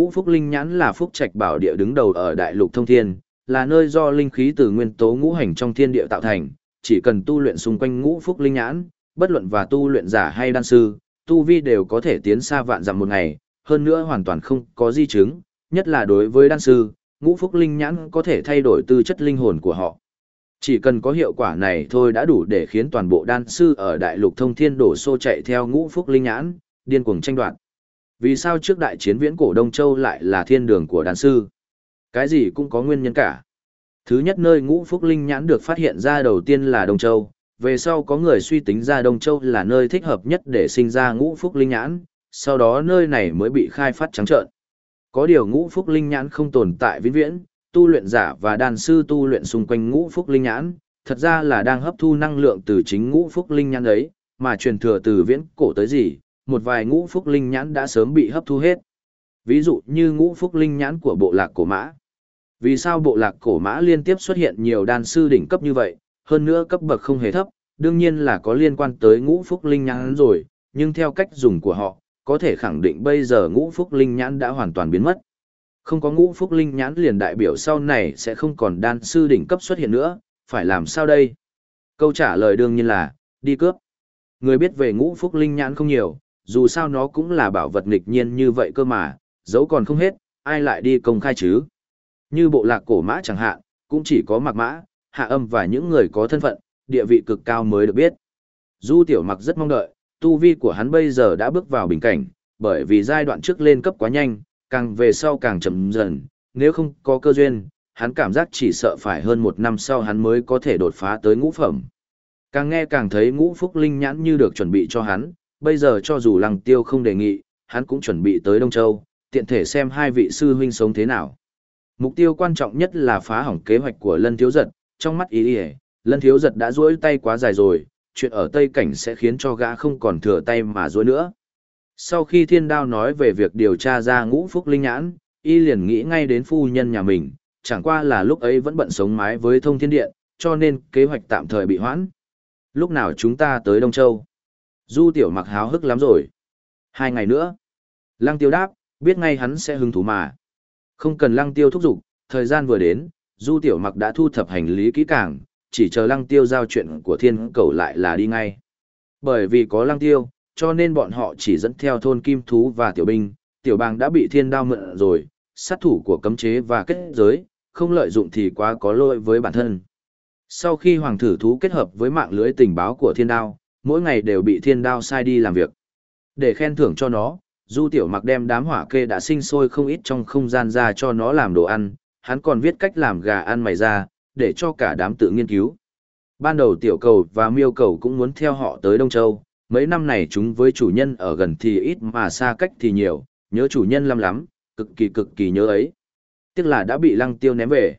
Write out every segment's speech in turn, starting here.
ngũ phúc linh nhãn là phúc trạch bảo địa đứng đầu ở đại lục thông thiên, là nơi do linh khí từ nguyên tố ngũ hành trong thiên địa tạo thành, chỉ cần tu luyện xung quanh ngũ phúc linh nhãn, bất luận và tu luyện giả hay đan sư, tu vi đều có thể tiến xa vạn dặm một ngày, hơn nữa hoàn toàn không có di chứng, nhất là đối với đan sư, ngũ phúc linh nhãn có thể thay đổi tư chất linh hồn của họ. Chỉ cần có hiệu quả này thôi đã đủ để khiến toàn bộ đan sư ở đại lục thông thiên đổ xô chạy theo ngũ phúc linh nhãn, điên cuồng tranh đoạt. Vì sao trước đại chiến viễn cổ Đông Châu lại là thiên đường của đàn sư? Cái gì cũng có nguyên nhân cả. Thứ nhất nơi ngũ phúc linh nhãn được phát hiện ra đầu tiên là Đông Châu, về sau có người suy tính ra Đông Châu là nơi thích hợp nhất để sinh ra ngũ phúc linh nhãn, sau đó nơi này mới bị khai phát trắng trợn. Có điều ngũ phúc linh nhãn không tồn tại vĩnh viễn, tu luyện giả và đàn sư tu luyện xung quanh ngũ phúc linh nhãn, thật ra là đang hấp thu năng lượng từ chính ngũ phúc linh nhãn ấy, mà truyền thừa từ viễn cổ tới gì, một vài ngũ phúc linh nhãn đã sớm bị hấp thu hết. Ví dụ như ngũ phúc linh nhãn của bộ lạc cổ mã. Vì sao bộ lạc cổ mã liên tiếp xuất hiện nhiều đan sư đỉnh cấp như vậy, hơn nữa cấp bậc không hề thấp, đương nhiên là có liên quan tới ngũ phúc linh nhãn rồi, nhưng theo cách dùng của họ, có thể khẳng định bây giờ ngũ phúc linh nhãn đã hoàn toàn biến mất. Không có ngũ phúc linh nhãn liền đại biểu sau này sẽ không còn đan sư đỉnh cấp xuất hiện nữa, phải làm sao đây? Câu trả lời đương nhiên là, đi cướp. Người biết về ngũ phúc linh nhãn không nhiều, dù sao nó cũng là bảo vật nghịch nhiên như vậy cơ mà, dấu còn không hết, ai lại đi công khai chứ? Như bộ lạc cổ mã chẳng hạn, cũng chỉ có mặc mã, hạ âm và những người có thân phận, địa vị cực cao mới được biết. Du tiểu mặc rất mong đợi, tu vi của hắn bây giờ đã bước vào bình cảnh, bởi vì giai đoạn trước lên cấp quá nhanh, càng về sau càng chậm dần, nếu không có cơ duyên, hắn cảm giác chỉ sợ phải hơn một năm sau hắn mới có thể đột phá tới ngũ phẩm. Càng nghe càng thấy ngũ phúc linh nhãn như được chuẩn bị cho hắn, bây giờ cho dù lăng tiêu không đề nghị, hắn cũng chuẩn bị tới Đông Châu, tiện thể xem hai vị sư huynh sống thế nào. Mục tiêu quan trọng nhất là phá hỏng kế hoạch của lân thiếu giật, trong mắt ý ý, lân thiếu giật đã duỗi tay quá dài rồi, chuyện ở Tây Cảnh sẽ khiến cho gã không còn thừa tay mà duỗi nữa. Sau khi thiên đao nói về việc điều tra ra ngũ phúc linh nhãn, y liền nghĩ ngay đến phu nhân nhà mình, chẳng qua là lúc ấy vẫn bận sống mái với thông thiên điện, cho nên kế hoạch tạm thời bị hoãn. Lúc nào chúng ta tới Đông Châu? Du tiểu mặc háo hức lắm rồi. Hai ngày nữa. Lăng tiêu đáp, biết ngay hắn sẽ hứng thú mà. Không cần lăng tiêu thúc giục, thời gian vừa đến, du tiểu mặc đã thu thập hành lý kỹ càng, chỉ chờ lăng tiêu giao chuyện của thiên cầu lại là đi ngay. Bởi vì có lăng tiêu, cho nên bọn họ chỉ dẫn theo thôn kim thú và tiểu binh, tiểu bang đã bị thiên đao mượn rồi, sát thủ của cấm chế và kết giới, không lợi dụng thì quá có lỗi với bản thân. Sau khi hoàng thử thú kết hợp với mạng lưới tình báo của thiên đao, mỗi ngày đều bị thiên đao sai đi làm việc. Để khen thưởng cho nó, du tiểu mặc đem đám hỏa kê đã sinh sôi không ít trong không gian ra cho nó làm đồ ăn, hắn còn viết cách làm gà ăn mày ra, để cho cả đám tự nghiên cứu. Ban đầu tiểu cầu và miêu cầu cũng muốn theo họ tới Đông Châu, mấy năm này chúng với chủ nhân ở gần thì ít mà xa cách thì nhiều, nhớ chủ nhân lắm lắm, cực kỳ cực kỳ nhớ ấy. Tiếc là đã bị lăng tiêu ném về.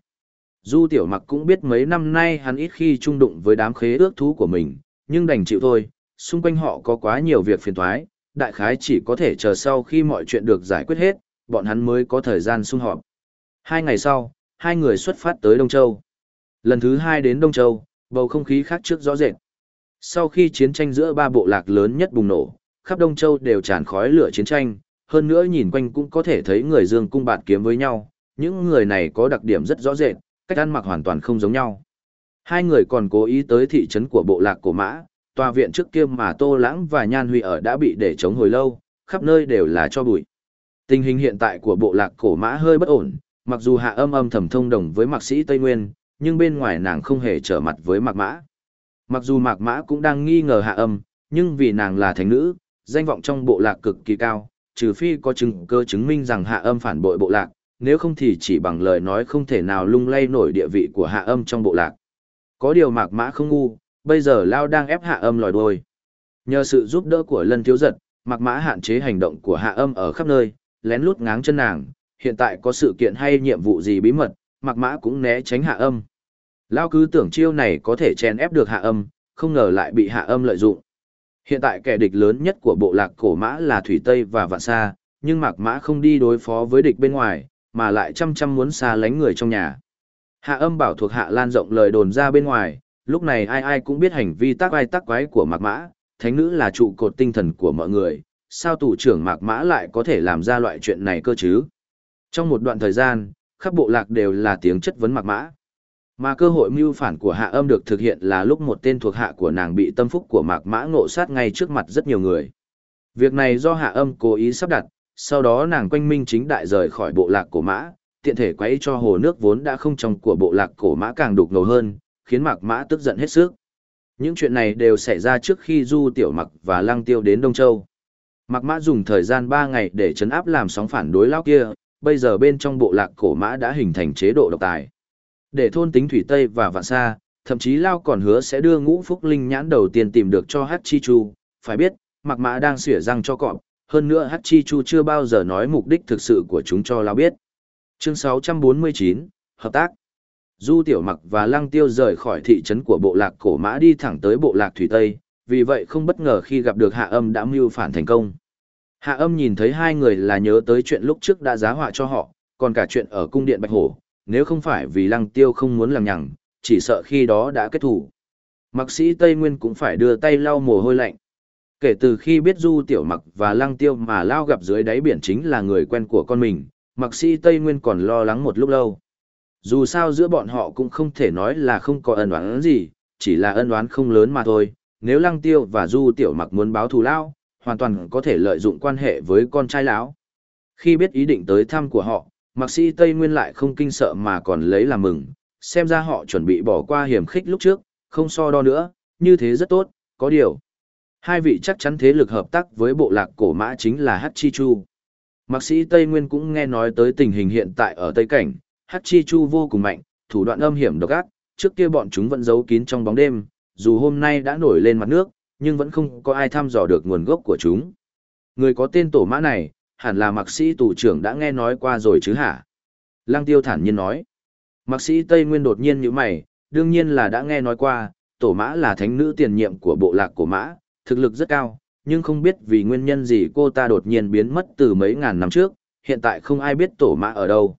Du tiểu mặc cũng biết mấy năm nay hắn ít khi trung đụng với đám khế ước thú của mình, nhưng đành chịu thôi, xung quanh họ có quá nhiều việc phiền toái đại khái chỉ có thể chờ sau khi mọi chuyện được giải quyết hết, bọn hắn mới có thời gian xung họp. Hai ngày sau, hai người xuất phát tới Đông Châu. Lần thứ hai đến Đông Châu, bầu không khí khác trước rõ rệt. Sau khi chiến tranh giữa ba bộ lạc lớn nhất bùng nổ, khắp Đông Châu đều tràn khói lửa chiến tranh, hơn nữa nhìn quanh cũng có thể thấy người dương cung bạt kiếm với nhau, những người này có đặc điểm rất rõ rệt, cách ăn mặc hoàn toàn không giống nhau. Hai người còn cố ý tới thị trấn của bộ lạc cổ mã, tòa viện trước kia mà Tô Lãng và Nhan Huy ở đã bị để chống hồi lâu, khắp nơi đều là cho bụi. Tình hình hiện tại của bộ lạc cổ mã hơi bất ổn, mặc dù hạ âm âm thầm thông đồng với mạc sĩ Tây Nguyên, nhưng bên ngoài nàng không hề trở mặt với mạc mã. Mặc dù mạc mã cũng đang nghi ngờ hạ âm, nhưng vì nàng là thánh nữ, danh vọng trong bộ lạc cực kỳ cao, trừ phi có chứng cơ chứng minh rằng hạ âm phản bội bộ lạc, nếu không thì chỉ bằng lời nói không thể nào lung lay nổi địa vị của hạ âm trong bộ lạc. Có điều mạc mã không ngu, bây giờ Lao đang ép hạ âm lòi đôi. Nhờ sự giúp đỡ của lân thiếu giật, mạc mã hạn chế hành động của hạ âm ở khắp nơi, lén lút ngáng chân nàng, hiện tại có sự kiện hay nhiệm vụ gì bí mật, mạc mã cũng né tránh hạ âm. Lao cứ tưởng chiêu này có thể chèn ép được hạ âm, không ngờ lại bị hạ âm lợi dụng. Hiện tại kẻ địch lớn nhất của bộ lạc cổ mã là Thủy Tây và Vạn Sa, nhưng mạc mã không đi đối phó với địch bên ngoài, mà lại chăm chăm muốn xa lánh người trong nhà. Hạ âm bảo thuộc hạ lan rộng lời đồn ra bên ngoài, lúc này ai ai cũng biết hành vi tác ai tác quái của mạc mã, thánh nữ là trụ cột tinh thần của mọi người, sao tù trưởng mạc mã lại có thể làm ra loại chuyện này cơ chứ? Trong một đoạn thời gian, khắp bộ lạc đều là tiếng chất vấn mạc mã. Mà cơ hội mưu phản của hạ âm được thực hiện là lúc một tên thuộc hạ của nàng bị tâm phúc của mạc mã ngộ sát ngay trước mặt rất nhiều người. Việc này do hạ âm cố ý sắp đặt, sau đó nàng quanh minh chính đại rời khỏi bộ lạc của mã, tiện thể quấy cho hồ nước vốn đã không trong của bộ lạc cổ mã càng đục ngầu hơn, khiến mạc mã tức giận hết sức. Những chuyện này đều xảy ra trước khi Du Tiểu Mặc và Lăng Tiêu đến Đông Châu. Mạc Mã dùng thời gian 3 ngày để chấn áp làm sóng phản đối lao kia, bây giờ bên trong bộ lạc cổ mã đã hình thành chế độ độc tài. Để thôn tính Thủy Tây và Vạn Sa, thậm chí Lao còn hứa sẽ đưa ngũ phúc linh nhãn đầu tiên tìm được cho Hát Chi Chu. Phải biết, Mạc Mã đang xỉa răng cho cọp, hơn nữa Hát Chi Chu chưa bao giờ nói mục đích thực sự của chúng cho Lao biết. Chương 649, Hợp tác Du Tiểu Mặc và Lăng Tiêu rời khỏi thị trấn của bộ lạc cổ mã đi thẳng tới bộ lạc Thủy Tây, vì vậy không bất ngờ khi gặp được Hạ Âm đã mưu phản thành công. Hạ Âm nhìn thấy hai người là nhớ tới chuyện lúc trước đã giá họa cho họ, còn cả chuyện ở cung điện Bạch Hổ, nếu không phải vì Lăng Tiêu không muốn làm nhằng, chỉ sợ khi đó đã kết thủ. Mặc sĩ Tây Nguyên cũng phải đưa tay lau mồ hôi lạnh. Kể từ khi biết Du Tiểu Mặc và Lăng Tiêu mà lao gặp dưới đáy biển chính là người quen của con mình, Mặc sĩ Tây Nguyên còn lo lắng một lúc lâu. Dù sao giữa bọn họ cũng không thể nói là không có ân oán gì, chỉ là ân oán không lớn mà thôi. Nếu Lăng Tiêu và Du Tiểu Mặc muốn báo thù lao, hoàn toàn có thể lợi dụng quan hệ với con trai lão. Khi biết ý định tới thăm của họ, Mạc sĩ Tây Nguyên lại không kinh sợ mà còn lấy làm mừng, xem ra họ chuẩn bị bỏ qua hiểm khích lúc trước, không so đo nữa, như thế rất tốt, có điều. Hai vị chắc chắn thế lực hợp tác với bộ lạc cổ mã chính là Hát Chi Chu. Mạc sĩ Tây Nguyên cũng nghe nói tới tình hình hiện tại ở Tây Cảnh, Hắc Chi Chu vô cùng mạnh, thủ đoạn âm hiểm độc ác, trước kia bọn chúng vẫn giấu kín trong bóng đêm, dù hôm nay đã nổi lên mặt nước, nhưng vẫn không có ai thăm dò được nguồn gốc của chúng. Người có tên tổ mã này, hẳn là mạc sĩ tù trưởng đã nghe nói qua rồi chứ hả? Lăng tiêu thản nhiên nói. Mạc sĩ Tây Nguyên đột nhiên như mày, đương nhiên là đã nghe nói qua, tổ mã là thánh nữ tiền nhiệm của bộ lạc của mã, thực lực rất cao, nhưng không biết vì nguyên nhân gì cô ta đột nhiên biến mất từ mấy ngàn năm trước, hiện tại không ai biết tổ mã ở đâu.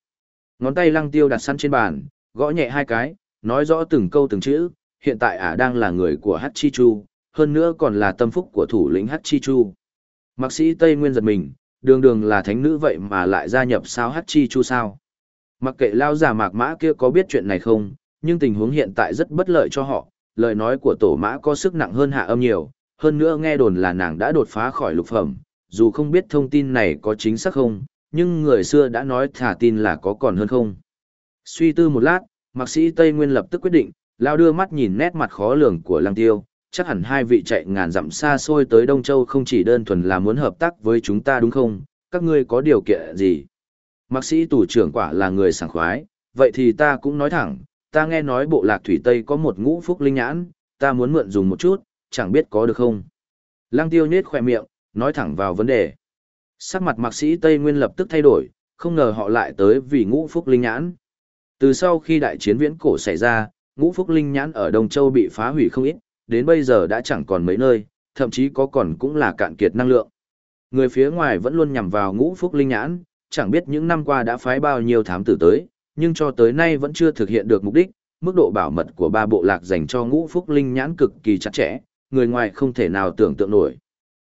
Ngón tay lăng tiêu đặt săn trên bàn, gõ nhẹ hai cái, nói rõ từng câu từng chữ, hiện tại ả đang là người của Hát Chi Chu, hơn nữa còn là tâm phúc của thủ lĩnh Hát Chi Chu. Mạc sĩ Tây Nguyên giật mình, đường đường là thánh nữ vậy mà lại gia nhập sao Hát Chi Chu sao. Mặc kệ lao giả mạc mã kia có biết chuyện này không, nhưng tình huống hiện tại rất bất lợi cho họ, lời nói của tổ mã có sức nặng hơn hạ âm nhiều, hơn nữa nghe đồn là nàng đã đột phá khỏi lục phẩm, dù không biết thông tin này có chính xác không, nhưng người xưa đã nói thả tin là có còn hơn không. Suy tư một lát, mạc sĩ Tây Nguyên lập tức quyết định, lao đưa mắt nhìn nét mặt khó lường của lăng tiêu, chắc hẳn hai vị chạy ngàn dặm xa xôi tới Đông Châu không chỉ đơn thuần là muốn hợp tác với chúng ta đúng không, các ngươi có điều kiện gì? Mạc sĩ tủ trưởng quả là người sảng khoái, vậy thì ta cũng nói thẳng, ta nghe nói bộ lạc thủy Tây có một ngũ phúc linh nhãn, ta muốn mượn dùng một chút, chẳng biết có được không. Lăng tiêu nhết khỏe miệng, nói thẳng vào vấn đề. Sắc mặt mạc sĩ Tây Nguyên lập tức thay đổi, không ngờ họ lại tới vì ngũ phúc linh nhãn. Từ sau khi đại chiến viễn cổ xảy ra, ngũ phúc linh nhãn ở Đông Châu bị phá hủy không ít, đến bây giờ đã chẳng còn mấy nơi, thậm chí có còn cũng là cạn kiệt năng lượng. Người phía ngoài vẫn luôn nhằm vào ngũ phúc linh nhãn, chẳng biết những năm qua đã phái bao nhiêu thám tử tới, nhưng cho tới nay vẫn chưa thực hiện được mục đích, mức độ bảo mật của ba bộ lạc dành cho ngũ phúc linh nhãn cực kỳ chặt chẽ, người ngoài không thể nào tưởng tượng nổi.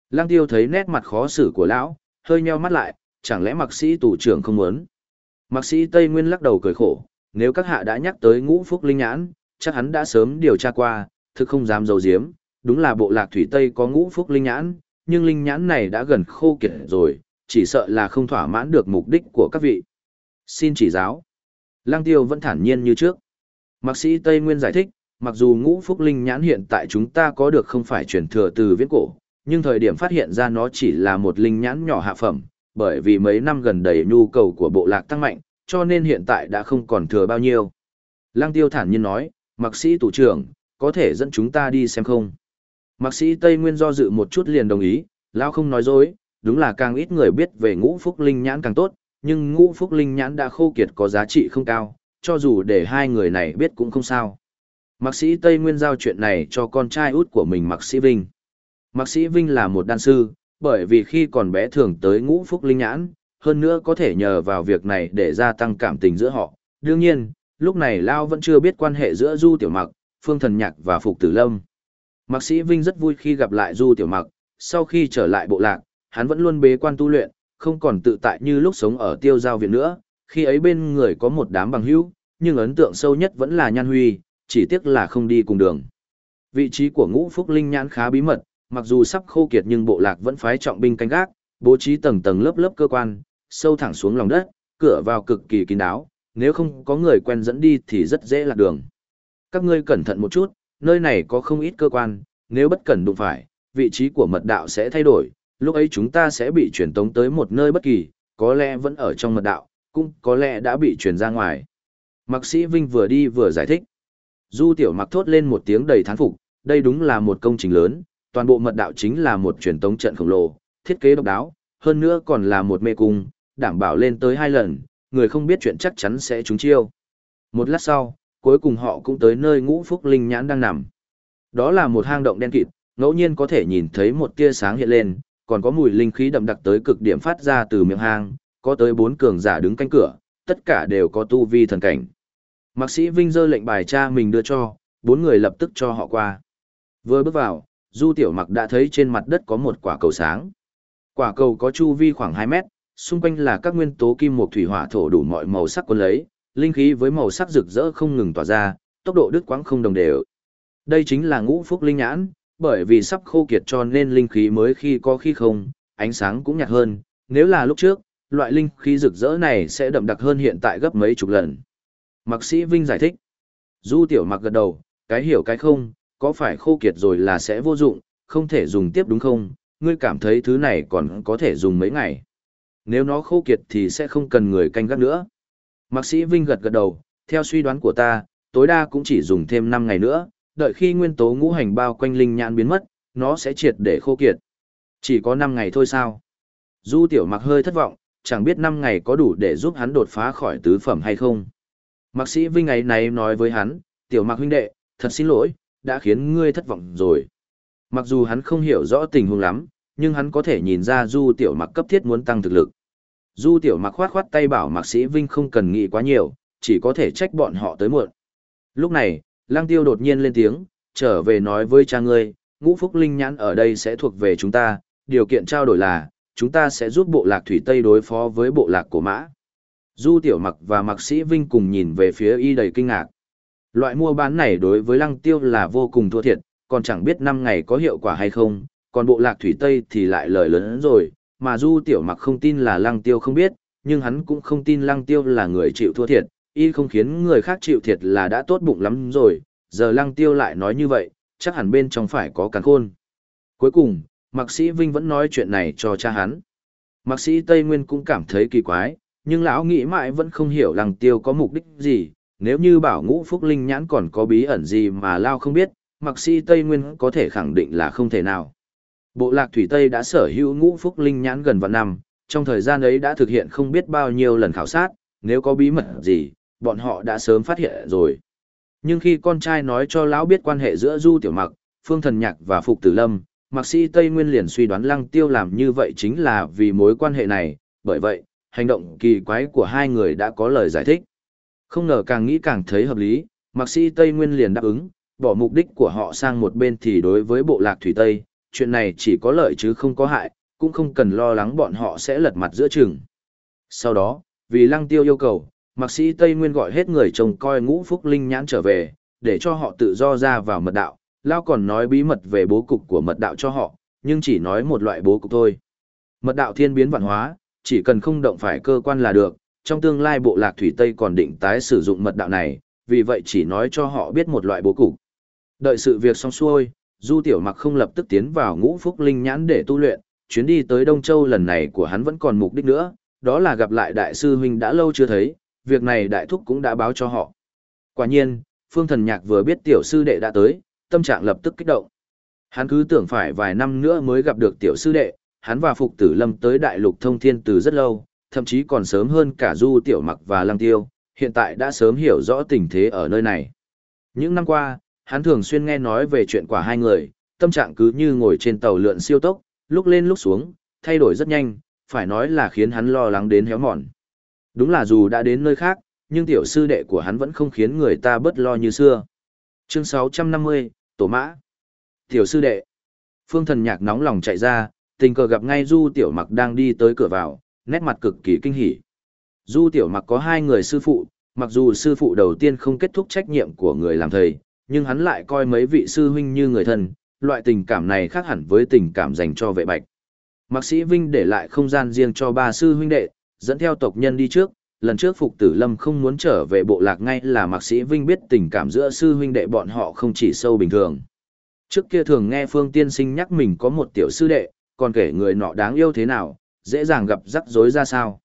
Lăng tiêu thấy nét mặt khó xử của lão, hơi nheo mắt lại, chẳng lẽ mạc sĩ tù trưởng không muốn. Mạc sĩ Tây Nguyên lắc đầu cười khổ, nếu các hạ đã nhắc tới ngũ phúc linh nhãn, chắc hắn đã sớm điều tra qua, thực không dám dầu diếm, đúng là bộ lạc thủy Tây có ngũ phúc linh nhãn, nhưng linh nhãn này đã gần khô kiệt rồi, chỉ sợ là không thỏa mãn được mục đích của các vị. Xin chỉ giáo. Lăng tiêu vẫn thản nhiên như trước. Mạc sĩ Tây Nguyên giải thích, mặc dù ngũ phúc linh nhãn hiện tại chúng ta có được không phải truyền thừa từ viễn cổ, nhưng thời điểm phát hiện ra nó chỉ là một linh nhãn nhỏ hạ phẩm, bởi vì mấy năm gần đây nhu cầu của bộ lạc tăng mạnh, cho nên hiện tại đã không còn thừa bao nhiêu. Lăng tiêu thản nhiên nói, mạc sĩ tủ trưởng, có thể dẫn chúng ta đi xem không? Mạc sĩ Tây Nguyên do dự một chút liền đồng ý, lão không nói dối, đúng là càng ít người biết về ngũ phúc linh nhãn càng tốt, nhưng ngũ phúc linh nhãn đã khô kiệt có giá trị không cao, cho dù để hai người này biết cũng không sao. Mạc sĩ Tây Nguyên giao chuyện này cho con trai út của mình Mạc sĩ Vinh. Mạc sĩ Vinh là một đan sư, bởi vì khi còn bé thường tới ngũ phúc linh nhãn, hơn nữa có thể nhờ vào việc này để gia tăng cảm tình giữa họ. Đương nhiên, lúc này Lao vẫn chưa biết quan hệ giữa Du Tiểu Mặc, Phương Thần Nhạc và Phục Tử Lâm. Mạc sĩ Vinh rất vui khi gặp lại Du Tiểu Mặc, sau khi trở lại bộ lạc, hắn vẫn luôn bế quan tu luyện, không còn tự tại như lúc sống ở tiêu giao viện nữa, Khi ấy bên người có một đám bằng hữu, nhưng ấn tượng sâu nhất vẫn là Nhan Huy, chỉ tiếc là không đi cùng đường. Vị trí của ngũ phúc linh nhãn khá bí mật, mặc dù sắp khô kiệt nhưng bộ lạc vẫn phái trọng binh canh gác, bố trí tầng tầng lớp lớp cơ quan, sâu thẳng xuống lòng đất, cửa vào cực kỳ kín đáo, nếu không có người quen dẫn đi thì rất dễ lạc đường. Các ngươi cẩn thận một chút, nơi này có không ít cơ quan, nếu bất cẩn đụng phải, vị trí của mật đạo sẽ thay đổi, lúc ấy chúng ta sẽ bị chuyển tống tới một nơi bất kỳ, có lẽ vẫn ở trong mật đạo, cũng có lẽ đã bị chuyển ra ngoài. Mạc sĩ Vinh vừa đi vừa giải thích. Du tiểu mặc thốt lên một tiếng đầy thán phục, đây đúng là một công trình lớn, toàn bộ mật đạo chính là một truyền tống trận khổng lồ, thiết kế độc đáo, hơn nữa còn là một mê cung, đảm bảo lên tới hai lần, người không biết chuyện chắc chắn sẽ trúng chiêu. Một lát sau, cuối cùng họ cũng tới nơi ngũ phúc linh nhãn đang nằm. Đó là một hang động đen kịt, ngẫu nhiên có thể nhìn thấy một tia sáng hiện lên, còn có mùi linh khí đậm đặc tới cực điểm phát ra từ miệng hang, có tới bốn cường giả đứng canh cửa, tất cả đều có tu vi thần cảnh. Mạc sĩ Vinh dơ lệnh bài cha mình đưa cho, bốn người lập tức cho họ qua. Vừa bước vào, Du Tiểu Mặc đã thấy trên mặt đất có một quả cầu sáng. Quả cầu có chu vi khoảng 2 mét, xung quanh là các nguyên tố kim một thủy hỏa thổ đủ mọi màu sắc cuốn lấy, linh khí với màu sắc rực rỡ không ngừng tỏa ra, tốc độ đứt quãng không đồng đều. Đây chính là ngũ phúc linh nhãn, bởi vì sắp khô kiệt cho nên linh khí mới khi có khi không, ánh sáng cũng nhạt hơn, nếu là lúc trước, loại linh khí rực rỡ này sẽ đậm đặc hơn hiện tại gấp mấy chục lần. Mạc sĩ Vinh giải thích. Du tiểu mặc gật đầu, cái hiểu cái không, có phải khô kiệt rồi là sẽ vô dụng, không thể dùng tiếp đúng không? Ngươi cảm thấy thứ này còn có thể dùng mấy ngày. Nếu nó khô kiệt thì sẽ không cần người canh gác nữa. Mạc sĩ Vinh gật gật đầu, theo suy đoán của ta, tối đa cũng chỉ dùng thêm 5 ngày nữa, đợi khi nguyên tố ngũ hành bao quanh linh nhãn biến mất, nó sẽ triệt để khô kiệt. Chỉ có 5 ngày thôi sao? Du tiểu mặc hơi thất vọng, chẳng biết 5 ngày có đủ để giúp hắn đột phá khỏi tứ phẩm hay không. Mạc sĩ Vinh ấy này nói với hắn, tiểu mặc huynh đệ, thật xin lỗi, đã khiến ngươi thất vọng rồi. Mặc dù hắn không hiểu rõ tình huống lắm, nhưng hắn có thể nhìn ra du tiểu mặc cấp thiết muốn tăng thực lực. Du tiểu mặc khoát khoát tay bảo mạc sĩ Vinh không cần nghĩ quá nhiều, chỉ có thể trách bọn họ tới muộn. Lúc này, lang tiêu đột nhiên lên tiếng, trở về nói với cha ngươi, ngũ phúc linh nhãn ở đây sẽ thuộc về chúng ta, điều kiện trao đổi là, chúng ta sẽ giúp bộ lạc thủy Tây đối phó với bộ lạc của mã. Du Tiểu Mặc và Mặc Sĩ Vinh cùng nhìn về phía y đầy kinh ngạc. Loại mua bán này đối với Lăng Tiêu là vô cùng thua thiệt, còn chẳng biết năm ngày có hiệu quả hay không, còn bộ lạc thủy Tây thì lại lời lớn hơn rồi, mà Du Tiểu Mặc không tin là Lăng Tiêu không biết, nhưng hắn cũng không tin Lăng Tiêu là người chịu thua thiệt, y không khiến người khác chịu thiệt là đã tốt bụng lắm rồi, giờ Lăng Tiêu lại nói như vậy, chắc hẳn bên trong phải có càn khôn. Cuối cùng, Mạc Sĩ Vinh vẫn nói chuyện này cho cha hắn. Mạc Sĩ Tây Nguyên cũng cảm thấy kỳ quái, nhưng lão nghĩ mãi vẫn không hiểu lăng tiêu có mục đích gì, nếu như bảo ngũ phúc linh nhãn còn có bí ẩn gì mà Lao không biết, mặc si Tây Nguyên có thể khẳng định là không thể nào. Bộ lạc Thủy Tây đã sở hữu ngũ phúc linh nhãn gần vạn năm, trong thời gian ấy đã thực hiện không biết bao nhiêu lần khảo sát, nếu có bí mật gì, bọn họ đã sớm phát hiện rồi. Nhưng khi con trai nói cho lão biết quan hệ giữa Du Tiểu Mặc, Phương Thần Nhạc và Phục Tử Lâm, Mạc Sĩ Tây Nguyên liền suy đoán Lăng Tiêu làm như vậy chính là vì mối quan hệ này, bởi vậy, hành động kỳ quái của hai người đã có lời giải thích. Không ngờ càng nghĩ càng thấy hợp lý, Mạc Sĩ Tây Nguyên liền đáp ứng, bỏ mục đích của họ sang một bên thì đối với bộ lạc Thủy Tây, chuyện này chỉ có lợi chứ không có hại, cũng không cần lo lắng bọn họ sẽ lật mặt giữa chừng. Sau đó, vì Lăng Tiêu yêu cầu, Mạc Sĩ Tây Nguyên gọi hết người trông coi ngũ phúc linh nhãn trở về, để cho họ tự do ra vào mật đạo, Lao còn nói bí mật về bố cục của mật đạo cho họ, nhưng chỉ nói một loại bố cục thôi. Mật đạo thiên biến vạn hóa, chỉ cần không động phải cơ quan là được, trong tương lai bộ lạc thủy Tây còn định tái sử dụng mật đạo này, vì vậy chỉ nói cho họ biết một loại bố cục. Đợi sự việc xong xuôi, Du Tiểu Mặc không lập tức tiến vào ngũ phúc linh nhãn để tu luyện, chuyến đi tới Đông Châu lần này của hắn vẫn còn mục đích nữa, đó là gặp lại đại sư huynh đã lâu chưa thấy, việc này đại thúc cũng đã báo cho họ. Quả nhiên, Phương Thần Nhạc vừa biết tiểu sư đệ đã tới, tâm trạng lập tức kích động. Hắn cứ tưởng phải vài năm nữa mới gặp được tiểu sư đệ, hắn và Phục Tử Lâm tới đại lục thông thiên từ rất lâu, thậm chí còn sớm hơn cả Du Tiểu Mặc và Lăng Tiêu, hiện tại đã sớm hiểu rõ tình thế ở nơi này. Những năm qua, hắn thường xuyên nghe nói về chuyện quả hai người, tâm trạng cứ như ngồi trên tàu lượn siêu tốc, lúc lên lúc xuống, thay đổi rất nhanh, phải nói là khiến hắn lo lắng đến héo mòn. Đúng là dù đã đến nơi khác, nhưng tiểu sư đệ của hắn vẫn không khiến người ta bớt lo như xưa. Chương 650, Tổ Mã Tiểu sư đệ Phương thần nhạc nóng lòng chạy ra, tình cờ gặp ngay Du Tiểu Mặc đang đi tới cửa vào, nét mặt cực kỳ kinh hỉ. Du Tiểu Mặc có hai người sư phụ, mặc dù sư phụ đầu tiên không kết thúc trách nhiệm của người làm thầy, nhưng hắn lại coi mấy vị sư huynh như người thân, loại tình cảm này khác hẳn với tình cảm dành cho vệ bạch. Mạc sĩ Vinh để lại không gian riêng cho ba sư huynh đệ, dẫn theo tộc nhân đi trước, lần trước Phục Tử Lâm không muốn trở về bộ lạc ngay là Mạc sĩ Vinh biết tình cảm giữa sư huynh đệ bọn họ không chỉ sâu bình thường. Trước kia thường nghe Phương Tiên Sinh nhắc mình có một tiểu sư đệ, còn kể người nọ đáng yêu thế nào, dễ dàng gặp rắc rối ra sao.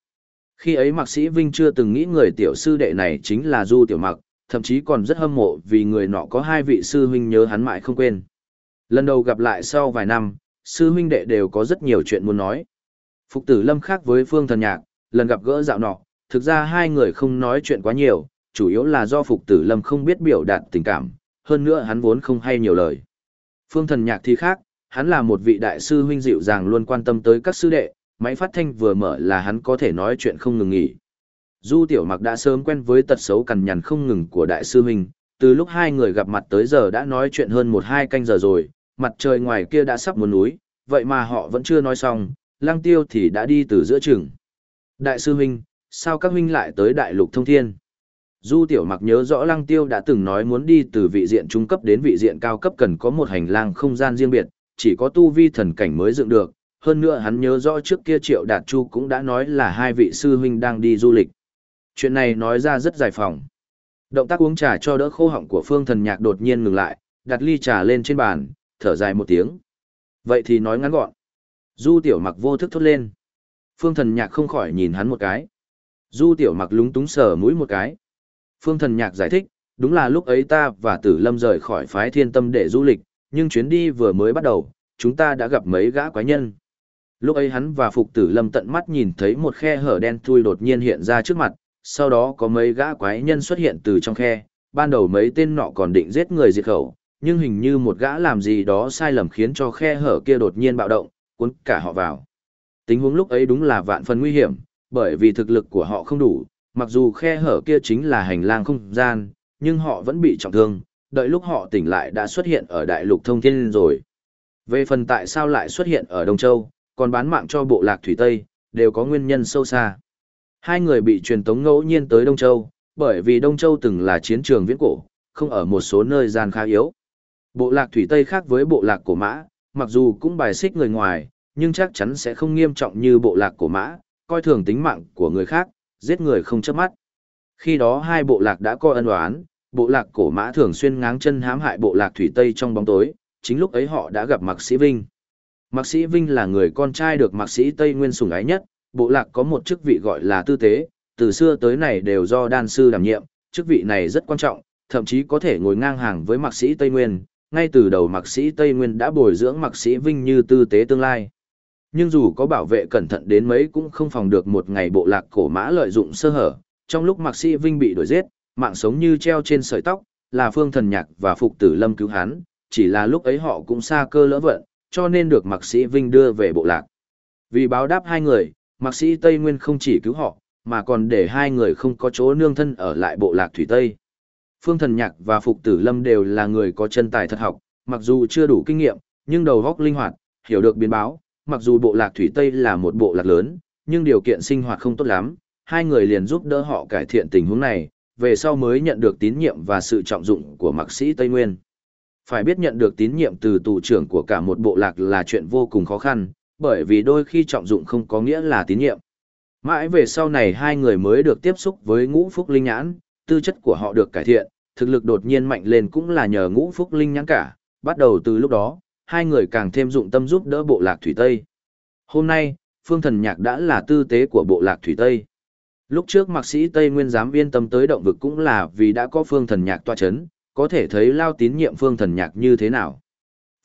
Khi ấy Mạc sĩ Vinh chưa từng nghĩ người tiểu sư đệ này chính là Du Tiểu Mặc, thậm chí còn rất hâm mộ vì người nọ có hai vị sư huynh nhớ hắn mãi không quên. Lần đầu gặp lại sau vài năm, sư huynh đệ đều có rất nhiều chuyện muốn nói. Phục tử lâm khác với phương thần nhạc, lần gặp gỡ dạo nọ, thực ra hai người không nói chuyện quá nhiều, chủ yếu là do phục tử lâm không biết biểu đạt tình cảm, hơn nữa hắn vốn không hay nhiều lời. Phương thần nhạc thì khác, hắn là một vị đại sư huynh dịu dàng luôn quan tâm tới các sư đệ, máy phát thanh vừa mở là hắn có thể nói chuyện không ngừng nghỉ. Du Tiểu Mặc đã sớm quen với tật xấu cằn nhằn không ngừng của đại sư huynh, từ lúc hai người gặp mặt tới giờ đã nói chuyện hơn một hai canh giờ rồi, mặt trời ngoài kia đã sắp muốn núi, vậy mà họ vẫn chưa nói xong, Lăng Tiêu thì đã đi từ giữa chừng. Đại sư huynh, sao các huynh lại tới đại lục thông thiên? Du Tiểu Mặc nhớ rõ Lăng Tiêu đã từng nói muốn đi từ vị diện trung cấp đến vị diện cao cấp cần có một hành lang không gian riêng biệt, chỉ có tu vi thần cảnh mới dựng được. Hơn nữa hắn nhớ rõ trước kia Triệu Đạt Chu cũng đã nói là hai vị sư huynh đang đi du lịch. Chuyện này nói ra rất giải phòng. Động tác uống trà cho đỡ khô họng của Phương Thần Nhạc đột nhiên ngừng lại, đặt ly trà lên trên bàn, thở dài một tiếng. Vậy thì nói ngắn gọn. Du Tiểu Mặc vô thức thốt lên. Phương Thần Nhạc không khỏi nhìn hắn một cái. Du Tiểu Mặc lúng túng sờ mũi một cái. Phương Thần Nhạc giải thích, đúng là lúc ấy ta và Tử Lâm rời khỏi phái Thiên Tâm để du lịch, nhưng chuyến đi vừa mới bắt đầu, chúng ta đã gặp mấy gã quái nhân. Lúc ấy hắn và Phục Tử Lâm tận mắt nhìn thấy một khe hở đen thui đột nhiên hiện ra trước mặt, sau đó có mấy gã quái nhân xuất hiện từ trong khe, ban đầu mấy tên nọ còn định giết người diệt khẩu, nhưng hình như một gã làm gì đó sai lầm khiến cho khe hở kia đột nhiên bạo động, cuốn cả họ vào. Tình huống lúc ấy đúng là vạn phần nguy hiểm, bởi vì thực lực của họ không đủ, mặc dù khe hở kia chính là hành lang không gian, nhưng họ vẫn bị trọng thương, đợi lúc họ tỉnh lại đã xuất hiện ở đại lục thông thiên rồi. Về phần tại sao lại xuất hiện ở Đông Châu, còn bán mạng cho bộ lạc Thủy Tây, đều có nguyên nhân sâu xa. Hai người bị truyền tống ngẫu nhiên tới Đông Châu, bởi vì Đông Châu từng là chiến trường viễn cổ, không ở một số nơi gian khá yếu. Bộ lạc Thủy Tây khác với bộ lạc cổ mã, mặc dù cũng bài xích người ngoài, nhưng chắc chắn sẽ không nghiêm trọng như bộ lạc cổ mã, coi thường tính mạng của người khác, giết người không chớp mắt. Khi đó hai bộ lạc đã coi ân oán, bộ lạc cổ mã thường xuyên ngáng chân hãm hại bộ lạc Thủy Tây trong bóng tối, chính lúc ấy họ đã gặp Mạc Sĩ Vinh. Mạc Sĩ Vinh là người con trai được Mạc Sĩ Tây Nguyên sủng ái nhất, bộ lạc có một chức vị gọi là tư tế, từ xưa tới nay đều do đan sư đảm nhiệm, chức vị này rất quan trọng, thậm chí có thể ngồi ngang hàng với Mạc Sĩ Tây Nguyên, ngay từ đầu Mạc Sĩ Tây Nguyên đã bồi dưỡng Mạc Sĩ Vinh như tư tế tương lai. Nhưng dù có bảo vệ cẩn thận đến mấy cũng không phòng được một ngày bộ lạc cổ mã lợi dụng sơ hở, trong lúc Mạc Sĩ Vinh bị đuổi giết, mạng sống như treo trên sợi tóc, là Phương Thần Nhạc và Phục Tử Lâm cứu hắn, chỉ là lúc ấy họ cũng xa cơ lỡ vận, cho nên được Mạc Sĩ Vinh đưa về bộ lạc. Vì báo đáp hai người, Mạc Sĩ Tây Nguyên không chỉ cứu họ, mà còn để hai người không có chỗ nương thân ở lại bộ lạc Thủy Tây. Phương Thần Nhạc và Phục Tử Lâm đều là người có chân tài thật học, mặc dù chưa đủ kinh nghiệm, nhưng đầu óc linh hoạt, hiểu được biến báo, mặc dù bộ lạc Thủy Tây là một bộ lạc lớn, nhưng điều kiện sinh hoạt không tốt lắm, hai người liền giúp đỡ họ cải thiện tình huống này, về sau mới nhận được tín nhiệm và sự trọng dụng của mạc sĩ Tây Nguyên. Phải biết nhận được tín nhiệm từ tù trưởng của cả một bộ lạc là chuyện vô cùng khó khăn, bởi vì đôi khi trọng dụng không có nghĩa là tín nhiệm. Mãi về sau này hai người mới được tiếp xúc với ngũ phúc linh nhãn, tư chất của họ được cải thiện, thực lực đột nhiên mạnh lên cũng là nhờ ngũ phúc linh nhãn cả, bắt đầu từ lúc đó, hai người càng thêm dụng tâm giúp đỡ bộ lạc Thủy Tây. Hôm nay, Phương Thần Nhạc đã là tư tế của bộ lạc Thủy Tây. Lúc trước mạc sĩ Tây Nguyên dám yên tâm tới động vực cũng là vì đã có Phương Thần Nhạc toa chấn, có thể thấy lao tín nhiệm Phương Thần Nhạc như thế nào.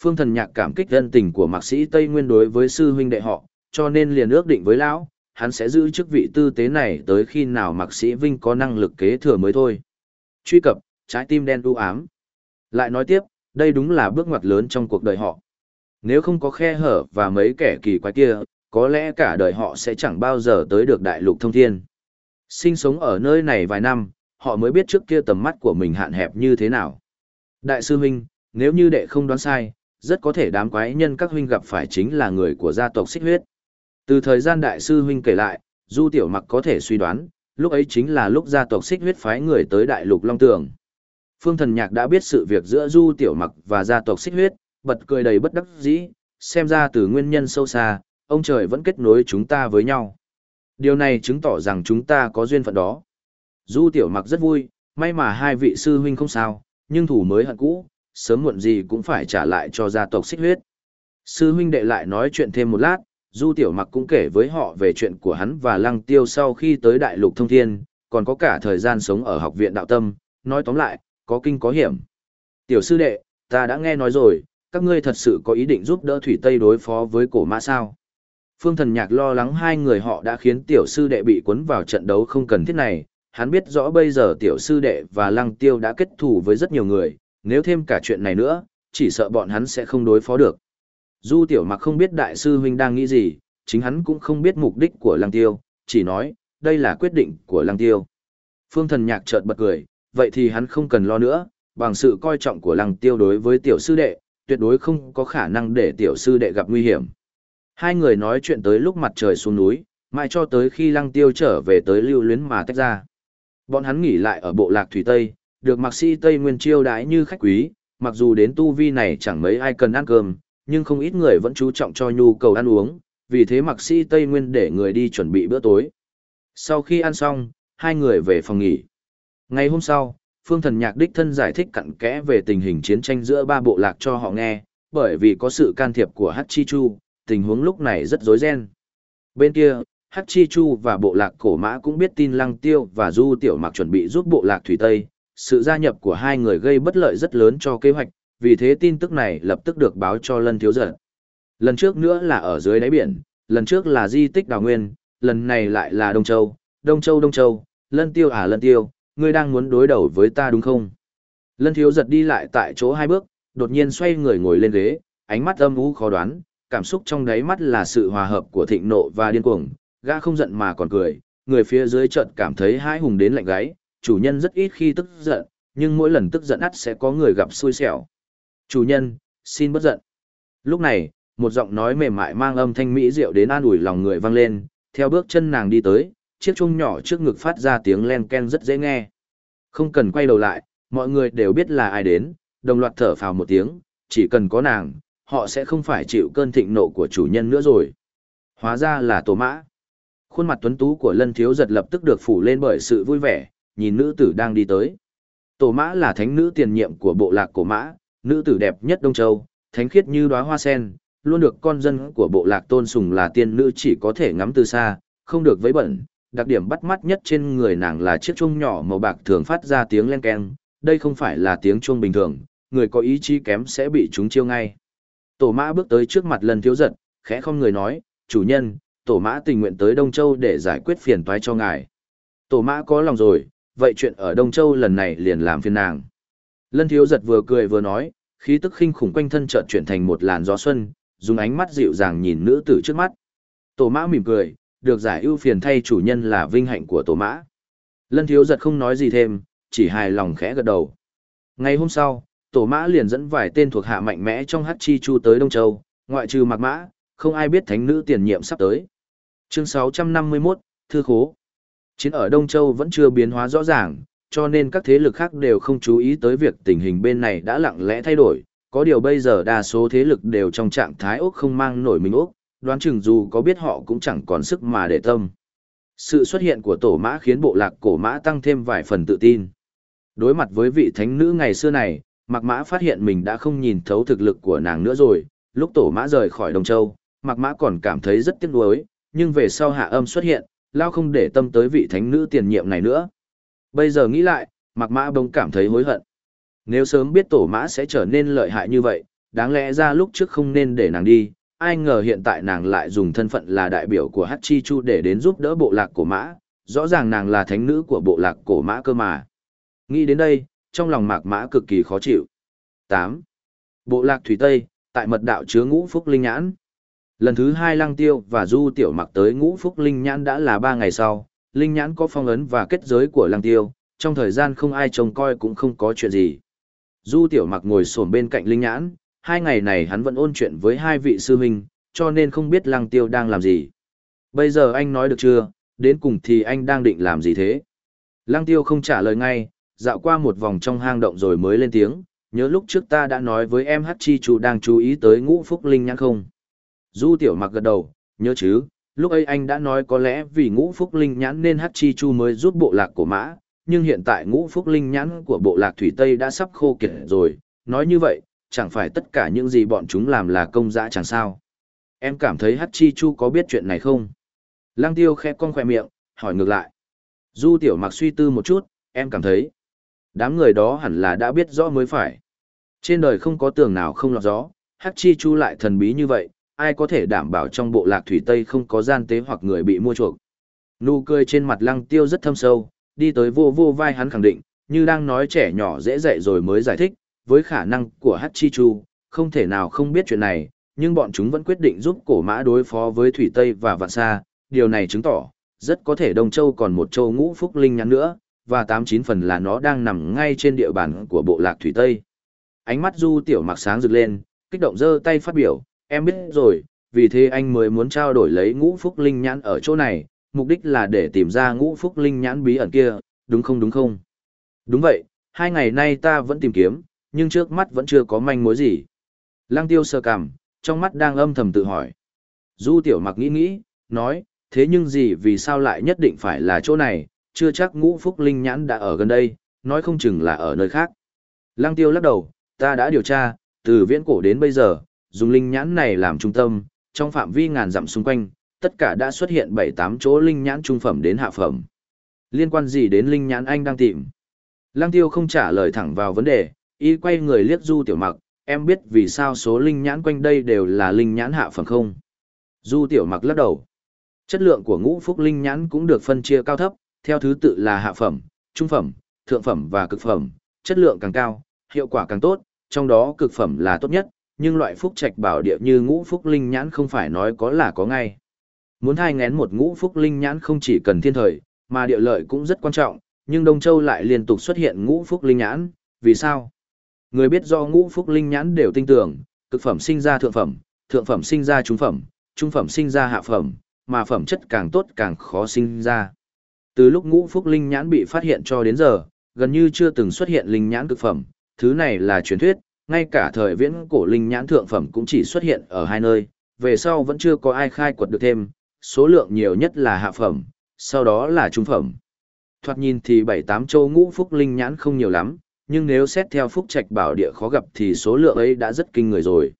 Phương Thần Nhạc cảm kích ân tình của mạc sĩ Tây Nguyên đối với sư huynh đệ họ, cho nên liền ước định với lão, hắn sẽ giữ chức vị tư tế này tới khi nào mạc sĩ Vinh có năng lực kế thừa mới thôi. Truy cập, trái tim đen u ám. Lại nói tiếp, đây đúng là bước ngoặt lớn trong cuộc đời họ. Nếu không có khe hở và mấy kẻ kỳ quái kia, có lẽ cả đời họ sẽ chẳng bao giờ tới được đại lục thông thiên. Sinh sống ở nơi này vài năm, họ mới biết trước kia tầm mắt của mình hạn hẹp như thế nào. Đại sư huynh, nếu như đệ không đoán sai, rất có thể đám quái nhân các huynh gặp phải chính là người của gia tộc xích huyết. Từ thời gian đại sư huynh kể lại, Du Tiểu Mặc có thể suy đoán, lúc ấy chính là lúc gia tộc xích huyết phái người tới đại lục Long Tường. Phương Thần Nhạc đã biết sự việc giữa Du Tiểu Mặc và gia tộc xích huyết, bật cười đầy bất đắc dĩ, xem ra từ nguyên nhân sâu xa, ông trời vẫn kết nối chúng ta với nhau. Điều này chứng tỏ rằng chúng ta có duyên phận đó. Du Tiểu Mặc rất vui, may mà hai vị sư huynh không sao, nhưng thủ mới hận cũ, sớm muộn gì cũng phải trả lại cho gia tộc xích huyết. Sư huynh đệ lại nói chuyện thêm một lát, Du Tiểu Mặc cũng kể với họ về chuyện của hắn và Lăng Tiêu sau khi tới Đại Lục Thông Thiên, còn có cả thời gian sống ở học viện đạo tâm, nói tóm lại, có kinh có hiểm. Tiểu sư đệ, ta đã nghe nói rồi, các ngươi thật sự có ý định giúp đỡ Thủy Tây đối phó với cổ mã sao? Phương Thần Nhạc lo lắng hai người họ đã khiến tiểu sư đệ bị cuốn vào trận đấu không cần thiết này, hắn biết rõ bây giờ tiểu sư đệ và Lăng Tiêu đã kết thù với rất nhiều người, nếu thêm cả chuyện này nữa, chỉ sợ bọn hắn sẽ không đối phó được. Du tiểu mặc không biết đại sư huynh đang nghĩ gì, chính hắn cũng không biết mục đích của lăng tiêu, chỉ nói, đây là quyết định của lăng tiêu. Phương thần nhạc chợt bật cười, vậy thì hắn không cần lo nữa, bằng sự coi trọng của lăng tiêu đối với tiểu sư đệ, tuyệt đối không có khả năng để tiểu sư đệ gặp nguy hiểm. Hai người nói chuyện tới lúc mặt trời xuống núi, mãi cho tới khi lăng tiêu trở về tới lưu luyến mà tách ra. Bọn hắn nghỉ lại ở bộ lạc Thủy Tây, được mặc sĩ Tây Nguyên chiêu đãi như khách quý, mặc dù đến tu vi này chẳng mấy ai cần ăn cơm, nhưng không ít người vẫn chú trọng cho nhu cầu ăn uống, vì thế mặc sĩ Tây Nguyên để người đi chuẩn bị bữa tối. Sau khi ăn xong, hai người về phòng nghỉ. Ngày hôm sau, Phương Thần Nhạc đích thân giải thích cặn kẽ về tình hình chiến tranh giữa ba bộ lạc cho họ nghe, bởi vì có sự can thiệp của Hachi Chu, tình huống lúc này rất rối ren. Bên kia, Hachi Chu và bộ lạc cổ mã cũng biết tin Lăng Tiêu và Du Tiểu Mặc chuẩn bị giúp bộ lạc Thủy Tây, sự gia nhập của hai người gây bất lợi rất lớn cho kế hoạch, vì thế tin tức này lập tức được báo cho lân thiếu giật. Lần trước nữa là ở dưới đáy biển, lần trước là di tích đào nguyên, lần này lại là Đông Châu, Đông Châu Đông Châu, lân tiêu à lân tiêu, ngươi đang muốn đối đầu với ta đúng không? Lân thiếu giật đi lại tại chỗ hai bước, đột nhiên xoay người ngồi lên ghế, ánh mắt âm u khó đoán, cảm xúc trong đáy mắt là sự hòa hợp của thịnh nộ và điên cuồng, gã không giận mà còn cười, người phía dưới chợt cảm thấy hãi hùng đến lạnh gáy, chủ nhân rất ít khi tức giận, nhưng mỗi lần tức giận ắt sẽ có người gặp xui xẻo. Chủ nhân, xin bất giận. Lúc này, một giọng nói mềm mại mang âm thanh mỹ diệu đến an ủi lòng người vang lên, theo bước chân nàng đi tới, chiếc chuông nhỏ trước ngực phát ra tiếng len ken rất dễ nghe. Không cần quay đầu lại, mọi người đều biết là ai đến, đồng loạt thở phào một tiếng, chỉ cần có nàng, họ sẽ không phải chịu cơn thịnh nộ của chủ nhân nữa rồi. Hóa ra là tổ mã. Khuôn mặt tuấn tú của lân thiếu giật lập tức được phủ lên bởi sự vui vẻ, nhìn nữ tử đang đi tới. Tổ mã là thánh nữ tiền nhiệm của bộ lạc cổ mã, nữ tử đẹp nhất Đông Châu, thánh khiết như đóa hoa sen, luôn được con dân của bộ lạc tôn sùng là tiên nữ chỉ có thể ngắm từ xa, không được vấy bẩn. Đặc điểm bắt mắt nhất trên người nàng là chiếc chuông nhỏ màu bạc thường phát ra tiếng len keng, đây không phải là tiếng chuông bình thường, người có ý chí kém sẽ bị chúng chiêu ngay. Tổ mã bước tới trước mặt lần thiếu giật, khẽ không người nói, chủ nhân, tổ mã tình nguyện tới Đông Châu để giải quyết phiền toái cho ngài. Tổ mã có lòng rồi, vậy chuyện ở Đông Châu lần này liền làm phiền nàng. Lân thiếu giật vừa cười vừa nói, khí tức khinh khủng quanh thân chợt chuyển thành một làn gió xuân, dùng ánh mắt dịu dàng nhìn nữ tử trước mắt. Tổ mã mỉm cười, được giải ưu phiền thay chủ nhân là vinh hạnh của tổ mã. Lân thiếu giật không nói gì thêm, chỉ hài lòng khẽ gật đầu. Ngày hôm sau, tổ mã liền dẫn vài tên thuộc hạ mạnh mẽ trong hát chi chu tới Đông Châu, ngoại trừ mặc mã, không ai biết thánh nữ tiền nhiệm sắp tới. Chương 651, Thư Khố Chiến ở Đông Châu vẫn chưa biến hóa rõ ràng, cho nên các thế lực khác đều không chú ý tới việc tình hình bên này đã lặng lẽ thay đổi. Có điều bây giờ đa số thế lực đều trong trạng thái ốc không mang nổi mình ốc, đoán chừng dù có biết họ cũng chẳng còn sức mà để tâm. Sự xuất hiện của tổ mã khiến bộ lạc cổ mã tăng thêm vài phần tự tin. Đối mặt với vị thánh nữ ngày xưa này, Mạc Mã phát hiện mình đã không nhìn thấu thực lực của nàng nữa rồi, lúc tổ mã rời khỏi Đông Châu, Mạc Mã còn cảm thấy rất tiếc nuối, nhưng về sau hạ âm xuất hiện, lao không để tâm tới vị thánh nữ tiền nhiệm này nữa. Bây giờ nghĩ lại, Mạc Mã bỗng cảm thấy hối hận. Nếu sớm biết tổ mã sẽ trở nên lợi hại như vậy, đáng lẽ ra lúc trước không nên để nàng đi, ai ngờ hiện tại nàng lại dùng thân phận là đại biểu của Hachi Chu để đến giúp đỡ bộ lạc cổ mã, rõ ràng nàng là thánh nữ của bộ lạc cổ mã cơ mà. Nghĩ đến đây, trong lòng Mạc Mã cực kỳ khó chịu. 8. Bộ lạc Thủy Tây, tại mật đạo chứa ngũ phúc linh nhãn. Lần thứ hai Lăng Tiêu và Du Tiểu Mặc tới ngũ phúc linh nhãn đã là ba ngày sau, linh nhãn có phong ấn và kết giới của Lăng Tiêu, trong thời gian không ai trông coi cũng không có chuyện gì. Du Tiểu Mặc ngồi xổm bên cạnh linh nhãn, hai ngày này hắn vẫn ôn chuyện với hai vị sư huynh, cho nên không biết Lăng Tiêu đang làm gì. Bây giờ anh nói được chưa, đến cùng thì anh đang định làm gì thế? Lăng tiêu không trả lời ngay, dạo qua một vòng trong hang động rồi mới lên tiếng, nhớ lúc trước ta đã nói với em hát chi chủ đang chú ý tới ngũ phúc linh nhãn không? Du tiểu mặc gật đầu, nhớ chứ, lúc ấy anh đã nói có lẽ vì ngũ phúc linh nhãn nên hát chi chu mới giúp bộ lạc của mã, nhưng hiện tại ngũ phúc linh nhãn của bộ lạc thủy Tây đã sắp khô kiệt rồi, nói như vậy, chẳng phải tất cả những gì bọn chúng làm là công dã chẳng sao. Em cảm thấy hát chi chu có biết chuyện này không? Lăng tiêu khẽ cong khỏe miệng, hỏi ngược lại. Du tiểu mặc suy tư một chút, em cảm thấy. Đám người đó hẳn là đã biết rõ mới phải. Trên đời không có tường nào không lọt gió, Hắc chi chu lại thần bí như vậy, ai có thể đảm bảo trong bộ lạc thủy Tây không có gian tế hoặc người bị mua chuộc. Nụ cười trên mặt lăng tiêu rất thâm sâu, đi tới vô vô vai hắn khẳng định, như đang nói trẻ nhỏ dễ dạy rồi mới giải thích, với khả năng của Hắc Chi Chu, không thể nào không biết chuyện này, nhưng bọn chúng vẫn quyết định giúp cổ mã đối phó với Thủy Tây và Vạn Sa, điều này chứng tỏ, rất có thể Đông Châu còn một châu ngũ phúc linh nhắn nữa, và tám chín phần là nó đang nằm ngay trên địa bàn của bộ lạc Thủy Tây. Ánh mắt Du Tiểu Mặc sáng rực lên, kích động giơ tay phát biểu, em biết rồi, vì thế anh mới muốn trao đổi lấy ngũ phúc linh nhãn ở chỗ này, mục đích là để tìm ra ngũ phúc linh nhãn bí ẩn kia, đúng không đúng không? Đúng vậy, hai ngày nay ta vẫn tìm kiếm, nhưng trước mắt vẫn chưa có manh mối gì. Lăng tiêu sơ cằm, trong mắt đang âm thầm tự hỏi. Du tiểu mặc nghĩ nghĩ, nói, thế nhưng gì vì sao lại nhất định phải là chỗ này, chưa chắc ngũ phúc linh nhãn đã ở gần đây, nói không chừng là ở nơi khác. Lăng tiêu lắc đầu, ta đã điều tra, từ viễn cổ đến bây giờ, dùng linh nhãn này làm trung tâm, trong phạm vi ngàn dặm xung quanh, tất cả đã xuất hiện 7-8 chỗ linh nhãn trung phẩm đến hạ phẩm. Liên quan gì đến linh nhãn anh đang tìm? Lăng tiêu không trả lời thẳng vào vấn đề, y quay người liếc du tiểu mặc, em biết vì sao số linh nhãn quanh đây đều là linh nhãn hạ phẩm không? Du tiểu mặc lắc đầu. Chất lượng của ngũ phúc linh nhãn cũng được phân chia cao thấp, theo thứ tự là hạ phẩm, trung phẩm, thượng phẩm và cực phẩm, chất lượng càng cao, hiệu quả càng tốt, trong đó cực phẩm là tốt nhất, nhưng loại phúc trạch bảo địa như ngũ phúc linh nhãn không phải nói có là có ngay. Muốn thai ngén một ngũ phúc linh nhãn không chỉ cần thiên thời, mà địa lợi cũng rất quan trọng, nhưng Đông Châu lại liên tục xuất hiện ngũ phúc linh nhãn, vì sao? Người biết do ngũ phúc linh nhãn đều tin tưởng, cực phẩm sinh ra thượng phẩm, thượng phẩm sinh ra trung phẩm, trung phẩm sinh ra hạ phẩm, mà phẩm chất càng tốt càng khó sinh ra. Từ lúc ngũ phúc linh nhãn bị phát hiện cho đến giờ, gần như chưa từng xuất hiện linh nhãn cực phẩm, thứ này là truyền thuyết, ngay cả thời viễn cổ linh nhãn thượng phẩm cũng chỉ xuất hiện ở hai nơi, về sau vẫn chưa có ai khai quật được thêm, số lượng nhiều nhất là hạ phẩm, sau đó là trung phẩm. Thoạt nhìn thì bảy tám châu ngũ phúc linh nhãn không nhiều lắm, nhưng nếu xét theo phúc trạch bảo địa khó gặp thì số lượng ấy đã rất kinh người rồi.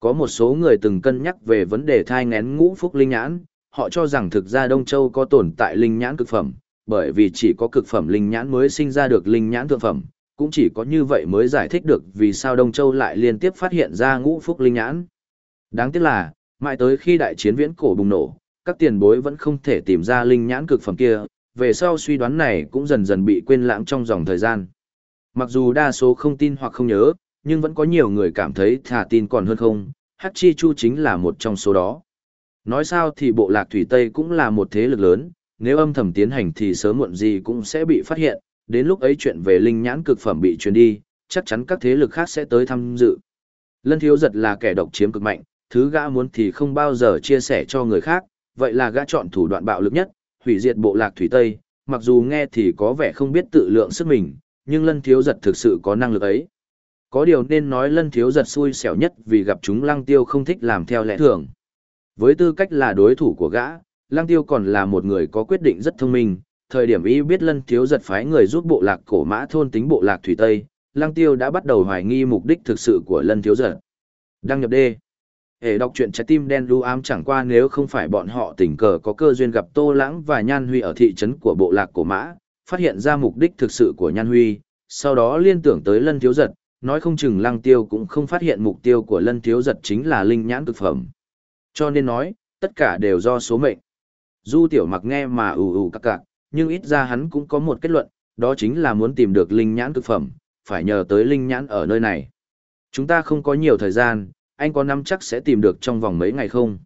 Có một số người từng cân nhắc về vấn đề thai ngén ngũ phúc linh nhãn, họ cho rằng thực ra Đông Châu có tồn tại linh nhãn cực phẩm, bởi vì chỉ có cực phẩm linh nhãn mới sinh ra được linh nhãn thượng phẩm, cũng chỉ có như vậy mới giải thích được vì sao Đông Châu lại liên tiếp phát hiện ra ngũ phúc linh nhãn. Đáng tiếc là, mãi tới khi đại chiến viễn cổ bùng nổ, các tiền bối vẫn không thể tìm ra linh nhãn cực phẩm kia, về sau suy đoán này cũng dần dần bị quên lãng trong dòng thời gian. Mặc dù đa số không tin hoặc không nhớ, nhưng vẫn có nhiều người cảm thấy thả tin còn hơn không, Hắc Chi Chu chính là một trong số đó. Nói sao thì bộ lạc Thủy Tây cũng là một thế lực lớn, nếu âm thầm tiến hành thì sớm muộn gì cũng sẽ bị phát hiện, đến lúc ấy chuyện về linh nhãn cực phẩm bị truyền đi, chắc chắn các thế lực khác sẽ tới tham dự. Lân Thiếu Giật là kẻ độc chiếm cực mạnh, thứ gã muốn thì không bao giờ chia sẻ cho người khác, vậy là gã chọn thủ đoạn bạo lực nhất, hủy diệt bộ lạc Thủy Tây, mặc dù nghe thì có vẻ không biết tự lượng sức mình, nhưng lân thiếu giật thực sự có năng lực ấy. Có điều nên nói lân thiếu giật xui xẻo nhất vì gặp chúng lăng tiêu không thích làm theo lẽ thường. Với tư cách là đối thủ của gã, lăng tiêu còn là một người có quyết định rất thông minh, thời điểm y biết lân thiếu giật phái người giúp bộ lạc cổ mã thôn tính bộ lạc thủy Tây, lăng tiêu đã bắt đầu hoài nghi mục đích thực sự của lân thiếu giật. Đăng nhập D. Hệ đọc truyện trái tim đen lưu ám chẳng qua nếu không phải bọn họ tình cờ có cơ duyên gặp Tô Lãng và Nhan Huy ở thị trấn của bộ lạc cổ mã, phát hiện ra mục đích thực sự của Nhan Huy, sau đó liên tưởng tới lân thiếu giật, nói không chừng lăng tiêu cũng không phát hiện mục tiêu của lân thiếu giật chính là linh nhãn thực phẩm. Cho nên nói, tất cả đều do số mệnh. Du tiểu mặc nghe mà ù ù cặc cặc, nhưng ít ra hắn cũng có một kết luận, đó chính là muốn tìm được linh nhãn cực phẩm, phải nhờ tới linh nhãn ở nơi này. Chúng ta không có nhiều thời gian, anh có nắm chắc sẽ tìm được trong vòng mấy ngày không?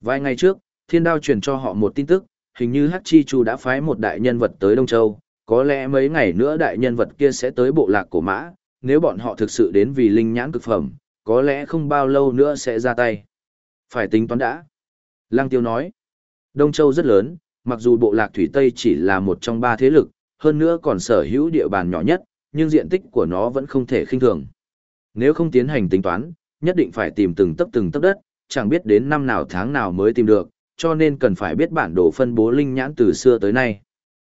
Vài ngày trước, thiên đao truyền cho họ một tin tức, hình như Hắc Chi Chu đã phái một đại nhân vật tới Đông Châu, có lẽ mấy ngày nữa đại nhân vật kia sẽ tới bộ lạc cổ mã, nếu bọn họ thực sự đến vì linh nhãn cực phẩm, có lẽ không bao lâu nữa sẽ ra tay. Phải tính toán đã. Lăng Tiêu nói, Đông Châu rất lớn, mặc dù bộ lạc Thủy Tây chỉ là một trong ba thế lực, hơn nữa còn sở hữu địa bàn nhỏ nhất, nhưng diện tích của nó vẫn không thể khinh thường. Nếu không tiến hành tính toán, nhất định phải tìm từng tấc từng tấc đất, chẳng biết đến năm nào tháng nào mới tìm được, cho nên cần phải biết bản đồ phân bố linh nhãn từ xưa tới nay.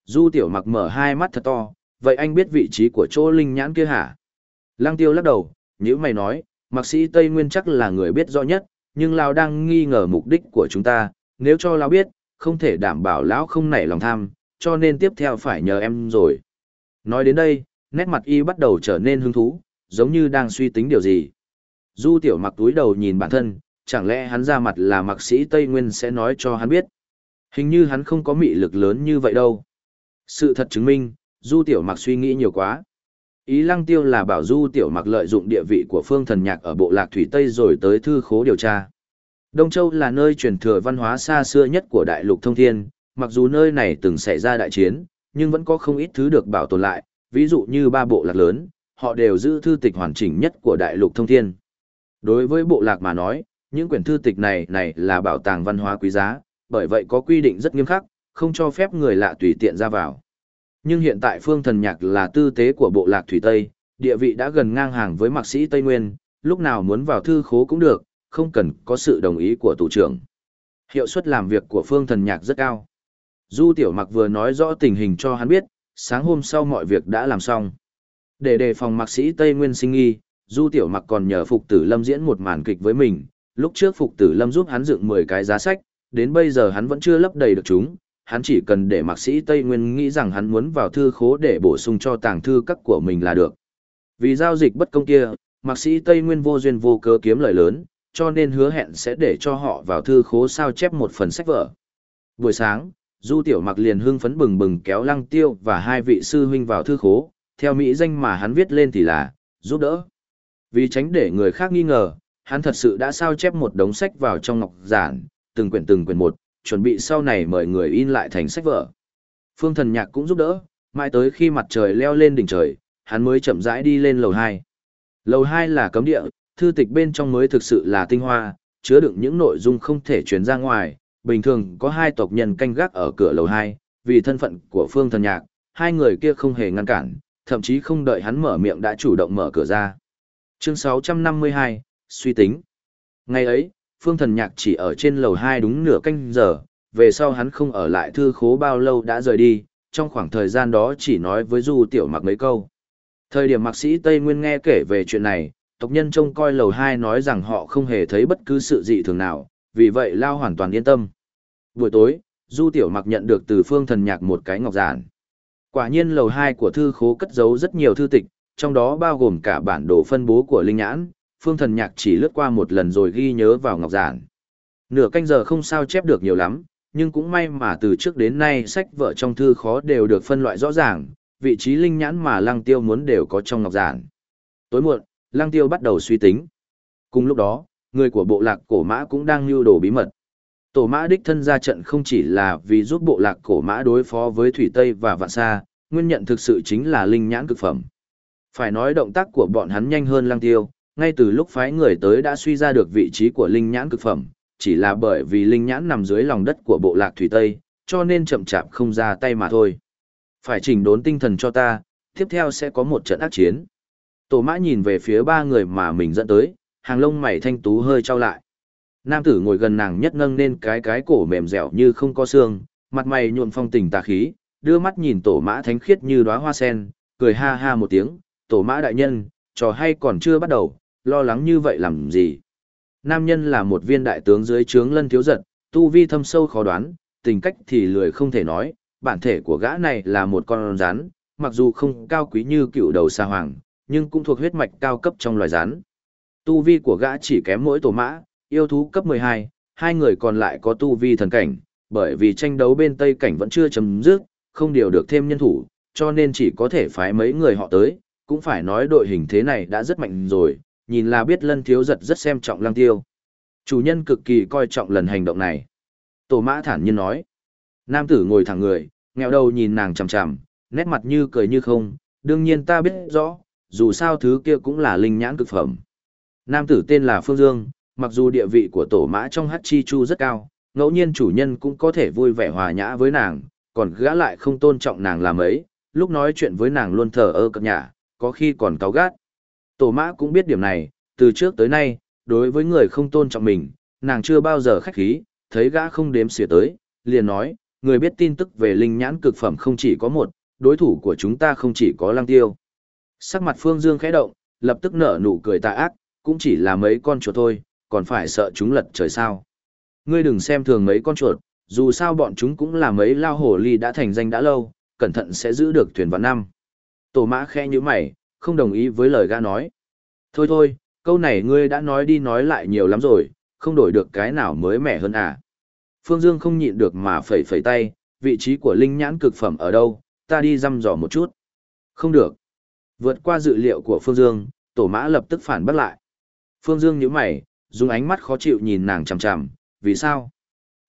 Du tiểu mặc mở hai mắt thật to, vậy anh biết vị trí của chỗ linh nhãn kia hả? Lăng tiêu lắc đầu, nếu mày nói, mạc sĩ Tây Nguyên chắc là người biết rõ nhất, nhưng Lão đang nghi ngờ mục đích của chúng ta, nếu cho Lão biết, không thể đảm bảo Lão không nảy lòng tham, cho nên tiếp theo phải nhờ em rồi. Nói đến đây, nét mặt y bắt đầu trở nên hứng thú, giống như đang suy tính điều gì. Du tiểu mặc túi đầu nhìn bản thân, chẳng lẽ hắn ra mặt là mặc sĩ Tây Nguyên sẽ nói cho hắn biết. Hình như hắn không có mị lực lớn như vậy đâu. Sự thật chứng minh, Du tiểu mặc suy nghĩ nhiều quá. Ý lăng tiêu là bảo Du tiểu mặc lợi dụng địa vị của phương thần nhạc ở bộ lạc Thủy Tây rồi tới thư khố điều tra. Đông Châu là nơi truyền thừa văn hóa xa xưa nhất của đại lục thông thiên, mặc dù nơi này từng xảy ra đại chiến, nhưng vẫn có không ít thứ được bảo tồn lại, ví dụ như ba bộ lạc lớn, họ đều giữ thư tịch hoàn chỉnh nhất của đại lục thông thiên. Đối với bộ lạc mà nói, những quyển thư tịch này này là bảo tàng văn hóa quý giá, bởi vậy có quy định rất nghiêm khắc, không cho phép người lạ tùy tiện ra vào. Nhưng hiện tại phương thần nhạc là tư tế của bộ lạc Thủy Tây, địa vị đã gần ngang hàng với mạc sĩ Tây Nguyên, lúc nào muốn vào thư khố cũng được, không cần có sự đồng ý của tù trưởng. Hiệu suất làm việc của phương thần nhạc rất cao. Du Tiểu Mặc vừa nói rõ tình hình cho hắn biết, sáng hôm sau mọi việc đã làm xong. Để đề phòng mạc sĩ Tây Nguyên sinh nghi, Du Tiểu Mặc còn nhờ Phục Tử Lâm diễn một màn kịch với mình, lúc trước Phục Tử Lâm giúp hắn dựng 10 cái giá sách, đến bây giờ hắn vẫn chưa lấp đầy được chúng, hắn chỉ cần để mạc sĩ Tây Nguyên nghĩ rằng hắn muốn vào thư khố để bổ sung cho tàng thư các của mình là được. Vì giao dịch bất công kia, mạc sĩ Tây Nguyên vô duyên vô cớ kiếm lợi lớn, cho nên hứa hẹn sẽ để cho họ vào thư khố sao chép một phần sách vở. Buổi sáng, Du Tiểu Mặc liền hưng phấn bừng bừng kéo Lăng Tiêu và hai vị sư huynh vào thư khố, theo mỹ danh mà hắn viết lên thì là, giúp đỡ. Vì tránh để người khác nghi ngờ, hắn thật sự đã sao chép một đống sách vào trong ngọc giản, từng quyển từng quyển một, chuẩn bị sau này mời người in lại thành sách vở. Phương Thần Nhạc cũng giúp đỡ, mãi tới khi mặt trời leo lên đỉnh trời, hắn mới chậm rãi đi lên lầu 2. Lầu 2 là cấm địa, thư tịch bên trong mới thực sự là tinh hoa, chứa đựng những nội dung không thể truyền ra ngoài, bình thường có hai tộc nhân canh gác ở cửa lầu 2, vì thân phận của Phương Thần Nhạc, hai người kia không hề ngăn cản, thậm chí không đợi hắn mở miệng đã chủ động mở cửa ra. Chương 652, suy tính. Ngày ấy, Phương Thần Nhạc chỉ ở trên lầu hai đúng nửa canh giờ, về sau hắn không ở lại thư khố bao lâu đã rời đi, trong khoảng thời gian đó chỉ nói với Du Tiểu Mặc mấy câu. Thời điểm mạc sĩ Tây Nguyên nghe kể về chuyện này, tộc nhân trông coi lầu hai nói rằng họ không hề thấy bất cứ sự dị thường nào, vì vậy Lao hoàn toàn yên tâm. Buổi tối, Du Tiểu Mặc nhận được từ Phương Thần Nhạc một cái ngọc giản. Quả nhiên lầu hai của thư khố cất giấu rất nhiều thư tịch, trong đó bao gồm cả bản đồ phân bố của Linh Nhãn, Phương Thần Nhạc chỉ lướt qua một lần rồi ghi nhớ vào ngọc giản. Nửa canh giờ không sao chép được nhiều lắm, nhưng cũng may mà từ trước đến nay sách vợ trong thư khó đều được phân loại rõ ràng, vị trí linh nhãn mà Lăng Tiêu muốn đều có trong ngọc giản. Tối muộn, Lăng Tiêu bắt đầu suy tính. Cùng lúc đó, người của bộ lạc cổ mã cũng đang lưu đồ bí mật. Tổ mã đích thân ra trận không chỉ là vì giúp bộ lạc cổ mã đối phó với Thủy Tây và Vạn Sa, nguyên nhận thực sự chính là linh nhãn cực phẩm. Phải nói động tác của bọn hắn nhanh hơn Lăng Tiêu, ngay từ lúc phái người tới đã suy ra được vị trí của linh nhãn cực phẩm, chỉ là bởi vì linh nhãn nằm dưới lòng đất của bộ lạc Thủy Tây, cho nên chậm chạp không ra tay mà thôi. Phải chỉnh đốn tinh thần cho ta, tiếp theo sẽ có một trận ác chiến. Tổ mã nhìn về phía ba người mà mình dẫn tới, hàng lông mày thanh tú hơi trao lại. Nam tử ngồi gần nàng nhất nâng lên cái cái cổ mềm dẻo như không có xương, mặt mày nhuộm phong tình tà khí, đưa mắt nhìn tổ mã thánh khiết như đóa hoa sen, cười ha ha một tiếng, tổ mã đại nhân, trò hay còn chưa bắt đầu, lo lắng như vậy làm gì. Nam nhân là một viên đại tướng dưới trướng lân thiếu giật, tu vi thâm sâu khó đoán, tình cách thì lười không thể nói, bản thể của gã này là một con rắn, mặc dù không cao quý như cựu đầu sa hoàng, nhưng cũng thuộc huyết mạch cao cấp trong loài rắn. Tu vi của gã chỉ kém mỗi tổ mã, yêu thú cấp 12, hai người còn lại có tu vi thần cảnh, bởi vì tranh đấu bên Tây cảnh vẫn chưa chấm dứt, không điều được thêm nhân thủ, cho nên chỉ có thể phái mấy người họ tới, cũng phải nói đội hình thế này đã rất mạnh rồi, nhìn là biết lân thiếu giật rất xem trọng lăng tiêu. Chủ nhân cực kỳ coi trọng lần hành động này. Tổ mã thản nhiên nói. Nam tử ngồi thẳng người, nghèo đầu nhìn nàng chằm chằm, nét mặt như cười như không, đương nhiên ta biết rõ, dù sao thứ kia cũng là linh nhãn cực phẩm. Nam tử tên là Phương Dương, mặc dù địa vị của tổ mã trong hát chi chu rất cao, ngẫu nhiên chủ nhân cũng có thể vui vẻ hòa nhã với nàng, còn gã lại không tôn trọng nàng làm ấy, lúc nói chuyện với nàng luôn thờ ơ cập nhà, có khi còn cáu gắt. Tổ mã cũng biết điểm này, từ trước tới nay, đối với người không tôn trọng mình, nàng chưa bao giờ khách khí, thấy gã không đếm xỉa tới, liền nói, người biết tin tức về linh nhãn cực phẩm không chỉ có một, đối thủ của chúng ta không chỉ có lăng tiêu. Sắc mặt Phương Dương khẽ động, lập tức nở nụ cười tà ác, cũng chỉ là mấy con chuột thôi, còn phải sợ chúng lật trời sao. Ngươi đừng xem thường mấy con chuột, dù sao bọn chúng cũng là mấy lao hổ ly đã thành danh đã lâu, cẩn thận sẽ giữ được thuyền vạn năm. Tổ mã khẽ như mày, không đồng ý với lời gã nói. Thôi thôi, câu này ngươi đã nói đi nói lại nhiều lắm rồi, không đổi được cái nào mới mẻ hơn à. Phương Dương không nhịn được mà phẩy phẩy tay, vị trí của linh nhãn cực phẩm ở đâu, ta đi dăm dò một chút. Không được. Vượt qua dự liệu của Phương Dương, tổ mã lập tức phản bắt lại. Phương Dương nhíu mày, dùng ánh mắt khó chịu nhìn nàng chằm chằm, vì sao?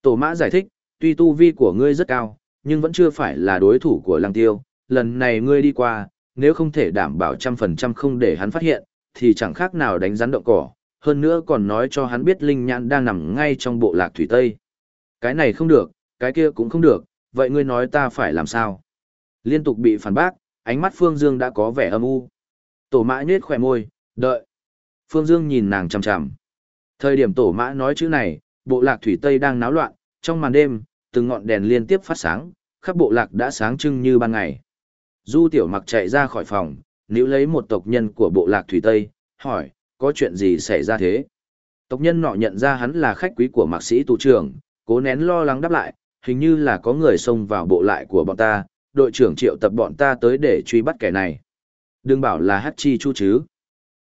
Tổ mã giải thích, tuy tu vi của ngươi rất cao, nhưng vẫn chưa phải là đối thủ của lăng tiêu. Lần này ngươi đi qua, nếu không thể đảm bảo trăm phần trăm không để hắn phát hiện, thì chẳng khác nào đánh rắn động cỏ. Hơn nữa còn nói cho hắn biết linh nhãn đang nằm ngay trong bộ lạc thủy Tây. Cái này không được, cái kia cũng không được, vậy ngươi nói ta phải làm sao? Liên tục bị phản bác, ánh mắt Phương Dương đã có vẻ âm u. Tổ mã nhết khỏe môi, đợi. Phương Dương nhìn nàng chằm chằm. Thời điểm tổ mã nói chữ này, bộ lạc thủy Tây đang náo loạn, trong màn đêm, từng ngọn đèn liên tiếp phát sáng, khắp bộ lạc đã sáng trưng như ban ngày. Du tiểu mặc chạy ra khỏi phòng, níu lấy một tộc nhân của bộ lạc thủy Tây, hỏi, có chuyện gì xảy ra thế? Tộc nhân nọ nhận ra hắn là khách quý của mạc sĩ tù trưởng, cố nén lo lắng đáp lại, hình như là có người xông vào bộ lại của bọn ta, đội trưởng triệu tập bọn ta tới để truy bắt kẻ này. Đừng bảo là hát chi chu chứ.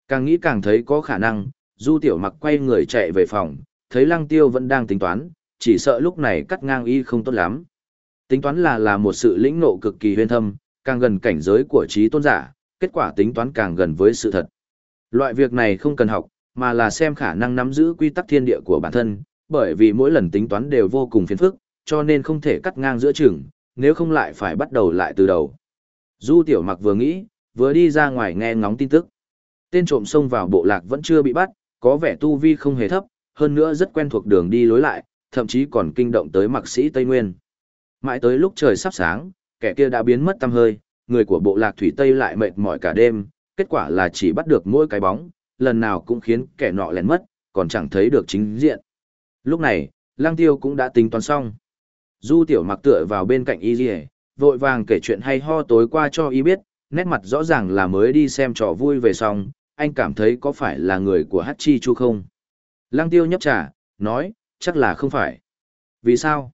Càng nghĩ càng thấy có khả năng, du tiểu mặc quay người chạy về phòng, thấy lăng tiêu vẫn đang tính toán, chỉ sợ lúc này cắt ngang y không tốt lắm. Tính toán là là một sự lĩnh nộ cực kỳ huyên thâm, càng gần cảnh giới của trí tôn giả, kết quả tính toán càng gần với sự thật. Loại việc này không cần học, mà là xem khả năng nắm giữ quy tắc thiên địa của bản thân, bởi vì mỗi lần tính toán đều vô cùng phiền phức, cho nên không thể cắt ngang giữa chừng, nếu không lại phải bắt đầu lại từ đầu. Du tiểu mặc vừa nghĩ, vừa đi ra ngoài nghe ngóng tin tức. Tên trộm xông vào bộ lạc vẫn chưa bị bắt, có vẻ tu vi không hề thấp, hơn nữa rất quen thuộc đường đi lối lại, thậm chí còn kinh động tới mặc sĩ Tây Nguyên. Mãi tới lúc trời sắp sáng, kẻ kia đã biến mất tăm hơi, người của bộ lạc Thủy Tây lại mệt mỏi cả đêm, kết quả là chỉ bắt được mỗi cái bóng, lần nào cũng khiến kẻ nọ lén mất, còn chẳng thấy được chính diện. Lúc này, Lăng Tiêu cũng đã tính toán xong. Du Tiểu Mặc tựa vào bên cạnh Y Lệ, vội vàng kể chuyện hay ho tối qua cho y biết, nét mặt rõ ràng là mới đi xem trò vui về xong, anh cảm thấy có phải là người của Hát Chi Chu không? Lăng Tiêu nhấp trà, nói, chắc là không phải. Vì sao?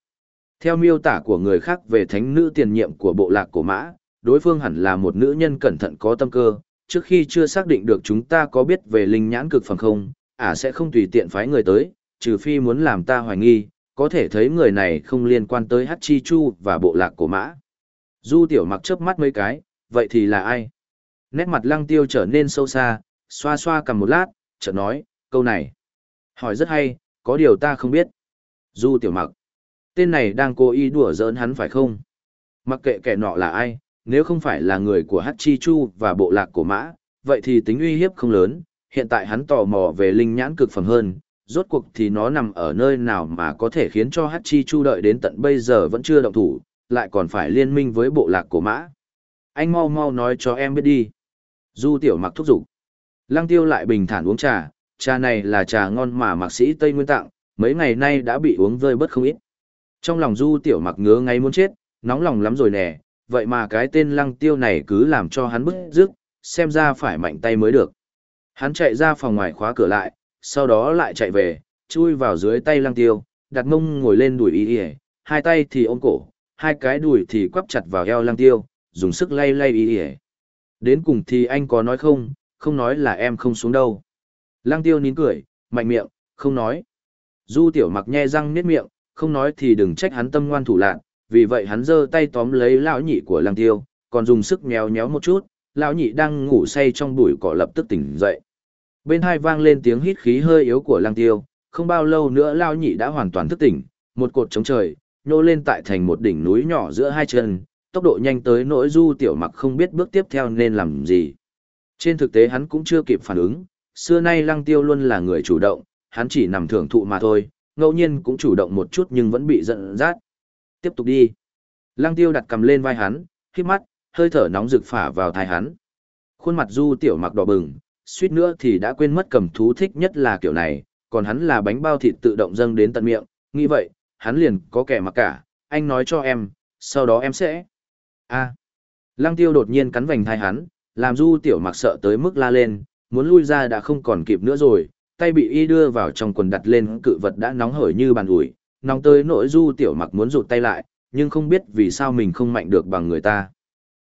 Theo miêu tả của người khác về thánh nữ tiền nhiệm của bộ lạc của mã, đối phương hẳn là một nữ nhân cẩn thận có tâm cơ, trước khi chưa xác định được chúng ta có biết về linh nhãn cực phẩm không, ả à sẽ không tùy tiện phái người tới, trừ phi muốn làm ta hoài nghi, có thể thấy người này không liên quan tới Hát Chi Chu và bộ lạc của mã. Du tiểu mặc chớp mắt mấy cái, vậy thì là ai? Nét mặt lăng tiêu trở nên sâu xa, xoa xoa cầm một lát, chợt nói, câu này. Hỏi rất hay, có điều ta không biết. Du tiểu mặc. Tên này đang cố ý đùa giỡn hắn phải không? Mặc kệ kẻ nọ là ai, nếu không phải là người của Hát Chi Chu và bộ lạc của mã, vậy thì tính uy hiếp không lớn. Hiện tại hắn tò mò về linh nhãn cực phẩm hơn, rốt cuộc thì nó nằm ở nơi nào mà có thể khiến cho Hát Chi Chu đợi đến tận bây giờ vẫn chưa động thủ, lại còn phải liên minh với bộ lạc của mã. Anh mau mau nói cho em biết đi. Du tiểu mặc thúc giục. Lăng tiêu lại bình thản uống trà, trà này là trà ngon mà mạc sĩ Tây Nguyên tặng, mấy ngày nay đã bị uống rơi bất không ít. Trong lòng du tiểu mặc ngứa ngay muốn chết, nóng lòng lắm rồi nè, vậy mà cái tên lăng tiêu này cứ làm cho hắn bức rức, xem ra phải mạnh tay mới được. Hắn chạy ra phòng ngoài khóa cửa lại, sau đó lại chạy về, chui vào dưới tay lăng tiêu, đặt mông ngồi lên đùi y y, hai tay thì ôm cổ, hai cái đùi thì quắp chặt vào eo lăng tiêu, dùng sức lay lay y y. Đến cùng thì anh có nói không, không nói là em không xuống đâu. Lăng tiêu nín cười, mạnh miệng, không nói. Du tiểu mặc nhe răng niết miệng, không nói thì đừng trách hắn tâm ngoan thủ lạn, vì vậy hắn giơ tay tóm lấy lão nhị của lăng tiêu, còn dùng sức nhéo nhéo một chút, lão nhị đang ngủ say trong bụi cỏ lập tức tỉnh dậy. Bên hai vang lên tiếng hít khí hơi yếu của lăng tiêu, không bao lâu nữa lão nhị đã hoàn toàn thức tỉnh, một cột chống trời, nhô lên tại thành một đỉnh núi nhỏ giữa hai chân, tốc độ nhanh tới nỗi du tiểu mặc không biết bước tiếp theo nên làm gì. Trên thực tế hắn cũng chưa kịp phản ứng, xưa nay lăng tiêu luôn là người chủ động, hắn chỉ nằm thưởng thụ mà thôi, ngẫu nhiên cũng chủ động một chút nhưng vẫn bị giận dắt. Tiếp tục đi. Lăng tiêu đặt cầm lên vai hắn, khiếp mắt, hơi thở nóng rực phả vào thai hắn. Khuôn mặt du tiểu mặc đỏ bừng, suýt nữa thì đã quên mất cầm thú thích nhất là kiểu này, còn hắn là bánh bao thịt tự động dâng đến tận miệng, nghĩ vậy, hắn liền có kẻ mặc cả, anh nói cho em, sau đó em sẽ... a Lăng tiêu đột nhiên cắn vành thai hắn, làm du tiểu mặc sợ tới mức la lên, muốn lui ra đã không còn kịp nữa rồi, tay bị y đưa vào trong quần đặt lên cự vật đã nóng hởi như bàn ủi, nóng tới nỗi du tiểu mặc muốn rụt tay lại, nhưng không biết vì sao mình không mạnh được bằng người ta.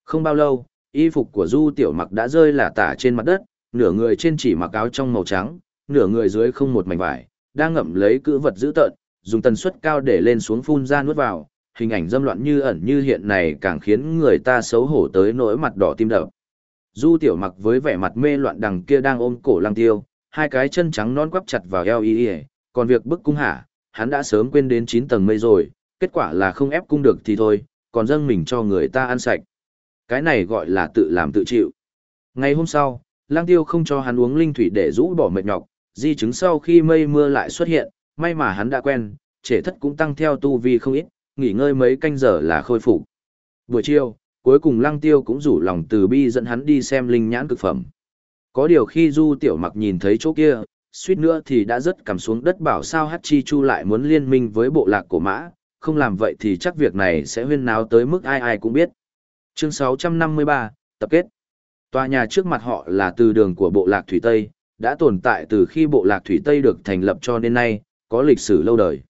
Không bao lâu, y phục của du tiểu mặc đã rơi lả tả trên mặt đất, nửa người trên chỉ mặc áo trong màu trắng, nửa người dưới không một mảnh vải, đang ngậm lấy cự vật dữ tợn, dùng tần suất cao để lên xuống phun ra nuốt vào, hình ảnh dâm loạn như ẩn như hiện này càng khiến người ta xấu hổ tới nỗi mặt đỏ tim đập. Du tiểu mặc với vẻ mặt mê loạn đằng kia đang ôm cổ lăng tiêu, hai cái chân trắng non quắp chặt vào eo y y, còn việc bức cung hả, hắn đã sớm quên đến 9 tầng mây rồi, kết quả là không ép cung được thì thôi, còn dâng mình cho người ta ăn sạch. Cái này gọi là tự làm tự chịu. Ngày hôm sau, lang tiêu không cho hắn uống linh thủy để rũ bỏ mệt nhọc, di chứng sau khi mây mưa lại xuất hiện, may mà hắn đã quen, trẻ thất cũng tăng theo tu vi không ít, nghỉ ngơi mấy canh giờ là khôi phục. Buổi chiều, cuối cùng lăng tiêu cũng rủ lòng từ bi dẫn hắn đi xem linh nhãn cực phẩm. Có điều khi du tiểu mặc nhìn thấy chỗ kia, suýt nữa thì đã rất cằm xuống đất bảo sao hát chi chu lại muốn liên minh với bộ lạc của mã, không làm vậy thì chắc việc này sẽ huyên náo tới mức ai ai cũng biết. Chương 653, tập kết. Tòa nhà trước mặt họ là từ đường của bộ lạc Thủy Tây, đã tồn tại từ khi bộ lạc Thủy Tây được thành lập cho đến nay, có lịch sử lâu đời.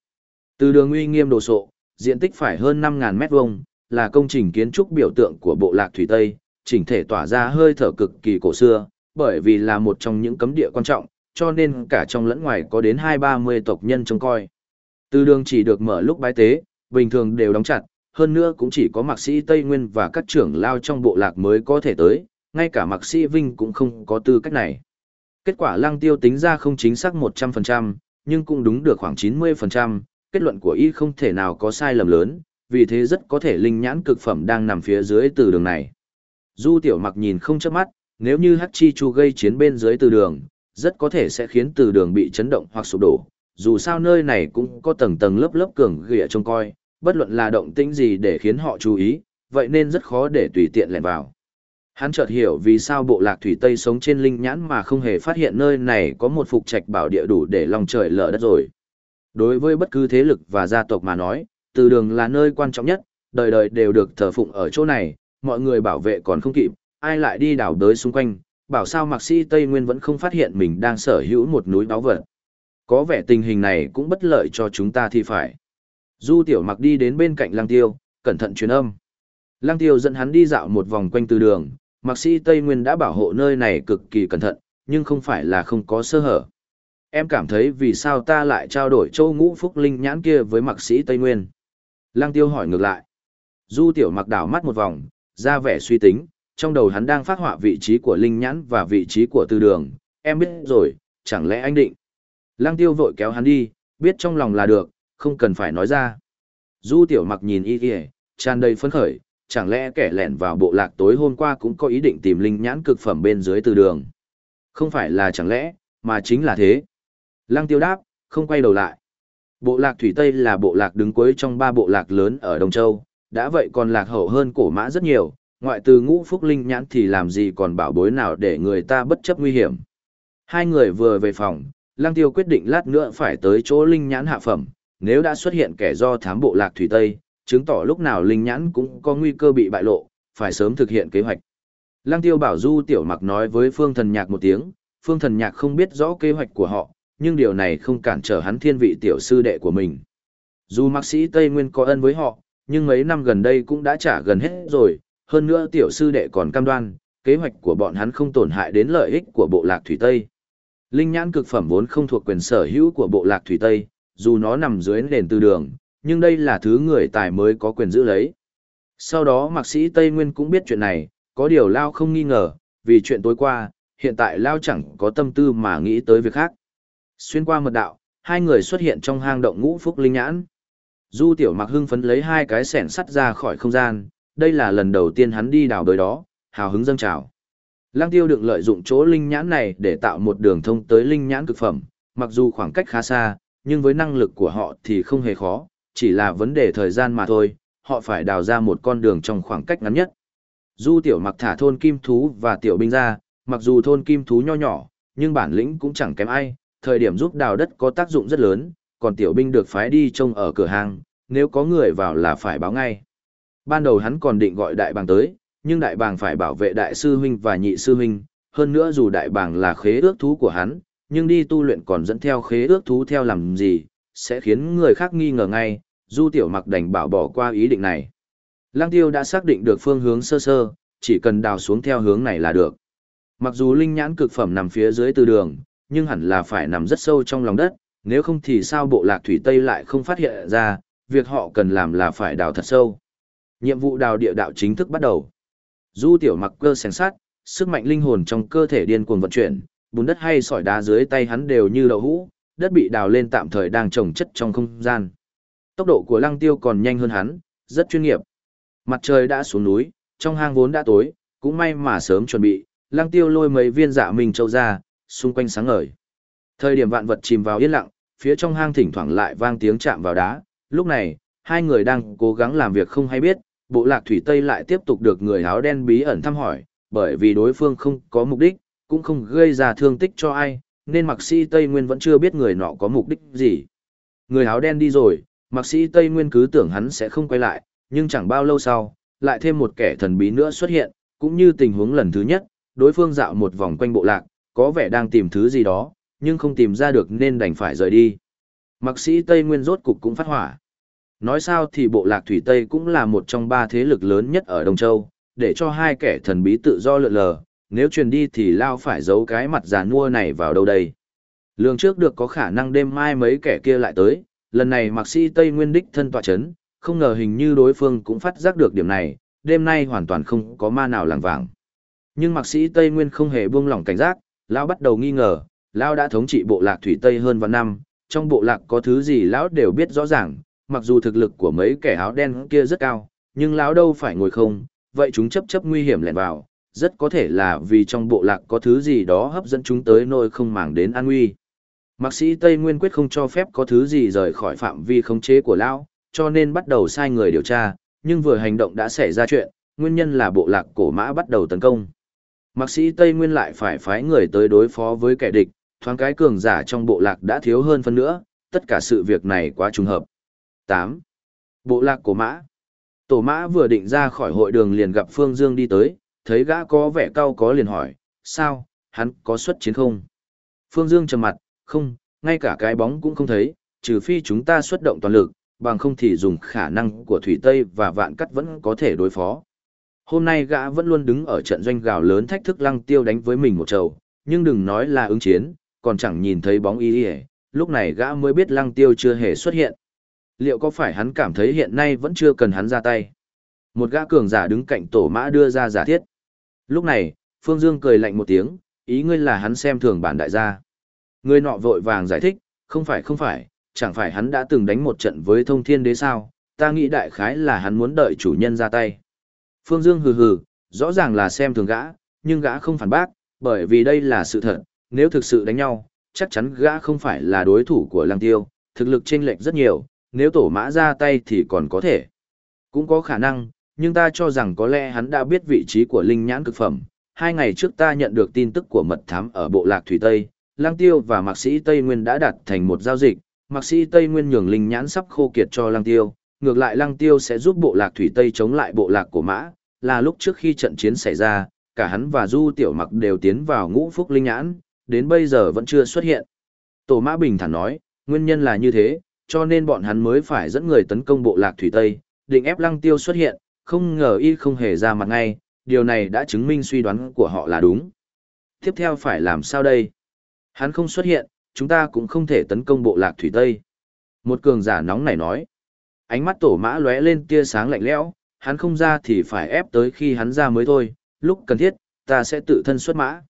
Từ đường uy nghiêm đồ sộ, diện tích phải hơn 5.000 mét vuông, là công trình kiến trúc biểu tượng của bộ lạc Thủy Tây, chỉnh thể tỏa ra hơi thở cực kỳ cổ xưa, bởi vì là một trong những cấm địa quan trọng, cho nên cả trong lẫn ngoài có đến hai ba mươi tộc nhân trông coi. Từ đường chỉ được mở lúc bái tế, bình thường đều đóng chặt, hơn nữa cũng chỉ có mạc sĩ Tây Nguyên và các trưởng lao trong bộ lạc mới có thể tới, ngay cả mạc sĩ Vinh cũng không có tư cách này. Kết quả lăng tiêu tính ra không chính xác 100%, nhưng cũng đúng được khoảng 90%, kết luận của y không thể nào có sai lầm lớn, vì thế rất có thể linh nhãn cực phẩm đang nằm phía dưới từ đường này. Du tiểu mặc nhìn không chớp mắt, nếu như Hắc Chi Chu gây chiến bên dưới từ đường, rất có thể sẽ khiến từ đường bị chấn động hoặc sụp đổ. Dù sao nơi này cũng có tầng tầng lớp lớp cường ghịa trông coi, bất luận là động tĩnh gì để khiến họ chú ý, vậy nên rất khó để tùy tiện lẻn vào. Hắn chợt hiểu vì sao bộ lạc thủy Tây sống trên linh nhãn mà không hề phát hiện nơi này có một phục trạch bảo địa đủ để lòng trời lở đất rồi. Đối với bất cứ thế lực và gia tộc mà nói, từ đường là nơi quan trọng nhất, đời đời đều được thờ phụng ở chỗ này, mọi người bảo vệ còn không kịp, ai lại đi đảo đới xung quanh, bảo sao mạc sĩ Tây Nguyên vẫn không phát hiện mình đang sở hữu một núi báo vật. Có vẻ tình hình này cũng bất lợi cho chúng ta thì phải. Du tiểu mặc đi đến bên cạnh lăng tiêu, cẩn thận truyền âm. Lăng tiêu dẫn hắn đi dạo một vòng quanh từ đường, mạc sĩ Tây Nguyên đã bảo hộ nơi này cực kỳ cẩn thận, nhưng không phải là không có sơ hở. Em cảm thấy vì sao ta lại trao đổi châu ngũ phúc linh nhãn kia với mạc sĩ Tây Nguyên. Lăng tiêu hỏi ngược lại. Du tiểu mặc đảo mắt một vòng, ra vẻ suy tính, trong đầu hắn đang phát họa vị trí của linh nhãn và vị trí của tư đường, em biết rồi, chẳng lẽ anh định. Lăng tiêu vội kéo hắn đi, biết trong lòng là được, không cần phải nói ra. Du tiểu mặc nhìn y kìa, tràn đầy phấn khởi, chẳng lẽ kẻ lẻn vào bộ lạc tối hôm qua cũng có ý định tìm linh nhãn cực phẩm bên dưới từ đường. Không phải là chẳng lẽ, mà chính là thế. Lăng tiêu đáp, không quay đầu lại. Bộ lạc Thủy Tây là bộ lạc đứng cuối trong ba bộ lạc lớn ở Đông Châu, đã vậy còn lạc hậu hơn cổ mã rất nhiều, ngoại từ ngũ phúc linh nhãn thì làm gì còn bảo bối nào để người ta bất chấp nguy hiểm. Hai người vừa về phòng, Lăng Tiêu quyết định lát nữa phải tới chỗ linh nhãn hạ phẩm, nếu đã xuất hiện kẻ do thám bộ lạc thủy Tây, chứng tỏ lúc nào linh nhãn cũng có nguy cơ bị bại lộ, phải sớm thực hiện kế hoạch. Lăng Tiêu bảo Du Tiểu Mặc nói với Phương Thần Nhạc một tiếng, Phương Thần Nhạc không biết rõ kế hoạch của họ, nhưng điều này không cản trở hắn thiên vị tiểu sư đệ của mình. Dù mạc sĩ Tây Nguyên có ân với họ, nhưng mấy năm gần đây cũng đã trả gần hết rồi, hơn nữa tiểu sư đệ còn cam đoan, kế hoạch của bọn hắn không tổn hại đến lợi ích của bộ lạc Thủy Tây. Linh nhãn cực phẩm vốn không thuộc quyền sở hữu của bộ lạc Thủy Tây, dù nó nằm dưới nền tư đường, nhưng đây là thứ người tài mới có quyền giữ lấy. Sau đó mạc sĩ Tây Nguyên cũng biết chuyện này, có điều Lao không nghi ngờ, vì chuyện tối qua, hiện tại Lao chẳng có tâm tư mà nghĩ tới việc khác. Xuyên qua mật đạo, hai người xuất hiện trong hang động ngũ phúc linh nhãn. Du tiểu mặc hưng phấn lấy hai cái sẻn sắt ra khỏi không gian, đây là lần đầu tiên hắn đi đào đời đó, hào hứng dâng trào. Lăng tiêu được lợi dụng chỗ linh nhãn này để tạo một đường thông tới linh nhãn cực phẩm, mặc dù khoảng cách khá xa, nhưng với năng lực của họ thì không hề khó, chỉ là vấn đề thời gian mà thôi, họ phải đào ra một con đường trong khoảng cách ngắn nhất. Du tiểu mặc thả thôn kim thú và tiểu binh ra, mặc dù thôn kim thú nho nhỏ, nhưng bản lĩnh cũng chẳng kém ai, thời điểm giúp đào đất có tác dụng rất lớn, còn tiểu binh được phái đi trông ở cửa hàng, nếu có người vào là phải báo ngay. Ban đầu hắn còn định gọi đại bàng tới, nhưng đại bàng phải bảo vệ đại sư huynh và nhị sư huynh, hơn nữa dù đại bàng là khế ước thú của hắn, nhưng đi tu luyện còn dẫn theo khế ước thú theo làm gì, sẽ khiến người khác nghi ngờ ngay, du tiểu mặc đành bảo bỏ qua ý định này. Lăng tiêu đã xác định được phương hướng sơ sơ, chỉ cần đào xuống theo hướng này là được. Mặc dù linh nhãn cực phẩm nằm phía dưới từ đường, nhưng hẳn là phải nằm rất sâu trong lòng đất, nếu không thì sao bộ lạc thủy Tây lại không phát hiện ra, việc họ cần làm là phải đào thật sâu. Nhiệm vụ đào địa đạo chính thức bắt đầu. Du tiểu mặc cơ sáng sát, sức mạnh linh hồn trong cơ thể điên cuồng vận chuyển, bùn đất hay sỏi đá dưới tay hắn đều như đậu hũ, đất bị đào lên tạm thời đang trồng chất trong không gian. Tốc độ của lăng tiêu còn nhanh hơn hắn, rất chuyên nghiệp. Mặt trời đã xuống núi, trong hang vốn đã tối, cũng may mà sớm chuẩn bị, lăng tiêu lôi mấy viên dạ mình châu ra, xung quanh sáng ngời. Thời điểm vạn vật chìm vào yên lặng, phía trong hang thỉnh thoảng lại vang tiếng chạm vào đá, lúc này, hai người đang cố gắng làm việc không hay biết, bộ lạc thủy Tây lại tiếp tục được người áo đen bí ẩn thăm hỏi, bởi vì đối phương không có mục đích, cũng không gây ra thương tích cho ai, nên mạc sĩ Tây Nguyên vẫn chưa biết người nọ có mục đích gì. Người áo đen đi rồi, mạc sĩ Tây Nguyên cứ tưởng hắn sẽ không quay lại, nhưng chẳng bao lâu sau, lại thêm một kẻ thần bí nữa xuất hiện, cũng như tình huống lần thứ nhất, đối phương dạo một vòng quanh bộ lạc, có vẻ đang tìm thứ gì đó, nhưng không tìm ra được nên đành phải rời đi. Mạc sĩ Tây Nguyên rốt cục cũng phát hỏa. Nói sao thì bộ lạc Thủy Tây cũng là một trong ba thế lực lớn nhất ở Đông Châu, để cho hai kẻ thần bí tự do lượn lờ, nếu truyền đi thì Lao phải giấu cái mặt già nua này vào đâu đây. Lường trước được có khả năng đêm mai mấy kẻ kia lại tới, lần này mạc sĩ Tây Nguyên đích thân tọa chấn, không ngờ hình như đối phương cũng phát giác được điểm này, đêm nay hoàn toàn không có ma nào làng vàng. Nhưng mạc sĩ Tây Nguyên không hề buông lỏng cảnh giác, Lão bắt đầu nghi ngờ, Lão đã thống trị bộ lạc Thủy Tây hơn vạn năm, trong bộ lạc có thứ gì Lão đều biết rõ ràng, mặc dù thực lực của mấy kẻ áo đen kia rất cao, nhưng Lão đâu phải ngồi không, vậy chúng chấp chấp nguy hiểm lẻn vào, rất có thể là vì trong bộ lạc có thứ gì đó hấp dẫn chúng tới nơi không màng đến an nguy. Mạc sĩ Tây Nguyên quyết không cho phép có thứ gì rời khỏi phạm vi khống chế của Lão, cho nên bắt đầu sai người điều tra, nhưng vừa hành động đã xảy ra chuyện, nguyên nhân là bộ lạc cổ mã bắt đầu tấn công. Mạc sĩ Tây Nguyên lại phải phái người tới đối phó với kẻ địch, thoáng cái cường giả trong bộ lạc đã thiếu hơn phân nữa, tất cả sự việc này quá trùng hợp. 8. Bộ lạc cổ mã Tổ mã vừa định ra khỏi hội đường liền gặp Phương Dương đi tới, thấy gã có vẻ cao có liền hỏi, sao, hắn có xuất chiến không? Phương Dương trầm mặt, không, ngay cả cái bóng cũng không thấy, trừ phi chúng ta xuất động toàn lực, bằng không thì dùng khả năng của Thủy Tây và Vạn Cắt vẫn có thể đối phó. Hôm nay gã vẫn luôn đứng ở trận doanh gào lớn thách thức lăng tiêu đánh với mình một trầu, nhưng đừng nói là ứng chiến, còn chẳng nhìn thấy bóng y y lúc này gã mới biết lăng tiêu chưa hề xuất hiện. Liệu có phải hắn cảm thấy hiện nay vẫn chưa cần hắn ra tay? Một gã cường giả đứng cạnh tổ mã đưa ra giả thiết. Lúc này, Phương Dương cười lạnh một tiếng, ý ngươi là hắn xem thường bản đại gia. Người nọ vội vàng giải thích, không phải không phải, chẳng phải hắn đã từng đánh một trận với thông thiên đế sao, ta nghĩ đại khái là hắn muốn đợi chủ nhân ra tay. Phương Dương hừ hừ, rõ ràng là xem thường gã, nhưng gã không phản bác, bởi vì đây là sự thật, nếu thực sự đánh nhau, chắc chắn gã không phải là đối thủ của Lăng Tiêu, thực lực chênh lệch rất nhiều, nếu tổ mã ra tay thì còn có thể. Cũng có khả năng, nhưng ta cho rằng có lẽ hắn đã biết vị trí của linh nhãn cực phẩm. Hai ngày trước ta nhận được tin tức của mật thám ở bộ lạc Thủy Tây, Lăng Tiêu và Mạc Sĩ Tây Nguyên đã đạt thành một giao dịch, Mạc Sĩ Tây Nguyên nhường linh nhãn sắp khô kiệt cho Lăng Tiêu, ngược lại Lăng Tiêu sẽ giúp bộ lạc Thủy Tây chống lại bộ lạc của Mã, là lúc trước khi trận chiến xảy ra, cả hắn và Du Tiểu Mặc đều tiến vào ngũ phúc linh nhãn, đến bây giờ vẫn chưa xuất hiện. Tổ Mã Bình thản nói, nguyên nhân là như thế, cho nên bọn hắn mới phải dẫn người tấn công bộ lạc Thủy Tây, định ép Lăng Tiêu xuất hiện, không ngờ y không hề ra mặt ngay, điều này đã chứng minh suy đoán của họ là đúng. Tiếp theo phải làm sao đây? Hắn không xuất hiện, chúng ta cũng không thể tấn công bộ lạc Thủy Tây. Một cường giả nóng này nói. Ánh mắt tổ mã lóe lên tia sáng lạnh lẽo, hắn không ra thì phải ép tới khi hắn ra mới thôi, lúc cần thiết, ta sẽ tự thân xuất mã.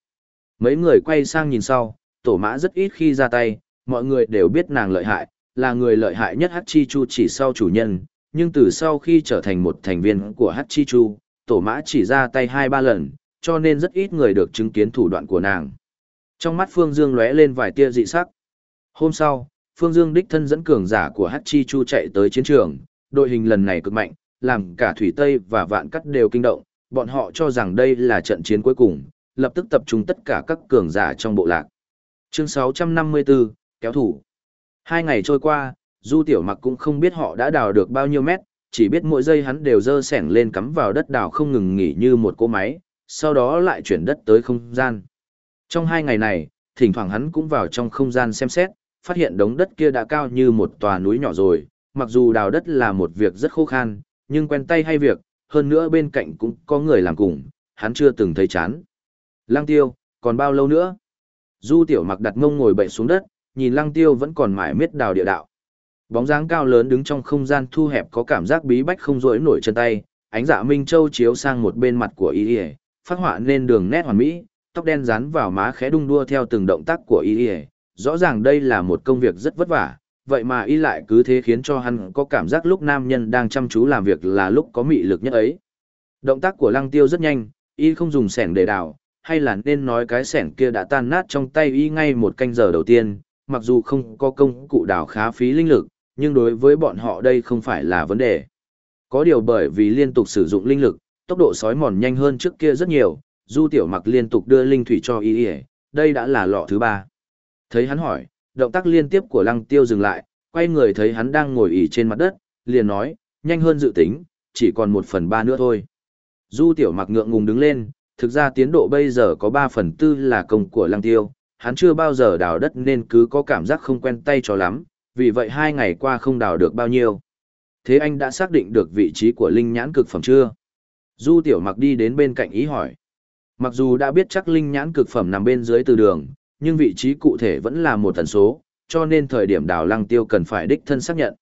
Mấy người quay sang nhìn sau, tổ mã rất ít khi ra tay, mọi người đều biết nàng lợi hại, là người lợi hại nhất Hachi Chu chỉ sau chủ nhân, nhưng từ sau khi trở thành một thành viên của Hachi Chu, tổ mã chỉ ra tay hai ba lần, cho nên rất ít người được chứng kiến thủ đoạn của nàng. Trong mắt Phương Dương lóe lên vài tia dị sắc. Hôm sau, Phương Dương đích thân dẫn cường giả của Hachi Chu chạy tới chiến trường, đội hình lần này cực mạnh, làm cả Thủy Tây và Vạn Cắt đều kinh động, bọn họ cho rằng đây là trận chiến cuối cùng, lập tức tập trung tất cả các cường giả trong bộ lạc. Chương 654, kéo thủ. Hai ngày trôi qua, Du Tiểu Mặc cũng không biết họ đã đào được bao nhiêu mét, chỉ biết mỗi giây hắn đều dơ sẻng lên cắm vào đất đào không ngừng nghỉ như một cỗ máy, sau đó lại chuyển đất tới không gian. Trong hai ngày này, thỉnh thoảng hắn cũng vào trong không gian xem xét, phát hiện đống đất kia đã cao như một tòa núi nhỏ rồi, mặc dù đào đất là một việc rất khô khan, nhưng quen tay hay việc, hơn nữa bên cạnh cũng có người làm cùng, hắn chưa từng thấy chán. Lăng tiêu, còn bao lâu nữa? Du tiểu mặc đặt ngông ngồi bậy xuống đất, nhìn lăng tiêu vẫn còn mải miết đào địa đạo. Bóng dáng cao lớn đứng trong không gian thu hẹp có cảm giác bí bách không rỗi nổi chân tay, ánh dạ minh châu chiếu sang một bên mặt của y y, phát họa nên đường nét hoàn mỹ, tóc đen dán vào má khẽ đung đua theo từng động tác của y y. Rõ ràng đây là một công việc rất vất vả, vậy mà y lại cứ thế khiến cho hắn có cảm giác lúc nam nhân đang chăm chú làm việc là lúc có mị lực nhất ấy. Động tác của lăng tiêu rất nhanh, y không dùng sẻng để đào, hay là nên nói cái sẻng kia đã tan nát trong tay y ngay một canh giờ đầu tiên, mặc dù không có công cụ đào khá phí linh lực, nhưng đối với bọn họ đây không phải là vấn đề. Có điều bởi vì liên tục sử dụng linh lực, tốc độ sói mòn nhanh hơn trước kia rất nhiều, Du Tiểu Mặc liên tục đưa linh thủy cho y y, đây đã là lọ thứ ba. Thấy hắn hỏi, động tác liên tiếp của Lăng Tiêu dừng lại, quay người thấy hắn đang ngồi ỉ trên mặt đất, liền nói, nhanh hơn dự tính, chỉ còn một phần ba nữa thôi. Du Tiểu Mặc ngượng ngùng đứng lên, thực ra tiến độ bây giờ có ba phần tư là công của Lăng Tiêu, hắn chưa bao giờ đào đất nên cứ có cảm giác không quen tay cho lắm, vì vậy hai ngày qua không đào được bao nhiêu. Thế anh đã xác định được vị trí của linh nhãn cực phẩm chưa? Du tiểu mặc đi đến bên cạnh ý hỏi. Mặc dù đã biết chắc linh nhãn cực phẩm nằm bên dưới từ đường, nhưng vị trí cụ thể vẫn là một tần số, cho nên thời điểm đào lăng tiêu cần phải đích thân xác nhận.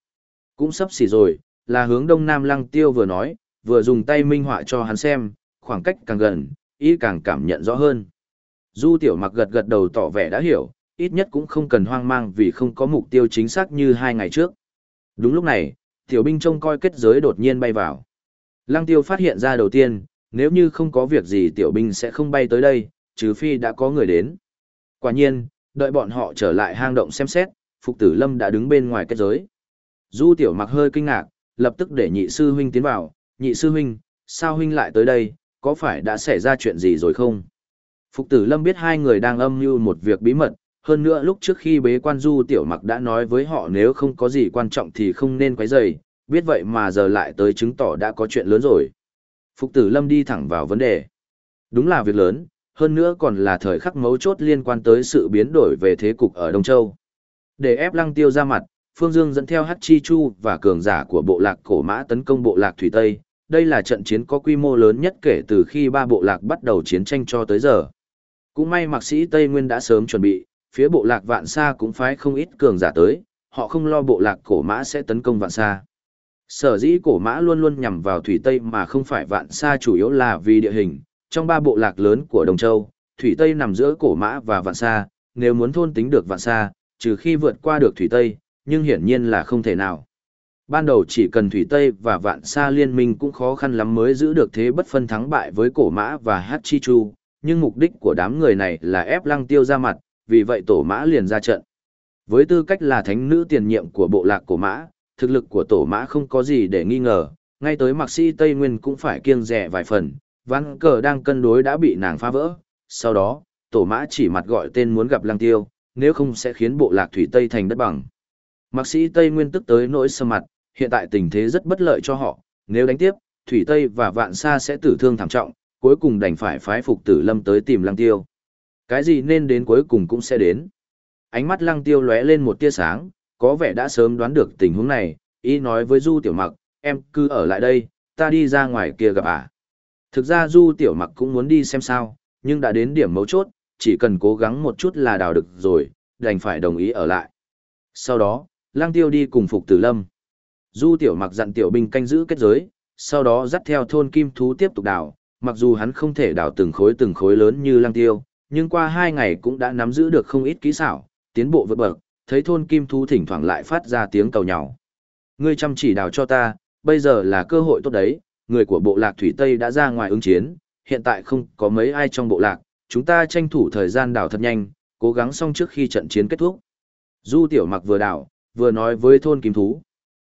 Cũng sắp xỉ rồi, là hướng đông nam lăng tiêu vừa nói, vừa dùng tay minh họa cho hắn xem, khoảng cách càng gần, ý càng cảm nhận rõ hơn. Du tiểu mặc gật gật đầu tỏ vẻ đã hiểu, ít nhất cũng không cần hoang mang vì không có mục tiêu chính xác như hai ngày trước. Đúng lúc này, tiểu binh trông coi kết giới đột nhiên bay vào. Lăng tiêu phát hiện ra đầu tiên, nếu như không có việc gì tiểu binh sẽ không bay tới đây, trừ phi đã có người đến. Quả nhiên, đợi bọn họ trở lại hang động xem xét, Phục Tử Lâm đã đứng bên ngoài kết giới. Du tiểu mặc hơi kinh ngạc, lập tức để nhị sư huynh tiến vào, nhị sư huynh, sao huynh lại tới đây, có phải đã xảy ra chuyện gì rồi không? Phục tử lâm biết hai người đang âm mưu một việc bí mật, hơn nữa lúc trước khi bế quan du tiểu mặc đã nói với họ nếu không có gì quan trọng thì không nên quấy rầy, biết vậy mà giờ lại tới chứng tỏ đã có chuyện lớn rồi. Phục tử lâm đi thẳng vào vấn đề. Đúng là việc lớn, hơn nữa còn là thời khắc mấu chốt liên quan tới sự biến đổi về thế cục ở Đông Châu. Để ép lăng tiêu ra mặt, Phương Dương dẫn theo Hắc Chi Chu và cường giả của bộ lạc cổ mã tấn công bộ lạc Thủy Tây. Đây là trận chiến có quy mô lớn nhất kể từ khi ba bộ lạc bắt đầu chiến tranh cho tới giờ. Cũng may mạc sĩ Tây Nguyên đã sớm chuẩn bị, phía bộ lạc vạn sa cũng phái không ít cường giả tới, họ không lo bộ lạc cổ mã sẽ tấn công vạn sa. Sở dĩ cổ mã luôn luôn nhằm vào thủy Tây mà không phải vạn sa chủ yếu là vì địa hình, trong ba bộ lạc lớn của Đồng Châu, thủy Tây nằm giữa cổ mã và vạn sa, nếu muốn thôn tính được vạn sa, trừ khi vượt qua được thủy Tây, nhưng hiển nhiên là không thể nào. Ban đầu chỉ cần thủy Tây và vạn sa liên minh cũng khó khăn lắm mới giữ được thế bất phân thắng bại với cổ mã và hát chi chu, nhưng mục đích của đám người này là ép lăng tiêu ra mặt, vì vậy tổ mã liền ra trận. Với tư cách là thánh nữ tiền nhiệm của bộ lạc cổ mã, thực lực của tổ mã không có gì để nghi ngờ, ngay tới mạc sĩ Tây Nguyên cũng phải kiêng rẻ vài phần, ván cờ đang cân đối đã bị nàng phá vỡ. Sau đó, tổ mã chỉ mặt gọi tên muốn gặp lăng tiêu, nếu không sẽ khiến bộ lạc thủy Tây thành đất bằng. Mạc sĩ Tây Nguyên tức tới nỗi sơ mặt, hiện tại tình thế rất bất lợi cho họ, nếu đánh tiếp, thủy Tây và vạn sa sẽ tử thương thảm trọng, cuối cùng đành phải phái phục tử lâm tới tìm lăng tiêu. Cái gì nên đến cuối cùng cũng sẽ đến. Ánh mắt lăng tiêu lóe lên một tia sáng, có vẻ đã sớm đoán được tình huống này, ý nói với Du Tiểu Mặc, em cứ ở lại đây, ta đi ra ngoài kia gặp à. Thực ra Du Tiểu Mặc cũng muốn đi xem sao, nhưng đã đến điểm mấu chốt, chỉ cần cố gắng một chút là đào được rồi, đành phải đồng ý ở lại. Sau đó, Lăng Tiêu đi cùng Phục Tử Lâm. Du Tiểu Mặc dặn Tiểu binh canh giữ kết giới, sau đó dắt theo thôn kim thú tiếp tục đào, mặc dù hắn không thể đào từng khối từng khối lớn như Lăng Tiêu, nhưng qua hai ngày cũng đã nắm giữ được không ít kỹ xảo, tiến bộ vượt bậc, thấy thôn kim thú thỉnh thoảng lại phát ra tiếng cầu nhào. Ngươi chăm chỉ đào cho ta, bây giờ là cơ hội tốt đấy, người của bộ lạc Thủy Tây đã ra ngoài ứng chiến, hiện tại không có mấy ai trong bộ lạc, chúng ta tranh thủ thời gian đào thật nhanh, cố gắng xong trước khi trận chiến kết thúc. Du tiểu mặc vừa đào vừa nói với thôn kim thú.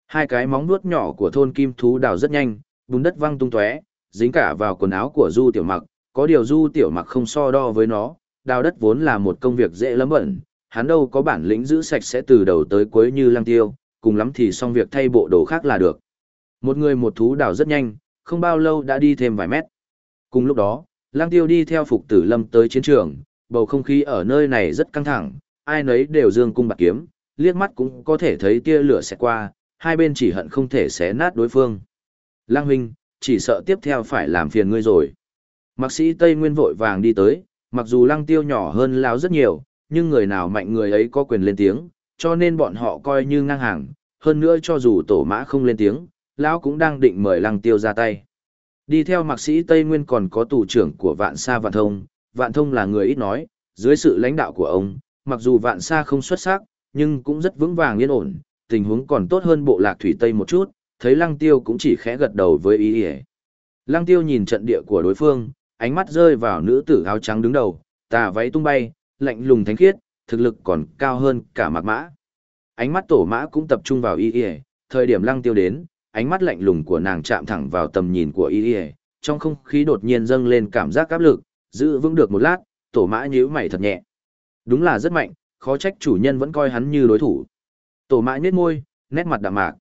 Hai cái móng vuốt nhỏ của thôn kim thú đào rất nhanh, bùn đất văng tung tóe, dính cả vào quần áo của Du tiểu mặc, có điều Du tiểu mặc không so đo với nó, đào đất vốn là một công việc dễ lắm bẩn, hắn đâu có bản lĩnh giữ sạch sẽ từ đầu tới cuối như lăng tiêu, cùng lắm thì xong việc thay bộ đồ khác là được. Một người một thú đào rất nhanh, không bao lâu đã đi thêm vài mét. Cùng lúc đó, lăng tiêu đi theo phục tử lâm tới chiến trường, bầu không khí ở nơi này rất căng thẳng, ai nấy đều dương cung bạc kiếm, liếc mắt cũng có thể thấy tia lửa sẽ qua, hai bên chỉ hận không thể xé nát đối phương. Lăng huynh, chỉ sợ tiếp theo phải làm phiền ngươi rồi. Mạc sĩ Tây Nguyên vội vàng đi tới, mặc dù lăng tiêu nhỏ hơn lão rất nhiều, nhưng người nào mạnh người ấy có quyền lên tiếng, cho nên bọn họ coi như ngang hàng, hơn nữa cho dù tổ mã không lên tiếng, lão cũng đang định mời lăng tiêu ra tay. Đi theo mạc sĩ Tây Nguyên còn có tù trưởng của Vạn Sa Vạn Thông, Vạn Thông là người ít nói, dưới sự lãnh đạo của ông, mặc dù Vạn Sa không xuất sắc, nhưng cũng rất vững vàng yên ổn, tình huống còn tốt hơn bộ lạc thủy Tây một chút, thấy lăng tiêu cũng chỉ khẽ gật đầu với ý ỉa Lăng tiêu nhìn trận địa của đối phương, ánh mắt rơi vào nữ tử áo trắng đứng đầu, tà váy tung bay, lạnh lùng thánh khiết, thực lực còn cao hơn cả mạc mã. Ánh mắt tổ mã cũng tập trung vào y y, thời điểm lăng tiêu đến, ánh mắt lạnh lùng của nàng chạm thẳng vào tầm nhìn của y y, trong không khí đột nhiên dâng lên cảm giác áp lực, giữ vững được một lát, tổ mã nhíu mày thật nhẹ. Đúng là rất mạnh, khó trách chủ nhân vẫn coi hắn như đối thủ. Tổ mã nhếch môi, nét mặt đạm mạc.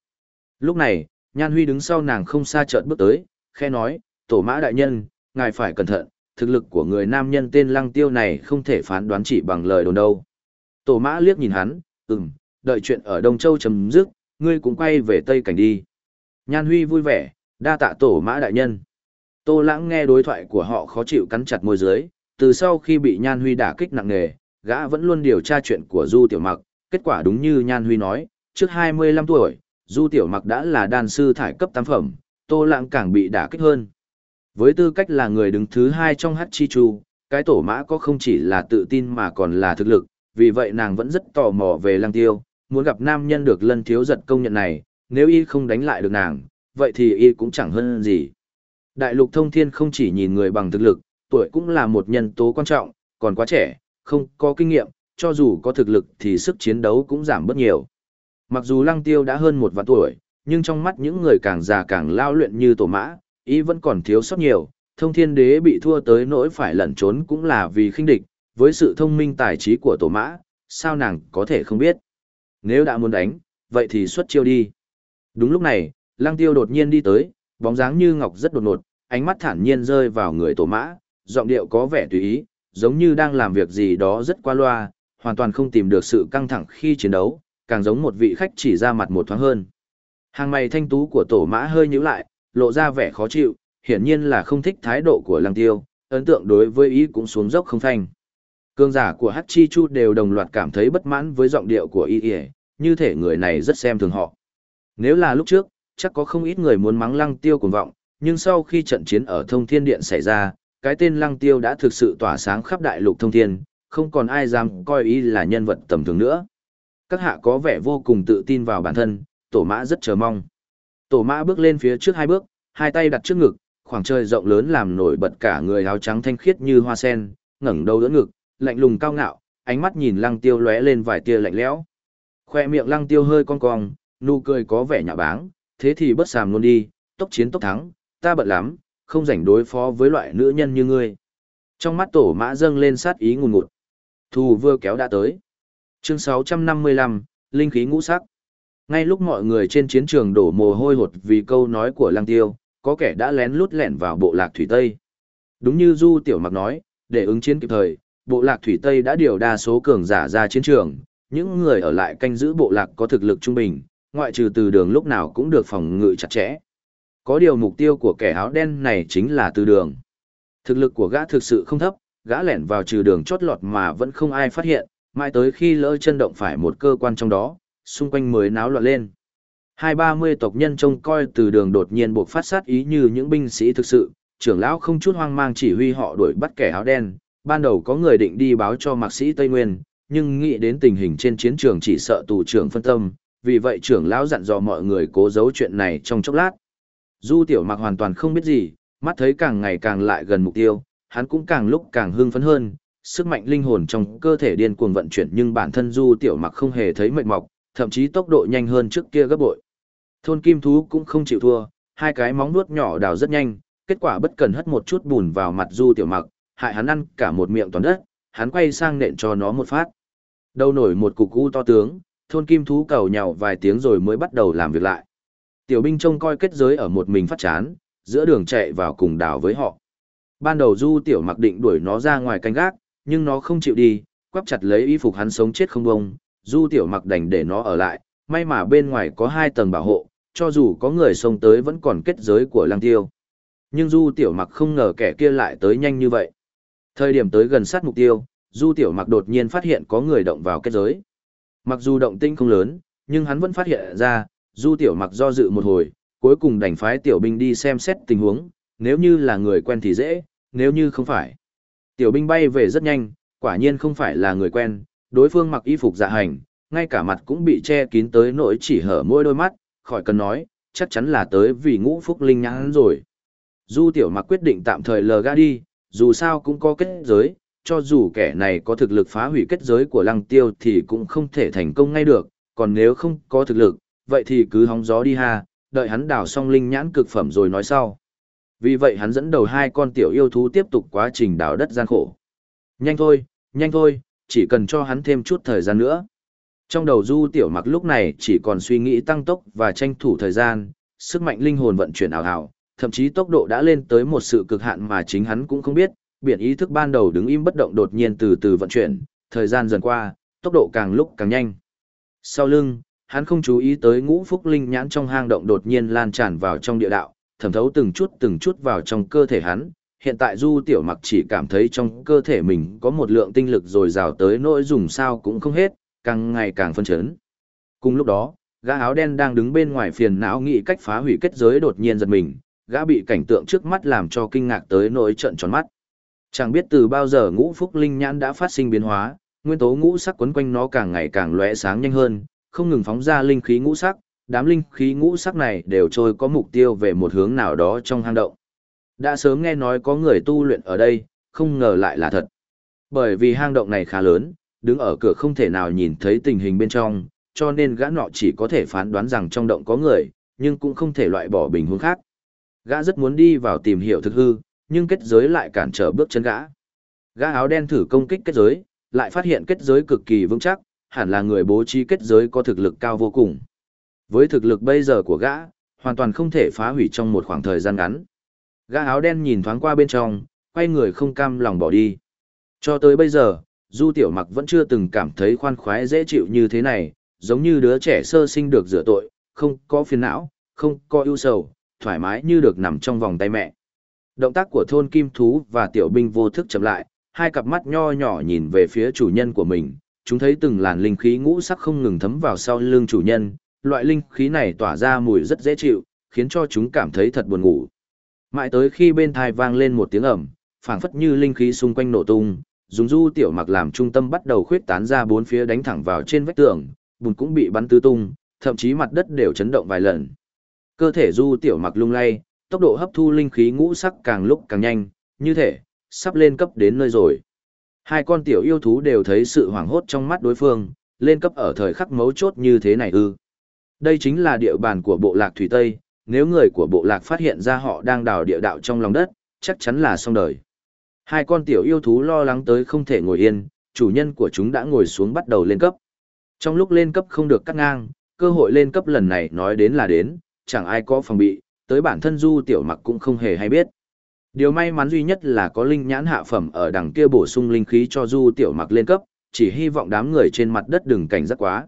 Lúc này, Nhan Huy đứng sau nàng không xa chợt bước tới, khe nói, tổ mã đại nhân, ngài phải cẩn thận, thực lực của người nam nhân tên lăng tiêu này không thể phán đoán chỉ bằng lời đồn đâu. Tổ mã liếc nhìn hắn, ừm, đợi chuyện ở Đông Châu chấm dứt, ngươi cũng quay về Tây Cảnh đi. Nhan Huy vui vẻ, đa tạ tổ mã đại nhân. Tô lãng nghe đối thoại của họ khó chịu cắn chặt môi dưới, từ sau khi bị Nhan Huy đả kích nặng nề, gã vẫn luôn điều tra chuyện của Du Tiểu Mặc, kết quả đúng như Nhan Huy nói, trước 25 tuổi, Du Tiểu Mặc đã là đan sư thải cấp tam phẩm, Tô lãng càng bị đả kích hơn. Với tư cách là người đứng thứ hai trong hát chi chu, cái tổ mã có không chỉ là tự tin mà còn là thực lực, vì vậy nàng vẫn rất tò mò về lăng tiêu, muốn gặp nam nhân được lân thiếu giật công nhận này, nếu y không đánh lại được nàng, vậy thì y cũng chẳng hơn gì. Đại lục thông thiên không chỉ nhìn người bằng thực lực, tuổi cũng là một nhân tố quan trọng, còn quá trẻ, không có kinh nghiệm, cho dù có thực lực thì sức chiến đấu cũng giảm bớt nhiều. Mặc dù lăng tiêu đã hơn một vạn tuổi, nhưng trong mắt những người càng già càng lao luyện như tổ mã, ý vẫn còn thiếu sót nhiều, thông thiên đế bị thua tới nỗi phải lẩn trốn cũng là vì khinh địch, với sự thông minh tài trí của tổ mã, sao nàng có thể không biết. Nếu đã muốn đánh, vậy thì xuất chiêu đi. Đúng lúc này, lăng tiêu đột nhiên đi tới, bóng dáng như ngọc rất đột ngột, ánh mắt thản nhiên rơi vào người tổ mã, giọng điệu có vẻ tùy ý, giống như đang làm việc gì đó rất qua loa, hoàn toàn không tìm được sự căng thẳng khi chiến đấu, càng giống một vị khách chỉ ra mặt một thoáng hơn. Hàng mày thanh tú của tổ mã hơi nhíu lại, lộ ra vẻ khó chịu, hiển nhiên là không thích thái độ của lăng tiêu, ấn tượng đối với ý cũng xuống dốc không thanh. Cương giả của hắc Chi Chu đều đồng loạt cảm thấy bất mãn với giọng điệu của y y, như thể người này rất xem thường họ. Nếu là lúc trước, chắc có không ít người muốn mắng lăng tiêu cuồng vọng, nhưng sau khi trận chiến ở thông thiên điện xảy ra, cái tên lăng tiêu đã thực sự tỏa sáng khắp đại lục thông thiên, không còn ai dám coi y là nhân vật tầm thường nữa. Các hạ có vẻ vô cùng tự tin vào bản thân, tổ mã rất chờ mong. Tổ mã bước lên phía trước hai bước, hai tay đặt trước ngực, khoảng trời rộng lớn làm nổi bật cả người áo trắng thanh khiết như hoa sen, ngẩng đầu đỡ ngực, lạnh lùng cao ngạo, ánh mắt nhìn lăng tiêu lóe lên vài tia lạnh lẽo. Khoe miệng lăng tiêu hơi cong cong, nụ cười có vẻ nhạ báng, thế thì bất sàm luôn đi, tốc chiến tốc thắng, ta bận lắm, không rảnh đối phó với loại nữ nhân như ngươi. Trong mắt tổ mã dâng lên sát ý ngùn ngụt. Thù vừa kéo đã tới. Chương 655, Linh khí ngũ sắc. Ngay lúc mọi người trên chiến trường đổ mồ hôi hột vì câu nói của lăng tiêu, có kẻ đã lén lút lẻn vào bộ lạc thủy Tây. Đúng như Du Tiểu Mặc nói, để ứng chiến kịp thời, bộ lạc thủy Tây đã điều đa số cường giả ra chiến trường, những người ở lại canh giữ bộ lạc có thực lực trung bình, ngoại trừ từ đường lúc nào cũng được phòng ngự chặt chẽ. Có điều mục tiêu của kẻ áo đen này chính là từ đường. Thực lực của gã thực sự không thấp, gã lẻn vào trừ đường chót lọt mà vẫn không ai phát hiện, mãi tới khi lỡ chân động phải một cơ quan trong đó, xung quanh mới náo loạn lên. Hai ba mươi tộc nhân trông coi từ đường đột nhiên buộc phát sát ý như những binh sĩ thực sự, trưởng lão không chút hoang mang chỉ huy họ đuổi bắt kẻ áo đen, ban đầu có người định đi báo cho mạc sĩ Tây Nguyên, nhưng nghĩ đến tình hình trên chiến trường chỉ sợ tù trưởng phân tâm, vì vậy trưởng lão dặn dò mọi người cố giấu chuyện này trong chốc lát. Du tiểu mặc hoàn toàn không biết gì, mắt thấy càng ngày càng lại gần mục tiêu, hắn cũng càng lúc càng hưng phấn hơn, sức mạnh linh hồn trong cơ thể điên cuồng vận chuyển nhưng bản thân du tiểu mặc không hề thấy mệt mọc, thậm chí tốc độ nhanh hơn trước kia gấp bội. Thôn kim thú cũng không chịu thua, hai cái móng nuốt nhỏ đào rất nhanh, kết quả bất cần hất một chút bùn vào mặt du tiểu mặc, hại hắn ăn cả một miệng toàn đất, hắn quay sang nện cho nó một phát. đâu nổi một cục u to tướng, thôn kim thú cầu nhào vài tiếng rồi mới bắt đầu làm việc lại. Tiểu binh trông coi kết giới ở một mình phát chán, giữa đường chạy vào cùng đào với họ. Ban đầu du tiểu mặc định đuổi nó ra ngoài canh gác, nhưng nó không chịu đi, quắp chặt lấy y phục hắn sống chết không bông, du tiểu mặc đành để nó ở lại, may mà bên ngoài có hai tầng bảo hộ, cho dù có người xông tới vẫn còn kết giới của lăng tiêu. Nhưng du tiểu mặc không ngờ kẻ kia lại tới nhanh như vậy. Thời điểm tới gần sát mục tiêu, du tiểu mặc đột nhiên phát hiện có người động vào kết giới. Mặc dù động tinh không lớn, nhưng hắn vẫn phát hiện ra, du tiểu mặc do dự một hồi, cuối cùng đành phái tiểu binh đi xem xét tình huống, nếu như là người quen thì dễ, nếu như không phải. Tiểu binh bay về rất nhanh, quả nhiên không phải là người quen, đối phương mặc y phục dạ hành, ngay cả mặt cũng bị che kín tới nỗi chỉ hở môi đôi mắt, khỏi cần nói, chắc chắn là tới vì ngũ phúc linh nhãn rồi. Du tiểu mặc quyết định tạm thời lờ ga đi, dù sao cũng có kết giới, cho dù kẻ này có thực lực phá hủy kết giới của lăng tiêu thì cũng không thể thành công ngay được, còn nếu không có thực lực, vậy thì cứ hóng gió đi ha, đợi hắn đào xong linh nhãn cực phẩm rồi nói sau. Vì vậy hắn dẫn đầu hai con tiểu yêu thú tiếp tục quá trình đào đất gian khổ. Nhanh thôi, nhanh thôi, chỉ cần cho hắn thêm chút thời gian nữa. Trong đầu du tiểu mặc lúc này chỉ còn suy nghĩ tăng tốc và tranh thủ thời gian, sức mạnh linh hồn vận chuyển ảo ảo, thậm chí tốc độ đã lên tới một sự cực hạn mà chính hắn cũng không biết, biển ý thức ban đầu đứng im bất động đột nhiên từ từ vận chuyển, thời gian dần qua, tốc độ càng lúc càng nhanh. Sau lưng, hắn không chú ý tới ngũ phúc linh nhãn trong hang động đột nhiên lan tràn vào trong địa đạo, thẩm thấu từng chút từng chút vào trong cơ thể hắn. Hiện tại Du Tiểu Mặc chỉ cảm thấy trong cơ thể mình có một lượng tinh lực dồi dào tới nỗi dùng sao cũng không hết, càng ngày càng phân chấn. Cùng lúc đó, gã áo đen đang đứng bên ngoài phiền não nghĩ cách phá hủy kết giới đột nhiên giật mình, gã bị cảnh tượng trước mắt làm cho kinh ngạc tới nỗi trợn tròn mắt. Chẳng biết từ bao giờ ngũ phúc linh nhãn đã phát sinh biến hóa, nguyên tố ngũ sắc quấn quanh nó càng ngày càng lóe sáng nhanh hơn, không ngừng phóng ra linh khí ngũ sắc, đám linh khí ngũ sắc này đều trôi có mục tiêu về một hướng nào đó trong hang động. Đã sớm nghe nói có người tu luyện ở đây, không ngờ lại là thật. Bởi vì hang động này khá lớn, đứng ở cửa không thể nào nhìn thấy tình hình bên trong, cho nên gã nọ chỉ có thể phán đoán rằng trong động có người, nhưng cũng không thể loại bỏ bình hướng khác. Gã rất muốn đi vào tìm hiểu thực hư, nhưng kết giới lại cản trở bước chân gã. Gã áo đen thử công kích kết giới, lại phát hiện kết giới cực kỳ vững chắc, hẳn là người bố trí kết giới có thực lực cao vô cùng. Với thực lực bây giờ của gã, hoàn toàn không thể phá hủy trong một khoảng thời gian ngắn. Gã áo đen nhìn thoáng qua bên trong, quay người không cam lòng bỏ đi. Cho tới bây giờ, Du Tiểu Mặc vẫn chưa từng cảm thấy khoan khoái dễ chịu như thế này, giống như đứa trẻ sơ sinh được rửa tội, không có phiền não, không có ưu sầu, thoải mái như được nằm trong vòng tay mẹ. Động tác của thôn kim thú và tiểu binh vô thức chậm lại, hai cặp mắt nho nhỏ nhìn về phía chủ nhân của mình, chúng thấy từng làn linh khí ngũ sắc không ngừng thấm vào sau lưng chủ nhân, loại linh khí này tỏa ra mùi rất dễ chịu, khiến cho chúng cảm thấy thật buồn ngủ. Mãi tới khi bên thai vang lên một tiếng ầm, phảng phất như linh khí xung quanh nổ tung, dùng du tiểu mặc làm trung tâm bắt đầu khuyết tán ra bốn phía đánh thẳng vào trên vách tường, bùn cũng bị bắn tứ tung, thậm chí mặt đất đều chấn động vài lần. Cơ thể du tiểu mặc lung lay, tốc độ hấp thu linh khí ngũ sắc càng lúc càng nhanh, như thể, sắp lên cấp đến nơi rồi. Hai con tiểu yêu thú đều thấy sự hoảng hốt trong mắt đối phương, lên cấp ở thời khắc mấu chốt như thế này ư. Đây chính là địa bàn của bộ lạc Thủy Tây, nếu người của bộ lạc phát hiện ra họ đang đào địa đạo trong lòng đất, chắc chắn là xong đời. Hai con tiểu yêu thú lo lắng tới không thể ngồi yên, chủ nhân của chúng đã ngồi xuống bắt đầu lên cấp. Trong lúc lên cấp không được cắt ngang, cơ hội lên cấp lần này nói đến là đến, chẳng ai có phòng bị, tới bản thân du tiểu mặc cũng không hề hay biết. Điều may mắn duy nhất là có linh nhãn hạ phẩm ở đằng kia bổ sung linh khí cho du tiểu mặc lên cấp, chỉ hy vọng đám người trên mặt đất đừng cảnh giác quá.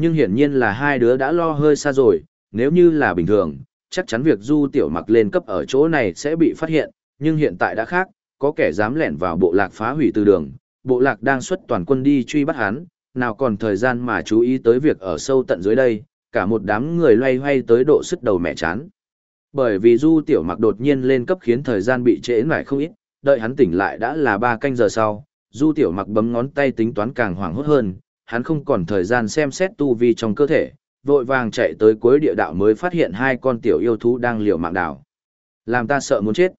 Nhưng hiển nhiên là hai đứa đã lo hơi xa rồi, nếu như là bình thường, chắc chắn việc du tiểu mặc lên cấp ở chỗ này sẽ bị phát hiện, nhưng hiện tại đã khác, có kẻ dám lẻn vào bộ lạc phá hủy từ đường, bộ lạc đang xuất toàn quân đi truy bắt hắn, nào còn thời gian mà chú ý tới việc ở sâu tận dưới đây, cả một đám người loay hoay tới độ sức đầu mẹ chán. Bởi vì du tiểu mặc đột nhiên lên cấp khiến thời gian bị trễ lại không ít, đợi hắn tỉnh lại đã là ba canh giờ sau, du tiểu mặc bấm ngón tay tính toán càng hoảng hốt hơn, hắn không còn thời gian xem xét tu vi trong cơ thể, vội vàng chạy tới cuối địa đạo mới phát hiện hai con tiểu yêu thú đang liều mạng đảo. Làm ta sợ muốn chết.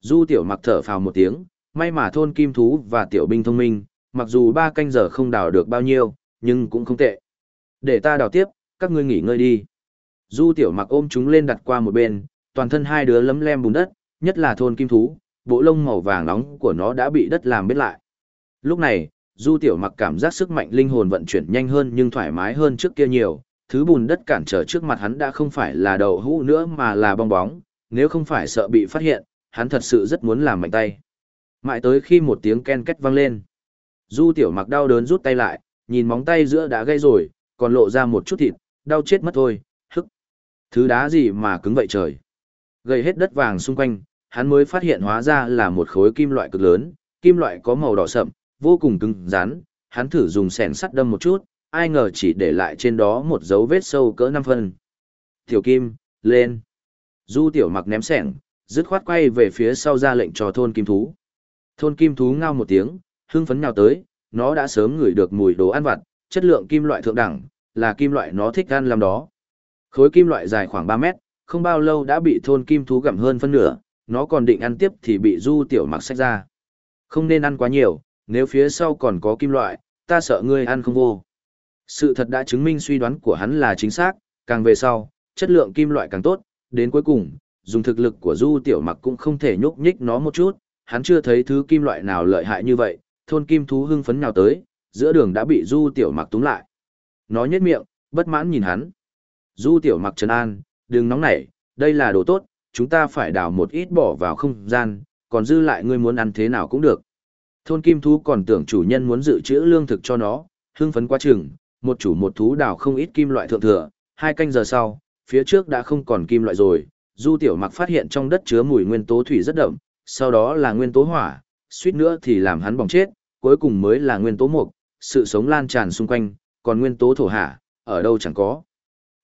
Du tiểu mặc thở phào một tiếng, may mà thôn kim thú và tiểu binh thông minh, mặc dù ba canh giờ không đào được bao nhiêu, nhưng cũng không tệ. Để ta đào tiếp, các ngươi nghỉ ngơi đi. Du tiểu mặc ôm chúng lên đặt qua một bên, toàn thân hai đứa lấm lem bùn đất, nhất là thôn kim thú, bộ lông màu vàng nóng của nó đã bị đất làm bết lại. Lúc này, Du Tiểu Mặc cảm giác sức mạnh linh hồn vận chuyển nhanh hơn nhưng thoải mái hơn trước kia nhiều, thứ bùn đất cản trở trước mặt hắn đã không phải là đầu hũ nữa mà là bong bóng, nếu không phải sợ bị phát hiện, hắn thật sự rất muốn làm mạnh tay. Mãi tới khi một tiếng ken két vang lên. Du Tiểu Mặc đau đớn rút tay lại, nhìn móng tay giữa đã gây rồi, còn lộ ra một chút thịt, đau chết mất thôi, hức. Thứ đá gì mà cứng vậy trời. Gây hết đất vàng xung quanh, hắn mới phát hiện hóa ra là một khối kim loại cực lớn, kim loại có màu đỏ sậm, vô cùng cứng rắn, hắn thử dùng sẻn sắt đâm một chút, ai ngờ chỉ để lại trên đó một dấu vết sâu cỡ 5 phân. Tiểu Kim, lên. Du tiểu mặc ném sẻng, dứt khoát quay về phía sau ra lệnh cho thôn kim thú. Thôn kim thú ngao một tiếng, hưng phấn nhào tới, nó đã sớm ngửi được mùi đồ ăn vặt, chất lượng kim loại thượng đẳng, là kim loại nó thích ăn làm đó. Khối kim loại dài khoảng 3 mét, không bao lâu đã bị thôn kim thú gặm hơn phân nửa, nó còn định ăn tiếp thì bị du tiểu mặc sách ra. Không nên ăn quá nhiều, nếu phía sau còn có kim loại, ta sợ ngươi ăn không vô. Sự thật đã chứng minh suy đoán của hắn là chính xác, càng về sau, chất lượng kim loại càng tốt, đến cuối cùng, dùng thực lực của du tiểu mặc cũng không thể nhúc nhích nó một chút, hắn chưa thấy thứ kim loại nào lợi hại như vậy, thôn kim thú hưng phấn nào tới, giữa đường đã bị du tiểu mặc túng lại. Nó nhếch miệng, bất mãn nhìn hắn. Du tiểu mặc trấn an, đừng nóng nảy, đây là đồ tốt, chúng ta phải đào một ít bỏ vào không gian, còn dư lại ngươi muốn ăn thế nào cũng được. Thôn kim thú còn tưởng chủ nhân muốn dự trữ lương thực cho nó, hưng phấn quá chừng, một chủ một thú đào không ít kim loại thượng thừa, hai canh giờ sau, phía trước đã không còn kim loại rồi, Du Tiểu Mặc phát hiện trong đất chứa mùi nguyên tố thủy rất đậm, sau đó là nguyên tố hỏa, suýt nữa thì làm hắn bỏng chết, cuối cùng mới là nguyên tố mộc, sự sống lan tràn xung quanh, còn nguyên tố thổ hạ, ở đâu chẳng có.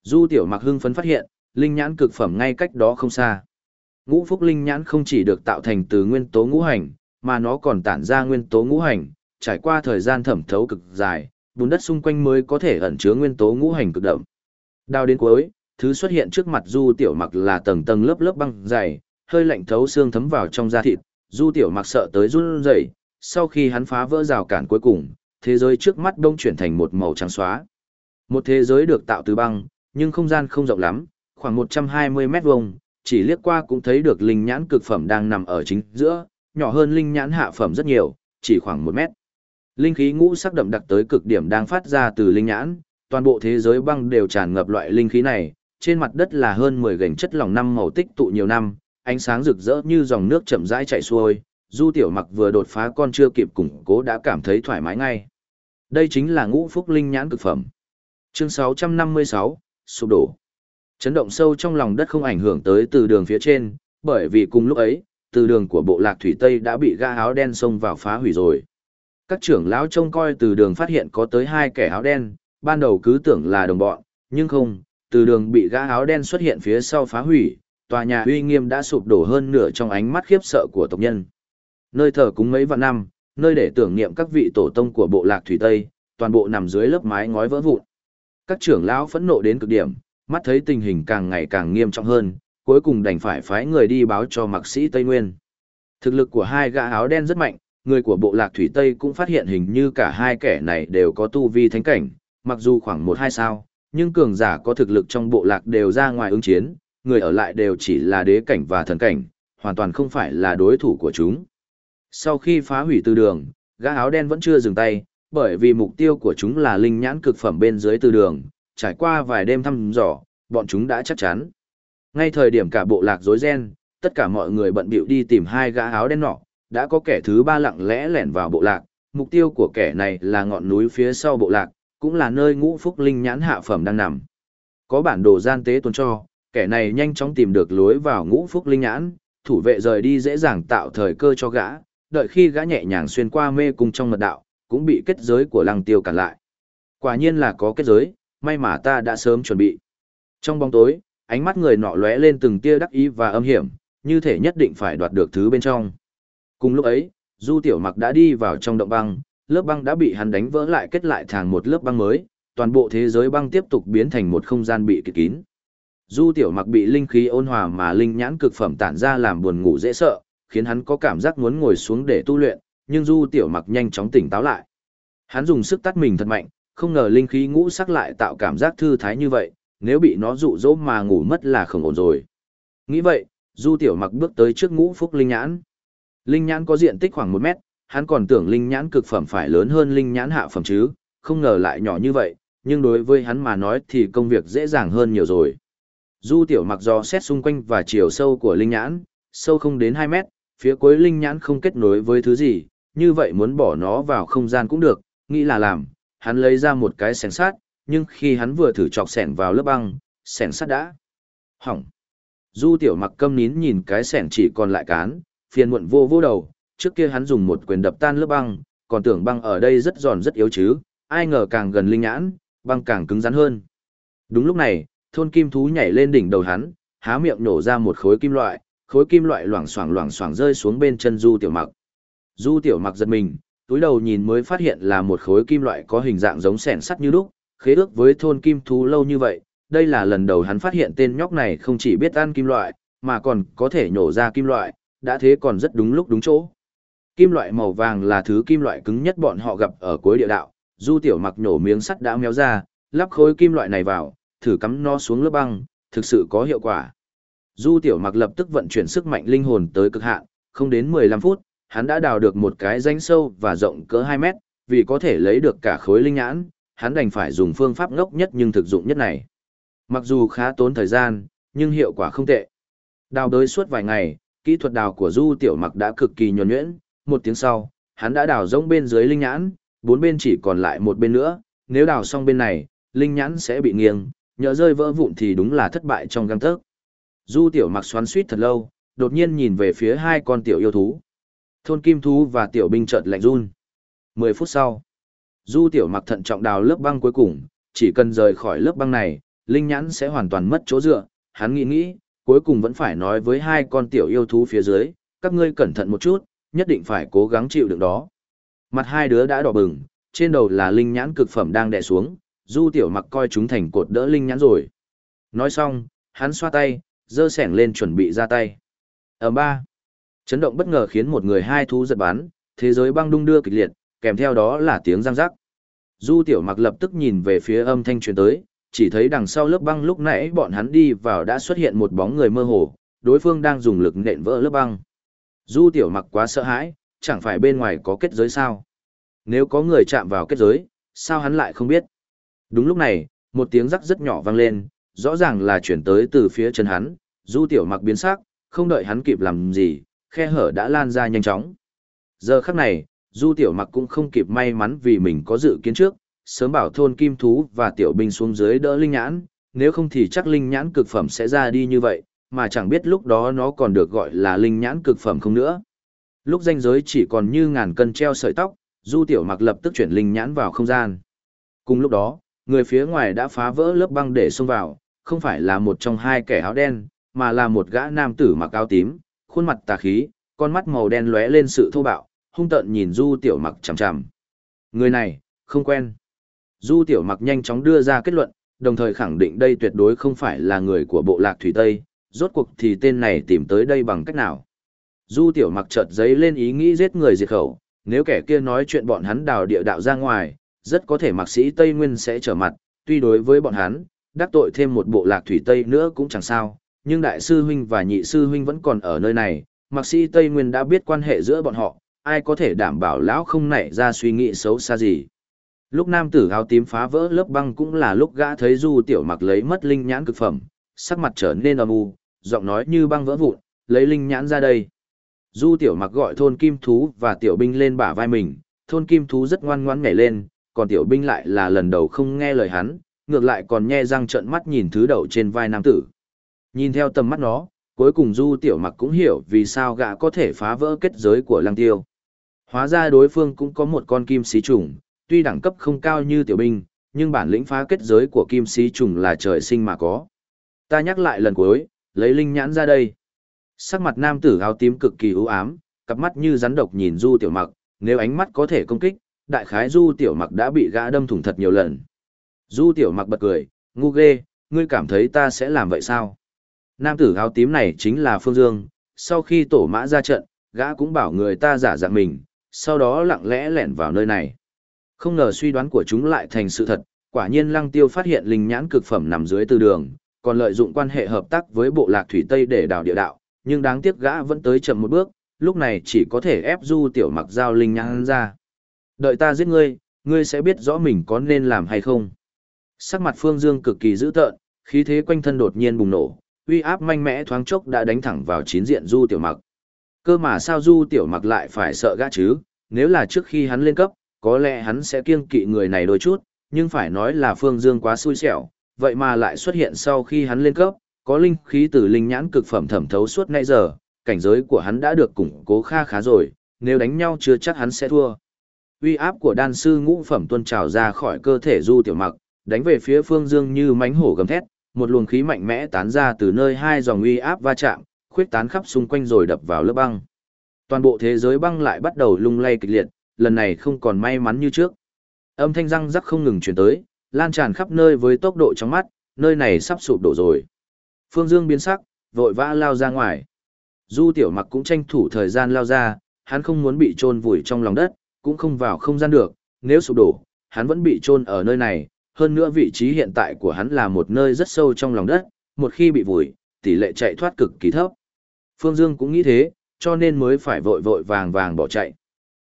Du Tiểu Mặc hưng phấn phát hiện, linh nhãn cực phẩm ngay cách đó không xa. Ngũ phúc linh nhãn không chỉ được tạo thành từ nguyên tố ngũ hành, mà nó còn tản ra nguyên tố ngũ hành, trải qua thời gian thẩm thấu cực dài, bùn đất xung quanh mới có thể ẩn chứa nguyên tố ngũ hành cực đậm. Đao đến cuối, thứ xuất hiện trước mặt Du Tiểu Mặc là tầng tầng lớp lớp băng dày, hơi lạnh thấu xương thấm vào trong da thịt, Du Tiểu Mặc sợ tới run rẩy, sau khi hắn phá vỡ rào cản cuối cùng, thế giới trước mắt đông chuyển thành một màu trắng xóa. Một thế giới được tạo từ băng, nhưng không gian không rộng lắm, khoảng 120 mét vuông, chỉ liếc qua cũng thấy được linh nhãn cực phẩm đang nằm ở chính giữa, nhỏ hơn linh nhãn hạ phẩm rất nhiều, chỉ khoảng 1 mét. Linh khí ngũ sắc đậm đặc tới cực điểm đang phát ra từ linh nhãn, toàn bộ thế giới băng đều tràn ngập loại linh khí này, trên mặt đất là hơn 10 gành chất lỏng năm màu tích tụ nhiều năm, ánh sáng rực rỡ như dòng nước chậm rãi chảy xuôi, Du Tiểu Mặc vừa đột phá con chưa kịp củng cố đã cảm thấy thoải mái ngay. Đây chính là ngũ phúc linh nhãn cực phẩm. Chương 656, sụp đổ. Chấn động sâu trong lòng đất không ảnh hưởng tới từ đường phía trên, bởi vì cùng lúc ấy, từ đường của bộ lạc thủy Tây đã bị ga áo đen xông vào phá hủy rồi. Các trưởng lão trông coi từ đường phát hiện có tới hai kẻ áo đen, ban đầu cứ tưởng là đồng bọn, nhưng không, từ đường bị gã áo đen xuất hiện phía sau phá hủy, tòa nhà uy nghiêm đã sụp đổ hơn nửa trong ánh mắt khiếp sợ của tộc nhân. Nơi thờ cúng mấy vạn năm, nơi để tưởng niệm các vị tổ tông của bộ lạc thủy Tây, toàn bộ nằm dưới lớp mái ngói vỡ vụn. Các trưởng lão phẫn nộ đến cực điểm, mắt thấy tình hình càng ngày càng nghiêm trọng hơn, cuối cùng đành phải phái người đi báo cho mạc sĩ Tây Nguyên. Thực lực của hai gã áo đen rất mạnh, người của bộ lạc Thủy Tây cũng phát hiện hình như cả hai kẻ này đều có tu vi thánh cảnh, mặc dù khoảng một hai sao, nhưng cường giả có thực lực trong bộ lạc đều ra ngoài ứng chiến, người ở lại đều chỉ là đế cảnh và thần cảnh, hoàn toàn không phải là đối thủ của chúng. Sau khi phá hủy tư đường, gã áo đen vẫn chưa dừng tay, bởi vì mục tiêu của chúng là linh nhãn cực phẩm bên dưới tư đường, trải qua vài đêm thăm dò, bọn chúng đã chắc chắn. Ngay thời điểm cả bộ lạc rối ren, tất cả mọi người bận bịu đi tìm hai gã áo đen nọ, đã có kẻ thứ ba lặng lẽ lẻn vào bộ lạc, mục tiêu của kẻ này là ngọn núi phía sau bộ lạc, cũng là nơi ngũ phúc linh nhãn hạ phẩm đang nằm. Có bản đồ gian tế tuần cho, kẻ này nhanh chóng tìm được lối vào ngũ phúc linh nhãn, thủ vệ rời đi dễ dàng tạo thời cơ cho gã, đợi khi gã nhẹ nhàng xuyên qua mê cung trong mật đạo, cũng bị kết giới của lăng tiêu cản lại. Quả nhiên là có kết giới, may mà ta đã sớm chuẩn bị. Trong bóng tối, ánh mắt người nọ lóe lên từng tia đắc ý và âm hiểm, như thể nhất định phải đoạt được thứ bên trong. Cùng lúc ấy, Du Tiểu Mặc đã đi vào trong động băng, lớp băng đã bị hắn đánh vỡ lại kết lại thành một lớp băng mới, toàn bộ thế giới băng tiếp tục biến thành một không gian bị kịt kín. Du Tiểu Mặc bị linh khí ôn hòa mà linh nhãn cực phẩm tản ra làm buồn ngủ dễ sợ, khiến hắn có cảm giác muốn ngồi xuống để tu luyện, nhưng Du Tiểu Mặc nhanh chóng tỉnh táo lại. Hắn dùng sức tắt mình thật mạnh, không ngờ linh khí ngũ sắc lại tạo cảm giác thư thái như vậy, nếu bị nó dụ dỗ mà ngủ mất là không ổn rồi. Nghĩ vậy, Du Tiểu Mặc bước tới trước ngũ phúc linh nhãn. Linh nhãn có diện tích khoảng 1 mét, hắn còn tưởng linh nhãn cực phẩm phải lớn hơn linh nhãn hạ phẩm chứ, không ngờ lại nhỏ như vậy, nhưng đối với hắn mà nói thì công việc dễ dàng hơn nhiều rồi. Du Tiểu Mặc do xét xung quanh và chiều sâu của linh nhãn, sâu không đến 2 mét, phía cuối linh nhãn không kết nối với thứ gì, như vậy muốn bỏ nó vào không gian cũng được, nghĩ là làm, hắn lấy ra một cái sẻng sắt, nhưng khi hắn vừa thử chọc sẻn vào lớp băng, sẻn sắt đã hỏng. Du tiểu mặc câm nín nhìn cái sẻn chỉ còn lại cán, phiền muộn vô vô đầu, trước kia hắn dùng một quyền đập tan lớp băng, còn tưởng băng ở đây rất giòn rất yếu chứ, ai ngờ càng gần linh nhãn, băng càng cứng rắn hơn. Đúng lúc này, thôn kim thú nhảy lên đỉnh đầu hắn, há miệng nổ ra một khối kim loại, khối kim loại loảng xoảng loảng xoảng rơi xuống bên chân Du Tiểu Mặc. Du Tiểu Mặc giật mình, túi đầu nhìn mới phát hiện là một khối kim loại có hình dạng giống sẻn sắt như lúc, khế ước với thôn kim thú lâu như vậy, đây là lần đầu hắn phát hiện tên nhóc này không chỉ biết ăn kim loại, mà còn có thể nhổ ra kim loại, đã thế còn rất đúng lúc đúng chỗ. Kim loại màu vàng là thứ kim loại cứng nhất bọn họ gặp ở cuối địa đạo, Du Tiểu Mặc nhổ miếng sắt đã méo ra, lắp khối kim loại này vào, thử cắm nó xuống lớp băng, thực sự có hiệu quả. Du Tiểu Mặc lập tức vận chuyển sức mạnh linh hồn tới cực hạn, không đến 15 phút, hắn đã đào được một cái rãnh sâu và rộng cỡ 2 mét, vì có thể lấy được cả khối linh nhãn, hắn đành phải dùng phương pháp ngốc nhất nhưng thực dụng nhất này. Mặc dù khá tốn thời gian, nhưng hiệu quả không tệ. Đào đới suốt vài ngày, kỹ thuật đào của Du Tiểu Mặc đã cực kỳ nhuần nhuyễn, một tiếng sau, hắn đã đào rỗng bên dưới linh nhãn, bốn bên chỉ còn lại một bên nữa, nếu đào xong bên này, linh nhãn sẽ bị nghiêng, nhỡ rơi vỡ vụn thì đúng là thất bại trong găng tớc. Du tiểu mặc xoắn suýt thật lâu, đột nhiên nhìn về phía hai con tiểu yêu thú. Thôn kim thú và tiểu binh chợt lạnh run. Mười phút sau, du tiểu mặc thận trọng đào lớp băng cuối cùng, chỉ cần rời khỏi lớp băng này, linh nhãn sẽ hoàn toàn mất chỗ dựa. Hắn nghĩ nghĩ, cuối cùng vẫn phải nói với hai con tiểu yêu thú phía dưới, các ngươi cẩn thận một chút, nhất định phải cố gắng chịu đựng đó. Mặt hai đứa đã đỏ bừng, trên đầu là linh nhãn cực phẩm đang đè xuống, du tiểu mặc coi chúng thành cột đỡ linh nhãn rồi. Nói xong, hắn xoa tay, giơ sẻng lên chuẩn bị ra tay. Ở ba, chấn động bất ngờ khiến một người hai thú giật bắn, thế giới băng đung đưa kịch liệt, kèm theo đó là tiếng răng rắc. Du tiểu mặc lập tức nhìn về phía âm thanh truyền tới, chỉ thấy đằng sau lớp băng lúc nãy bọn hắn đi vào đã xuất hiện một bóng người mơ hồ, đối phương đang dùng lực nện vỡ lớp băng. Du tiểu mặc quá sợ hãi, chẳng phải bên ngoài có kết giới sao? Nếu có người chạm vào kết giới, sao hắn lại không biết? Đúng lúc này, một tiếng rắc rất nhỏ vang lên, rõ ràng là chuyển tới từ phía chân hắn, du tiểu mặc biến sắc, không đợi hắn kịp làm gì, khe hở đã lan ra nhanh chóng. Giờ khắc này, du tiểu mặc cũng không kịp may mắn vì mình có dự kiến trước, sớm bảo thôn kim thú và tiểu binh xuống dưới đỡ linh nhãn, nếu không thì chắc linh nhãn cực phẩm sẽ ra đi như vậy, mà chẳng biết lúc đó nó còn được gọi là linh nhãn cực phẩm không nữa. Lúc danh giới chỉ còn như ngàn cân treo sợi tóc, du tiểu mặc lập tức chuyển linh nhãn vào không gian. Cùng lúc đó, người phía ngoài đã phá vỡ lớp băng để xông vào, không phải là một trong hai kẻ áo đen, mà là một gã nam tử mặc áo tím, khuôn mặt tà khí, con mắt màu đen lóe lên sự thô bạo, hung tợn nhìn Du Tiểu Mặc chằm chằm. Người này, không quen. Du Tiểu Mặc nhanh chóng đưa ra kết luận, đồng thời khẳng định đây tuyệt đối không phải là người của bộ lạc Thủy Tây, rốt cuộc thì tên này tìm tới đây bằng cách nào. Du Tiểu Mặc chợt giấy lên ý nghĩ giết người diệt khẩu, nếu kẻ kia nói chuyện bọn hắn đào địa đạo ra ngoài, rất có thể mạc sĩ Tây Nguyên sẽ trở mặt, tuy đối với bọn hắn, đắc tội thêm một bộ lạc thủy Tây nữa cũng chẳng sao, nhưng đại sư huynh và nhị sư huynh vẫn còn ở nơi này, mạc sĩ Tây Nguyên đã biết quan hệ giữa bọn họ, ai có thể đảm bảo lão không nảy ra suy nghĩ xấu xa gì. Lúc nam tử áo tím phá vỡ lớp băng cũng là lúc gã thấy du tiểu mặc lấy mất linh nhãn cực phẩm, sắc mặt trở nên âm u, giọng nói như băng vỡ vụn, lấy linh nhãn ra đây. Du tiểu mặc gọi thôn kim thú và tiểu binh lên bả vai mình, thôn kim thú rất ngoan ngoãn nhảy lên, còn tiểu binh lại là lần đầu không nghe lời hắn, ngược lại còn nhe răng trợn mắt nhìn thứ đậu trên vai nam tử. Nhìn theo tầm mắt nó, cuối cùng Du Tiểu Mặc cũng hiểu vì sao gã có thể phá vỡ kết giới của Lăng Tiêu. Hóa ra đối phương cũng có một con kim xí trùng, tuy đẳng cấp không cao như tiểu binh, nhưng bản lĩnh phá kết giới của kim xí trùng là trời sinh mà có. Ta nhắc lại lần cuối, lấy linh nhãn ra đây. Sắc mặt nam tử áo tím cực kỳ u ám, cặp mắt như rắn độc nhìn Du Tiểu Mặc, nếu ánh mắt có thể công kích, đại khái Du Tiểu Mặc đã bị gã đâm thủng thật nhiều lần. Du tiểu mặc bật cười, ngu ghê, ngươi cảm thấy ta sẽ làm vậy sao? Nam tử áo tím này chính là Phương Dương, sau khi tổ mã ra trận, gã cũng bảo người ta giả dạng mình, sau đó lặng lẽ lẻn vào nơi này. Không ngờ suy đoán của chúng lại thành sự thật, quả nhiên lăng tiêu phát hiện linh nhãn cực phẩm nằm dưới từ đường, còn lợi dụng quan hệ hợp tác với bộ lạc thủy Tây để đào địa đạo, nhưng đáng tiếc gã vẫn tới chậm một bước, lúc này chỉ có thể ép du tiểu mặc giao linh nhãn ra. Đợi ta giết ngươi, ngươi sẽ biết rõ mình có nên làm hay không. Sắc mặt Phương Dương cực kỳ dữ tợn, khí thế quanh thân đột nhiên bùng nổ, uy áp mạnh mẽ thoáng chốc đã đánh thẳng vào chín diện du tiểu mặc. Cơ mà sao du tiểu mặc lại phải sợ gã chứ, nếu là trước khi hắn lên cấp, có lẽ hắn sẽ kiêng kỵ người này đôi chút, nhưng phải nói là Phương Dương quá xui xẻo, vậy mà lại xuất hiện sau khi hắn lên cấp, có linh khí từ linh nhãn cực phẩm thẩm thấu suốt nay giờ, cảnh giới của hắn đã được củng cố kha khá rồi, nếu đánh nhau chưa chắc hắn sẽ thua. Uy áp của đan sư ngũ phẩm tuôn trào ra khỏi cơ thể Du Tiểu Mặc, đánh về phía Phương Dương như mánh hổ gầm thét, một luồng khí mạnh mẽ tán ra từ nơi hai dòng uy áp va chạm, khuyết tán khắp xung quanh rồi đập vào lớp băng. Toàn bộ thế giới băng lại bắt đầu lung lay kịch liệt, lần này không còn may mắn như trước. Âm thanh răng rắc không ngừng truyền tới, lan tràn khắp nơi với tốc độ chóng mắt, nơi này sắp sụp đổ rồi. Phương Dương biến sắc, vội vã lao ra ngoài. Du Tiểu Mặc cũng tranh thủ thời gian lao ra, hắn không muốn bị chôn vùi trong lòng đất, cũng không vào không gian được, nếu sụp đổ, hắn vẫn bị chôn ở nơi này, hơn nữa vị trí hiện tại của hắn là một nơi rất sâu trong lòng đất, một khi bị vùi, tỷ lệ chạy thoát cực kỳ thấp. Phương Dương cũng nghĩ thế, cho nên mới phải vội vội vàng vàng bỏ chạy.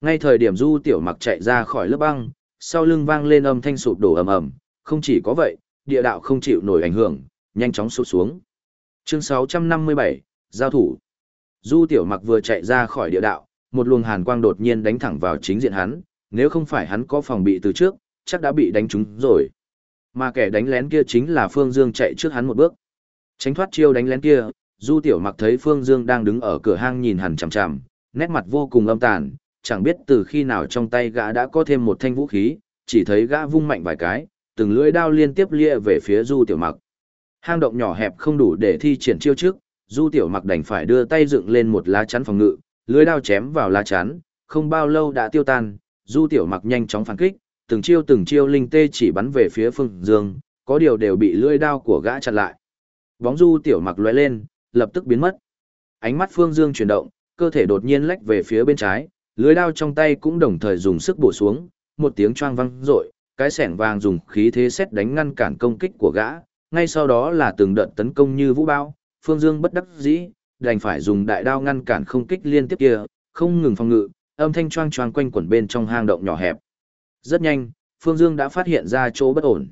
Ngay thời điểm Du Tiểu Mặc chạy ra khỏi lớp băng, sau lưng vang lên âm thanh sụp đổ ầm ầm, không chỉ có vậy, địa đạo không chịu nổi ảnh hưởng, nhanh chóng sụp xuống. Chương 657, giao thủ. Du Tiểu Mặc vừa chạy ra khỏi địa đạo, một luồng hàn quang đột nhiên đánh thẳng vào chính diện hắn, nếu không phải hắn có phòng bị từ trước, chắc đã bị đánh trúng rồi. Mà kẻ đánh lén kia chính là Phương Dương chạy trước hắn một bước. Tránh thoát chiêu đánh lén kia, Du Tiểu Mặc thấy Phương Dương đang đứng ở cửa hang nhìn hẳn chằm chằm, nét mặt vô cùng âm tàn, chẳng biết từ khi nào trong tay gã đã có thêm một thanh vũ khí, chỉ thấy gã vung mạnh vài cái, từng lưỡi đao liên tiếp lia về phía Du Tiểu Mặc. Hang động nhỏ hẹp không đủ để thi triển chiêu trước, Du Tiểu Mặc đành phải đưa tay dựng lên một lá chắn phòng ngự, lưỡi đao chém vào lá chắn, không bao lâu đã tiêu tan, Du Tiểu Mặc nhanh chóng phản kích, từng chiêu từng chiêu linh tê chỉ bắn về phía Phương Dương, có điều đều bị lưỡi đao của gã chặn lại. Bóng Du Tiểu Mặc lóe lên, lập tức biến mất. Ánh mắt Phương Dương chuyển động, cơ thể đột nhiên lách về phía bên trái, lưỡi đao trong tay cũng đồng thời dùng sức bổ xuống, một tiếng choang vang rội, cái sẻng vàng dùng khí thế xét đánh ngăn cản công kích của gã, ngay sau đó là từng đợt tấn công như vũ bão, Phương Dương bất đắc dĩ, đành phải dùng đại đao ngăn cản không kích liên tiếp kia, không ngừng phòng ngự, âm thanh choang choang quanh quẩn bên trong hang động nhỏ hẹp. Rất nhanh, Phương Dương đã phát hiện ra chỗ bất ổn.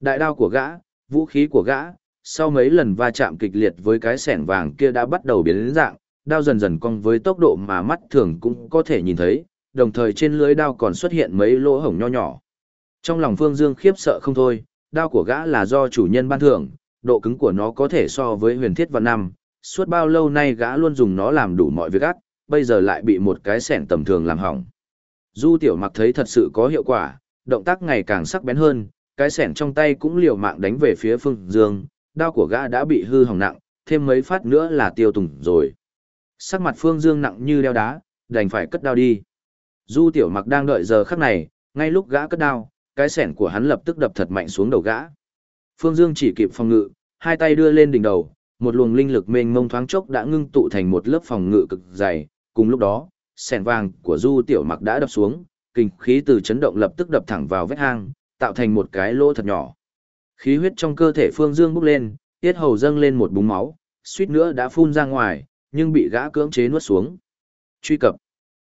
Đại đao của gã, vũ khí của gã, sau mấy lần va chạm kịch liệt với cái sẻng vàng kia đã bắt đầu biến dạng, đao dần dần cong với tốc độ mà mắt thường cũng có thể nhìn thấy, đồng thời trên lưới đao còn xuất hiện mấy lỗ hổng nho nhỏ. Trong lòng Phương Dương khiếp sợ không thôi, đao của gã là do chủ nhân ban thưởng, độ cứng của nó có thể so với huyền thiết vạn năm, suốt bao lâu nay gã luôn dùng nó làm đủ mọi việc ác, bây giờ lại bị một cái sẻng tầm thường làm hỏng. Du tiểu mặc thấy thật sự có hiệu quả, động tác ngày càng sắc bén hơn, cái sẻn trong tay cũng liều mạng đánh về phía phương dương, đao của gã đã bị hư hỏng nặng, thêm mấy phát nữa là tiêu tùng rồi. Sắc mặt phương dương nặng như đeo đá, đành phải cất đao đi. Du tiểu mặc đang đợi giờ khắc này, ngay lúc gã cất đao, cái sẻn của hắn lập tức đập thật mạnh xuống đầu gã. Phương Dương chỉ kịp phòng ngự, hai tay đưa lên đỉnh đầu, một luồng linh lực mênh mông thoáng chốc đã ngưng tụ thành một lớp phòng ngự cực dày, cùng lúc đó, sẻn vàng của Du Tiểu Mặc đã đập xuống, kinh khí từ chấn động lập tức đập thẳng vào vết hang, tạo thành một cái lỗ thật nhỏ. Khí huyết trong cơ thể Phương Dương bốc lên, tiết hầu dâng lên một búng máu, suýt nữa đã phun ra ngoài, nhưng bị gã cưỡng chế nuốt xuống. Truy cập.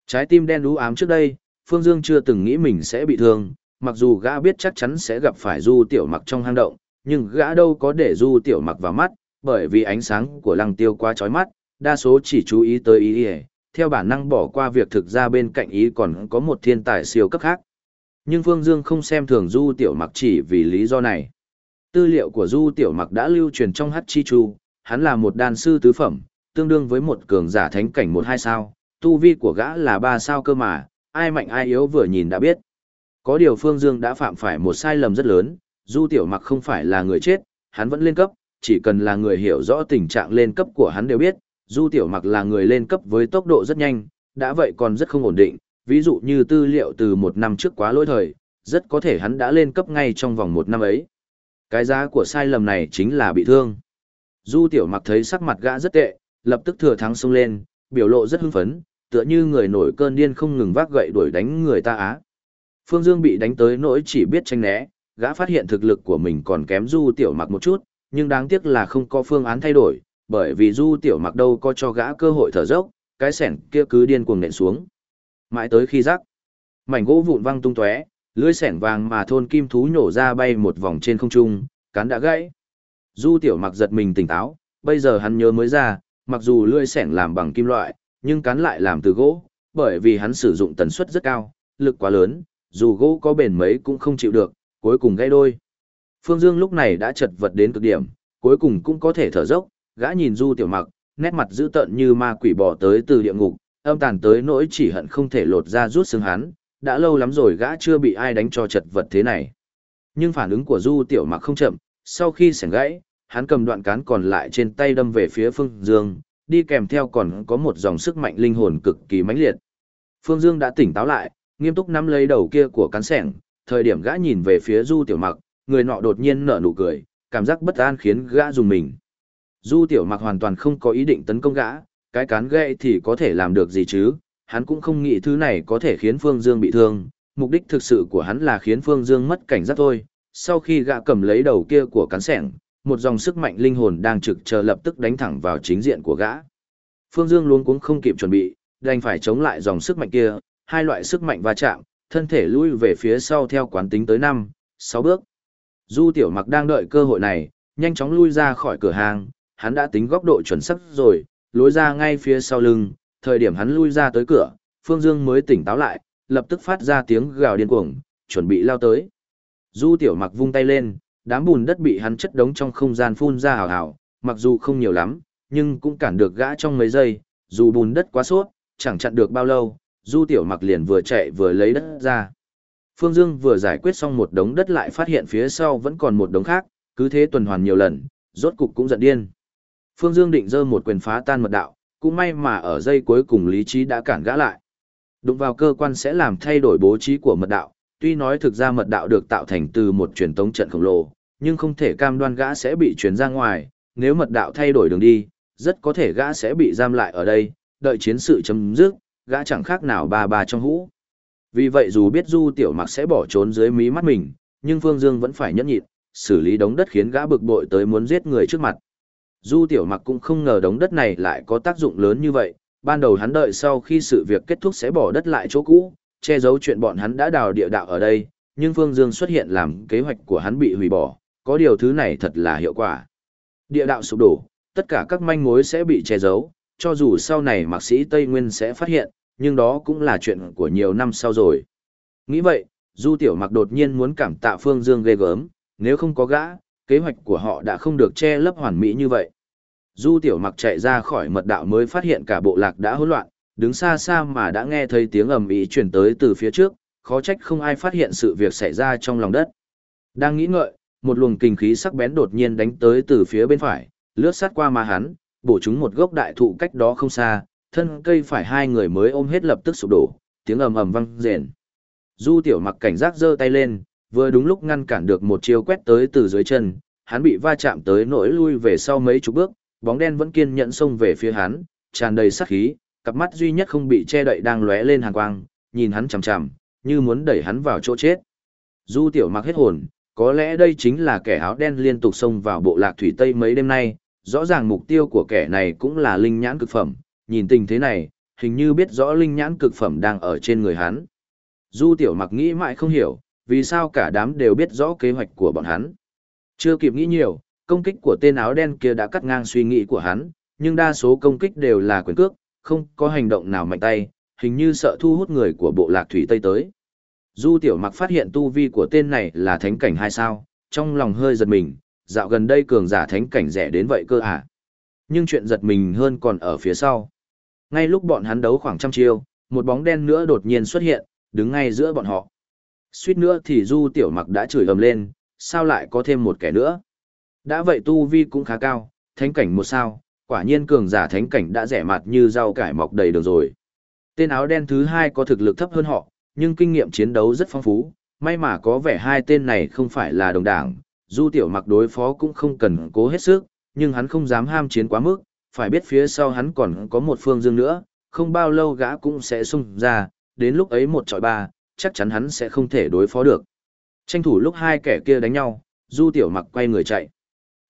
Trái tim đen đú ám trước đây, Phương Dương chưa từng nghĩ mình sẽ bị thương, mặc dù gã biết chắc chắn sẽ gặp phải Du Tiểu Mặc trong hang động, nhưng gã đâu có để Du Tiểu Mặc vào mắt, bởi vì ánh sáng của lăng tiêu quá chói mắt, đa số chỉ chú ý tới ý ỉa theo bản năng bỏ qua việc thực ra bên cạnh ý còn có một thiên tài siêu cấp khác. Nhưng Phương Dương không xem thường Du Tiểu Mặc chỉ vì lý do này. Tư liệu của Du Tiểu Mặc đã lưu truyền trong Hát Chi Chu, hắn là một đàn sư tứ phẩm, tương đương với một cường giả thánh cảnh một hai sao, tu vi của gã là ba sao cơ mà, ai mạnh ai yếu vừa nhìn đã biết. Có điều Phương Dương đã phạm phải một sai lầm rất lớn, Du Tiểu Mặc không phải là người chết, hắn vẫn lên cấp, chỉ cần là người hiểu rõ tình trạng lên cấp của hắn đều biết, Du Tiểu Mặc là người lên cấp với tốc độ rất nhanh, đã vậy còn rất không ổn định, ví dụ như tư liệu từ một năm trước quá lỗi thời, rất có thể hắn đã lên cấp ngay trong vòng một năm ấy. Cái giá của sai lầm này chính là bị thương. Du Tiểu Mặc thấy sắc mặt gã rất tệ, lập tức thừa thắng xông lên, biểu lộ rất hưng phấn, tựa như người nổi cơn điên không ngừng vác gậy đuổi đánh người ta á. Phương Dương bị đánh tới nỗi chỉ biết tranh né, gã phát hiện thực lực của mình còn kém Du Tiểu Mặc một chút, nhưng đáng tiếc là không có phương án thay đổi, bởi vì Du Tiểu Mặc đâu có cho gã cơ hội thở dốc, cái sẻn kia cứ điên cuồng nện xuống. Mãi tới khi rắc, mảnh gỗ vụn văng tung tóe, lưỡi sẻn vàng mà thôn kim thú nhổ ra bay một vòng trên không trung, cán đã gãy. Du Tiểu Mặc giật mình tỉnh táo, bây giờ hắn nhớ mới ra, mặc dù lưỡi sẻn làm bằng kim loại, nhưng cán lại làm từ gỗ, bởi vì hắn sử dụng tần suất rất cao, lực quá lớn, dù gỗ có bền mấy cũng không chịu được, cuối cùng gãy đôi. Phương Dương lúc này đã chật vật đến cực điểm, cuối cùng cũng có thể thở dốc, gã nhìn Du Tiểu Mặc, nét mặt dữ tợn như ma quỷ bỏ tới từ địa ngục, âm tàn tới nỗi chỉ hận không thể lột ra rút xương hắn, đã lâu lắm rồi gã chưa bị ai đánh cho chật vật thế này. Nhưng phản ứng của Du Tiểu Mặc không chậm, sau khi sẻng gãy, hắn cầm đoạn cán còn lại trên tay đâm về phía Phương Dương, đi kèm theo còn có một dòng sức mạnh linh hồn cực kỳ mãnh liệt. Phương Dương đã tỉnh táo lại, nghiêm túc nắm lấy đầu kia của cán sẻng, thời điểm gã nhìn về phía Du Tiểu Mặc, người nọ đột nhiên nở nụ cười, cảm giác bất an khiến gã dùng mình. Du Tiểu Mặc hoàn toàn không có ý định tấn công gã, cái cán gậy thì có thể làm được gì chứ, hắn cũng không nghĩ thứ này có thể khiến Phương Dương bị thương, mục đích thực sự của hắn là khiến Phương Dương mất cảnh giác thôi. Sau khi gã cầm lấy đầu kia của cán sẻng, một dòng sức mạnh linh hồn đang trực chờ lập tức đánh thẳng vào chính diện của gã. Phương Dương luôn cũng không kịp chuẩn bị, đành phải chống lại dòng sức mạnh kia, hai loại sức mạnh va chạm, thân thể lui về phía sau theo quán tính tới 5, 6 bước. Du Tiểu Mặc đang đợi cơ hội này, nhanh chóng lui ra khỏi cửa hàng, hắn đã tính góc độ chuẩn xác rồi, lối ra ngay phía sau lưng, thời điểm hắn lui ra tới cửa, Phương Dương mới tỉnh táo lại, lập tức phát ra tiếng gào điên cuồng, chuẩn bị lao tới. Du Tiểu Mặc vung tay lên, đám bùn đất bị hắn chất đống trong không gian phun ra hào hào, mặc dù không nhiều lắm, nhưng cũng cản được gã trong mấy giây, dù bùn đất quá suốt, chẳng chặn được bao lâu, Du Tiểu Mặc liền vừa chạy vừa lấy đất ra. Phương Dương vừa giải quyết xong một đống đất lại phát hiện phía sau vẫn còn một đống khác, cứ thế tuần hoàn nhiều lần, rốt cục cũng giận điên. Phương Dương định giơ một quyền phá tan mật đạo, cũng may mà ở giây cuối cùng lý trí đã cản gã lại. Đụng vào cơ quan sẽ làm thay đổi bố trí của mật đạo, tuy nói thực ra mật đạo được tạo thành từ một truyền tống trận khổng lồ, nhưng không thể cam đoan gã sẽ bị truyền ra ngoài, nếu mật đạo thay đổi đường đi, rất có thể gã sẽ bị giam lại ở đây, đợi chiến sự chấm dứt, gã chẳng khác nào ba ba trong hũ. Vì vậy dù biết Du Tiểu Mặc sẽ bỏ trốn dưới mí mắt mình, nhưng Phương Dương vẫn phải nhẫn nhịn, xử lý đống đất khiến gã bực bội tới muốn giết người trước mặt. Du Tiểu Mặc cũng không ngờ đống đất này lại có tác dụng lớn như vậy, ban đầu hắn đợi sau khi sự việc kết thúc sẽ bỏ đất lại chỗ cũ, che giấu chuyện bọn hắn đã đào địa đạo ở đây, nhưng Phương Dương xuất hiện làm kế hoạch của hắn bị hủy bỏ, có điều thứ này thật là hiệu quả. Địa đạo sụp đổ, tất cả các manh mối sẽ bị che giấu, cho dù sau này mạc sĩ Tây Nguyên sẽ phát hiện, nhưng đó cũng là chuyện của nhiều năm sau rồi. Nghĩ vậy, Du Tiểu Mặc đột nhiên muốn cảm tạ Phương Dương ghê gớm, nếu không có gã, kế hoạch của họ đã không được che lấp hoàn mỹ như vậy. Du Tiểu Mặc chạy ra khỏi mật đạo mới phát hiện cả bộ lạc đã hỗn loạn, đứng xa xa mà đã nghe thấy tiếng ầm ĩ truyền tới từ phía trước, khó trách không ai phát hiện sự việc xảy ra trong lòng đất. Đang nghĩ ngợi, một luồng kinh khí sắc bén đột nhiên đánh tới từ phía bên phải, lướt sát qua mà hắn, bổ chúng một gốc đại thụ cách đó không xa, thân cây phải hai người mới ôm hết lập tức sụp đổ, tiếng ầm ầm vang rền. Du Tiểu Mặc cảnh giác giơ tay lên, vừa đúng lúc ngăn cản được một chiêu quét tới từ dưới chân, hắn bị va chạm tới nỗi lui về sau mấy chục bước, bóng đen vẫn kiên nhẫn xông về phía hắn, tràn đầy sát khí, cặp mắt duy nhất không bị che đậy đang lóe lên hàn quang, nhìn hắn chằm chằm, như muốn đẩy hắn vào chỗ chết. Du Tiểu Mặc hết hồn, có lẽ đây chính là kẻ áo đen liên tục xông vào bộ lạc thủy Tây mấy đêm nay, rõ ràng mục tiêu của kẻ này cũng là linh nhãn cực phẩm, nhìn tình thế này, hình như biết rõ linh nhãn cực phẩm đang ở trên người hắn. Du Tiểu Mặc nghĩ mãi không hiểu, vì sao cả đám đều biết rõ kế hoạch của bọn hắn. Chưa kịp nghĩ nhiều, công kích của tên áo đen kia đã cắt ngang suy nghĩ của hắn, nhưng đa số công kích đều là quyền cước, không có hành động nào mạnh tay, hình như sợ thu hút người của bộ lạc thủy Tây tới. Du Tiểu Mặc phát hiện tu vi của tên này là thánh cảnh hay sao, trong lòng hơi giật mình, dạo gần đây cường giả thánh cảnh rẻ đến vậy cơ à. Nhưng chuyện giật mình hơn còn ở phía sau. Ngay lúc bọn hắn đấu khoảng trăm chiêu, một bóng đen nữa đột nhiên xuất hiện, đứng ngay giữa bọn họ. Suýt nữa thì Du Tiểu Mặc đã chửi ầm lên, sao lại có thêm một kẻ nữa. Đã vậy tu vi cũng khá cao, thánh cảnh một sao, quả nhiên cường giả thánh cảnh đã rẻ mặt như rau cải mọc đầy đường rồi. Tên áo đen thứ hai có thực lực thấp hơn họ, nhưng kinh nghiệm chiến đấu rất phong phú, may mà có vẻ hai tên này không phải là đồng đảng, du tiểu mặc đối phó cũng không cần cố hết sức, nhưng hắn không dám ham chiến quá mức, phải biết phía sau hắn còn có một phương dương nữa, không bao lâu gã cũng sẽ xung ra, đến lúc ấy một trọi ba, chắc chắn hắn sẽ không thể đối phó được. Tranh thủ lúc hai kẻ kia đánh nhau, Du Tiểu Mặc quay người chạy.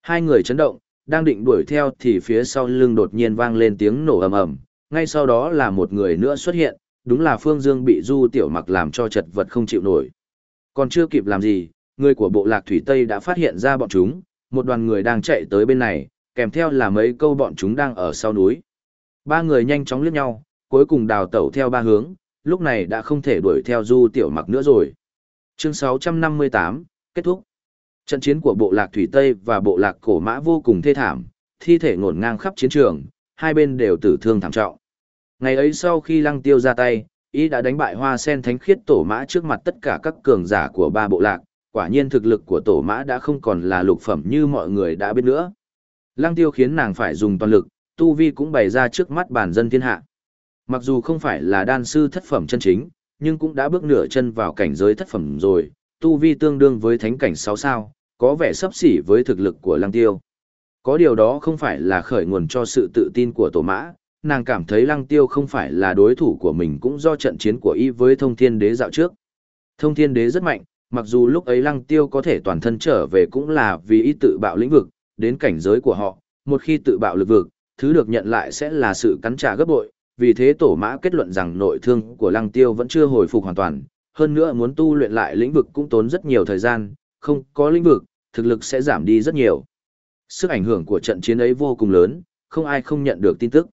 Hai người chấn động, đang định đuổi theo thì phía sau lưng đột nhiên vang lên tiếng nổ ầm ầm, ngay sau đó là một người nữa xuất hiện, đúng là Phương Dương bị Du Tiểu Mặc làm cho chật vật không chịu nổi. Còn chưa kịp làm gì, người của bộ lạc Thủy Tây đã phát hiện ra bọn chúng, một đoàn người đang chạy tới bên này, kèm theo là mấy câu bọn chúng đang ở sau núi. Ba người nhanh chóng liếc nhau, cuối cùng đào tẩu theo ba hướng, lúc này đã không thể đuổi theo Du Tiểu Mặc nữa rồi. Chương 658, kết thúc. Trận chiến của bộ lạc Thủy Tây và bộ lạc Cổ Mã vô cùng thê thảm, thi thể ngổn ngang khắp chiến trường, hai bên đều tử thương thảm trọng. Ngày ấy sau khi Lăng Tiêu ra tay, ý đã đánh bại Hoa Sen Thánh Khiết Tổ Mã trước mặt tất cả các cường giả của ba bộ lạc, quả nhiên thực lực của Tổ Mã đã không còn là lục phẩm như mọi người đã biết nữa. Lăng Tiêu khiến nàng phải dùng toàn lực, tu vi cũng bày ra trước mắt bản dân thiên hạ. Mặc dù không phải là đan sư thất phẩm chân chính, nhưng cũng đã bước nửa chân vào cảnh giới thất phẩm rồi, tu vi tương đương với thánh cảnh 6 sao, có vẻ sấp xỉ với thực lực của Lăng Tiêu. Có điều đó không phải là khởi nguồn cho sự tự tin của Tổ Mã, nàng cảm thấy Lăng Tiêu không phải là đối thủ của mình cũng do trận chiến của y với Thông Thiên Đế dạo trước. Thông Thiên Đế rất mạnh, mặc dù lúc ấy Lăng Tiêu có thể toàn thân trở về cũng là vì y tự bạo lĩnh vực, đến cảnh giới của họ, một khi tự bạo lực vực, thứ được nhận lại sẽ là sự cắn trả gấp bội, vì thế tổ mã kết luận rằng nội thương của lăng tiêu vẫn chưa hồi phục hoàn toàn, hơn nữa muốn tu luyện lại lĩnh vực cũng tốn rất nhiều thời gian, không có lĩnh vực, thực lực sẽ giảm đi rất nhiều. Sức ảnh hưởng của trận chiến ấy vô cùng lớn, không ai không nhận được tin tức.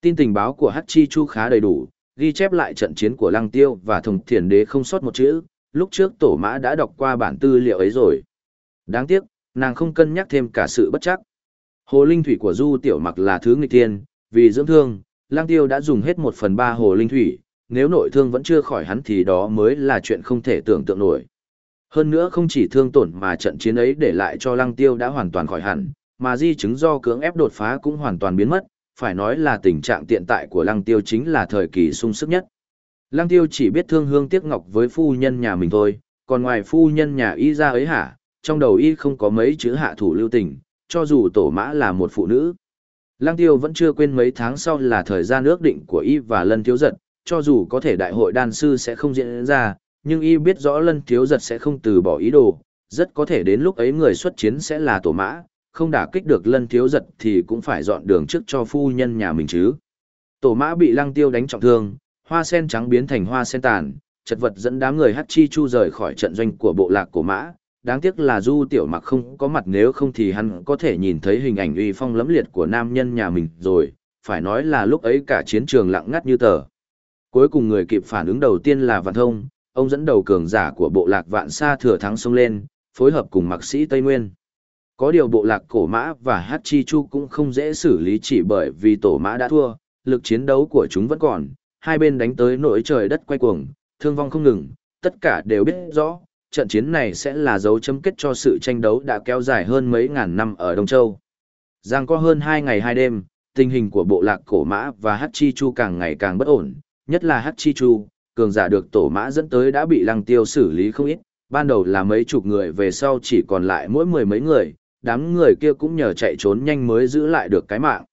Tin tình báo của Hachi Chu khá đầy đủ, ghi chép lại trận chiến của Lăng Tiêu và Thông Thiền Đế không sót một chữ, lúc trước tổ mã đã đọc qua bản tư liệu ấy rồi. Đáng tiếc, nàng không cân nhắc thêm cả sự bất chắc. Hồ linh thủy của Du Tiểu Mặc là thứ nghịch tiên, vì dưỡng thương, Lang Tiêu đã dùng hết một phần ba hồ linh thủy, nếu nội thương vẫn chưa khỏi hắn thì đó mới là chuyện không thể tưởng tượng nổi. Hơn nữa không chỉ thương tổn mà trận chiến ấy để lại cho Lăng Tiêu đã hoàn toàn khỏi hẳn, mà di chứng do cưỡng ép đột phá cũng hoàn toàn biến mất, phải nói là tình trạng tiện tại của Lăng Tiêu chính là thời kỳ sung sức nhất. Lăng Tiêu chỉ biết thương hương tiếc ngọc với phu nhân nhà mình thôi, còn ngoài phu nhân nhà y ra ấy hả, trong đầu y không có mấy chữ hạ thủ lưu tình, cho dù tổ mã là một phụ nữ. Lăng tiêu vẫn chưa quên mấy tháng sau là thời gian ước định của y và lân thiếu giật, cho dù có thể đại hội đan sư sẽ không diễn ra, nhưng y biết rõ lân thiếu giật sẽ không từ bỏ ý đồ, rất có thể đến lúc ấy người xuất chiến sẽ là tổ mã, không đả kích được lân thiếu giật thì cũng phải dọn đường trước cho phu nhân nhà mình chứ. Tổ mã bị lăng tiêu đánh trọng thương, hoa sen trắng biến thành hoa sen tàn, chật vật dẫn đám người hát chi chu rời khỏi trận doanh của bộ lạc của mã, đáng tiếc là du tiểu mặc không có mặt nếu không thì hắn có thể nhìn thấy hình ảnh uy phong lẫm liệt của nam nhân nhà mình rồi, phải nói là lúc ấy cả chiến trường lặng ngắt như tờ. Cuối cùng người kịp phản ứng đầu tiên là Vạn Thông, ông dẫn đầu cường giả của bộ lạc Vạn Sa thừa thắng xông lên, phối hợp cùng mạc sĩ Tây Nguyên. Có điều bộ lạc cổ mã và Hát Chi Chu cũng không dễ xử lý chỉ bởi vì tổ mã đã thua, lực chiến đấu của chúng vẫn còn, hai bên đánh tới nỗi trời đất quay cuồng, thương vong không ngừng, tất cả đều biết rõ, trận chiến này sẽ là dấu chấm kết cho sự tranh đấu đã kéo dài hơn mấy ngàn năm ở Đông Châu. Giang có hơn hai ngày hai đêm, tình hình của bộ lạc cổ mã và Hắc Chi Chu càng ngày càng bất ổn, nhất là Hắc Chi Chu, cường giả được tổ mã dẫn tới đã bị lăng tiêu xử lý không ít, ban đầu là mấy chục người về sau chỉ còn lại mỗi mười mấy người, đám người kia cũng nhờ chạy trốn nhanh mới giữ lại được cái mạng.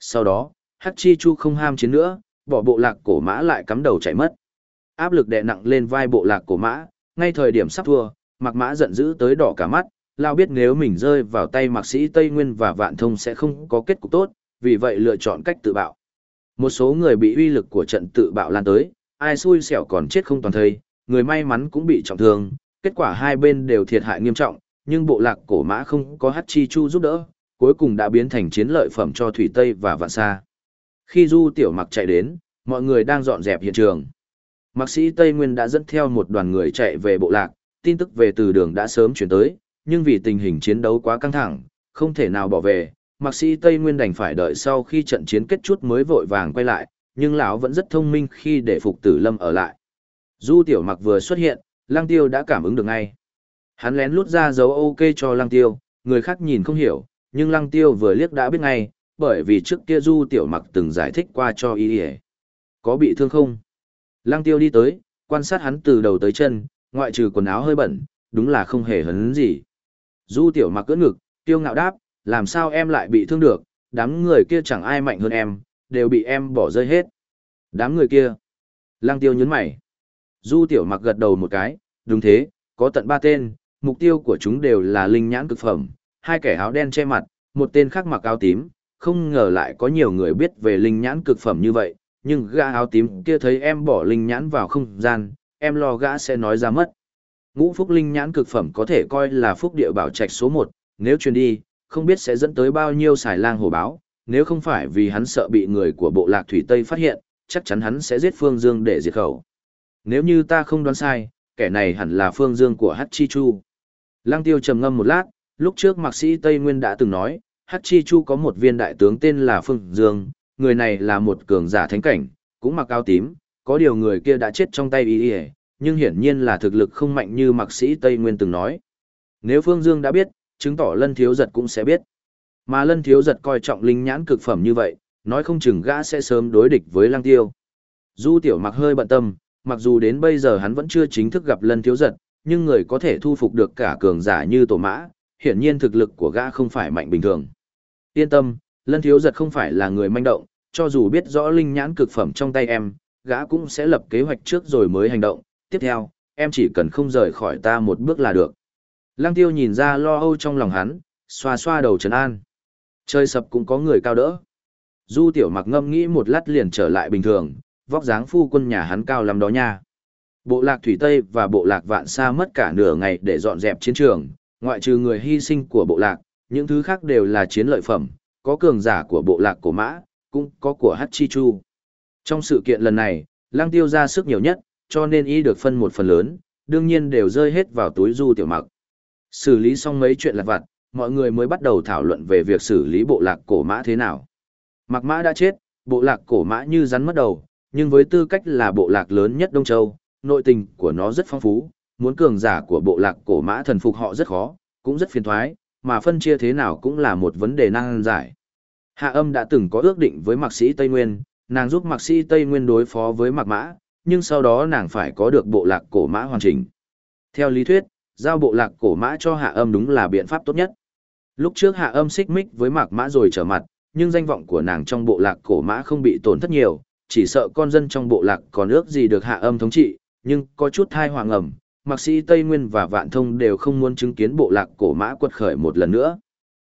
Sau đó, Hắc Chi Chu không ham chiến nữa, bỏ bộ lạc cổ mã lại cắm đầu chạy mất. Áp lực đè nặng lên vai bộ lạc cổ mã, ngay thời điểm sắp thua, Mạc Mã giận dữ tới đỏ cả mắt, lao biết nếu mình rơi vào tay mạc sĩ Tây Nguyên và Vạn Thông sẽ không có kết cục tốt, vì vậy lựa chọn cách tự bạo. Một số người bị uy lực của trận tự bạo lan tới, ai xui xẻo còn chết không toàn thây, người may mắn cũng bị trọng thương, kết quả hai bên đều thiệt hại nghiêm trọng, nhưng bộ lạc cổ mã không có Hắc chi chu giúp đỡ, cuối cùng đã biến thành chiến lợi phẩm cho Thủy Tây và Vạn Sa. Khi Du Tiểu Mặc chạy đến, mọi người đang dọn dẹp hiện trường. Mạc sĩ Tây Nguyên đã dẫn theo một đoàn người chạy về bộ lạc, tin tức về từ đường đã sớm chuyển tới, nhưng vì tình hình chiến đấu quá căng thẳng, không thể nào bỏ về, Mạc sĩ Tây Nguyên đành phải đợi sau khi trận chiến kết chút mới vội vàng quay lại, nhưng lão vẫn rất thông minh khi để phục tử lâm ở lại. Du tiểu mặc vừa xuất hiện, Lang Tiêu đã cảm ứng được ngay. Hắn lén lút ra dấu ok cho Lang Tiêu, người khác nhìn không hiểu, nhưng Lăng Tiêu vừa liếc đã biết ngay, bởi vì trước kia Du tiểu mặc từng giải thích qua cho y Có bị thương không? Lăng tiêu đi tới, quan sát hắn từ đầu tới chân, ngoại trừ quần áo hơi bẩn, đúng là không hề hấn gì. Du tiểu mặc cưỡng ngực, tiêu ngạo đáp, làm sao em lại bị thương được, đám người kia chẳng ai mạnh hơn em, đều bị em bỏ rơi hết. Đám người kia. Lăng tiêu nhấn mày. Du tiểu mặc gật đầu một cái, đúng thế, có tận ba tên, mục tiêu của chúng đều là linh nhãn cực phẩm, hai kẻ áo đen che mặt, một tên khác mặc áo tím, không ngờ lại có nhiều người biết về linh nhãn cực phẩm như vậy, nhưng gã áo tím kia thấy em bỏ linh nhãn vào không gian, em lo gã sẽ nói ra mất. Ngũ phúc linh nhãn cực phẩm có thể coi là phúc địa bảo trạch số một, nếu truyền đi, không biết sẽ dẫn tới bao nhiêu xài lang hổ báo, nếu không phải vì hắn sợ bị người của bộ lạc Thủy Tây phát hiện, chắc chắn hắn sẽ giết Phương Dương để diệt khẩu. Nếu như ta không đoán sai, kẻ này hẳn là Phương Dương của Hắc Chi Chu. Lăng Tiêu trầm ngâm một lát, lúc trước mạc sĩ Tây Nguyên đã từng nói, Hắc Chi Chu có một viên đại tướng tên là Phương Dương, người này là một cường giả thánh cảnh, cũng mặc áo tím, có điều người kia đã chết trong tay y nhưng hiển nhiên là thực lực không mạnh như mạc sĩ Tây Nguyên từng nói. Nếu Phương Dương đã biết, chứng tỏ lân thiếu giật cũng sẽ biết. Mà lân thiếu giật coi trọng linh nhãn cực phẩm như vậy, nói không chừng gã sẽ sớm đối địch với lăng tiêu. Du tiểu mặc hơi bận tâm, mặc dù đến bây giờ hắn vẫn chưa chính thức gặp lân thiếu giật, nhưng người có thể thu phục được cả cường giả như tổ mã, hiển nhiên thực lực của gã không phải mạnh bình thường. Yên tâm, lân thiếu giật không phải là người manh động, cho dù biết rõ linh nhãn cực phẩm trong tay em, gã cũng sẽ lập kế hoạch trước rồi mới hành động. Tiếp theo, em chỉ cần không rời khỏi ta một bước là được. Lăng tiêu nhìn ra lo âu trong lòng hắn, xoa xoa đầu trấn an. Chơi sập cũng có người cao đỡ. Du tiểu mặc ngâm nghĩ một lát liền trở lại bình thường, vóc dáng phu quân nhà hắn cao lắm đó nha. Bộ lạc Thủy Tây và bộ lạc Vạn Sa mất cả nửa ngày để dọn dẹp chiến trường, ngoại trừ người hy sinh của bộ lạc, những thứ khác đều là chiến lợi phẩm, có cường giả của bộ lạc cổ mã, cũng có của Hát Chi Chu. Trong sự kiện lần này, Lăng Tiêu ra sức nhiều nhất, cho nên y được phân một phần lớn, đương nhiên đều rơi hết vào túi du tiểu mặc. Xử lý xong mấy chuyện lặt vặt, mọi người mới bắt đầu thảo luận về việc xử lý bộ lạc cổ mã thế nào. Mặc mã đã chết, bộ lạc cổ mã như rắn mất đầu, nhưng với tư cách là bộ lạc lớn nhất Đông Châu, nội tình của nó rất phong phú, muốn cường giả của bộ lạc cổ mã thần phục họ rất khó, cũng rất phiền thoái, mà phân chia thế nào cũng là một vấn đề năng giải. Hạ âm đã từng có ước định với mạc sĩ Tây Nguyên, nàng giúp mạc sĩ Tây Nguyên đối phó với mạc mã, nhưng sau đó nàng phải có được bộ lạc cổ mã hoàn chỉnh. Theo lý thuyết, giao bộ lạc cổ mã cho hạ âm đúng là biện pháp tốt nhất. Lúc trước hạ âm xích mích với mạc mã rồi trở mặt, nhưng danh vọng của nàng trong bộ lạc cổ mã không bị tổn thất nhiều, chỉ sợ con dân trong bộ lạc còn ước gì được hạ âm thống trị, nhưng có chút thai hoàng ẩm, mạc sĩ Tây Nguyên và Vạn Thông đều không muốn chứng kiến bộ lạc cổ mã quật khởi một lần nữa.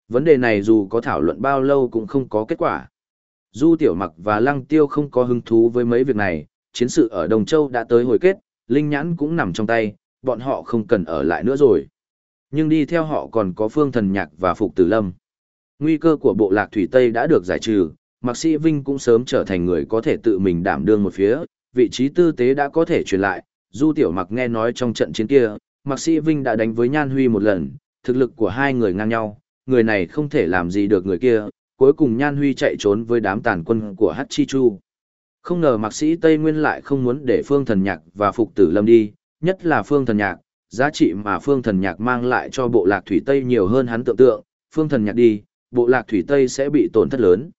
Vấn đề này dù có thảo luận bao lâu cũng không có kết quả. Du Tiểu Mặc và Lăng Tiêu không có hứng thú với mấy việc này, chiến sự ở Đồng Châu đã tới hồi kết, Linh Nhãn cũng nằm trong tay, bọn họ không cần ở lại nữa rồi. Nhưng đi theo họ còn có Phương Thần Nhạc và Phục Tử Lâm. Nguy cơ của bộ lạc Thủy Tây đã được giải trừ, Mạc Sĩ Vinh cũng sớm trở thành người có thể tự mình đảm đương một phía, vị trí tư tế đã có thể truyền lại. Du Tiểu Mặc nghe nói trong trận chiến kia, Mạc Sĩ Vinh đã đánh với Nhan Huy một lần, thực lực của hai người ngang nhau, người này không thể làm gì được người kia, cuối cùng Nhan Huy chạy trốn với đám tàn quân của Hát Chi Chu. Không ngờ Mạc Sĩ Tây Nguyên lại không muốn để Phương Thần Nhạc và Phục Tử Lâm đi, nhất là Phương Thần Nhạc, giá trị mà Phương Thần Nhạc mang lại cho bộ lạc Thủy Tây nhiều hơn hắn tưởng tượng, Phương Thần Nhạc đi, bộ lạc Thủy Tây sẽ bị tổn thất lớn.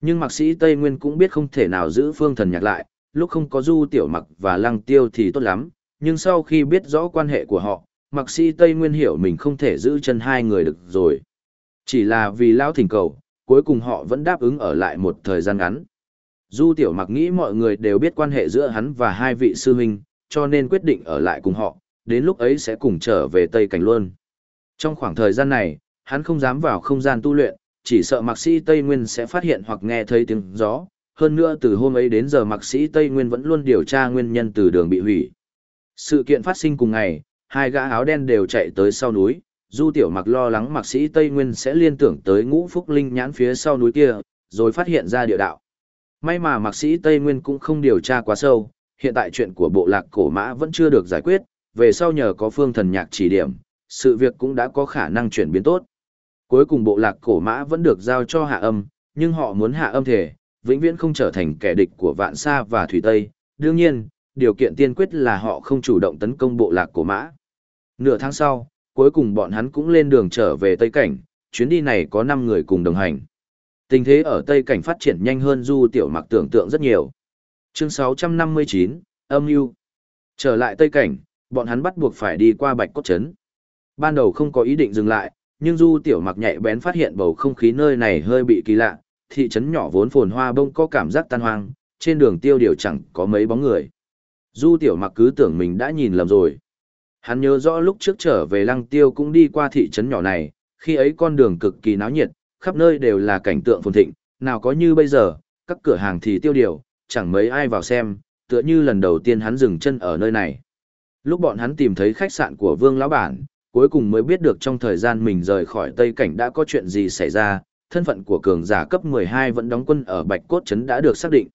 Nhưng Mạc Sĩ Tây Nguyên cũng biết không thể nào giữ Phương Thần Nhạc lại, lúc không có Du Tiểu Mặc và Lăng Tiêu thì tốt lắm, nhưng sau khi biết rõ quan hệ của họ, Mặc Sĩ Tây Nguyên hiểu mình không thể giữ chân hai người được rồi. Chỉ là vì lão thỉnh cầu, cuối cùng họ vẫn đáp ứng ở lại một thời gian ngắn. Du Tiểu Mặc nghĩ mọi người đều biết quan hệ giữa hắn và hai vị sư huynh, cho nên quyết định ở lại cùng họ, đến lúc ấy sẽ cùng trở về Tây Cảnh luôn. Trong khoảng thời gian này, hắn không dám vào không gian tu luyện, chỉ sợ mạc sĩ Tây Nguyên sẽ phát hiện hoặc nghe thấy tiếng gió. Hơn nữa từ hôm ấy đến giờ mạc sĩ Tây Nguyên vẫn luôn điều tra nguyên nhân từ đường bị hủy. Sự kiện phát sinh cùng ngày, hai gã áo đen đều chạy tới sau núi, Du Tiểu Mặc lo lắng mạc sĩ Tây Nguyên sẽ liên tưởng tới ngũ phúc linh nhãn phía sau núi kia, rồi phát hiện ra địa đạo. May mà mạc sĩ Tây Nguyên cũng không điều tra quá sâu, hiện tại chuyện của bộ lạc cổ mã vẫn chưa được giải quyết, về sau nhờ có phương thần nhạc chỉ điểm, sự việc cũng đã có khả năng chuyển biến tốt. Cuối cùng bộ lạc cổ mã vẫn được giao cho hạ âm, nhưng họ muốn hạ âm thể, vĩnh viễn không trở thành kẻ địch của vạn sa và thủy tây. Đương nhiên, điều kiện tiên quyết là họ không chủ động tấn công bộ lạc cổ mã. Nửa tháng sau, cuối cùng bọn hắn cũng lên đường trở về Tây Cảnh, chuyến đi này có năm người cùng đồng hành. Tình thế ở Tây Cảnh phát triển nhanh hơn Du Tiểu Mặc tưởng tượng rất nhiều. Chương 659, âm mưu Trở lại Tây Cảnh, bọn hắn bắt buộc phải đi qua Bạch Cốt Trấn. Ban đầu không có ý định dừng lại, Nhưng Du Tiểu Mặc nhạy bén phát hiện bầu không khí nơi này hơi bị kỳ lạ, thị trấn nhỏ vốn phồn hoa bông có cảm giác tan hoang, trên đường tiêu điều chẳng có mấy bóng người. Du Tiểu Mặc cứ tưởng mình đã nhìn lầm rồi. Hắn nhớ rõ lúc trước trở về Lăng Tiêu cũng đi qua thị trấn nhỏ này, khi ấy con đường cực kỳ náo nhiệt, khắp nơi đều là cảnh tượng phồn thịnh, nào có như bây giờ, các cửa hàng thì tiêu điều, chẳng mấy ai vào xem, tựa như lần đầu tiên hắn dừng chân ở nơi này. Lúc bọn hắn tìm thấy khách sạn của Vương Lão Bản, cuối cùng mới biết được trong thời gian mình rời khỏi Tây Cảnh đã có chuyện gì xảy ra, thân phận của cường giả cấp 12 vẫn đóng quân ở Bạch Cốt Trấn đã được xác định.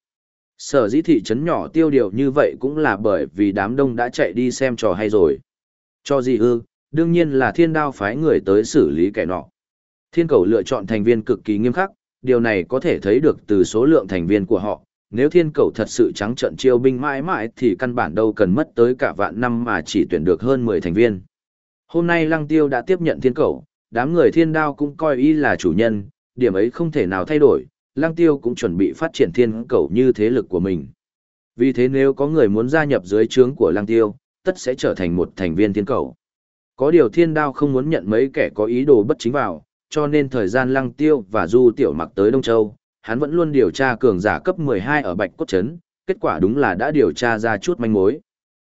Sở dĩ thị trấn nhỏ tiêu điều như vậy cũng là bởi vì đám đông đã chạy đi xem trò hay rồi. Cho gì ư, đương nhiên là thiên đao phái người tới xử lý kẻ nọ. Thiên cầu lựa chọn thành viên cực kỳ nghiêm khắc, điều này có thể thấy được từ số lượng thành viên của họ. Nếu thiên cầu thật sự trắng trận chiêu binh mãi mãi thì căn bản đâu cần mất tới cả vạn năm mà chỉ tuyển được hơn 10 thành viên. Hôm nay Lăng Tiêu đã tiếp nhận thiên cầu, đám người thiên đao cũng coi y là chủ nhân, điểm ấy không thể nào thay đổi, Lăng Tiêu cũng chuẩn bị phát triển thiên cầu như thế lực của mình. Vì thế nếu có người muốn gia nhập dưới trướng của Lăng Tiêu, tất sẽ trở thành một thành viên thiên cầu. Có điều thiên đao không muốn nhận mấy kẻ có ý đồ bất chính vào, cho nên thời gian Lăng Tiêu và Du Tiểu Mặc tới Đông Châu, hắn vẫn luôn điều tra cường giả cấp 12 ở Bạch Cốt Trấn, kết quả đúng là đã điều tra ra chút manh mối.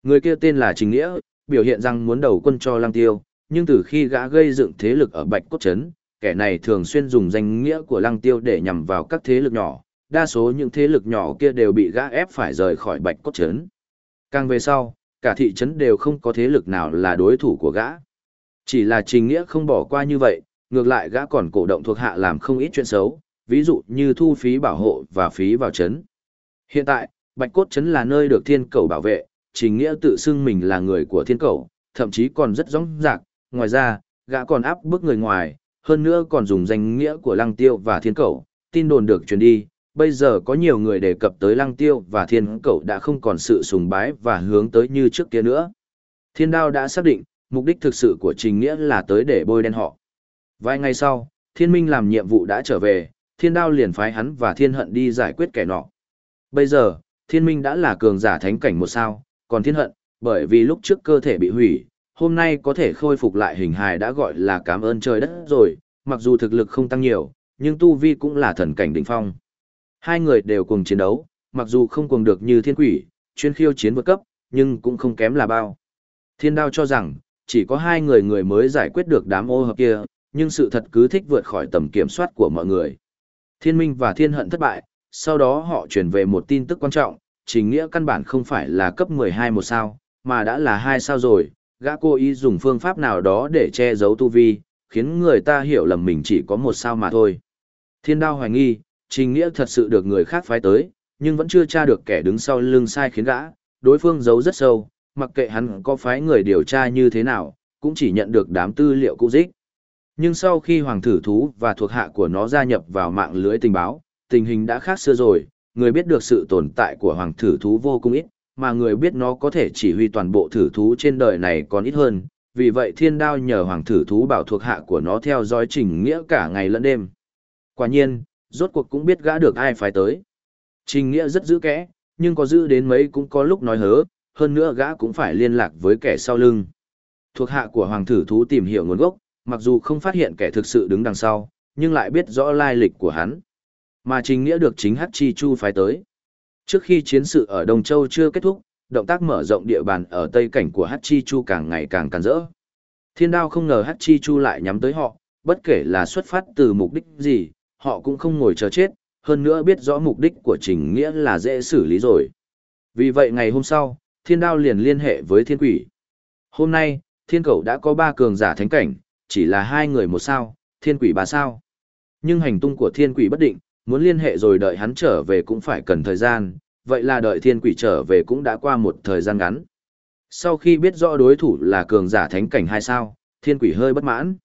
Người kia tên là Trình Nghĩa, biểu hiện rằng muốn đầu quân cho Lăng Tiêu, nhưng từ khi gã gây dựng thế lực ở Bạch Cốt Trấn, kẻ này thường xuyên dùng danh nghĩa của lăng tiêu để nhằm vào các thế lực nhỏ, đa số những thế lực nhỏ kia đều bị gã ép phải rời khỏi bạch cốt trấn. Càng về sau, cả thị trấn đều không có thế lực nào là đối thủ của gã. Chỉ là trình nghĩa không bỏ qua như vậy, ngược lại gã còn cổ động thuộc hạ làm không ít chuyện xấu, ví dụ như thu phí bảo hộ và phí vào trấn. Hiện tại, bạch cốt trấn là nơi được thiên cầu bảo vệ, trình nghĩa tự xưng mình là người của thiên cầu, thậm chí còn rất rõ ràng. ngoài ra, gã còn áp bức người ngoài, hơn nữa còn dùng danh nghĩa của lăng tiêu và thiên cẩu, tin đồn được truyền đi, bây giờ có nhiều người đề cập tới lăng tiêu và thiên cẩu đã không còn sự sùng bái và hướng tới như trước kia nữa. Thiên đao đã xác định, mục đích thực sự của trình nghĩa là tới để bôi đen họ. Vài ngày sau, thiên minh làm nhiệm vụ đã trở về, thiên đao liền phái hắn và thiên hận đi giải quyết kẻ nọ. Bây giờ, thiên minh đã là cường giả thánh cảnh một sao, còn thiên hận, bởi vì lúc trước cơ thể bị hủy, hôm nay có thể khôi phục lại hình hài đã gọi là cảm ơn trời đất rồi, mặc dù thực lực không tăng nhiều, nhưng tu vi cũng là thần cảnh đỉnh phong. Hai người đều cùng chiến đấu, mặc dù không cùng được như thiên quỷ, chuyên khiêu chiến vượt cấp, nhưng cũng không kém là bao. Thiên đao cho rằng, chỉ có hai người người mới giải quyết được đám ô hợp kia, nhưng sự thật cứ thích vượt khỏi tầm kiểm soát của mọi người. Thiên minh và thiên hận thất bại, sau đó họ chuyển về một tin tức quan trọng, chính nghĩa căn bản không phải là cấp 12 một sao, mà đã là hai sao rồi, gã cố ý dùng phương pháp nào đó để che giấu tu vi, khiến người ta hiểu lầm mình chỉ có một sao mà thôi. Thiên đao hoài nghi, trình nghĩa thật sự được người khác phái tới, nhưng vẫn chưa tra được kẻ đứng sau lưng sai khiến gã, đối phương giấu rất sâu, mặc kệ hắn có phái người điều tra như thế nào, cũng chỉ nhận được đám tư liệu cũ dích. Nhưng sau khi hoàng thử thú và thuộc hạ của nó gia nhập vào mạng lưới tình báo, tình hình đã khác xưa rồi, người biết được sự tồn tại của hoàng thử thú vô cùng ít, mà người biết nó có thể chỉ huy toàn bộ thử thú trên đời này còn ít hơn, vì vậy thiên đao nhờ hoàng thử thú bảo thuộc hạ của nó theo dõi trình nghĩa cả ngày lẫn đêm. Quả nhiên, rốt cuộc cũng biết gã được ai phải tới. Trình nghĩa rất giữ kẽ, nhưng có giữ đến mấy cũng có lúc nói hớ, hơn nữa gã cũng phải liên lạc với kẻ sau lưng. Thuộc hạ của hoàng thử thú tìm hiểu nguồn gốc, mặc dù không phát hiện kẻ thực sự đứng đằng sau, nhưng lại biết rõ lai lịch của hắn. Mà trình nghĩa được chính Hát Chi Chu phái tới. Trước khi chiến sự ở Đông Châu chưa kết thúc, động tác mở rộng địa bàn ở tây cảnh của Hachi Chu càng ngày càng càn rỡ. Thiên đao không ngờ Hachi Chu lại nhắm tới họ, bất kể là xuất phát từ mục đích gì, họ cũng không ngồi chờ chết, hơn nữa biết rõ mục đích của Trình Nghĩa là dễ xử lý rồi. Vì vậy ngày hôm sau, thiên đao liền liên hệ với thiên quỷ. Hôm nay, thiên cầu đã có ba cường giả thánh cảnh, chỉ là hai người một sao, thiên quỷ ba sao. Nhưng hành tung của thiên quỷ bất định, muốn liên hệ rồi đợi hắn trở về cũng phải cần thời gian, vậy là đợi thiên quỷ trở về cũng đã qua một thời gian ngắn. Sau khi biết rõ đối thủ là cường giả thánh cảnh hay sao, thiên quỷ hơi bất mãn.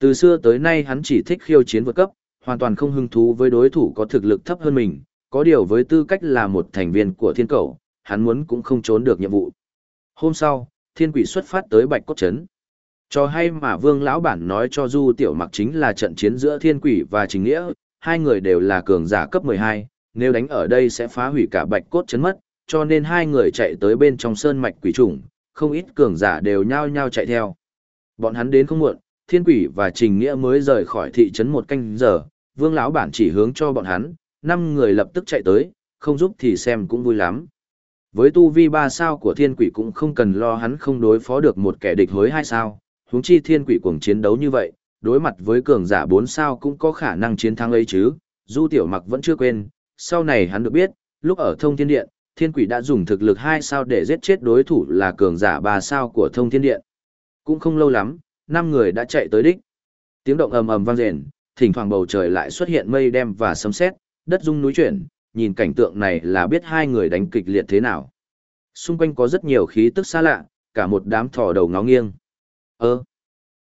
Từ xưa tới nay hắn chỉ thích khiêu chiến vượt cấp, hoàn toàn không hứng thú với đối thủ có thực lực thấp hơn mình, có điều với tư cách là một thành viên của thiên cầu, hắn muốn cũng không trốn được nhiệm vụ. Hôm sau, thiên quỷ xuất phát tới Bạch Cốt Trấn. Cho hay mà vương lão bản nói cho Du Tiểu Mặc chính là trận chiến giữa thiên quỷ và chính nghĩa, hai người đều là cường giả cấp 12, nếu đánh ở đây sẽ phá hủy cả bạch cốt chấn mất, cho nên hai người chạy tới bên trong sơn mạch quỷ trùng, không ít cường giả đều nhao nhao chạy theo. Bọn hắn đến không muộn, thiên quỷ và trình nghĩa mới rời khỏi thị trấn một canh giờ, vương lão bản chỉ hướng cho bọn hắn, năm người lập tức chạy tới, không giúp thì xem cũng vui lắm. Với tu vi ba sao của thiên quỷ cũng không cần lo hắn không đối phó được một kẻ địch hối hai sao, huống chi thiên quỷ cuồng chiến đấu như vậy, đối mặt với cường giả bốn sao cũng có khả năng chiến thắng ấy chứ, du tiểu mặc vẫn chưa quên, sau này hắn được biết, lúc ở thông thiên điện, thiên quỷ đã dùng thực lực hai sao để giết chết đối thủ là cường giả ba sao của thông thiên điện. Cũng không lâu lắm, năm người đã chạy tới đích. Tiếng động ầm ầm vang rền, thỉnh thoảng bầu trời lại xuất hiện mây đen và sấm sét, đất rung núi chuyển, nhìn cảnh tượng này là biết hai người đánh kịch liệt thế nào. Xung quanh có rất nhiều khí tức xa lạ, cả một đám thỏ đầu ngó nghiêng. Ơ,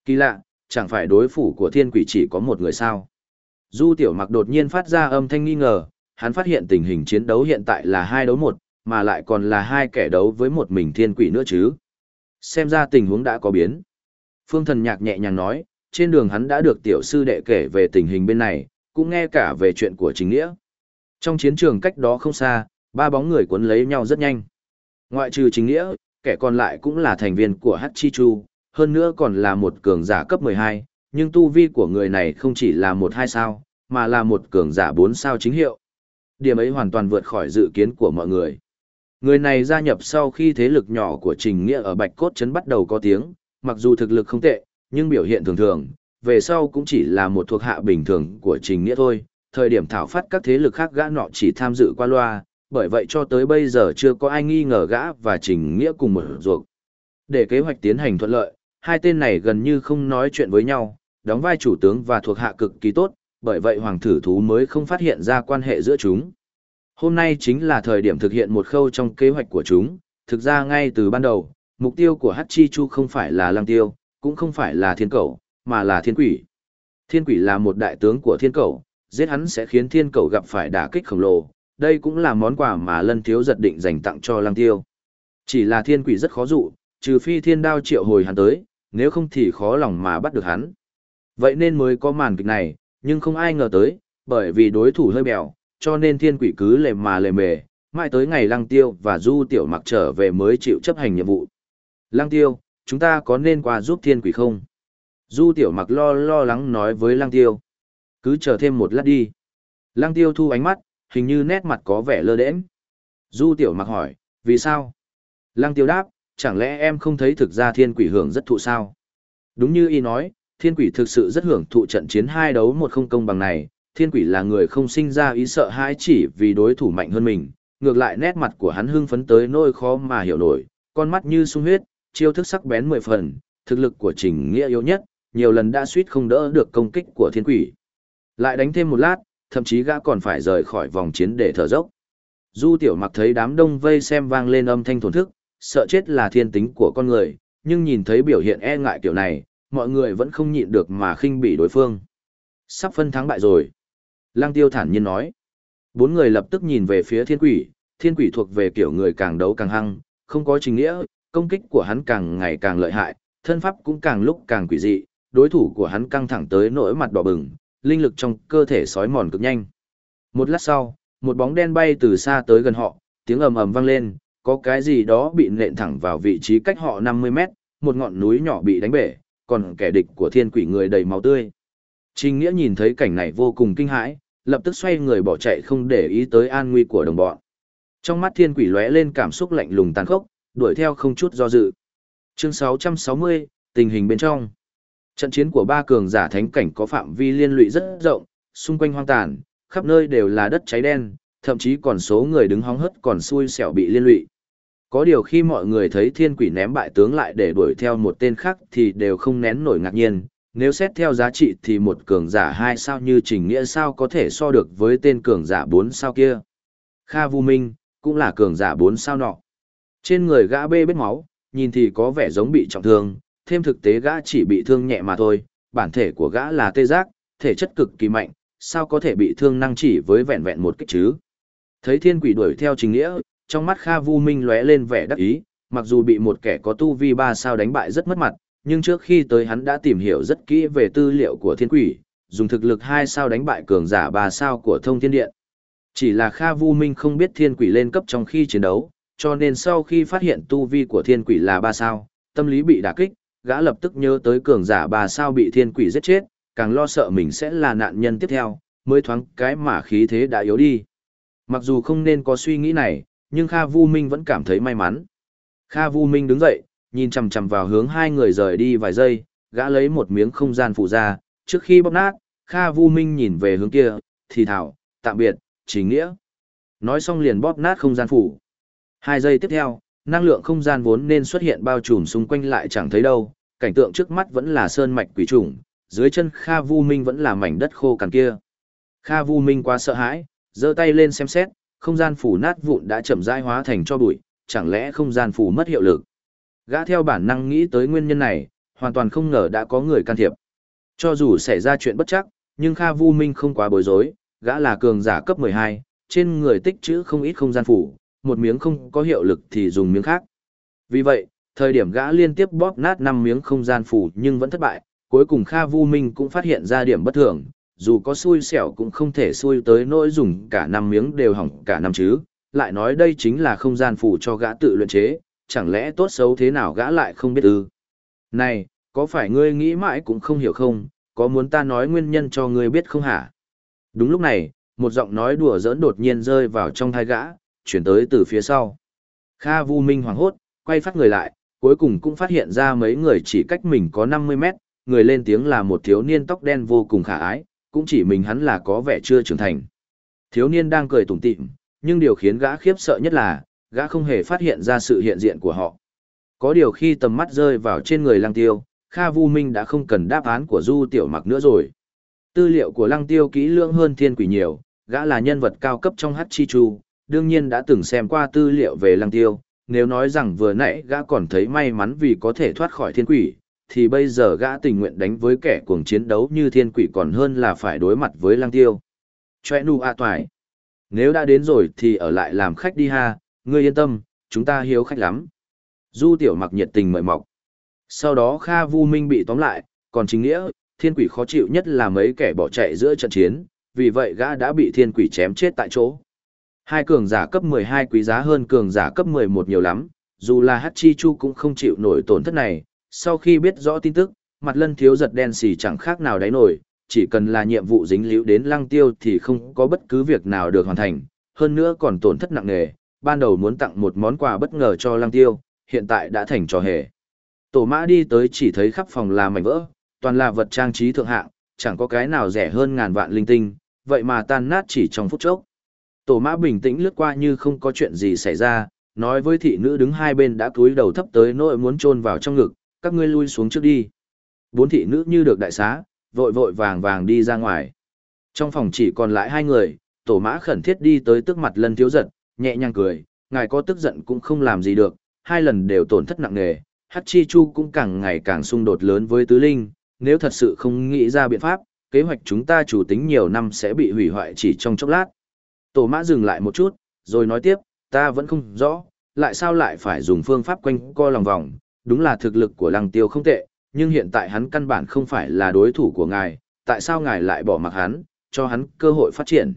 kỳ lạ, chẳng phải đối phủ của thiên quỷ chỉ có một người sao? Du tiểu mặc đột nhiên phát ra âm thanh nghi ngờ, hắn phát hiện tình hình chiến đấu hiện tại là hai đấu một, mà lại còn là hai kẻ đấu với một mình thiên quỷ nữa chứ. Xem ra tình huống đã có biến. Phương thần nhạc nhẹ nhàng nói, trên đường hắn đã được tiểu sư đệ kể về tình hình bên này, cũng nghe cả về chuyện của chính nghĩa. Trong chiến trường cách đó không xa, ba bóng người cuốn lấy nhau rất nhanh. Ngoại trừ chính nghĩa, kẻ còn lại cũng là thành viên của Hachichu, hơn nữa còn là một cường giả cấp 12, nhưng tu vi của người này không chỉ là một hai sao, mà là một cường giả 4 sao chính hiệu. Điểm ấy hoàn toàn vượt khỏi dự kiến của mọi người. Người này gia nhập sau khi thế lực nhỏ của Trình Nghĩa ở Bạch Cốt Trấn bắt đầu có tiếng, mặc dù thực lực không tệ, nhưng biểu hiện thường thường, về sau cũng chỉ là một thuộc hạ bình thường của Trình Nghĩa thôi. Thời điểm thảo phát các thế lực khác gã nọ chỉ tham dự qua loa, bởi vậy cho tới bây giờ chưa có ai nghi ngờ gã và Trình Nghĩa cùng một ruột. Để kế hoạch tiến hành thuận lợi, hai tên này gần như không nói chuyện với nhau, đóng vai chủ tướng và thuộc hạ cực kỳ tốt, bởi vậy Hoàng Thử Thú mới không phát hiện ra quan hệ giữa chúng. Hôm nay chính là thời điểm thực hiện một khâu trong kế hoạch của chúng, thực ra ngay từ ban đầu, mục tiêu của Hachi Chu không phải là Lăng Tiêu, cũng không phải là Thiên Cẩu, mà là Thiên Quỷ. Thiên Quỷ là một đại tướng của Thiên Cẩu, giết hắn sẽ khiến Thiên Cẩu gặp phải đả kích khổng lồ, đây cũng là món quà mà Lân Thiếu giật định dành tặng cho Lăng Tiêu. Chỉ là Thiên Quỷ rất khó dụ, trừ phi Thiên Đao triệu hồi hắn tới, nếu không thì khó lòng mà bắt được hắn. Vậy nên mới có màn kịch này, nhưng không ai ngờ tới, bởi vì đối thủ hơi bèo, cho nên thiên quỷ cứ lề mà lề mề, mãi tới ngày lăng tiêu và du tiểu mặc trở về mới chịu chấp hành nhiệm vụ. Lăng tiêu, chúng ta có nên qua giúp thiên quỷ không? Du tiểu mặc lo lo lắng nói với lăng tiêu. Cứ chờ thêm một lát đi. Lăng tiêu thu ánh mắt, hình như nét mặt có vẻ lơ đễnh. Du tiểu mặc hỏi, vì sao? Lăng tiêu đáp, chẳng lẽ em không thấy thực ra thiên quỷ hưởng rất thụ sao? Đúng như y nói, thiên quỷ thực sự rất hưởng thụ trận chiến hai đấu một không công bằng này, thiên quỷ là người không sinh ra ý sợ hãi chỉ vì đối thủ mạnh hơn mình, ngược lại nét mặt của hắn hưng phấn tới nỗi khó mà hiểu nổi, con mắt như sung huyết, chiêu thức sắc bén mười phần, thực lực của trình nghĩa yếu nhất, nhiều lần đã suýt không đỡ được công kích của thiên quỷ. Lại đánh thêm một lát, thậm chí gã còn phải rời khỏi vòng chiến để thở dốc. Du tiểu mặc thấy đám đông vây xem vang lên âm thanh thổn thức, sợ chết là thiên tính của con người, nhưng nhìn thấy biểu hiện e ngại kiểu này, mọi người vẫn không nhịn được mà khinh bỉ đối phương. Sắp phân thắng bại rồi. Lăng tiêu thản nhiên nói. Bốn người lập tức nhìn về phía thiên quỷ, thiên quỷ thuộc về kiểu người càng đấu càng hăng, không có trình nghĩa, công kích của hắn càng ngày càng lợi hại, thân pháp cũng càng lúc càng quỷ dị, đối thủ của hắn căng thẳng tới nỗi mặt đỏ bừng, linh lực trong cơ thể sói mòn cực nhanh. Một lát sau, một bóng đen bay từ xa tới gần họ, tiếng ầm ầm vang lên, có cái gì đó bị nện thẳng vào vị trí cách họ 50 mét, một ngọn núi nhỏ bị đánh bể, còn kẻ địch của thiên quỷ người đầy máu tươi. Trình Nghĩa nhìn thấy cảnh này vô cùng kinh hãi, lập tức xoay người bỏ chạy không để ý tới an nguy của đồng bọn. Trong mắt thiên quỷ lóe lên cảm xúc lạnh lùng tàn khốc, đuổi theo không chút do dự. Chương 660, tình hình bên trong. Trận chiến của ba cường giả thánh cảnh có phạm vi liên lụy rất rộng, xung quanh hoang tàn, khắp nơi đều là đất cháy đen, thậm chí còn số người đứng hóng hất còn xui xẻo bị liên lụy. Có điều khi mọi người thấy thiên quỷ ném bại tướng lại để đuổi theo một tên khác thì đều không nén nổi ngạc nhiên, nếu xét theo giá trị thì một cường giả hai sao như trình nghĩa sao có thể so được với tên cường giả bốn sao kia. Kha Vu Minh, cũng là cường giả bốn sao nọ. Trên người gã bê bết máu, nhìn thì có vẻ giống bị trọng thương, thêm thực tế gã chỉ bị thương nhẹ mà thôi, bản thể của gã là tê giác, thể chất cực kỳ mạnh, sao có thể bị thương năng chỉ với vẹn vẹn một kích chứ. Thấy thiên quỷ đuổi theo trình nghĩa, trong mắt Kha Vu Minh lóe lên vẻ đắc ý, mặc dù bị một kẻ có tu vi ba sao đánh bại rất mất mặt, nhưng trước khi tới hắn đã tìm hiểu rất kỹ về tư liệu của thiên quỷ, dùng thực lực hai sao đánh bại cường giả ba sao của thông thiên điện. Chỉ là Kha Vu Minh không biết thiên quỷ lên cấp trong khi chiến đấu, cho nên sau khi phát hiện tu vi của thiên quỷ là ba sao, tâm lý bị đả kích, gã lập tức nhớ tới cường giả ba sao bị thiên quỷ giết chết, càng lo sợ mình sẽ là nạn nhân tiếp theo, mới thoáng cái mà khí thế đã yếu đi. Mặc dù không nên có suy nghĩ này, nhưng Kha Vu Minh vẫn cảm thấy may mắn. Kha Vu Minh đứng dậy, nhìn chằm chằm vào hướng hai người rời đi vài giây, gã lấy một miếng không gian phụ ra, trước khi bóp nát, Kha Vu Minh nhìn về hướng kia, thì thảo, tạm biệt, chính nghĩa. Nói xong liền bóp nát không gian phủ. Hai giây tiếp theo, năng lượng không gian vốn nên xuất hiện bao trùm xung quanh lại chẳng thấy đâu, cảnh tượng trước mắt vẫn là sơn mạch quỷ trùng, dưới chân Kha Vu Minh vẫn là mảnh đất khô cằn kia. Kha Vu Minh quá sợ hãi, giơ tay lên xem xét, không gian phủ nát vụn đã chậm rãi hóa thành cho bụi, chẳng lẽ không gian phủ mất hiệu lực. Gã theo bản năng nghĩ tới nguyên nhân này, hoàn toàn không ngờ đã có người can thiệp. Cho dù xảy ra chuyện bất chắc, nhưng Kha Vu Minh không quá bối rối, gã là cường giả cấp 12, trên người tích trữ không ít không gian phủ, một miếng không có hiệu lực thì dùng miếng khác. Vì vậy, thời điểm gã liên tiếp bóp nát 5 miếng không gian phủ nhưng vẫn thất bại, cuối cùng Kha Vu Minh cũng phát hiện ra điểm bất thường, dù có xui xẻo cũng không thể xui tới nỗi dùng cả năm miếng đều hỏng cả năm chứ, lại nói đây chính là không gian phủ cho gã tự luyện chế, chẳng lẽ tốt xấu thế nào gã lại không biết ư. Này, có phải ngươi nghĩ mãi cũng không hiểu không, có muốn ta nói nguyên nhân cho ngươi biết không hả? Đúng lúc này, một giọng nói đùa giỡn đột nhiên rơi vào trong thai gã, chuyển tới từ phía sau. Kha Vu Minh hoảng hốt, quay phát người lại, cuối cùng cũng phát hiện ra mấy người chỉ cách mình có 50 mét, người lên tiếng là một thiếu niên tóc đen vô cùng khả ái, cũng chỉ mình hắn là có vẻ chưa trưởng thành. Thiếu niên đang cười tủm tỉm, nhưng điều khiến gã khiếp sợ nhất là, gã không hề phát hiện ra sự hiện diện của họ. Có điều khi tầm mắt rơi vào trên người lăng tiêu, Kha Vu Minh đã không cần đáp án của Du Tiểu Mặc nữa rồi. Tư liệu của lăng tiêu kỹ lưỡng hơn thiên quỷ nhiều, gã là nhân vật cao cấp trong Hắc Chi Chu, đương nhiên đã từng xem qua tư liệu về lăng tiêu. Nếu nói rằng vừa nãy gã còn thấy may mắn vì có thể thoát khỏi thiên quỷ, thì bây giờ gã tình nguyện đánh với kẻ cuồng chiến đấu như thiên quỷ còn hơn là phải đối mặt với lăng tiêu. Chòe nu a toài. Nếu đã đến rồi thì ở lại làm khách đi ha, ngươi yên tâm, chúng ta hiếu khách lắm. Du tiểu mặc nhiệt tình mời mọc. Sau đó Kha Vu Minh bị tóm lại, còn chính nghĩa, thiên quỷ khó chịu nhất là mấy kẻ bỏ chạy giữa trận chiến, vì vậy gã đã bị thiên quỷ chém chết tại chỗ. Hai cường giả cấp 12 quý giá hơn cường giả cấp 11 nhiều lắm, dù là Hachi Chu cũng không chịu nổi tổn thất này, sau khi biết rõ tin tức, mặt lân thiếu giật đen xì chẳng khác nào đáy nổi, chỉ cần là nhiệm vụ dính líu đến lăng tiêu thì không có bất cứ việc nào được hoàn thành, hơn nữa còn tổn thất nặng nề, ban đầu muốn tặng một món quà bất ngờ cho lăng tiêu, hiện tại đã thành trò hề. Tổ mã đi tới chỉ thấy khắp phòng là mảnh vỡ, toàn là vật trang trí thượng hạng, chẳng có cái nào rẻ hơn ngàn vạn linh tinh, vậy mà tan nát chỉ trong phút chốc. Tổ mã bình tĩnh lướt qua như không có chuyện gì xảy ra, nói với thị nữ đứng hai bên đã cúi đầu thấp tới nỗi muốn chôn vào trong ngực, các ngươi lui xuống trước đi. Bốn thị nữ như được đại xá, vội vội vàng vàng đi ra ngoài. Trong phòng chỉ còn lại hai người, tổ mã khẩn thiết đi tới tức mặt lân thiếu giật, nhẹ nhàng cười, ngài có tức giận cũng không làm gì được, hai lần đều tổn thất nặng nề, Hắc Chi Chu cũng càng ngày càng xung đột lớn với tứ linh, nếu thật sự không nghĩ ra biện pháp, kế hoạch chúng ta chủ tính nhiều năm sẽ bị hủy hoại chỉ trong chốc lát. Tổ mã dừng lại một chút, rồi nói tiếp, ta vẫn không rõ, lại sao lại phải dùng phương pháp quanh co lòng vòng, đúng là thực lực của lăng tiêu không tệ, nhưng hiện tại hắn căn bản không phải là đối thủ của ngài, tại sao ngài lại bỏ mặc hắn, cho hắn cơ hội phát triển.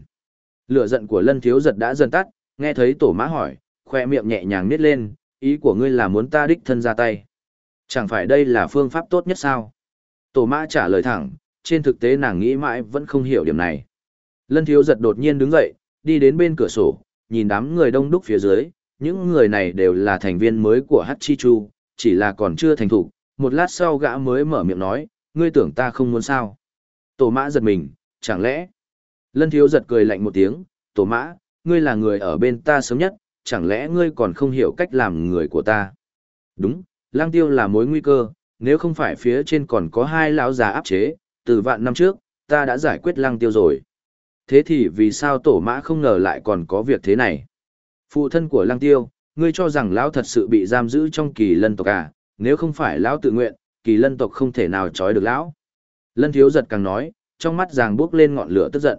Lửa giận của lân thiếu giật đã dần tắt, nghe thấy tổ mã hỏi, khoe miệng nhẹ nhàng nít lên, ý của ngươi là muốn ta đích thân ra tay. Chẳng phải đây là phương pháp tốt nhất sao? Tổ mã trả lời thẳng, trên thực tế nàng nghĩ mãi vẫn không hiểu điểm này. Lân thiếu giật đột nhiên đứng dậy, đi đến bên cửa sổ, nhìn đám người đông đúc phía dưới, những người này đều là thành viên mới của Hachichu, chỉ là còn chưa thành thủ. Một lát sau gã mới mở miệng nói, ngươi tưởng ta không muốn sao. Tổ mã giật mình, chẳng lẽ? Lân thiếu giật cười lạnh một tiếng, tổ mã, ngươi là người ở bên ta sớm nhất, chẳng lẽ ngươi còn không hiểu cách làm người của ta? Đúng, lang tiêu là mối nguy cơ, nếu không phải phía trên còn có hai lão già áp chế, từ vạn năm trước, ta đã giải quyết lang tiêu rồi. Thế thì vì sao tổ mã không ngờ lại còn có việc thế này? Phụ thân của lang tiêu, ngươi cho rằng lão thật sự bị giam giữ trong kỳ lân tộc à, nếu không phải lão tự nguyện, kỳ lân tộc không thể nào trói được lão. Lân thiếu giật càng nói, trong mắt ràng bước lên ngọn lửa tức giận.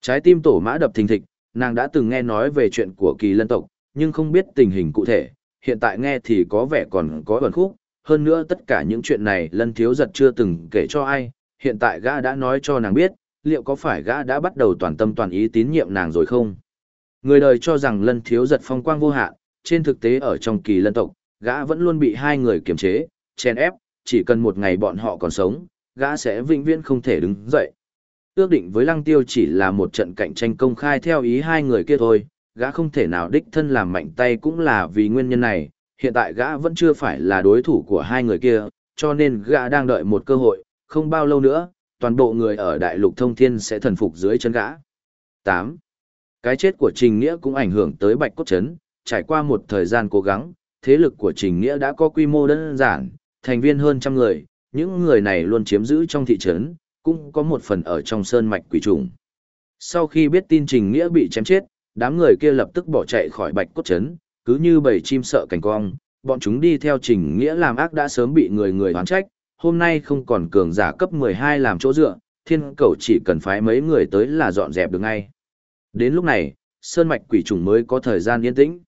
Trái tim tổ mã đập thình thịch, nàng đã từng nghe nói về chuyện của kỳ lân tộc, nhưng không biết tình hình cụ thể, hiện tại nghe thì có vẻ còn có ẩn khúc, hơn nữa tất cả những chuyện này lân thiếu giật chưa từng kể cho ai, hiện tại gã đã nói cho nàng biết, liệu có phải gã đã bắt đầu toàn tâm toàn ý tín nhiệm nàng rồi không? Người đời cho rằng lân thiếu giật phong quang vô hạn, trên thực tế ở trong kỳ lân tộc, gã vẫn luôn bị hai người kiềm chế, chèn ép, chỉ cần một ngày bọn họ còn sống, gã sẽ vĩnh viễn không thể đứng dậy. Ước định với lăng tiêu chỉ là một trận cạnh tranh công khai theo ý hai người kia thôi, gã không thể nào đích thân làm mạnh tay cũng là vì nguyên nhân này, hiện tại gã vẫn chưa phải là đối thủ của hai người kia, cho nên gã đang đợi một cơ hội, không bao lâu nữa, toàn bộ người ở đại lục thông thiên sẽ thần phục dưới chân gã. 8. Cái chết của Trình Nghĩa cũng ảnh hưởng tới Bạch Cốt Trấn, trải qua một thời gian cố gắng, thế lực của Trình Nghĩa đã có quy mô đơn giản, thành viên hơn trăm người, những người này luôn chiếm giữ trong thị trấn, cũng có một phần ở trong sơn mạch quỷ trùng. Sau khi biết tin Trình Nghĩa bị chém chết, đám người kia lập tức bỏ chạy khỏi Bạch Cốt Trấn, cứ như bầy chim sợ cảnh cong, bọn chúng đi theo Trình Nghĩa làm ác đã sớm bị người người hoán trách, hôm nay không còn cường giả cấp 12 làm chỗ dựa, thiên cầu chỉ cần phái mấy người tới là dọn dẹp được ngay. Đến lúc này, sơn mạch quỷ trùng mới có thời gian yên tĩnh.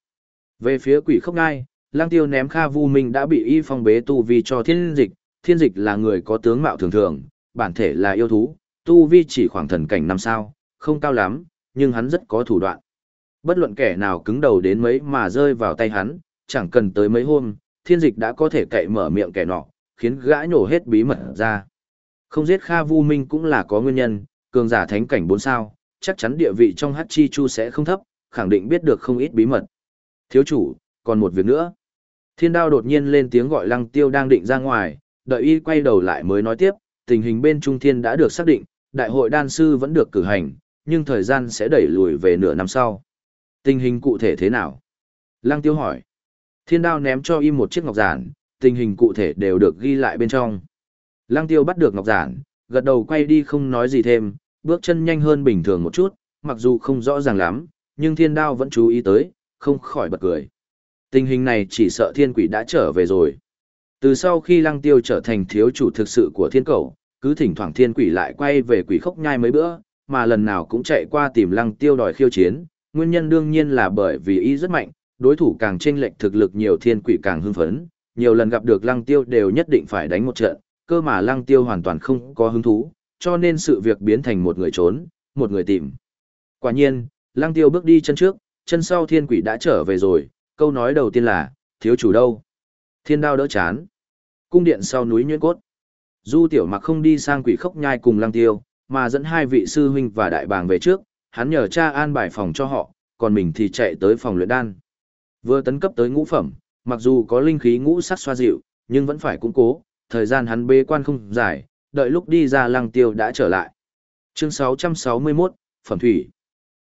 Về phía quỷ khốc ngai, lang tiêu ném Kha Vu Minh đã bị y phong bế tu vi cho thiên dịch, thiên dịch là người có tướng mạo thường thường, bản thể là yêu thú, tu vi chỉ khoảng thần cảnh năm sao, không cao lắm, nhưng hắn rất có thủ đoạn. Bất luận kẻ nào cứng đầu đến mấy mà rơi vào tay hắn, chẳng cần tới mấy hôm, thiên dịch đã có thể cậy mở miệng kẻ nọ, khiến gã nổ hết bí mật ra. Không giết Kha Vu Minh cũng là có nguyên nhân, cường giả thánh cảnh 4 sao, chắc chắn địa vị trong Hắc Chi Chu sẽ không thấp, khẳng định biết được không ít bí mật. Thiếu chủ, còn một việc nữa. Thiên đao đột nhiên lên tiếng gọi lăng tiêu đang định ra ngoài, đợi y quay đầu lại mới nói tiếp, tình hình bên Trung Thiên đã được xác định, đại hội đan sư vẫn được cử hành, nhưng thời gian sẽ đẩy lùi về nửa năm sau. Tình hình cụ thể thế nào? Lăng tiêu hỏi. Thiên đao ném cho y một chiếc ngọc giản, tình hình cụ thể đều được ghi lại bên trong. Lăng tiêu bắt được ngọc giản, gật đầu quay đi không nói gì thêm, bước chân nhanh hơn bình thường một chút, mặc dù không rõ ràng lắm, nhưng thiên đao vẫn chú ý tới, không khỏi bật cười. Tình hình này chỉ sợ thiên quỷ đã trở về rồi. Từ sau khi lăng tiêu trở thành thiếu chủ thực sự của thiên cầu, cứ thỉnh thoảng thiên quỷ lại quay về quỷ khốc nhai mấy bữa, mà lần nào cũng chạy qua tìm lăng tiêu đòi khiêu chiến, nguyên nhân đương nhiên là bởi vì y rất mạnh, đối thủ càng chênh lệch thực lực nhiều thiên quỷ càng hưng phấn, nhiều lần gặp được lăng tiêu đều nhất định phải đánh một trận, cơ mà lăng tiêu hoàn toàn không có hứng thú, cho nên sự việc biến thành một người trốn, một người tìm. Quả nhiên, lăng tiêu bước đi chân trước, chân sau thiên quỷ đã trở về rồi, câu nói đầu tiên là, thiếu chủ đâu? Thiên đao đỡ chán. Cung điện sau núi nhuyễn cốt. Du tiểu mặc không đi sang quỷ khốc nhai cùng lăng tiêu, mà dẫn hai vị sư huynh và đại bàng về trước, hắn nhờ cha an bài phòng cho họ, còn mình thì chạy tới phòng luyện đan. Vừa tấn cấp tới ngũ phẩm, mặc dù có linh khí ngũ sắc xoa dịu, nhưng vẫn phải củng cố, thời gian hắn bế quan không dài, đợi lúc đi ra lăng tiêu đã trở lại. Chương 661, Phẩm Thủy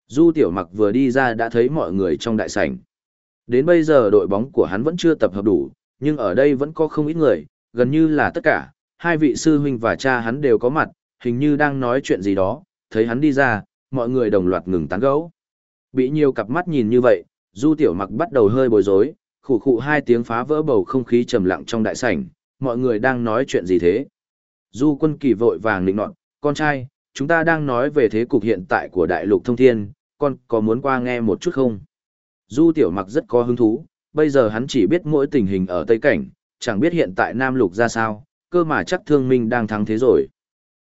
Du Tiểu Mặc vừa đi ra đã thấy mọi người trong đại sảnh. Đến bây giờ đội bóng của hắn vẫn chưa tập hợp đủ, nhưng ở đây vẫn có không ít người, gần như là tất cả, hai vị sư huynh và cha hắn đều có mặt, hình như đang nói chuyện gì đó, thấy hắn đi ra, mọi người đồng loạt ngừng tán gẫu. Bị nhiều cặp mắt nhìn như vậy, Du Tiểu Mặc bắt đầu hơi bối rối, khủ khụ hai tiếng phá vỡ bầu không khí trầm lặng trong đại sảnh, mọi người đang nói chuyện gì thế? Du Quân Kỳ vội vàng định nọt, con trai, chúng ta đang nói về thế cục hiện tại của đại lục thông thiên, con có muốn qua nghe một chút không? Du Tiểu Mặc rất có hứng thú, bây giờ hắn chỉ biết mỗi tình hình ở Tây Cảnh, chẳng biết hiện tại Nam Lục ra sao, cơ mà chắc thương minh đang thắng thế rồi.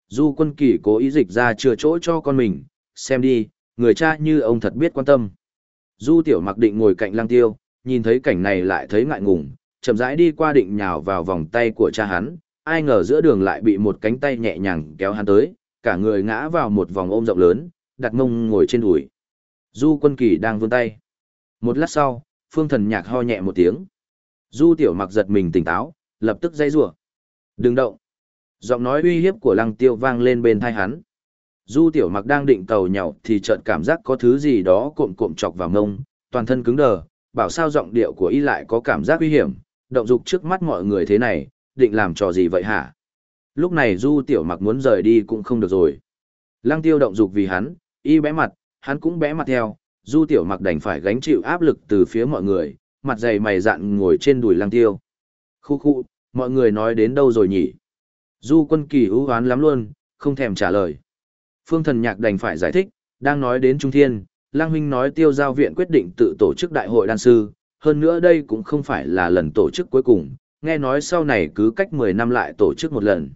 Du Quân Kỳ cố ý dịch ra chừa chỗ cho con mình, xem đi, người cha như ông thật biết quan tâm. Du Tiểu Mặc định ngồi cạnh Lang Tiêu, nhìn thấy cảnh này lại thấy ngại ngùng, chậm rãi đi qua định nhào vào vòng tay của cha hắn, ai ngờ giữa đường lại bị một cánh tay nhẹ nhàng kéo hắn tới, cả người ngã vào một vòng ôm rộng lớn, đặt mông ngồi trên đùi. Du Quân Kỳ đang vươn tay. Một lát sau, Phương Thần Nhạc ho nhẹ một tiếng. Du Tiểu Mặc giật mình tỉnh táo, lập tức dây rủa. "Đừng động." Giọng nói uy hiếp của Lăng Tiêu vang lên bên tai hắn. Du Tiểu Mặc đang định cầu nhậu thì chợt cảm giác có thứ gì đó cộm cộm chọc vào mông, toàn thân cứng đờ, bảo sao giọng điệu của y lại có cảm giác nguy hiểm, động dục trước mắt mọi người thế này, định làm trò gì vậy hả? Lúc này Du Tiểu Mặc muốn rời đi cũng không được rồi. Lăng Tiêu động dục vì hắn, y bẽ mặt, hắn cũng bẽ mặt theo, Du Tiểu Mặc đành phải gánh chịu áp lực từ phía mọi người, mặt dày mày dạn ngồi trên đùi Lăng Tiêu. Khu khu, mọi người nói đến đâu rồi nhỉ? Du Quân Kỳ hữu hoán lắm luôn, không thèm trả lời. Phương Thần Nhạc đành phải giải thích, đang nói đến Trung Thiên, Lang huynh nói Tiêu giao viện quyết định tự tổ chức đại hội đan sư, hơn nữa đây cũng không phải là lần tổ chức cuối cùng, nghe nói sau này cứ cách 10 năm lại tổ chức một lần.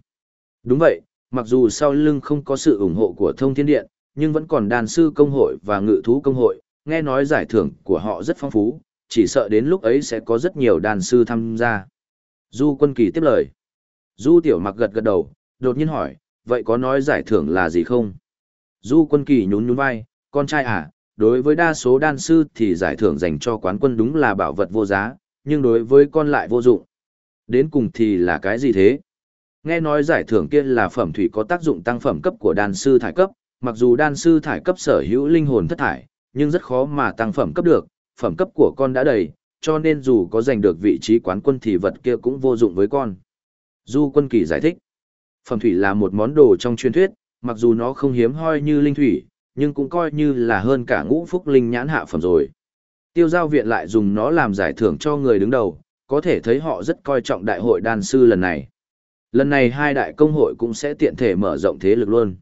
Đúng vậy, mặc dù sau lưng không có sự ủng hộ của Thông Thiên Điện, nhưng vẫn còn đàn sư công hội và ngự thú công hội, nghe nói giải thưởng của họ rất phong phú, chỉ sợ đến lúc ấy sẽ có rất nhiều đàn sư tham gia. Du Quân Kỳ tiếp lời. Du tiểu mặc gật gật đầu, đột nhiên hỏi, vậy có nói giải thưởng là gì không? Du quân kỳ nhún nhún vai, con trai à, đối với đa số đan sư thì giải thưởng dành cho quán quân đúng là bảo vật vô giá, nhưng đối với con lại vô dụng. Đến cùng thì là cái gì thế? Nghe nói giải thưởng kia là phẩm thủy có tác dụng tăng phẩm cấp của đan sư thải cấp, mặc dù đan sư thải cấp sở hữu linh hồn thất thải, nhưng rất khó mà tăng phẩm cấp được, phẩm cấp của con đã đầy, cho nên dù có giành được vị trí quán quân thì vật kia cũng vô dụng với con. Du Quân Kỳ giải thích, phẩm thủy là một món đồ trong truyền thuyết, mặc dù nó không hiếm hoi như linh thủy, nhưng cũng coi như là hơn cả ngũ phúc linh nhãn hạ phẩm rồi. Tiêu giao viện lại dùng nó làm giải thưởng cho người đứng đầu, có thể thấy họ rất coi trọng đại hội đan sư lần này. Lần này hai đại công hội cũng sẽ tiện thể mở rộng thế lực luôn.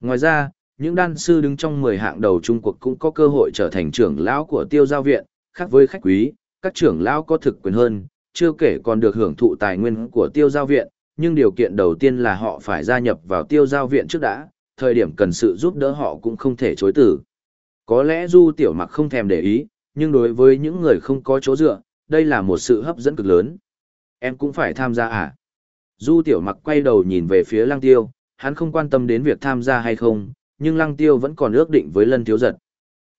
Ngoài ra, những đan sư đứng trong 10 hạng đầu Trung Quốc cũng có cơ hội trở thành trưởng lão của tiêu giao viện, khác với khách quý, các trưởng lão có thực quyền hơn, chưa kể còn được hưởng thụ tài nguyên của tiêu giao viện, nhưng điều kiện đầu tiên là họ phải gia nhập vào tiêu giao viện trước đã, thời điểm cần sự giúp đỡ họ cũng không thể chối từ. Có lẽ Du Tiểu Mặc không thèm để ý, nhưng đối với những người không có chỗ dựa, đây là một sự hấp dẫn cực lớn. Em cũng phải tham gia à? Du Tiểu Mặc quay đầu nhìn về phía Lăng Tiêu, hắn không quan tâm đến việc tham gia hay không, nhưng Lăng Tiêu vẫn còn ước định với Lân Thiếu Giật.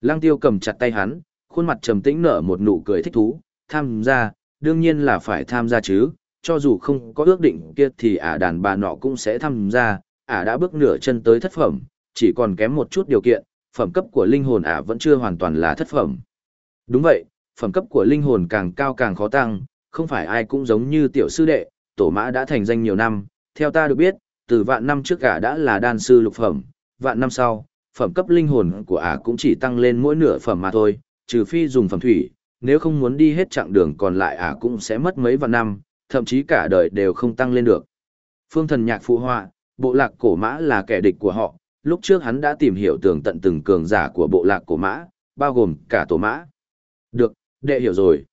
Lăng Tiêu cầm chặt tay hắn, khuôn mặt trầm tĩnh nở một nụ cười thích thú, tham gia, đương nhiên là phải tham gia chứ, cho dù không có ước định kia thì ả đàn bà nọ cũng sẽ tham gia, ả đã bước nửa chân tới thất phẩm, chỉ còn kém một chút điều kiện, phẩm cấp của linh hồn ả vẫn chưa hoàn toàn là thất phẩm. Đúng vậy, phẩm cấp của linh hồn càng cao càng khó tăng, không phải ai cũng giống như tiểu sư đệ, tổ mã đã thành danh nhiều năm, theo ta được biết, từ vạn năm trước cả đã là đan sư lục phẩm, vạn năm sau, phẩm cấp linh hồn của ả cũng chỉ tăng lên mỗi nửa phẩm mà thôi, trừ phi dùng phẩm thủy, nếu không muốn đi hết chặng đường còn lại ả cũng sẽ mất mấy vạn năm, thậm chí cả đời đều không tăng lên được. Phương thần nhạc phụ họa, bộ lạc cổ mã là kẻ địch của họ, lúc trước hắn đã tìm hiểu tường tận từng cường giả của bộ lạc cổ mã, bao gồm cả tổ mã. Được, đệ hiểu rồi.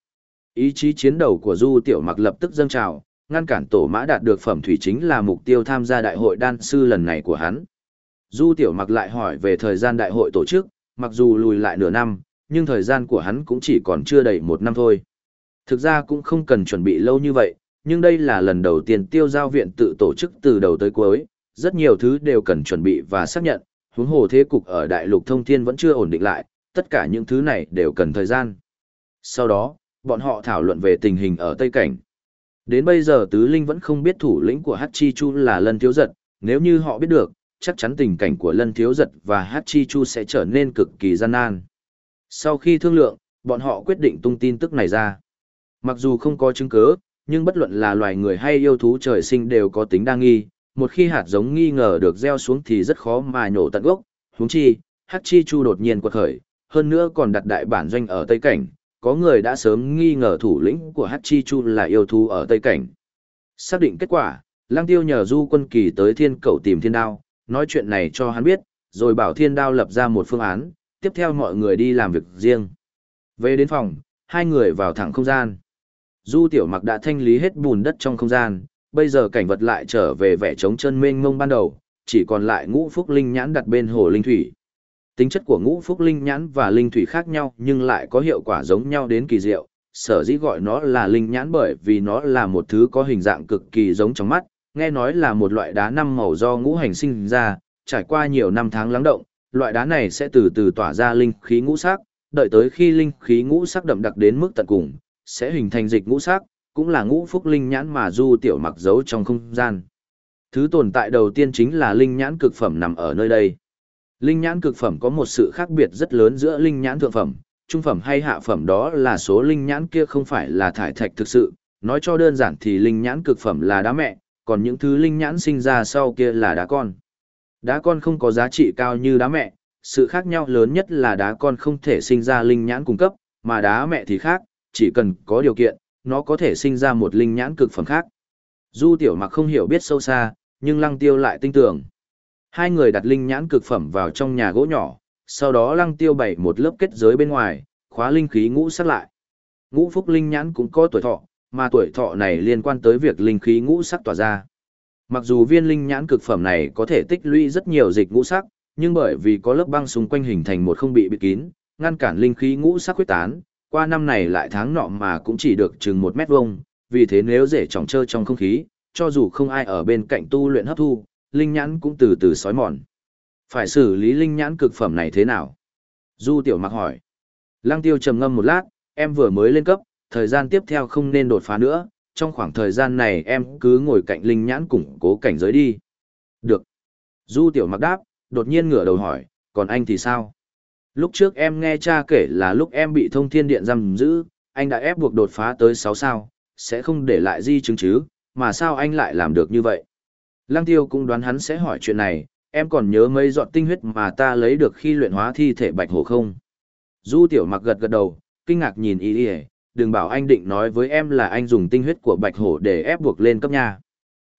Ý chí chiến đấu của Du Tiểu Mặc lập tức dâng trào, ngăn cản tổ mã đạt được phẩm thủy chính là mục tiêu tham gia đại hội đan sư lần này của hắn. Du Tiểu Mặc lại hỏi về thời gian đại hội tổ chức, mặc dù lùi lại nửa năm, nhưng thời gian của hắn cũng chỉ còn chưa đầy một năm thôi. Thực ra cũng không cần chuẩn bị lâu như vậy, nhưng đây là lần đầu tiên tiêu giao viện tự tổ chức từ đầu tới cuối, rất nhiều thứ đều cần chuẩn bị và xác nhận, huống hồ thế cục ở đại lục thông thiên vẫn chưa ổn định lại, tất cả những thứ này đều cần thời gian. Sau đó, bọn họ thảo luận về tình hình ở Tây Cảnh. Đến bây giờ Tứ Linh vẫn không biết thủ lĩnh của Hachi Chu là Lân Thiếu Giật, nếu như họ biết được, chắc chắn tình cảnh của Lân Thiếu Giật và Hachi Chu sẽ trở nên cực kỳ gian nan. Sau khi thương lượng, bọn họ quyết định tung tin tức này ra. Mặc dù không có chứng cứ, nhưng bất luận là loài người hay yêu thú trời sinh đều có tính đa nghi, một khi hạt giống nghi ngờ được gieo xuống thì rất khó mà nhổ tận gốc, huống chi, Hachi Chu đột nhiên quật khởi, hơn nữa còn đặt đại bản doanh ở Tây Cảnh, có người đã sớm nghi ngờ thủ lĩnh của Hachi Chu là yêu thú ở Tây Cảnh. Xác định kết quả, Lăng Tiêu nhờ Du Quân Kỳ tới Thiên Cầu tìm Thiên Đao, nói chuyện này cho hắn biết, rồi bảo Thiên Đao lập ra một phương án, tiếp theo mọi người đi làm việc riêng. Về đến phòng, hai người vào thẳng không gian. Du Tiểu Mặc đã thanh lý hết bùn đất trong không gian, bây giờ cảnh vật lại trở về vẻ trống chân mênh mông ban đầu, chỉ còn lại ngũ phúc linh nhãn đặt bên hồ linh thủy. Tính chất của ngũ phúc linh nhãn và linh thủy khác nhau nhưng lại có hiệu quả giống nhau đến kỳ diệu, sở dĩ gọi nó là linh nhãn bởi vì nó là một thứ có hình dạng cực kỳ giống trong mắt, nghe nói là một loại đá năm màu do ngũ hành sinh ra, trải qua nhiều năm tháng lắng động, loại đá này sẽ từ từ tỏa ra linh khí ngũ sắc, đợi tới khi linh khí ngũ sắc đậm đặc đến mức tận cùng, sẽ hình thành dịch ngũ sắc, cũng là ngũ phúc linh nhãn mà du tiểu mặc giấu trong không gian. Thứ tồn tại đầu tiên chính là linh nhãn cực phẩm nằm ở nơi đây. Linh nhãn cực phẩm có một sự khác biệt rất lớn giữa linh nhãn thượng phẩm, trung phẩm hay hạ phẩm đó là số linh nhãn kia không phải là thải thạch thực sự, nói cho đơn giản thì linh nhãn cực phẩm là đá mẹ, còn những thứ linh nhãn sinh ra sau kia là đá con. Đá con không có giá trị cao như đá mẹ, sự khác nhau lớn nhất là đá con không thể sinh ra linh nhãn cung cấp, mà đá mẹ thì khác, chỉ cần có điều kiện, nó có thể sinh ra một linh nhãn cực phẩm khác. Du tiểu mặc không hiểu biết sâu xa, nhưng lăng tiêu lại tin tưởng. Hai người đặt linh nhãn cực phẩm vào trong nhà gỗ nhỏ, sau đó lăng tiêu bày một lớp kết giới bên ngoài, khóa linh khí ngũ sắc lại. Ngũ phúc linh nhãn cũng có tuổi thọ, mà tuổi thọ này liên quan tới việc linh khí ngũ sắc tỏa ra. Mặc dù viên linh nhãn cực phẩm này có thể tích lũy rất nhiều dịch ngũ sắc, nhưng bởi vì có lớp băng xung quanh hình thành một không bị bịt kín, ngăn cản linh khí ngũ sắc huyết tán, qua năm này lại tháng nọ mà cũng chỉ được chừng một mét vuông, vì thế nếu dễ trọng trơ trong không khí, cho dù không ai ở bên cạnh tu luyện hấp thu, linh nhãn cũng từ từ sói mòn. Phải xử lý linh nhãn cực phẩm này thế nào? Du tiểu mặc hỏi. Lăng tiêu trầm ngâm một lát, em vừa mới lên cấp, thời gian tiếp theo không nên đột phá nữa, trong khoảng thời gian này em cứ ngồi cạnh linh nhãn củng cố cảnh giới đi. Được. Du tiểu mặc đáp, đột nhiên ngửa đầu hỏi, còn anh thì sao? Lúc trước em nghe cha kể là lúc em bị thông thiên điện giam giữ, anh đã ép buộc đột phá tới 6 sao, sẽ không để lại di chứng chứ, mà sao anh lại làm được như vậy? Lăng tiêu cũng đoán hắn sẽ hỏi chuyện này, em còn nhớ mấy giọt tinh huyết mà ta lấy được khi luyện hóa thi thể bạch hổ không? Du tiểu mặc gật gật đầu, kinh ngạc nhìn y y đừng bảo anh định nói với em là anh dùng tinh huyết của bạch hổ để ép buộc lên cấp nha.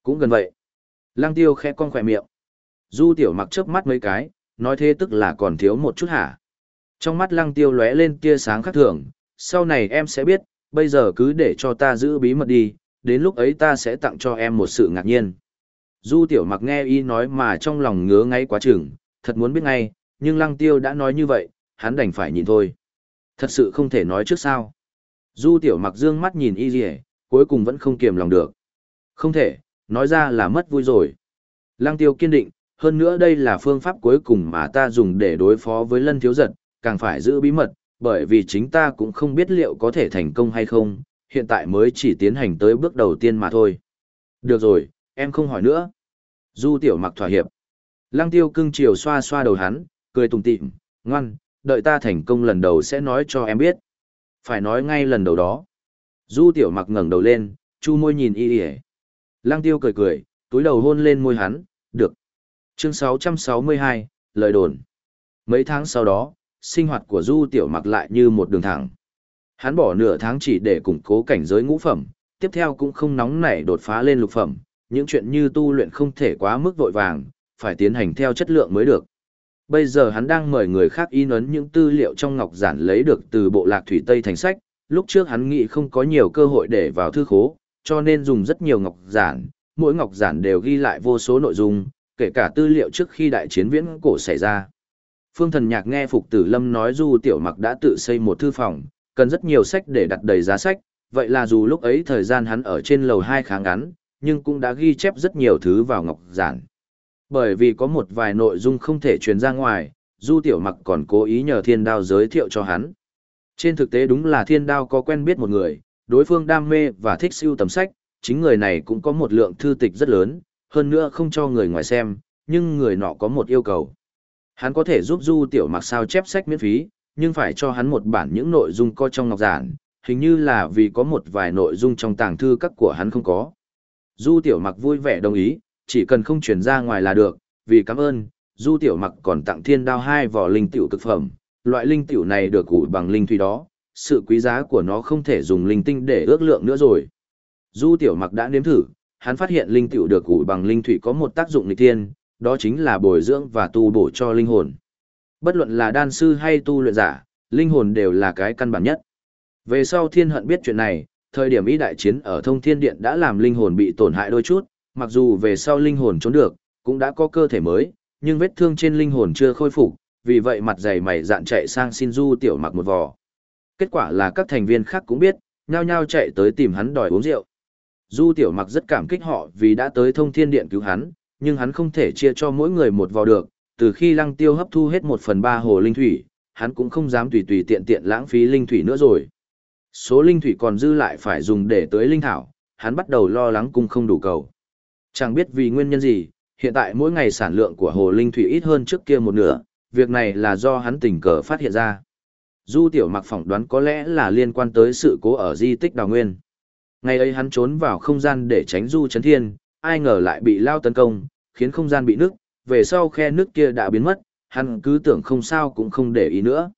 Cũng gần vậy. Lăng tiêu khẽ con khỏe miệng. Du tiểu mặc chớp mắt mấy cái, nói thế tức là còn thiếu một chút hả? Trong mắt lăng tiêu lóe lên tia sáng khác thường, sau này em sẽ biết, bây giờ cứ để cho ta giữ bí mật đi, đến lúc ấy ta sẽ tặng cho em một sự ngạc nhiên. Du tiểu mặc nghe y nói mà trong lòng ngứa ngay quá chừng, thật muốn biết ngay, nhưng lăng tiêu đã nói như vậy, hắn đành phải nhìn thôi. Thật sự không thể nói trước sao. Du tiểu mặc dương mắt nhìn y gì cuối cùng vẫn không kiềm lòng được. Không thể, nói ra là mất vui rồi. Lăng tiêu kiên định, hơn nữa đây là phương pháp cuối cùng mà ta dùng để đối phó với lân thiếu giật, càng phải giữ bí mật, bởi vì chính ta cũng không biết liệu có thể thành công hay không, hiện tại mới chỉ tiến hành tới bước đầu tiên mà thôi. Được rồi, em không hỏi nữa. Du tiểu mặc thỏa hiệp. Lăng tiêu cưng chiều xoa xoa đầu hắn, cười tùng tịm, ngoan, đợi ta thành công lần đầu sẽ nói cho em biết. Phải nói ngay lần đầu đó. Du tiểu mặc ngẩng đầu lên, chu môi nhìn y y Lăng tiêu cười cười, túi đầu hôn lên môi hắn, được. Chương 662, lời đồn. Mấy tháng sau đó, sinh hoạt của Du Tiểu Mặc lại như một đường thẳng. Hắn bỏ nửa tháng chỉ để củng cố cảnh giới ngũ phẩm, tiếp theo cũng không nóng nảy đột phá lên lục phẩm, những chuyện như tu luyện không thể quá mức vội vàng, phải tiến hành theo chất lượng mới được. Bây giờ hắn đang mời người khác in ấn những tư liệu trong ngọc giản lấy được từ bộ lạc thủy Tây thành sách, lúc trước hắn nghĩ không có nhiều cơ hội để vào thư khố, cho nên dùng rất nhiều ngọc giản, mỗi ngọc giản đều ghi lại vô số nội dung, kể cả tư liệu trước khi đại chiến viễn cổ xảy ra. Phương thần nhạc nghe Phục Tử Lâm nói Du Tiểu Mặc đã tự xây một thư phòng, cần rất nhiều sách để đặt đầy giá sách, vậy là dù lúc ấy thời gian hắn ở trên lầu 2 khá ngắn, nhưng cũng đã ghi chép rất nhiều thứ vào ngọc giản. Bởi vì có một vài nội dung không thể truyền ra ngoài, Du Tiểu Mặc còn cố ý nhờ Thiên Đao giới thiệu cho hắn. Trên thực tế đúng là Thiên Đao có quen biết một người, đối phương đam mê và thích siêu tầm sách, chính người này cũng có một lượng thư tịch rất lớn, hơn nữa không cho người ngoài xem, nhưng người nọ có một yêu cầu. Hắn có thể giúp Du Tiểu Mặc sao chép sách miễn phí, nhưng phải cho hắn một bản những nội dung có trong ngọc giản, hình như là vì có một vài nội dung trong tàng thư các của hắn không có. Du Tiểu Mặc vui vẻ đồng ý, chỉ cần không chuyển ra ngoài là được, vì cảm ơn, Du Tiểu Mặc còn tặng thiên đao hai vỏ linh tiểu cực phẩm, loại linh tiểu này được ủi bằng linh thủy đó, sự quý giá của nó không thể dùng linh tinh để ước lượng nữa rồi. Du Tiểu Mặc đã nếm thử, hắn phát hiện linh tiểu được ủi bằng linh thủy có một tác dụng nghịch thiên, đó chính là bồi dưỡng và tu bổ cho linh hồn. Bất luận là đan sư hay tu luyện giả, linh hồn đều là cái căn bản nhất. Về sau thiên hận biết chuyện này, thời điểm ý đại chiến ở thông thiên điện đã làm linh hồn bị tổn hại đôi chút, mặc dù về sau linh hồn trốn được, cũng đã có cơ thể mới, nhưng vết thương trên linh hồn chưa khôi phục, vì vậy mặt dày mày dạn chạy sang xin du tiểu mặc một vò. Kết quả là các thành viên khác cũng biết, nhao nhao chạy tới tìm hắn đòi uống rượu. Du tiểu mặc rất cảm kích họ vì đã tới thông thiên điện cứu hắn, nhưng hắn không thể chia cho mỗi người một vò được, từ khi lăng tiêu hấp thu hết một phần ba hồ linh thủy, hắn cũng không dám tùy tùy tiện tiện lãng phí linh thủy nữa rồi. Số linh thủy còn dư lại phải dùng để tưới linh thảo, hắn bắt đầu lo lắng cung không đủ cầu. Chẳng biết vì nguyên nhân gì, hiện tại mỗi ngày sản lượng của hồ linh thủy ít hơn trước kia một nửa, việc này là do hắn tình cờ phát hiện ra. Du tiểu mặc phỏng đoán có lẽ là liên quan tới sự cố ở di tích đào nguyên. Ngày ấy hắn trốn vào không gian để tránh du chấn thiên, ai ngờ lại bị lao tấn công, khiến không gian bị nứt, về sau khe nước kia đã biến mất, hắn cứ tưởng không sao cũng không để ý nữa.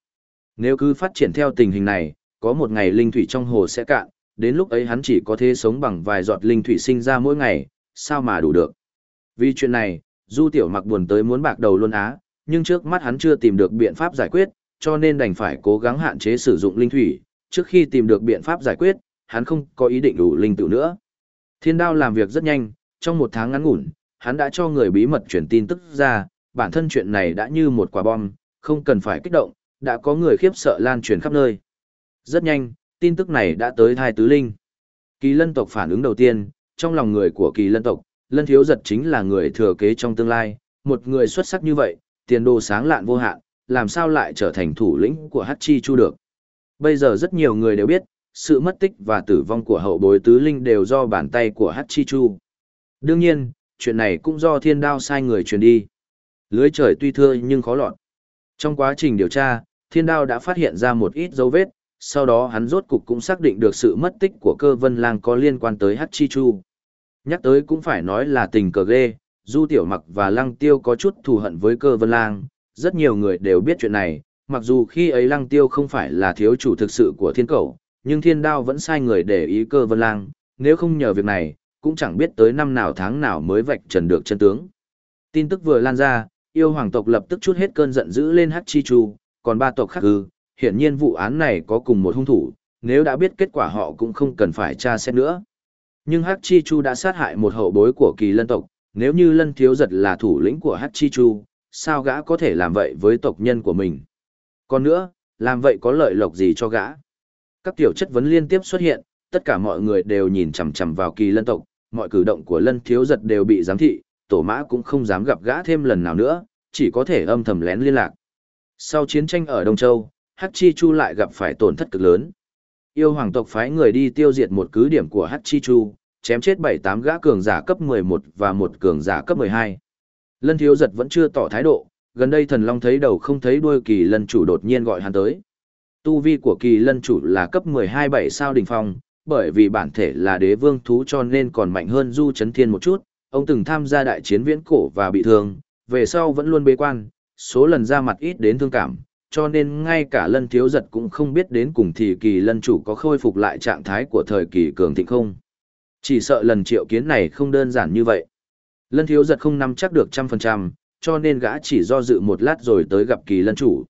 Nếu cứ phát triển theo tình hình này, có một ngày linh thủy trong hồ sẽ cạn, đến lúc ấy hắn chỉ có thể sống bằng vài giọt linh thủy sinh ra mỗi ngày, sao mà đủ được. Vì chuyện này, Du Tiểu Mặc buồn tới muốn bạc đầu luôn á, nhưng trước mắt hắn chưa tìm được biện pháp giải quyết, cho nên đành phải cố gắng hạn chế sử dụng linh thủy, trước khi tìm được biện pháp giải quyết, hắn không có ý định đủ linh tự nữa. Thiên đao làm việc rất nhanh, trong một tháng ngắn ngủn, hắn đã cho người bí mật truyền tin tức ra, bản thân chuyện này đã như một quả bom, không cần phải kích động, đã có người khiếp sợ lan truyền khắp nơi. Rất nhanh, tin tức này đã tới thai tứ linh. Kỳ lân tộc phản ứng đầu tiên, trong lòng người của kỳ lân tộc, lân thiếu giật chính là người thừa kế trong tương lai, một người xuất sắc như vậy, tiền đồ sáng lạn vô hạn, làm sao lại trở thành thủ lĩnh của Hát Chi Chu được. Bây giờ rất nhiều người đều biết, sự mất tích và tử vong của hậu bối tứ linh đều do bàn tay của Hát Chi Chu. Đương nhiên, chuyện này cũng do thiên đao sai người truyền đi. Lưới trời tuy thưa nhưng khó lọt. Trong quá trình điều tra, thiên đao đã phát hiện ra một ít dấu vết, sau đó hắn rốt cục cũng xác định được sự mất tích của cơ vân lang có liên quan tới Hát Chi Chu. Nhắc tới cũng phải nói là tình cờ ghê, Du Tiểu Mặc và Lăng Tiêu có chút thù hận với cơ vân lang, rất nhiều người đều biết chuyện này, mặc dù khi ấy Lăng Tiêu không phải là thiếu chủ thực sự của thiên cầu, nhưng thiên đao vẫn sai người để ý cơ vân lang, nếu không nhờ việc này, cũng chẳng biết tới năm nào tháng nào mới vạch trần được chân tướng. Tin tức vừa lan ra, yêu hoàng tộc lập tức chút hết cơn giận dữ lên Hát Chi Chu, còn ba tộc khác ư, hiển nhiên vụ án này có cùng một hung thủ, nếu đã biết kết quả họ cũng không cần phải tra xét nữa. Nhưng Hắc Chi Chu đã sát hại một hậu bối của kỳ lân tộc, nếu như lân thiếu giật là thủ lĩnh của Hắc Chi Chu, sao gã có thể làm vậy với tộc nhân của mình? Còn nữa, làm vậy có lợi lộc gì cho gã? Các tiểu chất vấn liên tiếp xuất hiện, tất cả mọi người đều nhìn chằm chằm vào kỳ lân tộc, mọi cử động của lân thiếu giật đều bị giám thị, tổ mã cũng không dám gặp gã thêm lần nào nữa, chỉ có thể âm thầm lén liên lạc. Sau chiến tranh ở Đông Châu, Hắc Chi Chu lại gặp phải tổn thất cực lớn. Yêu hoàng tộc phái người đi tiêu diệt một cứ điểm của Hắc Chi Chu, chém chết 7-8 gã cường giả cấp 11 và một cường giả cấp 12. Lân Thiếu Giật vẫn chưa tỏ thái độ, gần đây thần long thấy đầu không thấy đuôi kỳ lân chủ đột nhiên gọi hắn tới. Tu vi của kỳ lân chủ là cấp 12 7 sao đỉnh phong, bởi vì bản thể là đế vương thú cho nên còn mạnh hơn Du Chấn Thiên một chút, ông từng tham gia đại chiến viễn cổ và bị thương, về sau vẫn luôn bế quan, số lần ra mặt ít đến thương cảm, cho nên ngay cả lân thiếu giật cũng không biết đến cùng thì kỳ lân chủ có khôi phục lại trạng thái của thời kỳ cường thịnh không. Chỉ sợ lần triệu kiến này không đơn giản như vậy. Lân thiếu giật không nắm chắc được trăm phần trăm, cho nên gã chỉ do dự một lát rồi tới gặp kỳ lân chủ.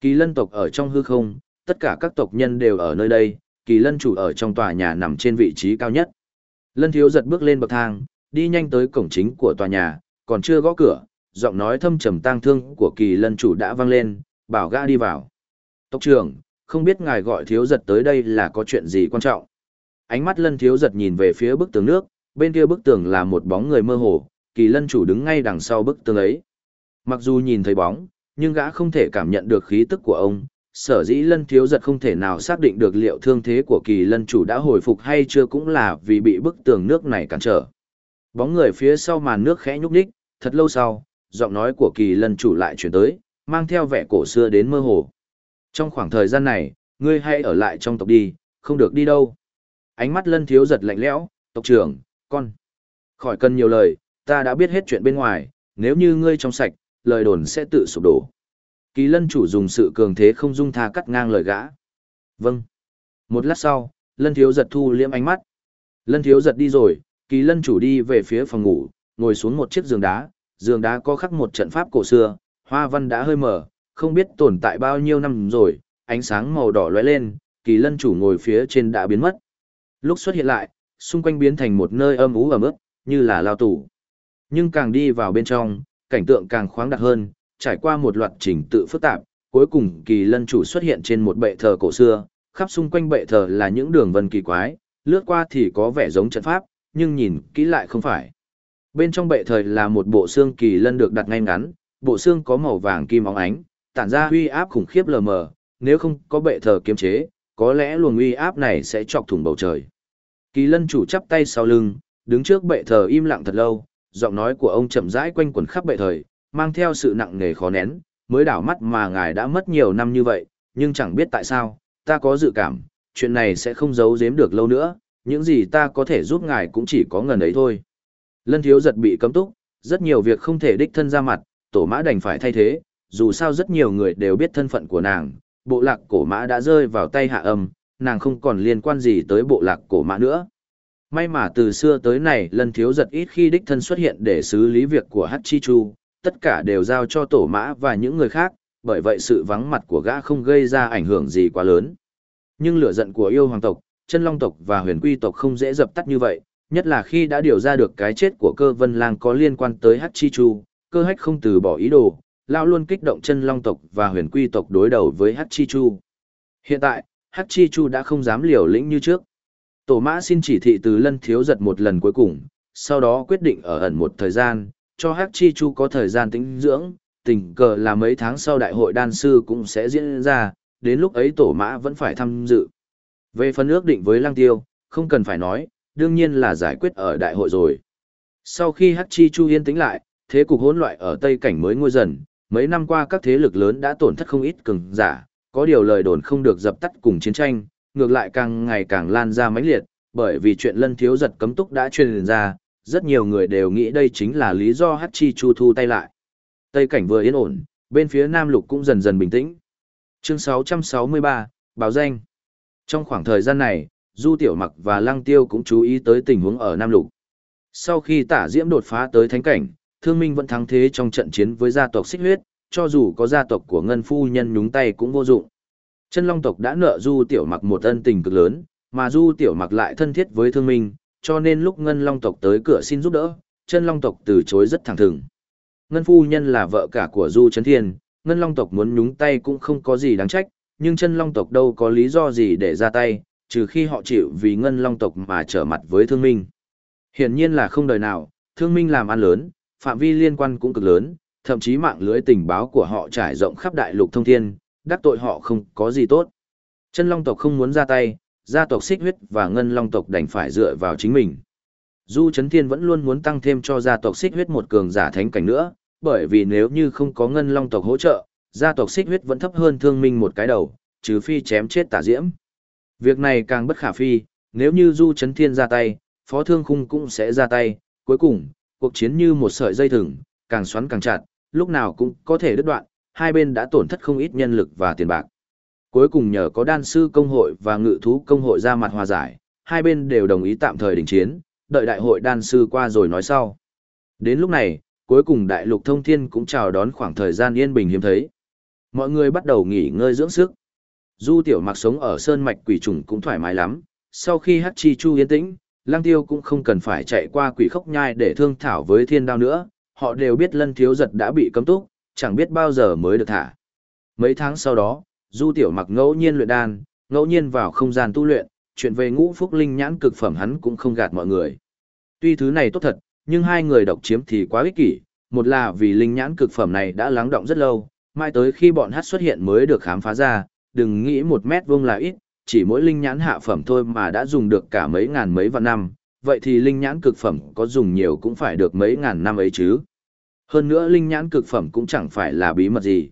Kỳ lân tộc ở trong hư không, tất cả các tộc nhân đều ở nơi đây, kỳ lân chủ ở trong tòa nhà nằm trên vị trí cao nhất. Lân thiếu giật bước lên bậc thang, đi nhanh tới cổng chính của tòa nhà, còn chưa gõ cửa, giọng nói thâm trầm tang thương của kỳ lân chủ đã vang lên, bảo gã đi vào. Tộc trưởng, không biết ngài gọi thiếu giật tới đây là có chuyện gì quan trọng. Ánh mắt lân thiếu giật nhìn về phía bức tường nước, bên kia bức tường là một bóng người mơ hồ, kỳ lân chủ đứng ngay đằng sau bức tường ấy. Mặc dù nhìn thấy bóng, nhưng gã không thể cảm nhận được khí tức của ông, sở dĩ lân thiếu giật không thể nào xác định được liệu thương thế của kỳ lân chủ đã hồi phục hay chưa cũng là vì bị bức tường nước này cản trở. Bóng người phía sau màn nước khẽ nhúc nhích, thật lâu sau, giọng nói của kỳ lân chủ lại chuyển tới, mang theo vẻ cổ xưa đến mơ hồ. Trong khoảng thời gian này, ngươi hãy ở lại trong tộc đi, không được đi đâu. Ánh mắt lân thiếu giật lạnh lẽo, tộc trưởng, con. Khỏi cần nhiều lời, ta đã biết hết chuyện bên ngoài, nếu như ngươi trong sạch, lời đồn sẽ tự sụp đổ. Kỳ lân chủ dùng sự cường thế không dung tha cắt ngang lời gã. Vâng. Một lát sau, lân thiếu giật thu liễm ánh mắt. Lân thiếu giật đi rồi, kỳ lân chủ đi về phía phòng ngủ, ngồi xuống một chiếc giường đá, giường đá có khắc một trận pháp cổ xưa, hoa văn đã hơi mở, không biết tồn tại bao nhiêu năm rồi, ánh sáng màu đỏ lóe lên, kỳ lân chủ ngồi phía trên đã biến mất. Lúc xuất hiện lại, xung quanh biến thành một nơi âm ú ẩm ướt, như là lao tủ. Nhưng càng đi vào bên trong, cảnh tượng càng khoáng đạt hơn, trải qua một loạt trình tự phức tạp, cuối cùng kỳ lân chủ xuất hiện trên một bệ thờ cổ xưa, khắp xung quanh bệ thờ là những đường vân kỳ quái, lướt qua thì có vẻ giống trận pháp, nhưng nhìn kỹ lại không phải. Bên trong bệ thờ là một bộ xương kỳ lân được đặt ngay ngắn, bộ xương có màu vàng kim óng ánh, tản ra uy áp khủng khiếp lờ mờ, nếu không có bệ thờ kiềm chế, có lẽ luồng uy áp này sẽ chọc thủng bầu trời. Kỳ lân chủ chắp tay sau lưng, đứng trước bệ thờ im lặng thật lâu, giọng nói của ông chậm rãi quanh quẩn khắp bệ thời, mang theo sự nặng nề khó nén, mới đảo mắt mà ngài đã mất nhiều năm như vậy, nhưng chẳng biết tại sao, ta có dự cảm, chuyện này sẽ không giấu giếm được lâu nữa, những gì ta có thể giúp ngài cũng chỉ có ngần ấy thôi. Lân thiếu giật bị cấm túc, rất nhiều việc không thể đích thân ra mặt, tổ mã đành phải thay thế, dù sao rất nhiều người đều biết thân phận của nàng, bộ lạc cổ mã đã rơi vào tay hạ âm, nàng không còn liên quan gì tới bộ lạc cổ mã nữa. May mà từ xưa tới nay lần thiếu giật ít khi đích thân xuất hiện để xử lý việc của Hát Chi Chu, tất cả đều giao cho tổ mã và những người khác, bởi vậy sự vắng mặt của gã không gây ra ảnh hưởng gì quá lớn. Nhưng lửa giận của yêu hoàng tộc, chân long tộc và huyền quy tộc không dễ dập tắt như vậy, nhất là khi đã điều ra được cái chết của cơ vân lang có liên quan tới Hát Chi Chu, cơ hách không từ bỏ ý đồ, lao luôn kích động chân long tộc và huyền quy tộc đối đầu với Hắc Chi Chu. Hiện tại, Hắc Chi Chu đã không dám liều lĩnh như trước. Tổ mã xin chỉ thị từ lân thiếu giật một lần cuối cùng, sau đó quyết định ở ẩn một thời gian, cho Hắc Chi Chu có thời gian tĩnh dưỡng, tình cờ là mấy tháng sau đại hội đan sư cũng sẽ diễn ra, đến lúc ấy tổ mã vẫn phải tham dự. Về phần ước định với Lăng Tiêu, không cần phải nói, đương nhiên là giải quyết ở đại hội rồi. Sau khi Hắc Chi Chu yên tĩnh lại, thế cục hỗn loạn ở Tây Cảnh mới ngôi dần, mấy năm qua các thế lực lớn đã tổn thất không ít cường giả, có điều lời đồn không được dập tắt cùng chiến tranh, ngược lại càng ngày càng lan ra mãnh liệt, bởi vì chuyện lân thiếu giật cấm túc đã truyền ra, rất nhiều người đều nghĩ đây chính là lý do Hắc Chi Chu thu tay lại. Tây cảnh vừa yên ổn, bên phía Nam Lục cũng dần dần bình tĩnh. Chương 663, báo danh. Trong khoảng thời gian này, Du Tiểu Mặc và Lăng Tiêu cũng chú ý tới tình huống ở Nam Lục. Sau khi tả diễm đột phá tới thánh cảnh, thương minh vẫn thắng thế trong trận chiến với gia tộc xích huyết, cho dù có gia tộc của ngân phu nhân nhúng tay cũng vô dụng. Chân long tộc đã nợ Du Tiểu Mặc một ân tình cực lớn, mà Du Tiểu Mặc lại thân thiết với thương minh, cho nên lúc ngân long tộc tới cửa xin giúp đỡ, chân long tộc từ chối rất thẳng thừng. Ngân phu nhân là vợ cả của Du Trấn Thiên, ngân long tộc muốn nhúng tay cũng không có gì đáng trách, nhưng chân long tộc đâu có lý do gì để ra tay, trừ khi họ chịu vì ngân long tộc mà trở mặt với thương minh. Hiển nhiên là không đời nào, thương minh làm ăn lớn, phạm vi liên quan cũng cực lớn, thậm chí mạng lưới tình báo của họ trải rộng khắp đại lục thông thiên, đắc tội họ không có gì tốt. Chân long tộc không muốn ra tay, gia tộc xích huyết và ngân long tộc đành phải dựa vào chính mình. Du chấn Thiên vẫn luôn muốn tăng thêm cho gia tộc xích huyết một cường giả thánh cảnh nữa, bởi vì nếu như không có ngân long tộc hỗ trợ, gia tộc xích huyết vẫn thấp hơn thương minh một cái đầu, trừ phi chém chết tả diễm. Việc này càng bất khả phi, nếu như Du chấn Thiên ra tay, Phó Thương Khung cũng sẽ ra tay, cuối cùng, cuộc chiến như một sợi dây thừng, càng xoắn càng chặt, lúc nào cũng có thể đứt đoạn, hai bên đã tổn thất không ít nhân lực và tiền bạc. Cuối cùng nhờ có đan sư công hội và ngự thú công hội ra mặt hòa giải, hai bên đều đồng ý tạm thời đình chiến, đợi đại hội đan sư qua rồi nói sau. Đến lúc này, cuối cùng đại lục thông thiên cũng chào đón khoảng thời gian yên bình hiếm thấy. Mọi người bắt đầu nghỉ ngơi dưỡng sức. Du tiểu mặc sống ở sơn mạch quỷ trùng cũng thoải mái lắm, sau khi hát chi chu yên tĩnh, lang tiêu cũng không cần phải chạy qua quỷ khốc nhai để thương thảo với thiên đao nữa, họ đều biết lân thiếu giật đã bị cấm túc, chẳng biết bao giờ mới được thả. Mấy tháng sau đó, du tiểu mặc ngẫu nhiên luyện đan, ngẫu nhiên vào không gian tu luyện, chuyện về ngũ phúc linh nhãn cực phẩm hắn cũng không gạt mọi người. Tuy thứ này tốt thật, nhưng hai người độc chiếm thì quá ích kỷ, một là vì linh nhãn cực phẩm này đã lắng động rất lâu, mai tới khi bọn hát xuất hiện mới được khám phá ra, đừng nghĩ một mét vuông là ít, chỉ mỗi linh nhãn hạ phẩm thôi mà đã dùng được cả mấy ngàn mấy vạn năm, vậy thì linh nhãn cực phẩm có dùng nhiều cũng phải được mấy ngàn năm ấy chứ. Hơn nữa linh nhãn cực phẩm cũng chẳng phải là bí mật gì.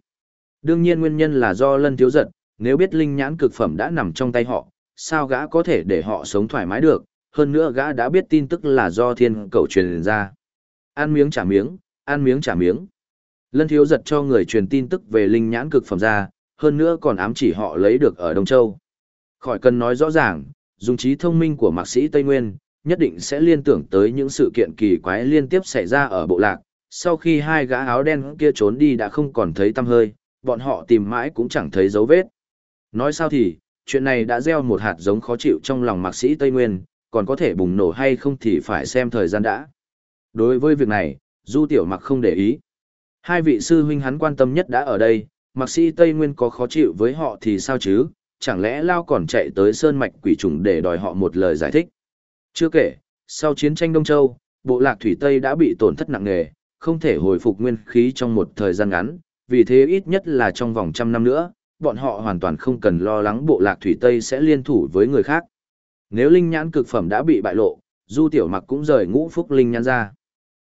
Đương nhiên nguyên nhân là do lân thiếu giật, nếu biết linh nhãn cực phẩm đã nằm trong tay họ, sao gã có thể để họ sống thoải mái được, hơn nữa gã đã biết tin tức là do thiên cầu truyền ra. Ăn miếng trả miếng, ăn miếng trả miếng. Lân thiếu giật cho người truyền tin tức về linh nhãn cực phẩm ra, hơn nữa còn ám chỉ họ lấy được ở Đông Châu. Khỏi cần nói rõ ràng, dùng trí thông minh của mạc sĩ Tây Nguyên, nhất định sẽ liên tưởng tới những sự kiện kỳ quái liên tiếp xảy ra ở bộ lạc. Sau khi hai gã áo đen kia trốn đi đã không còn thấy tăm hơi, bọn họ tìm mãi cũng chẳng thấy dấu vết. Nói sao thì, chuyện này đã gieo một hạt giống khó chịu trong lòng mạc sĩ Tây Nguyên, còn có thể bùng nổ hay không thì phải xem thời gian đã. Đối với việc này, Du Tiểu Mặc không để ý. Hai vị sư huynh hắn quan tâm nhất đã ở đây, mặc sĩ Tây Nguyên có khó chịu với họ thì sao chứ, chẳng lẽ Lao còn chạy tới Sơn Mạch quỷ trùng để đòi họ một lời giải thích. Chưa kể, sau chiến tranh Đông Châu, bộ lạc Thủy Tây đã bị tổn thất nặng nề, không thể hồi phục nguyên khí trong một thời gian ngắn, vì thế ít nhất là trong vòng trăm năm nữa, bọn họ hoàn toàn không cần lo lắng bộ lạc Thủy Tây sẽ liên thủ với người khác. Nếu linh nhãn cực phẩm đã bị bại lộ, Du Tiểu Mặc cũng rời ngũ phúc linh nhãn ra.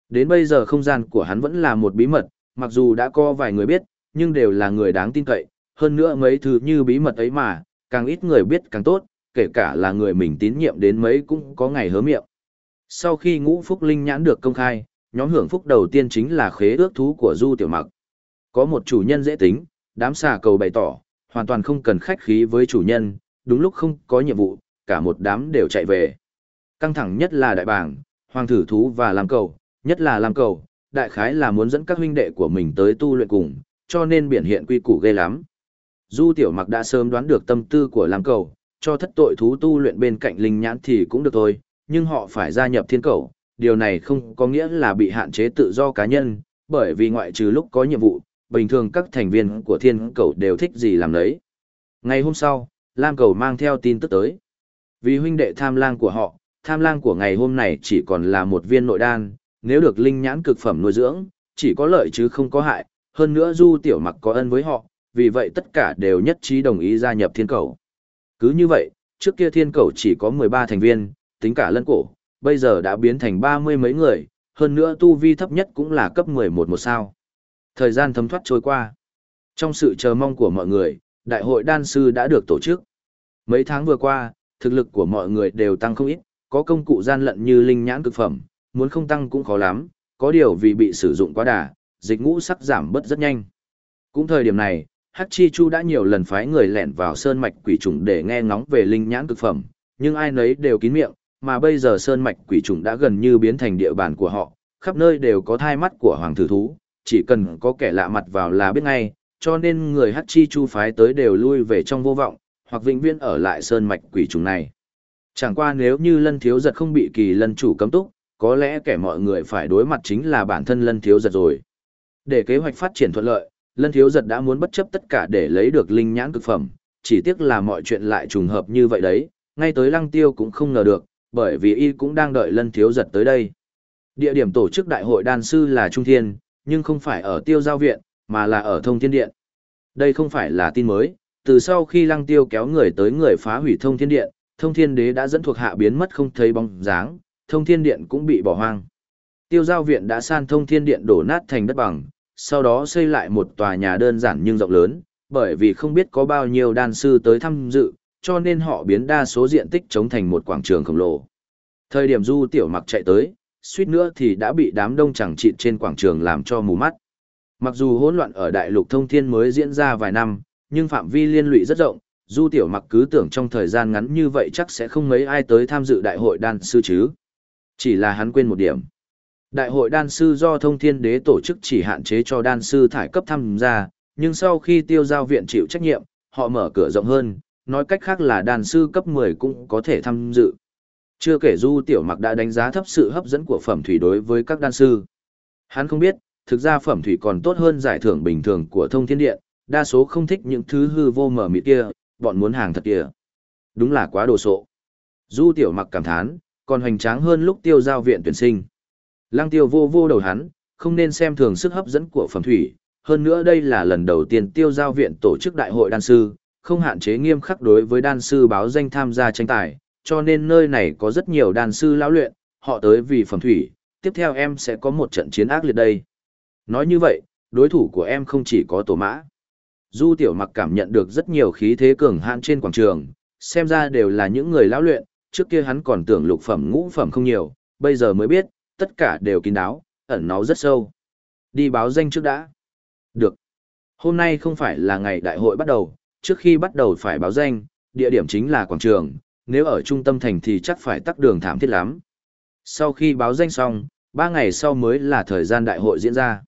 Đến bây giờ không gian của hắn vẫn là một bí mật, mặc dù đã có vài người biết, nhưng đều là người đáng tin cậy, hơn nữa mấy thứ như bí mật ấy mà, càng ít người biết càng tốt, kể cả là người mình tín nhiệm đến mấy cũng có ngày hớ miệng. Sau khi ngũ phúc linh nhãn được công khai, nhóm hưởng phúc đầu tiên chính là khế ước thú của Du Tiểu Mặc. Có một chủ nhân dễ tính, đám xà cầu bày tỏ, hoàn toàn không cần khách khí với chủ nhân, đúng lúc không có nhiệm vụ, cả một đám đều chạy về. Căng thẳng nhất là đại bảng, hoàng thử thú và làm cầu, nhất là làm cầu, đại khái là muốn dẫn các huynh đệ của mình tới tu luyện cùng, cho nên biển hiện quy củ ghê lắm. Du tiểu mặc đã sớm đoán được tâm tư của Lam cầu, cho thất tội thú tu luyện bên cạnh linh nhãn thì cũng được thôi, nhưng họ phải gia nhập thiên cầu, điều này không có nghĩa là bị hạn chế tự do cá nhân, bởi vì ngoại trừ lúc có nhiệm vụ, bình thường các thành viên của thiên cầu đều thích gì làm đấy. Ngày hôm sau, Lam cầu mang theo tin tức tới. Vì huynh đệ tham lang của họ, tham lang của ngày hôm này chỉ còn là một viên nội đan, nếu được linh nhãn cực phẩm nuôi dưỡng, chỉ có lợi chứ không có hại, hơn nữa Du Tiểu Mặc có ân với họ, vì vậy tất cả đều nhất trí đồng ý gia nhập thiên cầu. Cứ như vậy, trước kia thiên cầu chỉ có 13 thành viên, tính cả lân cổ, bây giờ đã biến thành ba mươi mấy người, hơn nữa tu vi thấp nhất cũng là cấp 11 một sao. Thời gian thấm thoát trôi qua. Trong sự chờ mong của mọi người, đại hội đan sư đã được tổ chức. Mấy tháng vừa qua, thực lực của mọi người đều tăng không ít, có công cụ gian lận như linh nhãn cực phẩm, muốn không tăng cũng khó lắm, có điều vì bị sử dụng quá đà, dịch ngũ sắc giảm bớt rất nhanh. Cũng thời điểm này, Hắc Chi Chu đã nhiều lần phái người lẻn vào sơn mạch quỷ trùng để nghe ngóng về linh nhãn cực phẩm, nhưng ai nấy đều kín miệng, mà bây giờ sơn mạch quỷ trùng đã gần như biến thành địa bàn của họ, khắp nơi đều có thai mắt của hoàng thử thú, chỉ cần có kẻ lạ mặt vào là biết ngay, cho nên người Hắc Chi Chu phái tới đều lui về trong vô vọng, hoặc vĩnh viễn ở lại sơn mạch quỷ trùng này. Chẳng qua nếu như lân thiếu giật không bị kỳ lân chủ cấm túc, có lẽ kẻ mọi người phải đối mặt chính là bản thân lân thiếu giật rồi. Để kế hoạch phát triển thuận lợi, lân thiếu giật đã muốn bất chấp tất cả để lấy được linh nhãn cực phẩm, chỉ tiếc là mọi chuyện lại trùng hợp như vậy đấy, ngay tới lăng tiêu cũng không ngờ được, bởi vì y cũng đang đợi lân thiếu giật tới đây. Địa điểm tổ chức đại hội đan sư là Trung Thiên, nhưng không phải ở tiêu giao viện, mà là ở thông thiên điện. Đây không phải là tin mới, từ sau khi lăng tiêu kéo người tới người phá hủy thông thiên điện, thông thiên đế đã dẫn thuộc hạ biến mất không thấy bóng dáng, thông thiên điện cũng bị bỏ hoang. Tiêu giao viện đã san thông thiên điện đổ nát thành đất bằng, sau đó xây lại một tòa nhà đơn giản nhưng rộng lớn, bởi vì không biết có bao nhiêu đan sư tới tham dự, cho nên họ biến đa số diện tích chống thành một quảng trường khổng lồ. Thời điểm du tiểu mặc chạy tới, suýt nữa thì đã bị đám đông chẳng chịt trên quảng trường làm cho mù mắt. Mặc dù hỗn loạn ở đại lục thông thiên mới diễn ra vài năm, nhưng phạm vi liên lụy rất rộng, du tiểu mặc cứ tưởng trong thời gian ngắn như vậy chắc sẽ không mấy ai tới tham dự đại hội đan sư chứ. Chỉ là hắn quên một điểm. Đại hội đan sư do thông thiên đế tổ chức chỉ hạn chế cho đan sư thải cấp tham gia, nhưng sau khi tiêu giao viện chịu trách nhiệm, họ mở cửa rộng hơn, nói cách khác là đan sư cấp 10 cũng có thể tham dự. Chưa kể Du Tiểu Mặc đã đánh giá thấp sự hấp dẫn của phẩm thủy đối với các đan sư. Hắn không biết, thực ra phẩm thủy còn tốt hơn giải thưởng bình thường của thông thiên điện, đa số không thích những thứ hư vô mở mịt kia, bọn muốn hàng thật kia. Đúng là quá đồ sộ. Du Tiểu Mặc cảm thán, còn hoành tráng hơn lúc tiêu giao viện tuyển sinh. Lăng tiêu vô vô đầu hắn, không nên xem thường sức hấp dẫn của phẩm thủy, hơn nữa đây là lần đầu tiên tiêu giao viện tổ chức đại hội đan sư, không hạn chế nghiêm khắc đối với đan sư báo danh tham gia tranh tài, cho nên nơi này có rất nhiều đan sư lão luyện, họ tới vì phẩm thủy, tiếp theo em sẽ có một trận chiến ác liệt đây. Nói như vậy, đối thủ của em không chỉ có tổ mã. Du tiểu mặc cảm nhận được rất nhiều khí thế cường hãn trên quảng trường, xem ra đều là những người lão luyện, trước kia hắn còn tưởng lục phẩm ngũ phẩm không nhiều, bây giờ mới biết, tất cả đều kín đáo, ẩn náu rất sâu. Đi báo danh trước đã. Được. Hôm nay không phải là ngày đại hội bắt đầu, trước khi bắt đầu phải báo danh, địa điểm chính là quảng trường, nếu ở trung tâm thành thì chắc phải tắt đường thảm thiết lắm. Sau khi báo danh xong, ba ngày sau mới là thời gian đại hội diễn ra.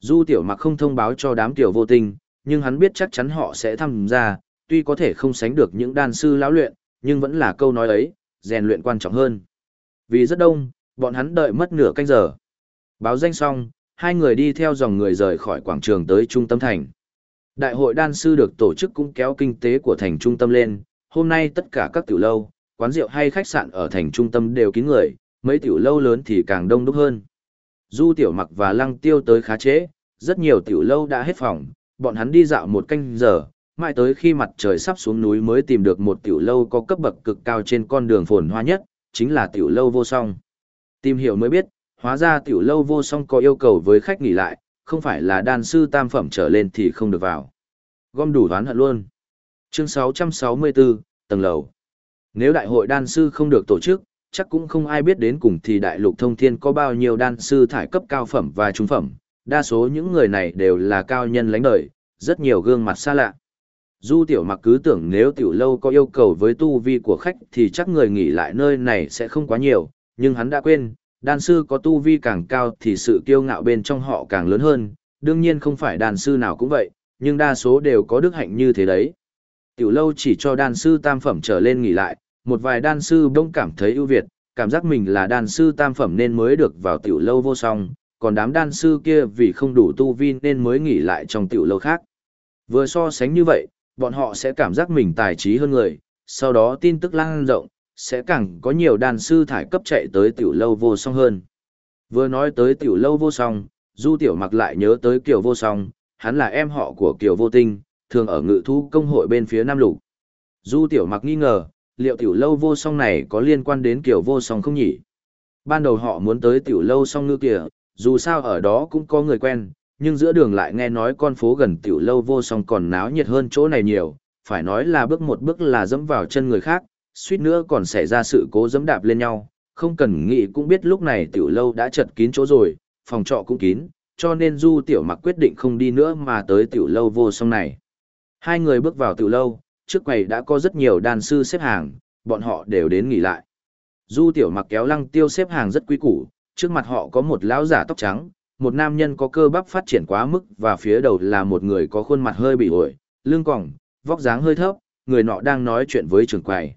Du tiểu mặc không thông báo cho đám tiểu vô tình, nhưng hắn biết chắc chắn họ sẽ tham gia, tuy có thể không sánh được những đan sư lão luyện, nhưng vẫn là câu nói ấy, rèn luyện quan trọng hơn. Vì rất đông, bọn hắn đợi mất nửa canh giờ. Báo danh xong, hai người đi theo dòng người rời khỏi quảng trường tới trung tâm thành. Đại hội đan sư được tổ chức cũng kéo kinh tế của thành trung tâm lên, hôm nay tất cả các tiểu lâu, quán rượu hay khách sạn ở thành trung tâm đều kín người, mấy tiểu lâu lớn thì càng đông đúc hơn. Du tiểu mặc và lăng tiêu tới khá trễ, rất nhiều tiểu lâu đã hết phòng, bọn hắn đi dạo một canh giờ, mãi tới khi mặt trời sắp xuống núi mới tìm được một tiểu lâu có cấp bậc cực cao trên con đường phồn hoa nhất, chính là tiểu lâu vô song. Tìm hiểu mới biết, hóa ra tiểu lâu vô song có yêu cầu với khách nghỉ lại, không phải là đan sư tam phẩm trở lên thì không được vào. Gom đủ đoán hận luôn. Chương 664, tầng lầu. Nếu đại hội đan sư không được tổ chức, chắc cũng không ai biết đến cùng thì đại lục thông thiên có bao nhiêu đan sư thải cấp cao phẩm và trung phẩm. Đa số những người này đều là cao nhân lãnh đời, rất nhiều gương mặt xa lạ. Du tiểu mặc cứ tưởng nếu tiểu lâu có yêu cầu với tu vi của khách thì chắc người nghỉ lại nơi này sẽ không quá nhiều, nhưng hắn đã quên, đan sư có tu vi càng cao thì sự kiêu ngạo bên trong họ càng lớn hơn, đương nhiên không phải đan sư nào cũng vậy, nhưng đa số đều có đức hạnh như thế đấy. Tiểu lâu chỉ cho đan sư tam phẩm trở lên nghỉ lại, một vài đan sư bỗng cảm thấy ưu việt, cảm giác mình là đan sư tam phẩm nên mới được vào tiểu lâu vô song, còn đám đan sư kia vì không đủ tu vi nên mới nghỉ lại trong tiểu lâu khác. Vừa so sánh như vậy, bọn họ sẽ cảm giác mình tài trí hơn người, sau đó tin tức lan rộng, sẽ càng có nhiều đàn sư thải cấp chạy tới tiểu lâu vô song hơn. Vừa nói tới tiểu lâu vô song, Du Tiểu Mặc lại nhớ tới Kiều Vô Song, hắn là em họ của Kiều Vô Tinh, thường ở ngự thu công hội bên phía Nam Lục. Du Tiểu Mặc nghi ngờ, liệu tiểu lâu vô song này có liên quan đến Kiều Vô Song không nhỉ? Ban đầu họ muốn tới tiểu lâu song ngư kìa, dù sao ở đó cũng có người quen, nhưng giữa đường lại nghe nói con phố gần tiểu lâu vô song còn náo nhiệt hơn chỗ này nhiều, phải nói là bước một bước là dẫm vào chân người khác, suýt nữa còn xảy ra sự cố dẫm đạp lên nhau, không cần nghĩ cũng biết lúc này tiểu lâu đã chật kín chỗ rồi, phòng trọ cũng kín, cho nên Du Tiểu Mặc quyết định không đi nữa mà tới tiểu lâu vô song này. Hai người bước vào tiểu lâu, trước quầy đã có rất nhiều đàn sư xếp hàng, bọn họ đều đến nghỉ lại. Du Tiểu Mặc kéo Lăng Tiêu xếp hàng rất quý củ, trước mặt họ có một lão giả tóc trắng, một nam nhân có cơ bắp phát triển quá mức và phía đầu là một người có khuôn mặt hơi bị ổi, lưng còng, vóc dáng hơi thấp, người nọ đang nói chuyện với trưởng quầy.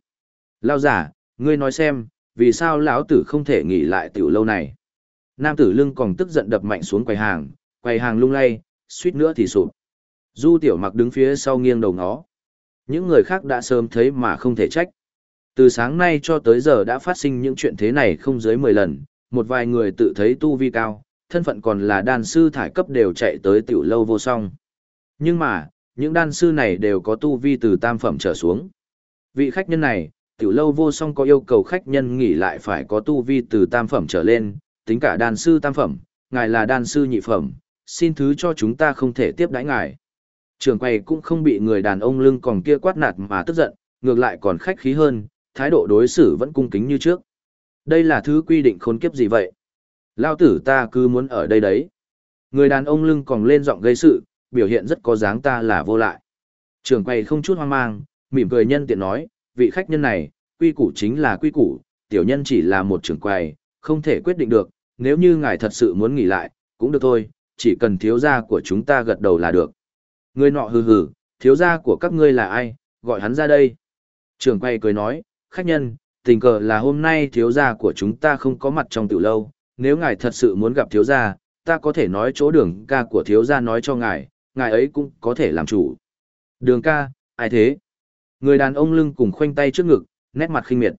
Lão giả, ngươi nói xem, vì sao lão tử không thể nghỉ lại tiểu lâu này? Nam tử lưng còn tức giận đập mạnh xuống quầy hàng, quầy hàng lung lay, suýt nữa thì sụp. Du tiểu mặc đứng phía sau nghiêng đầu ngó. Những người khác đã sớm thấy mà không thể trách. Từ sáng nay cho tới giờ đã phát sinh những chuyện thế này không dưới 10 lần, một vài người tự thấy tu vi cao, thân phận còn là đan sư thải cấp đều chạy tới tiểu lâu vô song. Nhưng mà, những đan sư này đều có tu vi từ tam phẩm trở xuống. Vị khách nhân này, tiểu lâu vô song có yêu cầu khách nhân nghỉ lại phải có tu vi từ tam phẩm trở lên, tính cả đan sư tam phẩm, ngài là đan sư nhị phẩm, xin thứ cho chúng ta không thể tiếp đãi ngài. Trường quầy cũng không bị người đàn ông lưng còn kia quát nạt mà tức giận, ngược lại còn khách khí hơn, thái độ đối xử vẫn cung kính như trước. Đây là thứ quy định khốn kiếp gì vậy? Lao tử ta cứ muốn ở đây đấy. Người đàn ông lưng còn lên giọng gây sự, biểu hiện rất có dáng ta là vô lại. Trường quầy không chút hoang mang, mỉm cười nhân tiện nói, vị khách nhân này, quy củ chính là quy củ, tiểu nhân chỉ là một trưởng quầy, không thể quyết định được, nếu như ngài thật sự muốn nghỉ lại, cũng được thôi, chỉ cần thiếu gia của chúng ta gật đầu là được. Người nọ hừ hừ, thiếu gia của các ngươi là ai, gọi hắn ra đây. Trường quay cười nói, khách nhân, tình cờ là hôm nay thiếu gia của chúng ta không có mặt trong tiểu lâu, nếu ngài thật sự muốn gặp thiếu gia, ta có thể nói chỗ đường ca của thiếu gia nói cho ngài, ngài ấy cũng có thể làm chủ. Đường ca, ai thế? Người đàn ông lưng cùng khoanh tay trước ngực, nét mặt khinh miệt.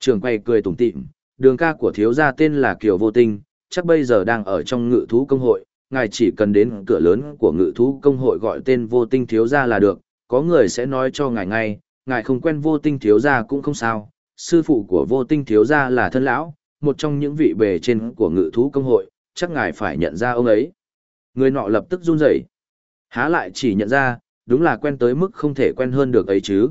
Trường quay cười tủm tỉm, đường ca của thiếu gia tên là Kiều Vô Tinh, chắc bây giờ đang ở trong ngự thú công hội, ngài chỉ cần đến cửa lớn của ngự thú công hội gọi tên Vô Tinh thiếu gia là được, có người sẽ nói cho ngài ngay, ngài không quen Vô Tinh thiếu gia cũng không sao, sư phụ của Vô Tinh thiếu gia là thân lão, một trong những vị bề trên của ngự thú công hội, chắc ngài phải nhận ra ông ấy. Người nọ lập tức run rẩy. Há lại chỉ nhận ra, đúng là quen tới mức không thể quen hơn được ấy chứ.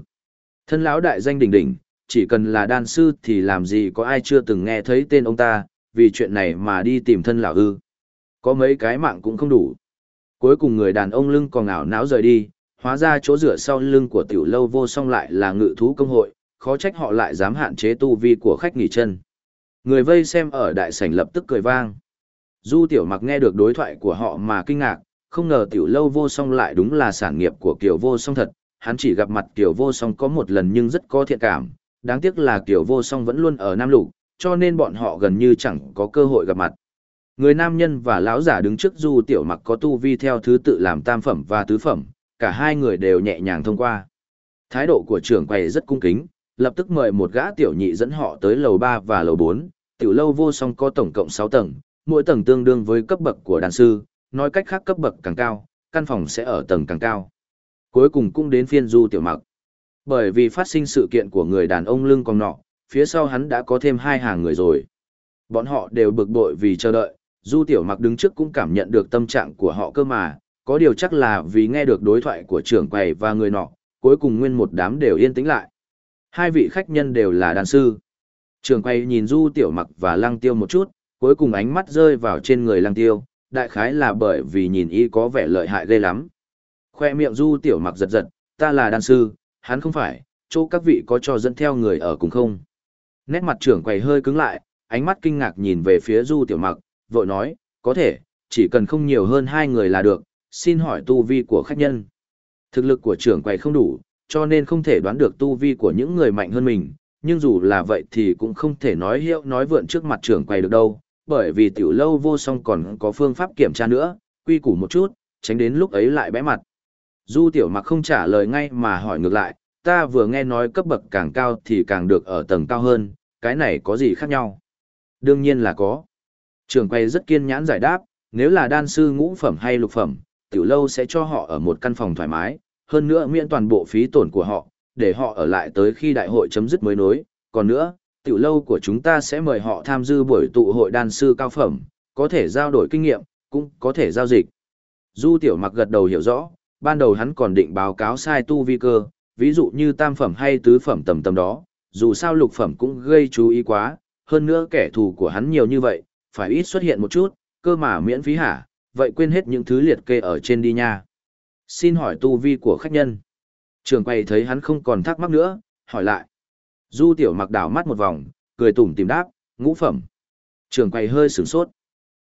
Thân lão đại danh đỉnh đỉnh, chỉ cần là đan sư thì làm gì có ai chưa từng nghe thấy tên ông ta, vì chuyện này mà đi tìm thân lão ư. Có mấy cái mạng cũng không đủ. Cuối cùng người đàn ông lưng còn ngảo não rời đi, hóa ra chỗ rửa sau lưng của tiểu lâu vô song lại là ngự thú công hội, khó trách họ lại dám hạn chế tu vi của khách nghỉ chân. Người vây xem ở đại sảnh lập tức cười vang. Du tiểu mặc nghe được đối thoại của họ mà kinh ngạc, không ngờ tiểu lâu vô song lại đúng là sản nghiệp của kiểu vô song thật, hắn chỉ gặp mặt kiểu vô song có một lần nhưng rất có thiện cảm, đáng tiếc là kiểu vô song vẫn luôn ở Nam Lục, cho nên bọn họ gần như chẳng có cơ hội gặp mặt. Người nam nhân và lão giả đứng trước du tiểu mặc có tu vi theo thứ tự làm tam phẩm và tứ phẩm, cả hai người đều nhẹ nhàng thông qua. Thái độ của trưởng quầy rất cung kính, lập tức mời một gã tiểu nhị dẫn họ tới lầu 3 và lầu 4, tiểu lâu vô song có tổng cộng 6 tầng, mỗi tầng tương đương với cấp bậc của đàn sư, nói cách khác cấp bậc càng cao, căn phòng sẽ ở tầng càng cao. Cuối cùng cũng đến phiên du tiểu mặc. Bởi vì phát sinh sự kiện của người đàn ông lưng còn nọ, phía sau hắn đã có thêm hai hàng người rồi. Bọn họ đều bực bội vì chờ đợi, Du Tiểu Mặc đứng trước cũng cảm nhận được tâm trạng của họ cơ mà, có điều chắc là vì nghe được đối thoại của trưởng quầy và người nọ, cuối cùng nguyên một đám đều yên tĩnh lại. Hai vị khách nhân đều là đàn sư. Trường quầy nhìn Du Tiểu Mặc và Lăng Tiêu một chút, cuối cùng ánh mắt rơi vào trên người Lăng Tiêu, đại khái là bởi vì nhìn y có vẻ lợi hại ghê lắm. Khoe miệng Du Tiểu Mặc giật giật, ta là đan sư, hắn không phải, chỗ các vị có cho dẫn theo người ở cùng không. Nét mặt trưởng quầy hơi cứng lại, ánh mắt kinh ngạc nhìn về phía du tiểu mặc, vội nói, có thể, chỉ cần không nhiều hơn hai người là được, xin hỏi tu vi của khách nhân. Thực lực của trưởng quầy không đủ, cho nên không thể đoán được tu vi của những người mạnh hơn mình, nhưng dù là vậy thì cũng không thể nói hiệu nói vượn trước mặt trưởng quầy được đâu, bởi vì tiểu lâu vô song còn có phương pháp kiểm tra nữa, quy củ một chút, tránh đến lúc ấy lại bẽ mặt. Du tiểu mặc không trả lời ngay mà hỏi ngược lại, ta vừa nghe nói cấp bậc càng cao thì càng được ở tầng cao hơn, cái này có gì khác nhau? Đương nhiên là có. Trường quay rất kiên nhãn giải đáp, nếu là đan sư ngũ phẩm hay lục phẩm, tiểu lâu sẽ cho họ ở một căn phòng thoải mái, hơn nữa miễn toàn bộ phí tổn của họ, để họ ở lại tới khi đại hội chấm dứt mới nối. Còn nữa, tiểu lâu của chúng ta sẽ mời họ tham dự buổi tụ hội đan sư cao phẩm, có thể giao đổi kinh nghiệm, cũng có thể giao dịch. Du tiểu mặc gật đầu hiểu rõ, ban đầu hắn còn định báo cáo sai tu vi cơ, ví dụ như tam phẩm hay tứ phẩm tầm tầm đó, dù sao lục phẩm cũng gây chú ý quá, hơn nữa kẻ thù của hắn nhiều như vậy, phải ít xuất hiện một chút, cơ mà miễn phí hả, vậy quên hết những thứ liệt kê ở trên đi nha. Xin hỏi tu vi của khách nhân. Trường quay thấy hắn không còn thắc mắc nữa, hỏi lại. Du tiểu mặc đảo mắt một vòng, cười tủm tìm đáp, ngũ phẩm. Trường quay hơi sửng sốt.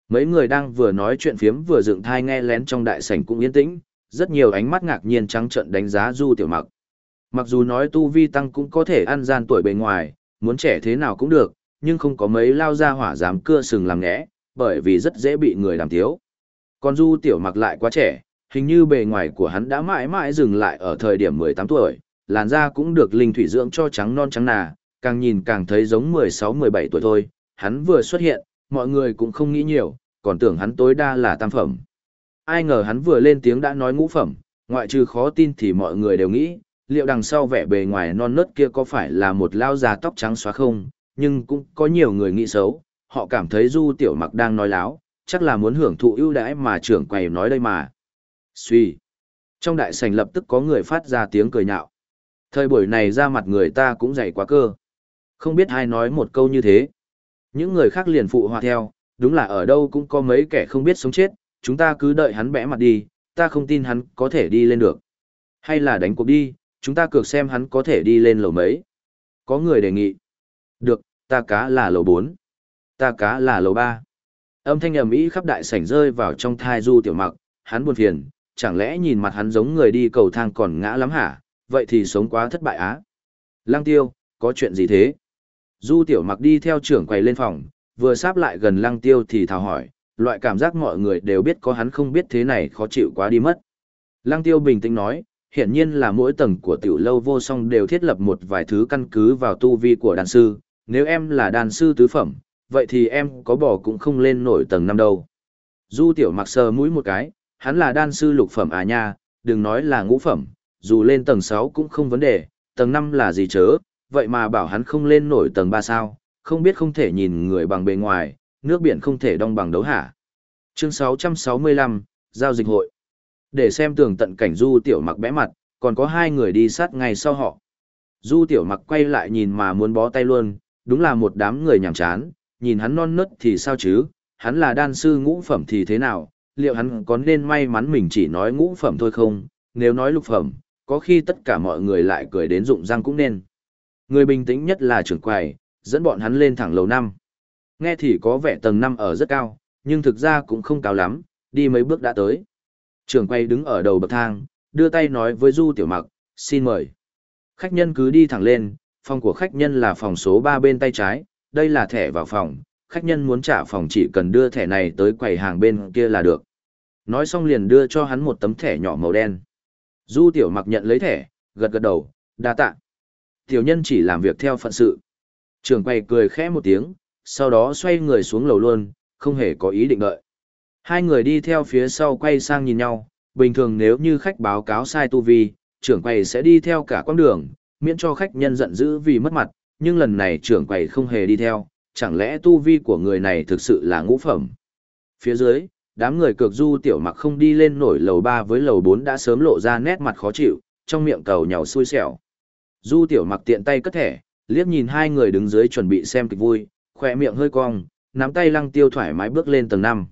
Mấy người đang vừa nói chuyện phiếm vừa dựng thai nghe lén trong đại sảnh cũng yên tĩnh, rất nhiều ánh mắt ngạc nhiên trắng trợn đánh giá Du tiểu mặc. Mặc dù nói tu vi tăng cũng có thể ăn gian tuổi bề ngoài, muốn trẻ thế nào cũng được, nhưng không có mấy lao ra hỏa dám cưa sừng làm ngẽ, bởi vì rất dễ bị người làm thiếu. Còn Du Tiểu Mặc lại quá trẻ, hình như bề ngoài của hắn đã mãi mãi dừng lại ở thời điểm 18 tuổi, làn da cũng được linh thủy dưỡng cho trắng non trắng nà, càng nhìn càng thấy giống 16-17 tuổi thôi. Hắn vừa xuất hiện, mọi người cũng không nghĩ nhiều, còn tưởng hắn tối đa là tam phẩm. Ai ngờ hắn vừa lên tiếng đã nói ngũ phẩm, ngoại trừ khó tin thì mọi người đều nghĩ, liệu đằng sau vẻ bề ngoài non nớt kia có phải là một lao già tóc trắng xóa không, nhưng cũng có nhiều người nghĩ xấu, họ cảm thấy Du Tiểu Mặc đang nói láo, chắc là muốn hưởng thụ ưu đãi mà trưởng quầy nói đây mà. Suy. Trong đại sảnh lập tức có người phát ra tiếng cười nhạo. Thời buổi này ra mặt người ta cũng dày quá cơ. Không biết ai nói một câu như thế. Những người khác liền phụ hòa theo, đúng là ở đâu cũng có mấy kẻ không biết sống chết, chúng ta cứ đợi hắn bẽ mặt đi, ta không tin hắn có thể đi lên được. Hay là đánh cuộc đi, chúng ta cược xem hắn có thể đi lên lầu mấy. Có người đề nghị. Được, ta cá là lầu 4. Ta cá là lầu 3. Âm thanh ầm ĩ khắp đại sảnh rơi vào trong thai du tiểu mặc, hắn buồn phiền, chẳng lẽ nhìn mặt hắn giống người đi cầu thang còn ngã lắm hả, vậy thì sống quá thất bại á. Lăng tiêu, có chuyện gì thế? Du tiểu mặc đi theo trưởng quầy lên phòng, vừa sáp lại gần lăng tiêu thì thào hỏi, loại cảm giác mọi người đều biết có hắn không biết thế này khó chịu quá đi mất. Lăng tiêu bình tĩnh nói, hiển nhiên là mỗi tầng của tiểu lâu vô song đều thiết lập một vài thứ căn cứ vào tu vi của đàn sư, nếu em là đàn sư tứ phẩm, vậy thì em có bỏ cũng không lên nổi tầng năm đâu. Du tiểu mặc sờ mũi một cái, hắn là đan sư lục phẩm à nha, đừng nói là ngũ phẩm, dù lên tầng 6 cũng không vấn đề, tầng 5 là gì chớ, vậy mà bảo hắn không lên nổi tầng 3 sao, không biết không thể nhìn người bằng bề ngoài, nước biển không thể đong bằng đấu hả. Chương 665, Giao dịch hội. Để xem tường tận cảnh Du Tiểu Mặc bẽ mặt, còn có hai người đi sát ngay sau họ. Du Tiểu Mặc quay lại nhìn mà muốn bó tay luôn, đúng là một đám người nhàm chán, nhìn hắn non nớt thì sao chứ, hắn là đan sư ngũ phẩm thì thế nào, liệu hắn có nên may mắn mình chỉ nói ngũ phẩm thôi không, nếu nói lục phẩm, có khi tất cả mọi người lại cười đến rụng răng cũng nên. Người bình tĩnh nhất là trưởng quầy, dẫn bọn hắn lên thẳng lầu năm. Nghe thì có vẻ tầng năm ở rất cao, nhưng thực ra cũng không cao lắm, đi mấy bước đã tới. Trưởng quầy đứng ở đầu bậc thang, đưa tay nói với Du Tiểu Mặc, xin mời. Khách nhân cứ đi thẳng lên, phòng của khách nhân là phòng số 3 bên tay trái, đây là thẻ vào phòng, khách nhân muốn trả phòng chỉ cần đưa thẻ này tới quầy hàng bên kia là được. Nói xong liền đưa cho hắn một tấm thẻ nhỏ màu đen. Du tiểu mặc nhận lấy thẻ, gật gật đầu, đa tạ. Tiểu nhân chỉ làm việc theo phận sự. Trường Quay cười khẽ một tiếng, sau đó xoay người xuống lầu luôn, không hề có ý định đợi. Hai người đi theo phía sau quay sang nhìn nhau, bình thường nếu như khách báo cáo sai tu vi, trưởng quầy sẽ đi theo cả quãng đường, miễn cho khách nhân giận dữ vì mất mặt, nhưng lần này trưởng quầy không hề đi theo, chẳng lẽ tu vi của người này thực sự là ngũ phẩm. Phía dưới, đám người cược du tiểu mặc không đi lên nổi lầu 3 với lầu 4 đã sớm lộ ra nét mặt khó chịu, trong miệng cầu nhàu xui xẻo. Du tiểu mặc tiện tay cất thẻ, liếc nhìn hai người đứng dưới chuẩn bị xem kịch vui, khỏe miệng hơi cong, nắm tay lăng tiêu thoải mái bước lên tầng 5.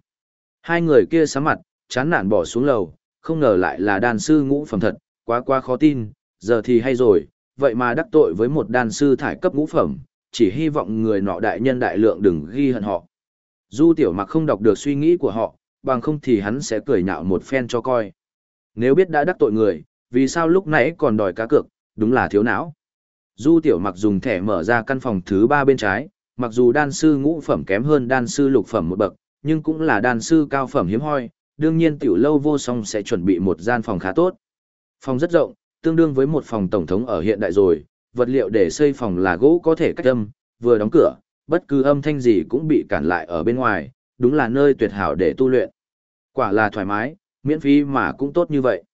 Hai người kia sám mặt, chán nản bỏ xuống lầu, không ngờ lại là đàn sư ngũ phẩm thật, quá quá khó tin, giờ thì hay rồi, vậy mà đắc tội với một đàn sư thải cấp ngũ phẩm, chỉ hy vọng người nọ đại nhân đại lượng đừng ghi hận họ. Du tiểu mặc không đọc được suy nghĩ của họ, bằng không thì hắn sẽ cười nhạo một phen cho coi. Nếu biết đã đắc tội người, vì sao lúc nãy còn đòi cá cược, đúng là thiếu não. Du tiểu mặc dùng thẻ mở ra căn phòng thứ ba bên trái, mặc dù đan sư ngũ phẩm kém hơn đan sư lục phẩm một bậc, nhưng cũng là đan sư cao phẩm hiếm hoi, đương nhiên tiểu lâu vô song sẽ chuẩn bị một gian phòng khá tốt. Phòng rất rộng, tương đương với một phòng tổng thống ở hiện đại rồi, vật liệu để xây phòng là gỗ có thể cách âm, vừa đóng cửa, bất cứ âm thanh gì cũng bị cản lại ở bên ngoài, đúng là nơi tuyệt hảo để tu luyện. Quả là thoải mái, miễn phí mà cũng tốt như vậy.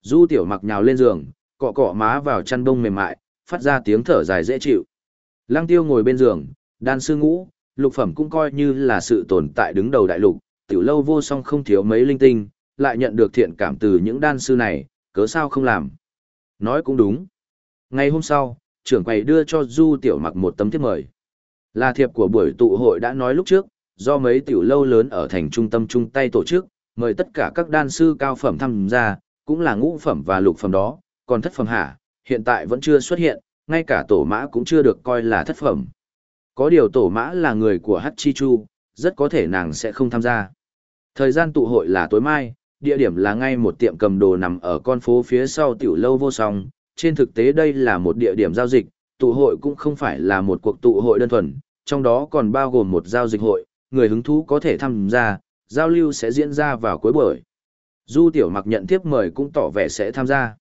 Du tiểu mặc nhào lên giường, cọ cọ má vào chăn bông mềm mại, phát ra tiếng thở dài dễ chịu. Lăng tiêu ngồi bên giường, đan sư ngũ, lục phẩm cũng coi như là sự tồn tại đứng đầu đại lục, tiểu lâu vô song không thiếu mấy linh tinh, lại nhận được thiện cảm từ những đan sư này, cớ sao không làm. Nói cũng đúng. Ngày hôm sau, trưởng quầy đưa cho Du Tiểu Mặc một tấm thiệp mời. Là thiệp của buổi tụ hội đã nói lúc trước, do mấy tiểu lâu lớn ở thành trung tâm chung tay tổ chức, mời tất cả các đan sư cao phẩm tham gia, cũng là ngũ phẩm và lục phẩm đó, còn thất phẩm hả, hiện tại vẫn chưa xuất hiện, ngay cả tổ mã cũng chưa được coi là thất phẩm. Có điều tổ mã là người của Chi Chu, rất có thể nàng sẽ không tham gia. Thời gian tụ hội là tối mai, địa điểm là ngay một tiệm cầm đồ nằm ở con phố phía sau tiểu lâu vô song. Trên thực tế đây là một địa điểm giao dịch, tụ hội cũng không phải là một cuộc tụ hội đơn thuần, trong đó còn bao gồm một giao dịch hội, người hứng thú có thể tham gia, giao lưu sẽ diễn ra vào cuối buổi. Du tiểu mặc nhận tiếp mời cũng tỏ vẻ sẽ tham gia.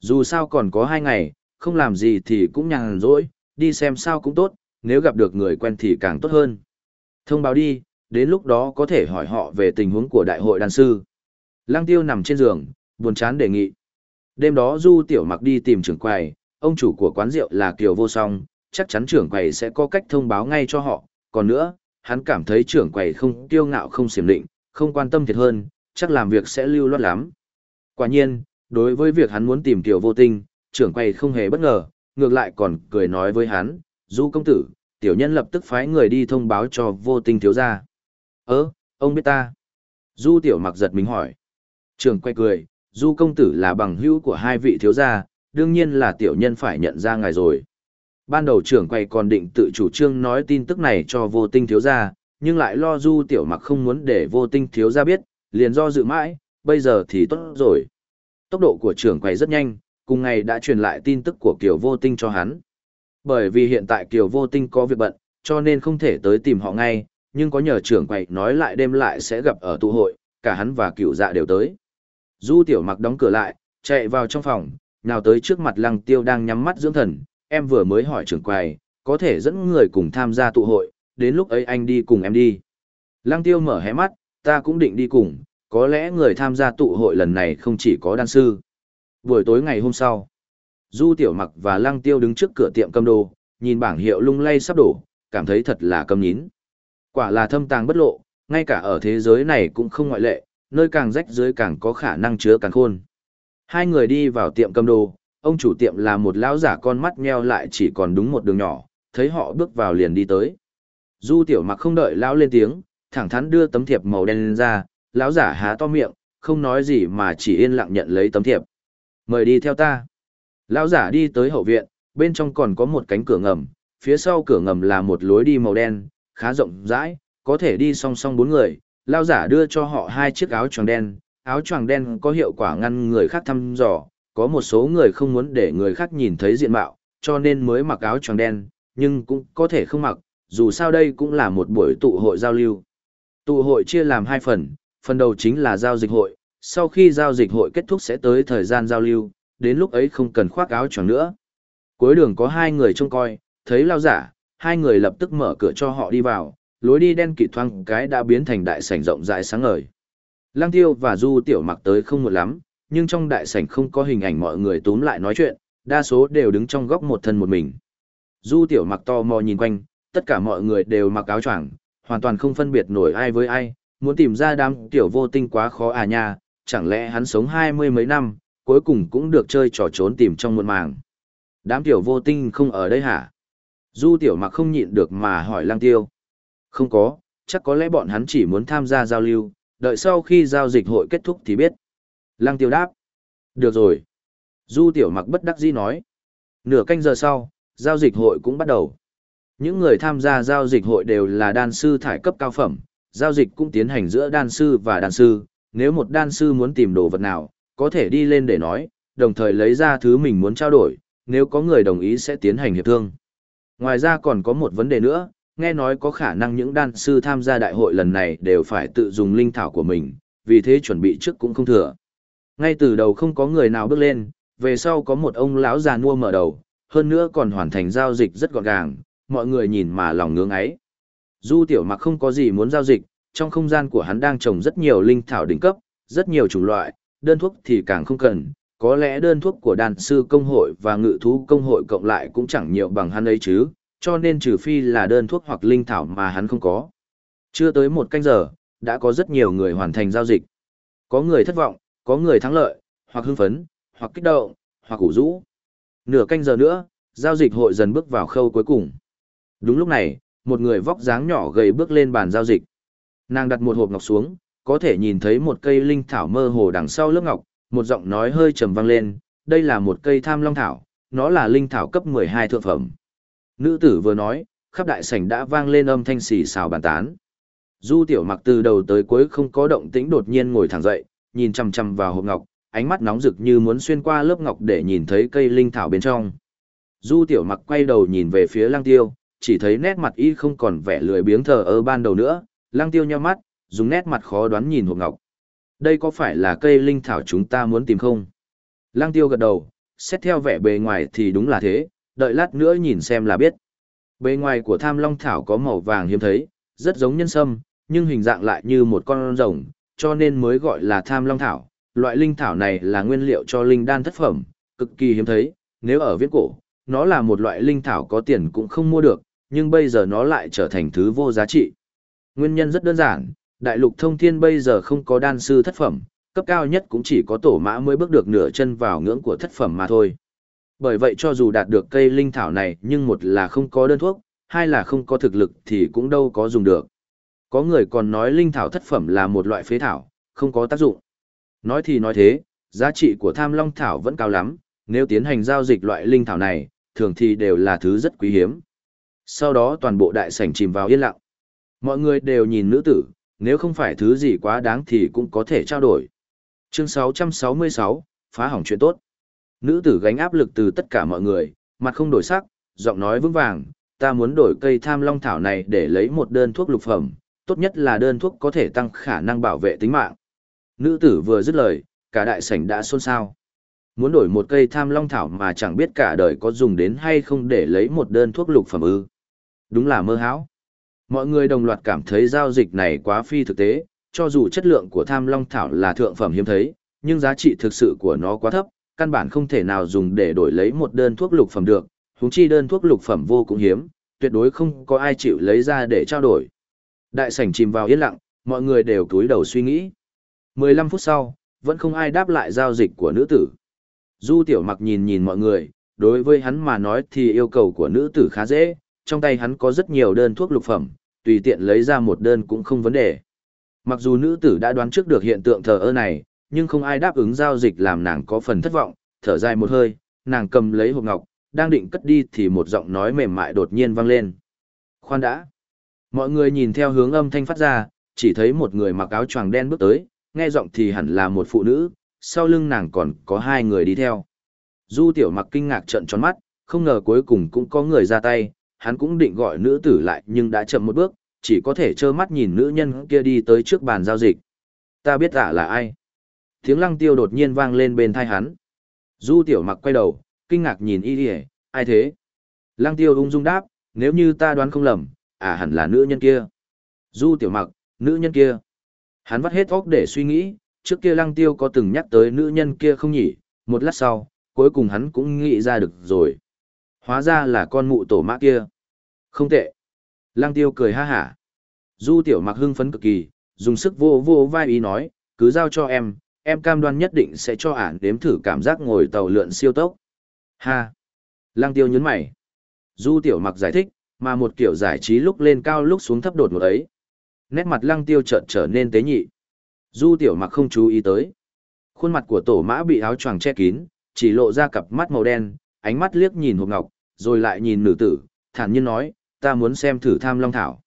Dù sao còn có hai ngày, không làm gì thì cũng nhàn rỗi, đi xem sao cũng tốt, nếu gặp được người quen thì càng tốt hơn. Thông báo đi, đến lúc đó có thể hỏi họ về tình huống của đại hội đàn sư. Lăng tiêu nằm trên giường, buồn chán đề nghị. Đêm đó Du Tiểu Mặc đi tìm trưởng quầy, ông chủ của quán rượu là Kiều Vô Song, chắc chắn trưởng quầy sẽ có cách thông báo ngay cho họ. Còn nữa, hắn cảm thấy trưởng quầy không kiêu ngạo không xiểm định, không quan tâm thiệt hơn, chắc làm việc sẽ lưu loát lắm. Quả nhiên, đối với việc hắn muốn tìm tiểu Vô Tinh, trưởng quầy không hề bất ngờ, ngược lại còn cười nói với hắn, Du công tử, tiểu nhân lập tức phái người đi thông báo cho Vô Tinh thiếu gia. Ơ, ông biết ta. Du tiểu mặc giật mình hỏi. Trường quay cười, du công tử là bằng hữu của hai vị thiếu gia, đương nhiên là tiểu nhân phải nhận ra ngài rồi. Ban đầu trưởng quầy còn định tự chủ trương nói tin tức này cho vô tinh thiếu gia, nhưng lại lo du tiểu mặc không muốn để vô tinh thiếu gia biết, liền do dự mãi, bây giờ thì tốt rồi. Tốc độ của trưởng quầy rất nhanh, cùng ngày đã truyền lại tin tức của Kiều Vô Tinh cho hắn. Bởi vì hiện tại Kiều Vô Tinh có việc bận, cho nên không thể tới tìm họ ngay, nhưng có nhờ trưởng quầy nói lại đêm lại sẽ gặp ở tụ hội, cả hắn và cựu dạ đều tới. Du tiểu mặc đóng cửa lại, chạy vào trong phòng, nào tới trước mặt lăng tiêu đang nhắm mắt dưỡng thần, em vừa mới hỏi trưởng quầy, có thể dẫn người cùng tham gia tụ hội, đến lúc ấy anh đi cùng em đi. Lăng tiêu mở hé mắt, ta cũng định đi cùng, có lẽ người tham gia tụ hội lần này không chỉ có đan sư. Buổi tối ngày hôm sau, Du Tiểu Mặc và Lăng Tiêu đứng trước cửa tiệm cầm đồ, nhìn bảng hiệu lung lay sắp đổ, cảm thấy thật là cầm nhín. Quả là thâm tàng bất lộ, ngay cả ở thế giới này cũng không ngoại lệ, nơi càng rách dưới càng có khả năng chứa càng khôn. Hai người đi vào tiệm cầm đồ, ông chủ tiệm là một lão giả con mắt nheo lại chỉ còn đúng một đường nhỏ, thấy họ bước vào liền đi tới. Du tiểu mặc không đợi lão lên tiếng, thẳng thắn đưa tấm thiệp màu đen lên ra, lão giả há to miệng, không nói gì mà chỉ yên lặng nhận lấy tấm thiệp. Mời đi theo ta. Lão giả đi tới hậu viện, bên trong còn có một cánh cửa ngầm, phía sau cửa ngầm là một lối đi màu đen, khá rộng rãi, có thể đi song song bốn người. Lão giả đưa cho họ hai chiếc áo choàng đen, áo choàng đen có hiệu quả ngăn người khác thăm dò, có một số người không muốn để người khác nhìn thấy diện mạo, cho nên mới mặc áo choàng đen, nhưng cũng có thể không mặc, dù sao đây cũng là một buổi tụ hội giao lưu. Tụ hội chia làm hai phần, phần đầu chính là giao dịch hội, sau khi giao dịch hội kết thúc sẽ tới thời gian giao lưu, đến lúc ấy không cần khoác áo choàng nữa. Cuối đường có hai người trông coi, thấy lao giả, hai người lập tức mở cửa cho họ đi vào, lối đi đen kịt thoang cái đã biến thành đại sảnh rộng rãi sáng ngời. Lăng Tiêu và Du Tiểu Mặc tới không một lắm, nhưng trong đại sảnh không có hình ảnh mọi người túm lại nói chuyện, đa số đều đứng trong góc một thân một mình. Du Tiểu Mặc to mò nhìn quanh, tất cả mọi người đều mặc áo choàng, hoàn toàn không phân biệt nổi ai với ai, muốn tìm ra đám tiểu vô tinh quá khó à nha, chẳng lẽ hắn sống hai mươi mấy năm, cuối cùng cũng được chơi trò trốn tìm trong muộn màng. Đám tiểu vô tinh không ở đây hả? Du tiểu mặc không nhịn được mà hỏi lang tiêu. Không có, chắc có lẽ bọn hắn chỉ muốn tham gia giao lưu, đợi sau khi giao dịch hội kết thúc thì biết. Lang tiêu đáp. Được rồi. Du tiểu mặc bất đắc dĩ nói. Nửa canh giờ sau, giao dịch hội cũng bắt đầu. Những người tham gia giao dịch hội đều là đan sư thải cấp cao phẩm, giao dịch cũng tiến hành giữa đan sư và đan sư, nếu một đan sư muốn tìm đồ vật nào, có thể đi lên để nói, đồng thời lấy ra thứ mình muốn trao đổi, nếu có người đồng ý sẽ tiến hành hiệp thương. Ngoài ra còn có một vấn đề nữa, nghe nói có khả năng những đan sư tham gia đại hội lần này đều phải tự dùng linh thảo của mình, vì thế chuẩn bị trước cũng không thừa. Ngay từ đầu không có người nào bước lên, về sau có một ông lão già nua mở đầu, hơn nữa còn hoàn thành giao dịch rất gọn gàng, mọi người nhìn mà lòng ngưỡng ấy. Du tiểu mặc không có gì muốn giao dịch, trong không gian của hắn đang trồng rất nhiều linh thảo đỉnh cấp, rất nhiều chủng loại, đơn thuốc thì càng không cần, có lẽ đơn thuốc của đàn sư công hội và ngự thú công hội cộng lại cũng chẳng nhiều bằng hắn ấy chứ, cho nên trừ phi là đơn thuốc hoặc linh thảo mà hắn không có. Chưa tới một canh giờ, đã có rất nhiều người hoàn thành giao dịch. Có người thất vọng, có người thắng lợi, hoặc hưng phấn, hoặc kích động, hoặc củ rũ. Nửa canh giờ nữa, giao dịch hội dần bước vào khâu cuối cùng. Đúng lúc này, một người vóc dáng nhỏ gầy bước lên bàn giao dịch. Nàng đặt một hộp ngọc xuống, có thể nhìn thấy một cây linh thảo mơ hồ đằng sau lớp ngọc, một giọng nói hơi trầm vang lên, đây là một cây tham long thảo, nó là linh thảo cấp 12 thượng phẩm. Nữ tử vừa nói, khắp đại sảnh đã vang lên âm thanh xì xào bàn tán. Du tiểu mặc từ đầu tới cuối không có động tĩnh đột nhiên ngồi thẳng dậy, nhìn chằm chằm vào hộp ngọc, ánh mắt nóng rực như muốn xuyên qua lớp ngọc để nhìn thấy cây linh thảo bên trong. Du tiểu mặc quay đầu nhìn về phía lăng tiêu, chỉ thấy nét mặt y không còn vẻ lười biếng thờ ơ ban đầu nữa, lăng tiêu nheo mắt, dùng nét mặt khó đoán nhìn hộp ngọc. Đây có phải là cây linh thảo chúng ta muốn tìm không? Lăng tiêu gật đầu, xét theo vẻ bề ngoài thì đúng là thế, đợi lát nữa nhìn xem là biết. Bề ngoài của tham long thảo có màu vàng hiếm thấy, rất giống nhân sâm, nhưng hình dạng lại như một con rồng, cho nên mới gọi là tham long thảo. Loại linh thảo này là nguyên liệu cho linh đan thất phẩm, cực kỳ hiếm thấy, nếu ở viễn cổ, nó là một loại linh thảo có tiền cũng không mua được, nhưng bây giờ nó lại trở thành thứ vô giá trị. Nguyên nhân rất đơn giản, đại lục thông thiên bây giờ không có đan sư thất phẩm, cấp cao nhất cũng chỉ có tổ mã mới bước được nửa chân vào ngưỡng của thất phẩm mà thôi. Bởi vậy cho dù đạt được cây linh thảo này nhưng một là không có đơn thuốc, hai là không có thực lực thì cũng đâu có dùng được. Có người còn nói linh thảo thất phẩm là một loại phế thảo, không có tác dụng. Nói thì nói thế, giá trị của tham long thảo vẫn cao lắm, nếu tiến hành giao dịch loại linh thảo này, thường thì đều là thứ rất quý hiếm. Sau đó toàn bộ đại sảnh chìm vào yên lặng. Mọi người đều nhìn nữ tử, nếu không phải thứ gì quá đáng thì cũng có thể trao đổi. Chương 666, phá hỏng chuyện tốt. Nữ tử gánh áp lực từ tất cả mọi người, mặt không đổi sắc, giọng nói vững vàng, ta muốn đổi cây tham long thảo này để lấy một đơn thuốc lục phẩm, tốt nhất là đơn thuốc có thể tăng khả năng bảo vệ tính mạng. Nữ tử vừa dứt lời, cả đại sảnh đã xôn xao. Muốn đổi một cây tham long thảo mà chẳng biết cả đời có dùng đến hay không để lấy một đơn thuốc lục phẩm ư. Đúng là mơ hão. Mọi người đồng loạt cảm thấy giao dịch này quá phi thực tế, cho dù chất lượng của tham long thảo là thượng phẩm hiếm thấy, nhưng giá trị thực sự của nó quá thấp, căn bản không thể nào dùng để đổi lấy một đơn thuốc lục phẩm được, huống chi đơn thuốc lục phẩm vô cùng hiếm, tuyệt đối không có ai chịu lấy ra để trao đổi. Đại sảnh chìm vào yên lặng, mọi người đều cúi đầu suy nghĩ. 15 phút sau, vẫn không ai đáp lại giao dịch của nữ tử. Du tiểu mặc nhìn nhìn mọi người, đối với hắn mà nói thì yêu cầu của nữ tử khá dễ, trong tay hắn có rất nhiều đơn thuốc lục phẩm, tùy tiện lấy ra một đơn cũng không vấn đề. Mặc dù nữ tử đã đoán trước được hiện tượng thờ ơ này, nhưng không ai đáp ứng giao dịch làm nàng có phần thất vọng, thở dài một hơi, nàng cầm lấy hộp ngọc, đang định cất đi thì một giọng nói mềm mại đột nhiên vang lên. Khoan đã. Mọi người nhìn theo hướng âm thanh phát ra, chỉ thấy một người mặc áo choàng đen bước tới, nghe giọng thì hẳn là một phụ nữ, sau lưng nàng còn có hai người đi theo. Du tiểu mặc kinh ngạc trợn tròn mắt, không ngờ cuối cùng cũng có người ra tay, hắn cũng định gọi nữ tử lại nhưng đã chậm một bước, chỉ có thể trơ mắt nhìn nữ nhân kia đi tới trước bàn giao dịch. Ta biết ả là ai. Tiếng lăng tiêu đột nhiên vang lên bên thai hắn. Du tiểu mặc quay đầu, kinh ngạc nhìn y đi ai thế? Lăng tiêu ung dung đáp, nếu như ta đoán không lầm, à hẳn là nữ nhân kia. Du tiểu mặc, nữ nhân kia. Hắn vắt hết óc để suy nghĩ, trước kia lăng tiêu có từng nhắc tới nữ nhân kia không nhỉ, một lát sau, cuối cùng hắn cũng nghĩ ra được rồi. Hóa ra là con mụ tổ mã kia. Không tệ. Lăng tiêu cười ha hả. Du tiểu mặc hưng phấn cực kỳ, dùng sức vô vô vai ý nói, cứ giao cho em, em cam đoan nhất định sẽ cho ản đếm thử cảm giác ngồi tàu lượn siêu tốc. Ha! Lăng tiêu nhấn mày. Du tiểu mặc giải thích, mà một kiểu giải trí lúc lên cao lúc xuống thấp đột một ấy. Nét mặt lăng tiêu chợt trở nên tế nhị. Du tiểu mặc không chú ý tới. Khuôn mặt của tổ mã bị áo choàng che kín, chỉ lộ ra cặp mắt màu đen, ánh mắt liếc nhìn hộp ngọc, rồi lại nhìn nữ tử, thản nhiên nói, ta muốn xem thử tham long thảo.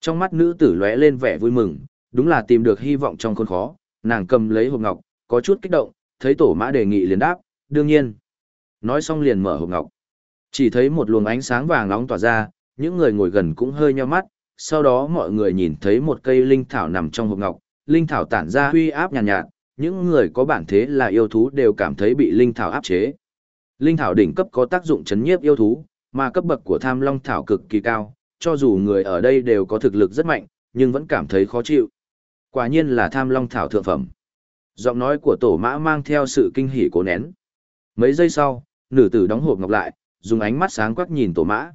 Trong mắt nữ tử lóe lên vẻ vui mừng, đúng là tìm được hy vọng trong khốn khó, nàng cầm lấy hộp ngọc, có chút kích động, thấy tổ mã đề nghị liền đáp, đương nhiên. Nói xong liền mở hộp ngọc. Chỉ thấy một luồng ánh sáng vàng nóng tỏa ra, những người ngồi gần cũng hơi nheo mắt, sau đó mọi người nhìn thấy một cây linh thảo nằm trong hộp ngọc, linh thảo tản ra huy áp nhàn nhạt, nhạt, những người có bản thế là yêu thú đều cảm thấy bị linh thảo áp chế. Linh thảo đỉnh cấp có tác dụng chấn nhiếp yêu thú, mà cấp bậc của tham long thảo cực kỳ cao, cho dù người ở đây đều có thực lực rất mạnh, nhưng vẫn cảm thấy khó chịu. Quả nhiên là tham long thảo thượng phẩm. Giọng nói của tổ mã mang theo sự kinh hỉ cố nén. Mấy giây sau, nữ tử đóng hộp ngọc lại, dùng ánh mắt sáng quắc nhìn tổ mã.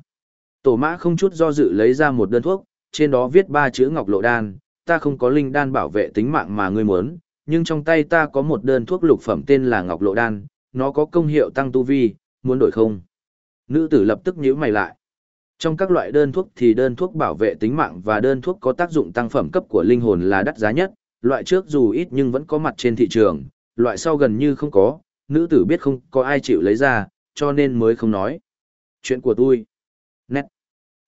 Tổ mã không chút do dự lấy ra một đơn thuốc, trên đó viết ba chữ ngọc lộ đan, ta không có linh đan bảo vệ tính mạng mà ngươi muốn, nhưng trong tay ta có một đơn thuốc lục phẩm tên là ngọc lộ đan, nó có công hiệu tăng tu vi, muốn đổi không? Nữ tử lập tức nhíu mày lại. Trong các loại đơn thuốc thì đơn thuốc bảo vệ tính mạng và đơn thuốc có tác dụng tăng phẩm cấp của linh hồn là đắt giá nhất, loại trước dù ít nhưng vẫn có mặt trên thị trường, loại sau gần như không có, nữ tử biết không có ai chịu lấy ra, cho nên mới không nói. Chuyện của tôi.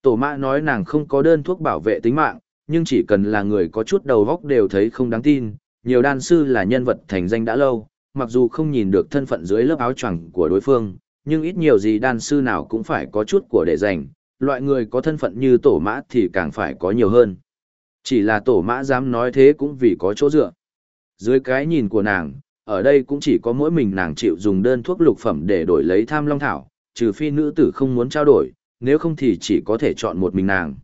Tổ mã nói nàng không có đơn thuốc bảo vệ tính mạng, nhưng chỉ cần là người có chút đầu góc đều thấy không đáng tin. Nhiều đan sư là nhân vật thành danh đã lâu, mặc dù không nhìn được thân phận dưới lớp áo choàng của đối phương, nhưng ít nhiều gì đan sư nào cũng phải có chút của để dành, loại người có thân phận như tổ mã thì càng phải có nhiều hơn. Chỉ là tổ mã dám nói thế cũng vì có chỗ dựa. Dưới cái nhìn của nàng, ở đây cũng chỉ có mỗi mình nàng chịu dùng đơn thuốc lục phẩm để đổi lấy tham long thảo, trừ phi nữ tử không muốn trao đổi, nếu không thì chỉ có thể chọn một mình nàng.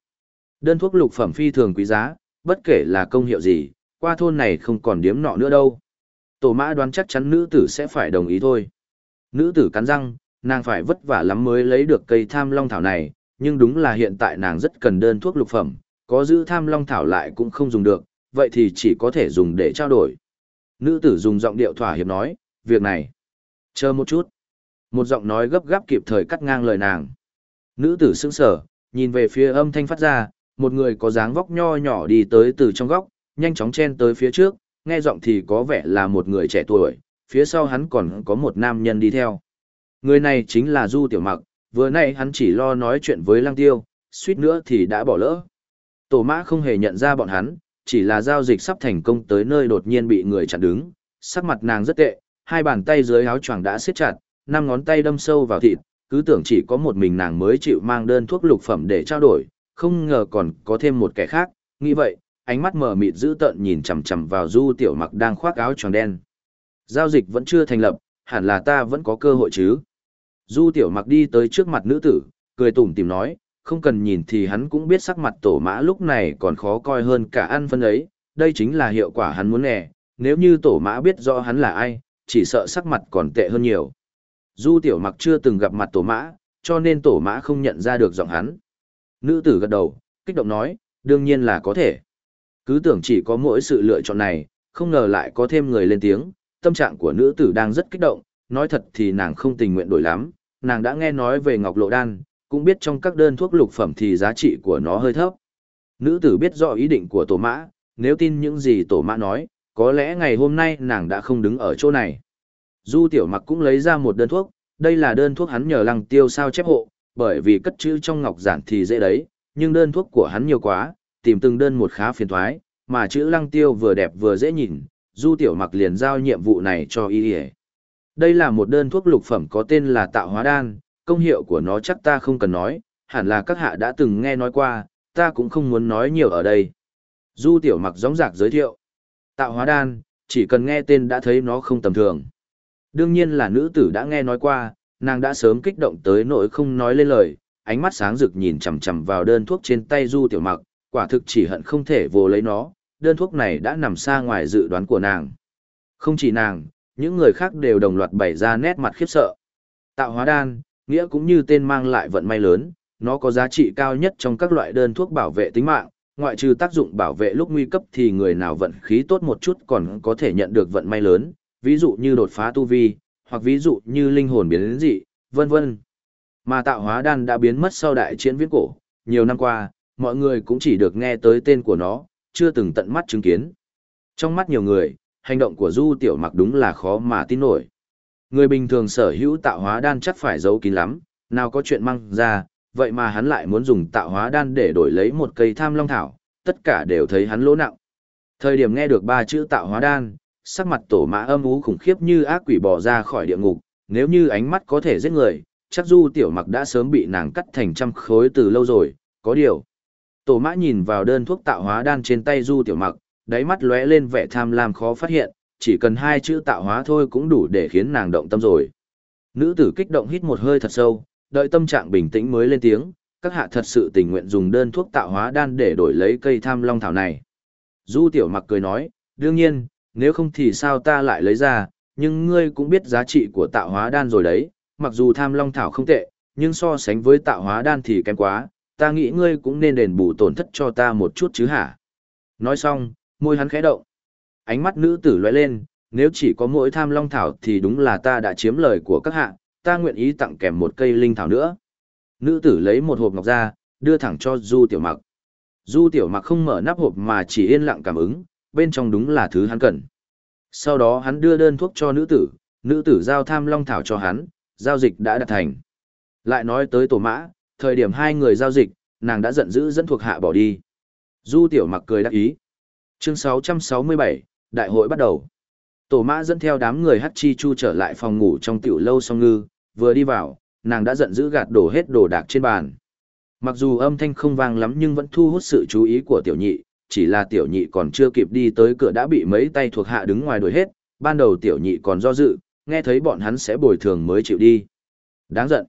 Đơn thuốc lục phẩm phi thường quý giá, bất kể là công hiệu gì, qua thôn này không còn điếm nọ nữa đâu. Tổ mã đoán chắc chắn nữ tử sẽ phải đồng ý thôi. Nữ tử cắn răng, nàng phải vất vả lắm mới lấy được cây tham long thảo này, nhưng đúng là hiện tại nàng rất cần đơn thuốc lục phẩm, có giữ tham long thảo lại cũng không dùng được, vậy thì chỉ có thể dùng để trao đổi. Nữ tử dùng giọng điệu thỏa hiệp nói, việc này. Chờ một chút. Một giọng nói gấp gáp kịp thời cắt ngang lời nàng. Nữ tử sững sở, nhìn về phía âm thanh phát ra, một người có dáng vóc nho nhỏ đi tới từ trong góc, nhanh chóng chen tới phía trước, nghe giọng thì có vẻ là một người trẻ tuổi, phía sau hắn còn có một nam nhân đi theo. Người này chính là Du Tiểu Mặc, vừa nay hắn chỉ lo nói chuyện với Lăng Tiêu, suýt nữa thì đã bỏ lỡ. Tổ mã không hề nhận ra bọn hắn, chỉ là giao dịch sắp thành công tới nơi đột nhiên bị người chặn đứng, sắc mặt nàng rất tệ, hai bàn tay dưới áo choàng đã siết chặt, năm ngón tay đâm sâu vào thịt, cứ tưởng chỉ có một mình nàng mới chịu mang đơn thuốc lục phẩm để trao đổi, không ngờ còn có thêm một kẻ khác, nghĩ vậy, ánh mắt mở mịt dữ tợn nhìn chằm chằm vào Du Tiểu Mặc đang khoác áo tròn đen. Giao dịch vẫn chưa thành lập, hẳn là ta vẫn có cơ hội chứ. Du Tiểu Mặc đi tới trước mặt nữ tử, cười tủm tỉm nói, không cần nhìn thì hắn cũng biết sắc mặt tổ mã lúc này còn khó coi hơn cả ăn phân ấy, đây chính là hiệu quả hắn muốn nè, nếu như tổ mã biết rõ hắn là ai, chỉ sợ sắc mặt còn tệ hơn nhiều. Du tiểu mặc chưa từng gặp mặt tổ mã, cho nên tổ mã không nhận ra được giọng hắn. Nữ tử gật đầu, kích động nói, đương nhiên là có thể. Cứ tưởng chỉ có mỗi sự lựa chọn này, không ngờ lại có thêm người lên tiếng, tâm trạng của nữ tử đang rất kích động, nói thật thì nàng không tình nguyện đổi lắm, nàng đã nghe nói về ngọc lộ đan, cũng biết trong các đơn thuốc lục phẩm thì giá trị của nó hơi thấp. Nữ tử biết rõ ý định của tổ mã, nếu tin những gì tổ mã nói, có lẽ ngày hôm nay nàng đã không đứng ở chỗ này. Du tiểu mặc cũng lấy ra một đơn thuốc, đây là đơn thuốc hắn nhờ lăng tiêu sao chép hộ, bởi vì cất chữ trong ngọc giản thì dễ đấy, nhưng đơn thuốc của hắn nhiều quá, tìm từng đơn một khá phiền thoái, mà chữ lăng tiêu vừa đẹp vừa dễ nhìn, du tiểu mặc liền giao nhiệm vụ này cho y Đây là một đơn thuốc lục phẩm có tên là tạo hóa đan, công hiệu của nó chắc ta không cần nói, hẳn là các hạ đã từng nghe nói qua, ta cũng không muốn nói nhiều ở đây. Du tiểu mặc gióng giạc giới thiệu. Tạo hóa đan, chỉ cần nghe tên đã thấy nó không tầm thường. Đương nhiên là nữ tử đã nghe nói qua, nàng đã sớm kích động tới nỗi không nói lên lời, ánh mắt sáng rực nhìn chằm chằm vào đơn thuốc trên tay Du Tiểu Mặc, quả thực chỉ hận không thể vô lấy nó, đơn thuốc này đã nằm xa ngoài dự đoán của nàng. Không chỉ nàng, những người khác đều đồng loạt bày ra nét mặt khiếp sợ. Tạo hóa đan, nghĩa cũng như tên mang lại vận may lớn, nó có giá trị cao nhất trong các loại đơn thuốc bảo vệ tính mạng, ngoại trừ tác dụng bảo vệ lúc nguy cấp thì người nào vận khí tốt một chút còn có thể nhận được vận may lớn, ví dụ như đột phá tu vi, hoặc ví dụ như linh hồn biến dị, vân vân. Mà tạo hóa đan đã biến mất sau đại chiến viễn cổ, nhiều năm qua, mọi người cũng chỉ được nghe tới tên của nó, chưa từng tận mắt chứng kiến. Trong mắt nhiều người, hành động của Du Tiểu Mặc đúng là khó mà tin nổi. Người bình thường sở hữu tạo hóa đan chắc phải giấu kín lắm, nào có chuyện mang ra, vậy mà hắn lại muốn dùng tạo hóa đan để đổi lấy một cây tham long thảo, tất cả đều thấy hắn lỗ nặng. Thời điểm nghe được ba chữ tạo hóa đan, sắc mặt tổ mã âm ú khủng khiếp như ác quỷ bò ra khỏi địa ngục, nếu như ánh mắt có thể giết người, chắc du tiểu mặc đã sớm bị nàng cắt thành trăm khối từ lâu rồi, có điều. Tổ mã nhìn vào đơn thuốc tạo hóa đan trên tay du tiểu mặc, đáy mắt lóe lên vẻ tham lam khó phát hiện, chỉ cần hai chữ tạo hóa thôi cũng đủ để khiến nàng động tâm rồi. Nữ tử kích động hít một hơi thật sâu, đợi tâm trạng bình tĩnh mới lên tiếng, các hạ thật sự tình nguyện dùng đơn thuốc tạo hóa đan để đổi lấy cây tham long thảo này. Du tiểu mặc cười nói, đương nhiên, nếu không thì sao ta lại lấy ra, nhưng ngươi cũng biết giá trị của tạo hóa đan rồi đấy, mặc dù tham long thảo không tệ, nhưng so sánh với tạo hóa đan thì kém quá, ta nghĩ ngươi cũng nên đền bù tổn thất cho ta một chút chứ hả. Nói xong, môi hắn khẽ động. Ánh mắt nữ tử lóe lên, nếu chỉ có mỗi tham long thảo thì đúng là ta đã chiếm lời của các hạ, ta nguyện ý tặng kèm một cây linh thảo nữa. Nữ tử lấy một hộp ngọc ra, đưa thẳng cho Du Tiểu Mặc. Du Tiểu Mặc không mở nắp hộp mà chỉ yên lặng cảm ứng, bên trong đúng là thứ hắn cần. Sau đó hắn đưa đơn thuốc cho nữ tử, nữ tử giao tham long thảo cho hắn, giao dịch đã đạt thành. Lại nói tới tổ mã, thời điểm hai người giao dịch, nàng đã giận dữ dẫn thuộc hạ bỏ đi. Du Tiểu Mặc cười đắc ý. Chương 667, Đại hội bắt đầu. Tổ mã dẫn theo đám người hát chi chu trở lại phòng ngủ trong tiểu lâu song ngư, vừa đi vào, nàng đã giận dữ gạt đổ hết đồ đạc trên bàn. Mặc dù âm thanh không vang lắm nhưng vẫn thu hút sự chú ý của tiểu nhị, chỉ là tiểu nhị còn chưa kịp đi tới cửa đã bị mấy tay thuộc hạ đứng ngoài đuổi hết, ban đầu tiểu nhị còn do dự, nghe thấy bọn hắn sẽ bồi thường mới chịu đi. Đáng giận.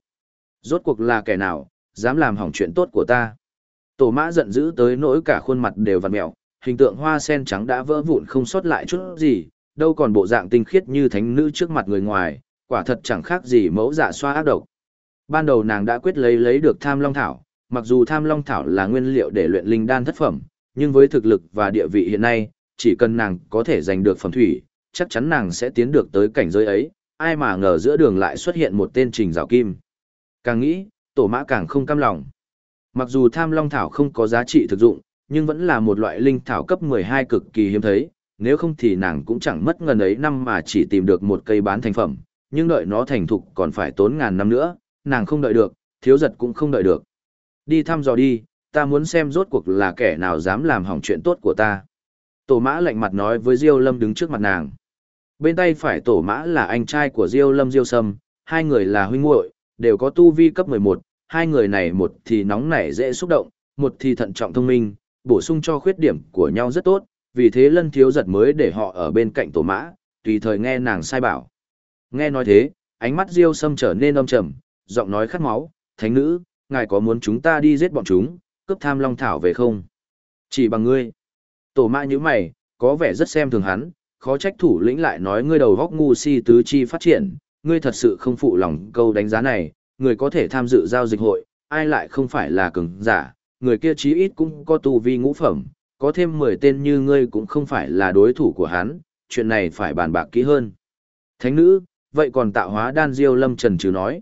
Rốt cuộc là kẻ nào, dám làm hỏng chuyện tốt của ta. Tổ mã giận dữ tới nỗi cả khuôn mặt đều vặn mẹo, hình tượng hoa sen trắng đã vỡ vụn không sót lại chút gì, đâu còn bộ dạng tinh khiết như thánh nữ trước mặt người ngoài, quả thật chẳng khác gì mẫu dạ xoa ác độc. Ban đầu nàng đã quyết lấy lấy được tham long thảo, mặc dù tham long thảo là nguyên liệu để luyện linh đan thất phẩm, nhưng với thực lực và địa vị hiện nay, chỉ cần nàng có thể giành được phẩm thủy, chắc chắn nàng sẽ tiến được tới cảnh giới ấy, ai mà ngờ giữa đường lại xuất hiện một tên trình rào kim. Càng nghĩ, tổ mã càng không cam lòng. Mặc dù tham long thảo không có giá trị thực dụng, nhưng vẫn là một loại linh thảo cấp 12 cực kỳ hiếm thấy, nếu không thì nàng cũng chẳng mất ngần ấy năm mà chỉ tìm được một cây bán thành phẩm, nhưng đợi nó thành thục còn phải tốn ngàn năm nữa, nàng không đợi được, thiếu giật cũng không đợi được. Đi thăm dò đi, ta muốn xem rốt cuộc là kẻ nào dám làm hỏng chuyện tốt của ta. Tổ mã lạnh mặt nói với Diêu Lâm đứng trước mặt nàng. Bên tay phải tổ mã là anh trai của Diêu Lâm Diêu Sâm, hai người là huynh muội, đều có tu vi cấp 11, hai người này một thì nóng nảy dễ xúc động, một thì thận trọng thông minh, bổ sung cho khuyết điểm của nhau rất tốt, vì thế lân thiếu giật mới để họ ở bên cạnh tổ mã, tùy thời nghe nàng sai bảo. Nghe nói thế, ánh mắt Diêu Sâm trở nên âm trầm, giọng nói khát máu, thánh nữ, ngài có muốn chúng ta đi giết bọn chúng, cướp tham long thảo về không? Chỉ bằng ngươi. Tổ mã như mày, có vẻ rất xem thường hắn, khó trách thủ lĩnh lại nói ngươi đầu góc ngu si tứ chi phát triển, ngươi thật sự không phụ lòng câu đánh giá này, người có thể tham dự giao dịch hội, ai lại không phải là cường giả, người kia chí ít cũng có tu vi ngũ phẩm, có thêm 10 tên như ngươi cũng không phải là đối thủ của hắn, chuyện này phải bàn bạc kỹ hơn. Thánh nữ, vậy còn tạo hóa đan diêu lâm trần trừ nói.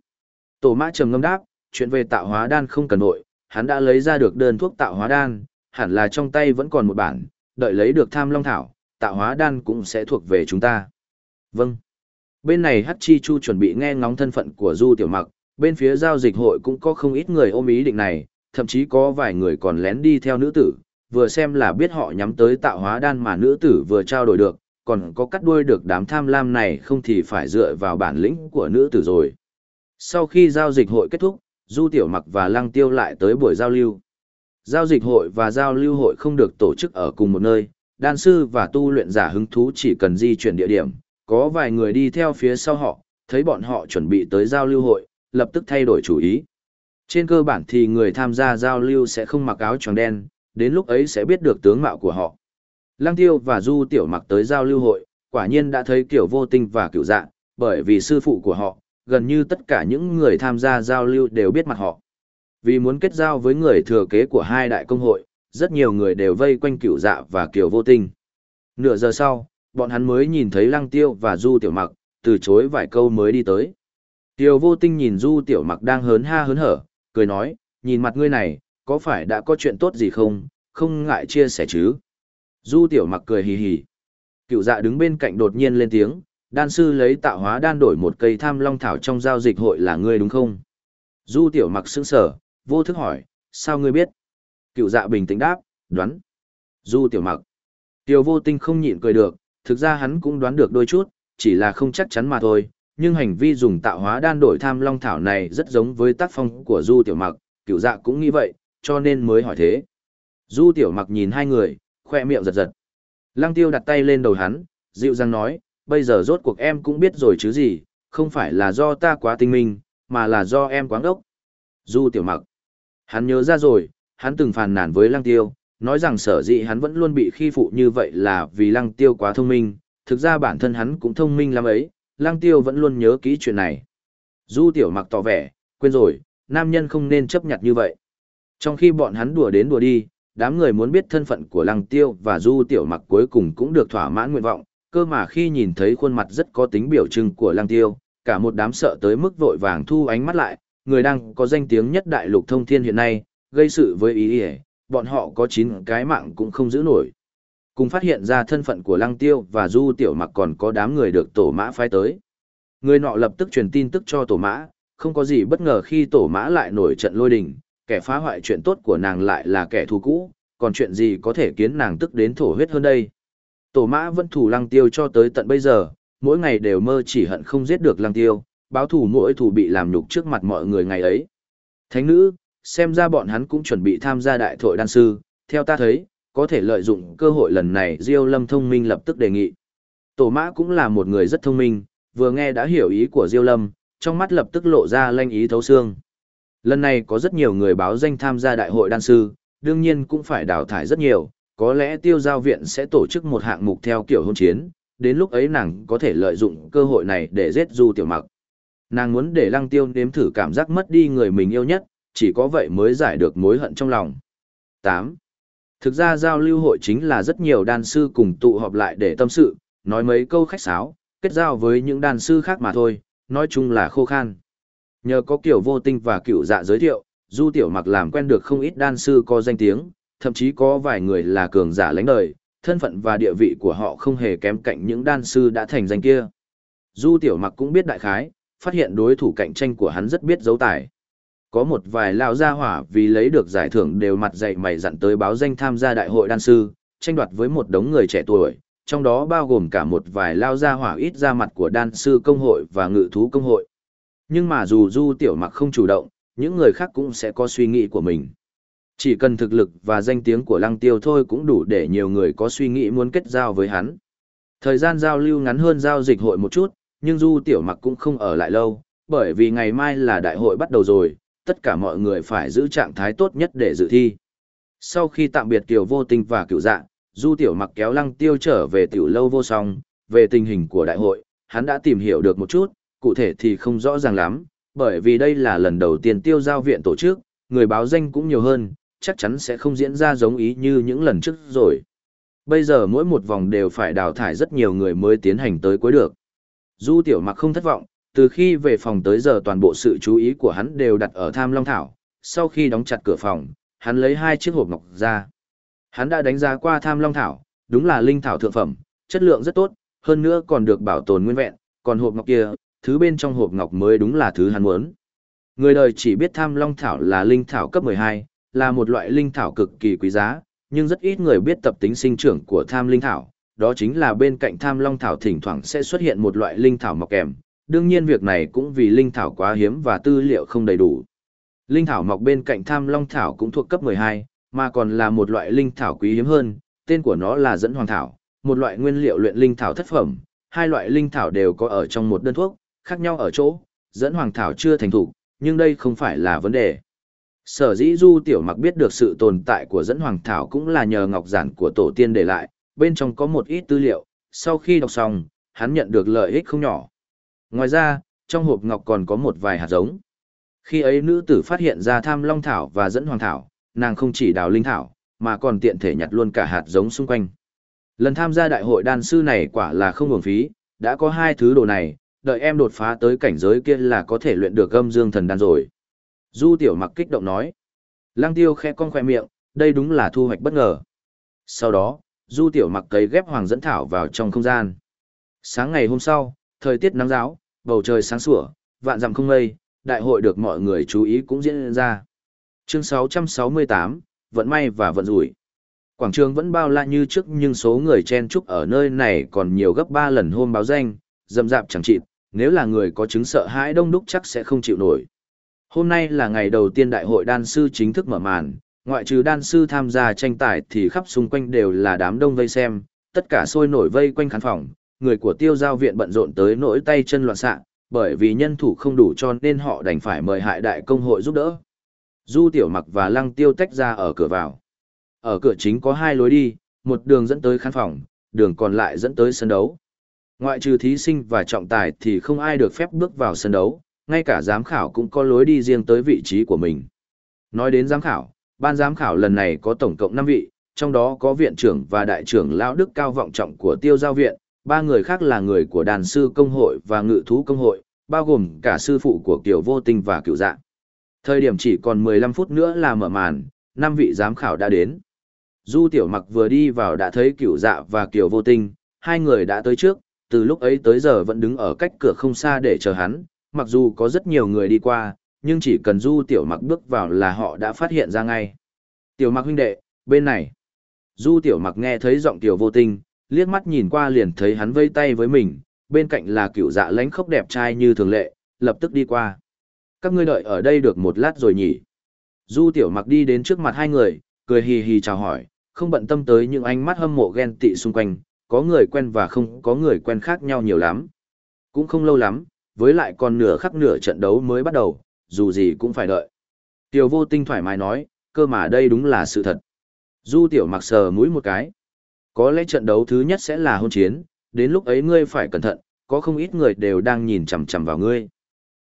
Tổ mã trầm ngâm đáp, chuyện về tạo hóa đan không cần nội, hắn đã lấy ra được đơn thuốc tạo hóa đan, hẳn là trong tay vẫn còn một bản, đợi lấy được tham long thảo, tạo hóa đan cũng sẽ thuộc về chúng ta. Vâng. Bên này Hắc Chi Chu chuẩn bị nghe ngóng thân phận của Du Tiểu Mặc, bên phía giao dịch hội cũng có không ít người ôm ý định này, thậm chí có vài người còn lén đi theo nữ tử, vừa xem là biết họ nhắm tới tạo hóa đan mà nữ tử vừa trao đổi được, còn có cắt đuôi được đám tham lam này không thì phải dựa vào bản lĩnh của nữ tử rồi. Sau khi giao dịch hội kết thúc, Du Tiểu Mặc và Lăng Tiêu lại tới buổi giao lưu. Giao dịch hội và giao lưu hội không được tổ chức ở cùng một nơi, đan sư và tu luyện giả hứng thú chỉ cần di chuyển địa điểm, có vài người đi theo phía sau họ, thấy bọn họ chuẩn bị tới giao lưu hội, lập tức thay đổi chủ ý. Trên cơ bản thì người tham gia giao lưu sẽ không mặc áo tròn đen, đến lúc ấy sẽ biết được tướng mạo của họ. Lăng Tiêu và Du Tiểu Mặc tới giao lưu hội, quả nhiên đã thấy kiểu vô tinh và kiểu dạng, bởi vì sư phụ của họ, gần như tất cả những người tham gia giao lưu đều biết mặt họ. Vì muốn kết giao với người thừa kế của hai đại công hội, rất nhiều người đều vây quanh cửu dạ và kiểu vô tinh. Nửa giờ sau, bọn hắn mới nhìn thấy Lăng Tiêu và Du Tiểu Mặc, từ chối vài câu mới đi tới. Kiều vô tinh nhìn Du Tiểu Mặc đang hớn ha hớn hở, cười nói, nhìn mặt ngươi này, có phải đã có chuyện tốt gì không, không ngại chia sẻ chứ. Du Tiểu Mặc cười hì hì. Cựu dạ đứng bên cạnh đột nhiên lên tiếng, đan sư lấy tạo hóa đan đổi một cây tham long thảo trong giao dịch hội là ngươi đúng không? Du Tiểu Mặc sững sờ, vô thức hỏi, sao ngươi biết? Cựu dạ bình tĩnh đáp, đoán. Du Tiểu Mặc. Tiêu vô tinh không nhịn cười được, thực ra hắn cũng đoán được đôi chút, chỉ là không chắc chắn mà thôi, nhưng hành vi dùng tạo hóa đan đổi tham long thảo này rất giống với tác phong của Du Tiểu Mặc, cựu dạ cũng nghĩ vậy, cho nên mới hỏi thế. Du Tiểu Mặc nhìn hai người, khoe miệng giật giật. Lăng Tiêu đặt tay lên đầu hắn, dịu dàng nói, bây giờ rốt cuộc em cũng biết rồi chứ gì, không phải là do ta quá tinh minh, mà là do em quá ngốc. Du tiểu mặc. Hắn nhớ ra rồi, hắn từng phàn nàn với lăng tiêu, nói rằng sở dĩ hắn vẫn luôn bị khi phụ như vậy là vì lăng tiêu quá thông minh, thực ra bản thân hắn cũng thông minh lắm ấy, lăng tiêu vẫn luôn nhớ kỹ chuyện này. Du tiểu mặc tỏ vẻ, quên rồi, nam nhân không nên chấp nhận như vậy. Trong khi bọn hắn đùa đến đùa đi, đám người muốn biết thân phận của lăng tiêu và du tiểu mặc cuối cùng cũng được thỏa mãn nguyện vọng, cơ mà khi nhìn thấy khuôn mặt rất có tính biểu trưng của lăng tiêu, cả một đám sợ tới mức vội vàng thu ánh mắt lại, người đang có danh tiếng nhất đại lục thông thiên hiện nay, gây sự với ý ý, bọn họ có 9 cái mạng cũng không giữ nổi. Cùng phát hiện ra thân phận của lăng tiêu và du tiểu mặc còn có đám người được tổ mã phái tới. Người nọ lập tức truyền tin tức cho tổ mã, không có gì bất ngờ khi tổ mã lại nổi trận lôi đình, kẻ phá hoại chuyện tốt của nàng lại là kẻ thù cũ, còn chuyện gì có thể khiến nàng tức đến thổ huyết hơn đây. Tổ mã vẫn thủ lăng tiêu cho tới tận bây giờ, mỗi ngày đều mơ chỉ hận không giết được lăng tiêu, báo thù mỗi thù bị làm nhục trước mặt mọi người ngày ấy. Thánh nữ, xem ra bọn hắn cũng chuẩn bị tham gia đại thội đan sư, theo ta thấy, có thể lợi dụng cơ hội lần này Diêu Lâm thông minh lập tức đề nghị. Tổ mã cũng là một người rất thông minh, vừa nghe đã hiểu ý của Diêu Lâm, trong mắt lập tức lộ ra lanh ý thấu xương. Lần này có rất nhiều người báo danh tham gia đại hội đan sư, đương nhiên cũng phải đào thải rất nhiều, có lẽ tiêu giao viện sẽ tổ chức một hạng mục theo kiểu hôn chiến, đến lúc ấy nàng có thể lợi dụng cơ hội này để giết du tiểu mặc. Nàng muốn để lăng tiêu nếm thử cảm giác mất đi người mình yêu nhất, chỉ có vậy mới giải được mối hận trong lòng. 8. Thực ra giao lưu hội chính là rất nhiều đan sư cùng tụ họp lại để tâm sự, nói mấy câu khách sáo, kết giao với những đan sư khác mà thôi, nói chung là khô khan. Nhờ có kiểu vô tinh và cựu dạ giới thiệu, Du Tiểu Mặc làm quen được không ít đan sư có danh tiếng, thậm chí có vài người là cường giả lãnh đời, thân phận và địa vị của họ không hề kém cạnh những đan sư đã thành danh kia. Du Tiểu Mặc cũng biết đại khái, phát hiện đối thủ cạnh tranh của hắn rất biết giấu tài. Có một vài lao gia hỏa vì lấy được giải thưởng đều mặt dày mày dặn tới báo danh tham gia đại hội đan sư, tranh đoạt với một đống người trẻ tuổi, trong đó bao gồm cả một vài lao gia hỏa ít ra mặt của đan sư công hội và ngự thú công hội. Nhưng mà dù Du Tiểu Mặc không chủ động, những người khác cũng sẽ có suy nghĩ của mình. Chỉ cần thực lực và danh tiếng của Lăng Tiêu thôi cũng đủ để nhiều người có suy nghĩ muốn kết giao với hắn. Thời gian giao lưu ngắn hơn giao dịch hội một chút, nhưng Du Tiểu Mặc cũng không ở lại lâu, bởi vì ngày mai là đại hội bắt đầu rồi, tất cả mọi người phải giữ trạng thái tốt nhất để dự thi. Sau khi tạm biệt Kiều Vô Tinh và Cựu Dạ, Du Tiểu Mặc kéo Lăng Tiêu trở về tiểu lâu vô song, về tình hình của đại hội, hắn đã tìm hiểu được một chút, cụ thể thì không rõ ràng lắm, bởi vì đây là lần đầu tiên tiêu giao viện tổ chức, người báo danh cũng nhiều hơn, chắc chắn sẽ không diễn ra giống ý như những lần trước rồi. Bây giờ mỗi một vòng đều phải đào thải rất nhiều người mới tiến hành tới cuối được. Du tiểu mặc không thất vọng, từ khi về phòng tới giờ toàn bộ sự chú ý của hắn đều đặt ở tham long thảo. Sau khi đóng chặt cửa phòng, hắn lấy hai chiếc hộp ngọc ra. Hắn đã đánh giá qua tham long thảo, đúng là linh thảo thượng phẩm, chất lượng rất tốt, hơn nữa còn được bảo tồn nguyên vẹn, còn hộp ngọc kia, thứ bên trong hộp ngọc mới đúng là thứ hắn muốn. Người đời chỉ biết tham long thảo là linh thảo cấp 12, là một loại linh thảo cực kỳ quý giá, nhưng rất ít người biết tập tính sinh trưởng của tham linh thảo, đó chính là bên cạnh tham long thảo thỉnh thoảng sẽ xuất hiện một loại linh thảo mọc kèm. Đương nhiên việc này cũng vì linh thảo quá hiếm và tư liệu không đầy đủ. Linh thảo mọc bên cạnh tham long thảo cũng thuộc cấp 12, mà còn là một loại linh thảo quý hiếm hơn, tên của nó là dẫn hoàng thảo, một loại nguyên liệu luyện linh thảo thất phẩm. Hai loại linh thảo đều có ở trong một đơn thuốc, khác nhau ở chỗ, dẫn hoàng thảo chưa thành thủ, nhưng đây không phải là vấn đề. Sở dĩ Du Tiểu Mặc biết được sự tồn tại của dẫn hoàng thảo cũng là nhờ ngọc giản của tổ tiên để lại, bên trong có một ít tư liệu, sau khi đọc xong, hắn nhận được lợi ích không nhỏ. Ngoài ra, trong hộp ngọc còn có một vài hạt giống. Khi ấy nữ tử phát hiện ra tham long thảo và dẫn hoàng thảo, nàng không chỉ đào linh thảo, mà còn tiện thể nhặt luôn cả hạt giống xung quanh. Lần tham gia đại hội đan sư này quả là không hưởng phí, đã có hai thứ đồ này, đợi em đột phá tới cảnh giới kia là có thể luyện được âm dương thần đan rồi. Du tiểu mặc kích động nói. Lăng tiêu khẽ con khoe miệng, đây đúng là thu hoạch bất ngờ. Sau đó, du tiểu mặc cấy ghép hoàng dẫn thảo vào trong không gian. Sáng ngày hôm sau, thời tiết nắng giáo, bầu trời sáng sủa, vạn dặm không mây, đại hội được mọi người chú ý cũng diễn ra. Chương 668, vận may và vận rủi. Quảng trường vẫn bao la như trước nhưng số người chen chúc ở nơi này còn nhiều gấp 3 lần hôm báo danh, dầm dạp chẳng chịt, nếu là người có chứng sợ hãi đông đúc chắc sẽ không chịu nổi. Hôm nay là ngày đầu tiên đại hội đan sư chính thức mở màn, ngoại trừ đan sư tham gia tranh tài thì khắp xung quanh đều là đám đông vây xem, tất cả sôi nổi vây quanh khán phòng, người của tiêu giao viện bận rộn tới nỗi tay chân loạn xạ, bởi vì nhân thủ không đủ cho nên họ đành phải mời hại đại công hội giúp đỡ. Du Tiểu Mặc và Lăng Tiêu tách ra ở cửa vào. Ở cửa chính có hai lối đi, một đường dẫn tới khán phòng, đường còn lại dẫn tới sân đấu. Ngoại trừ thí sinh và trọng tài thì không ai được phép bước vào sân đấu, ngay cả giám khảo cũng có lối đi riêng tới vị trí của mình. Nói đến giám khảo, ban giám khảo lần này có tổng cộng 5 vị, trong đó có viện trưởng và đại trưởng lão đức cao vọng trọng của tiêu giao viện, ba người khác là người của đàn sư công hội và ngự thú công hội, bao gồm cả sư phụ của Kiều Vô Tinh và Cựu Dạ. Thời điểm chỉ còn 15 phút nữa là mở màn, năm vị giám khảo đã đến. Du Tiểu Mặc vừa đi vào đã thấy Cửu Dạ và Kiều Vô Tinh, hai người đã tới trước, từ lúc ấy tới giờ vẫn đứng ở cách cửa không xa để chờ hắn, mặc dù có rất nhiều người đi qua, nhưng chỉ cần Du Tiểu Mặc bước vào là họ đã phát hiện ra ngay. Tiểu Mặc huynh đệ, bên này. Du Tiểu Mặc nghe thấy giọng Tiểu Vô Tinh, liếc mắt nhìn qua liền thấy hắn vây tay với mình, bên cạnh là cựu dạ lãnh khốc đẹp trai như thường lệ, lập tức đi qua. Các ngươi đợi ở đây được một lát rồi nhỉ? Du Tiểu Mặc đi đến trước mặt hai người, cười hì hì chào hỏi, không bận tâm tới những ánh mắt hâm mộ ghen tị xung quanh, có người quen và không có người quen khác nhau nhiều lắm. Cũng không lâu lắm, với lại còn nửa khắc nửa trận đấu mới bắt đầu, dù gì cũng phải đợi. Tiểu vô tinh thoải mái nói, cơ mà đây đúng là sự thật. Du Tiểu Mặc sờ mũi một cái. Có lẽ trận đấu thứ nhất sẽ là hôn chiến, đến lúc ấy ngươi phải cẩn thận, có không ít người đều đang nhìn chằm chằm vào ngươi.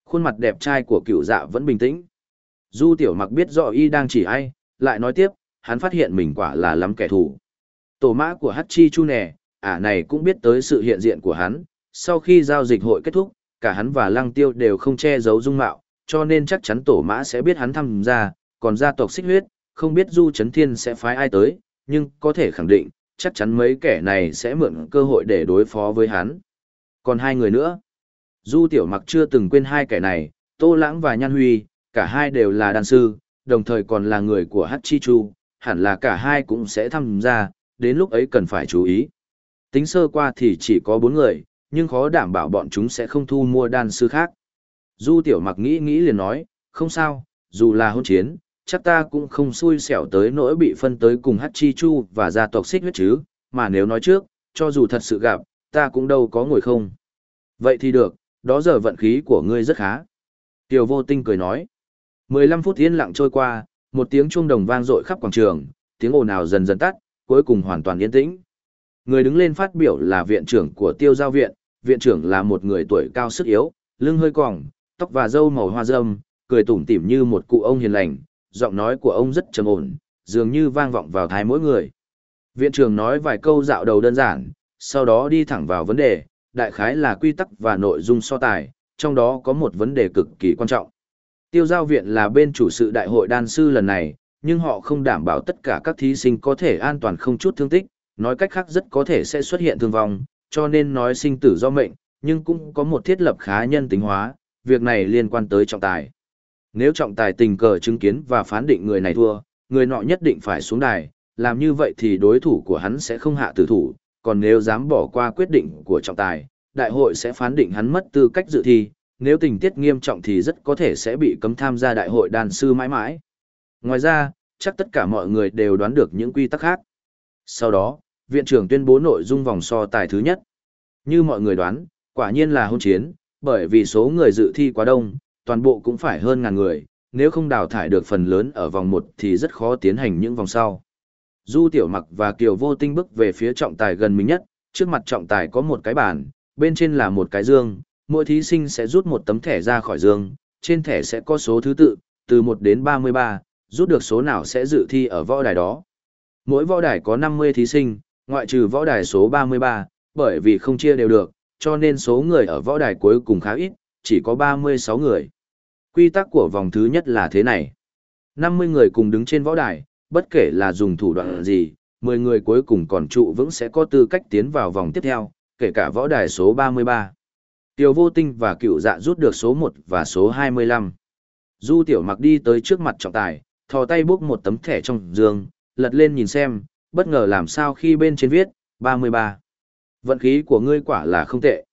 Khuôn mặt đẹp trai của cựu dạ vẫn bình tĩnh. Du tiểu mặc biết rõ y đang chỉ ai, lại nói tiếp, hắn phát hiện mình quả là lắm kẻ thù. Tổ mã của Hachi Chu nè, ả này cũng biết tới sự hiện diện của hắn, sau khi giao dịch hội kết thúc, cả hắn và lăng tiêu đều không che giấu dung mạo, cho nên chắc chắn tổ mã sẽ biết hắn tham gia, còn gia tộc xích huyết, không biết Du Trấn Thiên sẽ phái ai tới, nhưng có thể khẳng định, chắc chắn mấy kẻ này sẽ mượn cơ hội để đối phó với hắn. Còn hai người nữa. Du Tiểu Mặc chưa từng quên hai kẻ này, Tô Lãng và Nhan Huy, cả hai đều là đàn sư, đồng thời còn là người của Hachi Chu, hẳn là cả hai cũng sẽ tham gia, đến lúc ấy cần phải chú ý. Tính sơ qua thì chỉ có bốn người, nhưng khó đảm bảo bọn chúng sẽ không thu mua đan sư khác. Du Tiểu Mặc nghĩ nghĩ liền nói, không sao, dù là hôn chiến, chắc ta cũng không xui xẻo tới nỗi bị phân tới cùng Hachi Chu và gia tộc xích huyết chứ, mà nếu nói trước, cho dù thật sự gặp, ta cũng đâu có ngồi không. Vậy thì được, đó giờ vận khí của ngươi rất khá. Tiểu vô tinh cười nói. 15 phút yên lặng trôi qua, một tiếng chuông đồng vang dội khắp quảng trường, tiếng ồn ào dần dần tắt, cuối cùng hoàn toàn yên tĩnh. Người đứng lên phát biểu là viện trưởng của tiêu giao viện, viện trưởng là một người tuổi cao sức yếu, lưng hơi còng, tóc và râu màu hoa râm, cười tủm tỉm như một cụ ông hiền lành, giọng nói của ông rất trầm ổn, dường như vang vọng vào tai mỗi người. Viện trưởng nói vài câu dạo đầu đơn giản, sau đó đi thẳng vào vấn đề, đại khái là quy tắc và nội dung so tài, trong đó có một vấn đề cực kỳ quan trọng. Tiêu giao viện là bên chủ sự đại hội đan sư lần này, nhưng họ không đảm bảo tất cả các thí sinh có thể an toàn không chút thương tích, nói cách khác rất có thể sẽ xuất hiện thương vong, cho nên nói sinh tử do mệnh, nhưng cũng có một thiết lập khá nhân tính hóa, việc này liên quan tới trọng tài. Nếu trọng tài tình cờ chứng kiến và phán định người này thua, người nọ nhất định phải xuống đài, làm như vậy thì đối thủ của hắn sẽ không hạ tử thủ, còn nếu dám bỏ qua quyết định của trọng tài, đại hội sẽ phán định hắn mất tư cách dự thi, nếu tình tiết nghiêm trọng thì rất có thể sẽ bị cấm tham gia đại hội đàn sư mãi mãi. Ngoài ra, chắc tất cả mọi người đều đoán được những quy tắc khác. Sau đó, viện trưởng tuyên bố nội dung vòng so tài thứ nhất. Như mọi người đoán, quả nhiên là hôn chiến, bởi vì số người dự thi quá đông, toàn bộ cũng phải hơn ngàn người, nếu không đào thải được phần lớn ở vòng 1 thì rất khó tiến hành những vòng sau. Du Tiểu Mặc và Kiều Vô Tinh bước về phía trọng tài gần mình nhất, trước mặt trọng tài có một cái bàn, bên trên là một cái dương, mỗi thí sinh sẽ rút một tấm thẻ ra khỏi dương, trên thẻ sẽ có số thứ tự, từ 1 đến 33, rút được số nào sẽ dự thi ở võ đài đó. Mỗi võ đài có 50 thí sinh, ngoại trừ võ đài số 33, bởi vì không chia đều được, cho nên số người ở võ đài cuối cùng khá ít, chỉ có 36 người. Quy tắc của vòng thứ nhất là thế này. 50 người cùng đứng trên võ đài, bất kể là dùng thủ đoạn gì, 10 người cuối cùng còn trụ vững sẽ có tư cách tiến vào vòng tiếp theo, kể cả võ đài số 33. Tiểu vô tinh và cựu dạ rút được số 1 và số 25. Du tiểu mặc đi tới trước mặt trọng tài, thò tay bốc một tấm thẻ trong giường, lật lên nhìn xem, bất ngờ làm sao khi bên trên viết, 33. Vận khí của ngươi quả là không tệ.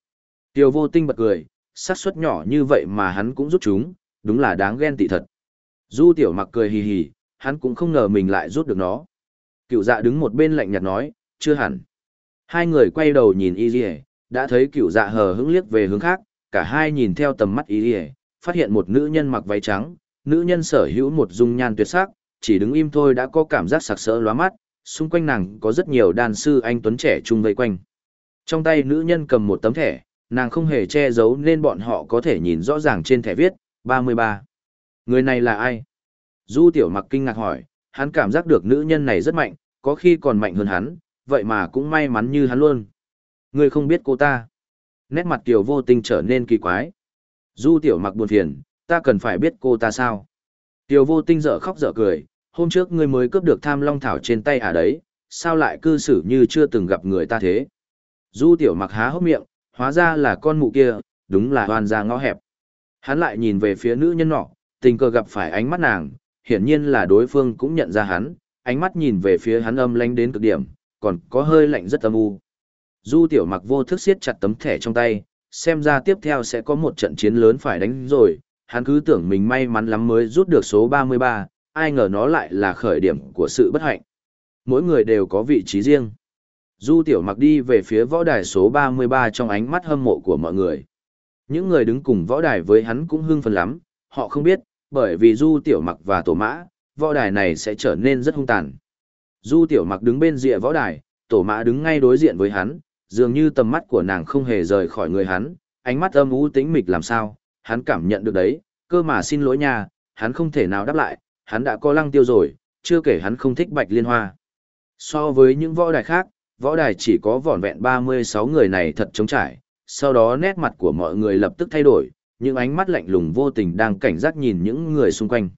Tiểu vô tinh bật cười, xác suất nhỏ như vậy mà hắn cũng rút chúng, đúng là đáng ghen tị thật. Du tiểu mặc cười hì hì, hắn cũng không ngờ mình lại rút được nó. Cựu dạ đứng một bên lạnh nhạt nói, chưa hẳn. Hai người quay đầu nhìn y dì Đã thấy cựu dạ hờ hững liếc về hướng khác, cả hai nhìn theo tầm mắt y ỉa phát hiện một nữ nhân mặc váy trắng nữ nhân sở hữu một dung nhan tuyệt sắc chỉ đứng im thôi đã có cảm giác sặc sỡ lóa mắt xung quanh nàng có rất nhiều đàn sư anh tuấn trẻ chung vây quanh. Trong tay nữ nhân cầm một tấm thẻ nàng không hề che giấu nên bọn họ có thể nhìn rõ ràng trên thẻ viết ba mươi ba. Người này là ai? Du tiểu mặc kinh ngạc hỏi hắn cảm giác được nữ nhân này rất mạnh có khi còn mạnh hơn hắn vậy mà cũng may mắn như hắn luôn. Người không biết cô ta. Nét mặt tiểu vô tình trở nên kỳ quái. Du tiểu mặc buồn phiền, ta cần phải biết cô ta sao. Tiểu vô tinh dở khóc dở cười, hôm trước ngươi mới cướp được tham long thảo trên tay à đấy, sao lại cư xử như chưa từng gặp người ta thế. Du tiểu mặc há hốc miệng, hóa ra là con mụ kia, đúng là hoàn ra ngõ hẹp. Hắn lại nhìn về phía nữ nhân nọ, tình cờ gặp phải ánh mắt nàng, hiển nhiên là đối phương cũng nhận ra hắn, ánh mắt nhìn về phía hắn âm lanh đến cực điểm, còn có hơi lạnh rất âm u. Du tiểu mặc vô thức siết chặt tấm thẻ trong tay, xem ra tiếp theo sẽ có một trận chiến lớn phải đánh rồi, hắn cứ tưởng mình may mắn lắm mới rút được số 33, ai ngờ nó lại là khởi điểm của sự bất hạnh. Mỗi người đều có vị trí riêng. Du tiểu mặc đi về phía võ đài số 33 trong ánh mắt hâm mộ của mọi người. Những người đứng cùng võ đài với hắn cũng hưng phấn lắm, họ không biết, bởi vì du tiểu mặc và tổ mã, võ đài này sẽ trở nên rất hung tàn. Du tiểu mặc đứng bên rìa võ đài, tổ mã đứng ngay đối diện với hắn, dường như tầm mắt của nàng không hề rời khỏi người hắn, ánh mắt âm u tĩnh mịch làm sao, hắn cảm nhận được đấy, cơ mà xin lỗi nha, hắn không thể nào đáp lại, hắn đã có lăng tiêu rồi, chưa kể hắn không thích bạch liên hoa. So với những võ đài khác, võ đài chỉ có vỏn vẹn 36 người này thật trống trải, sau đó nét mặt của mọi người lập tức thay đổi, những ánh mắt lạnh lùng vô tình đang cảnh giác nhìn những người xung quanh.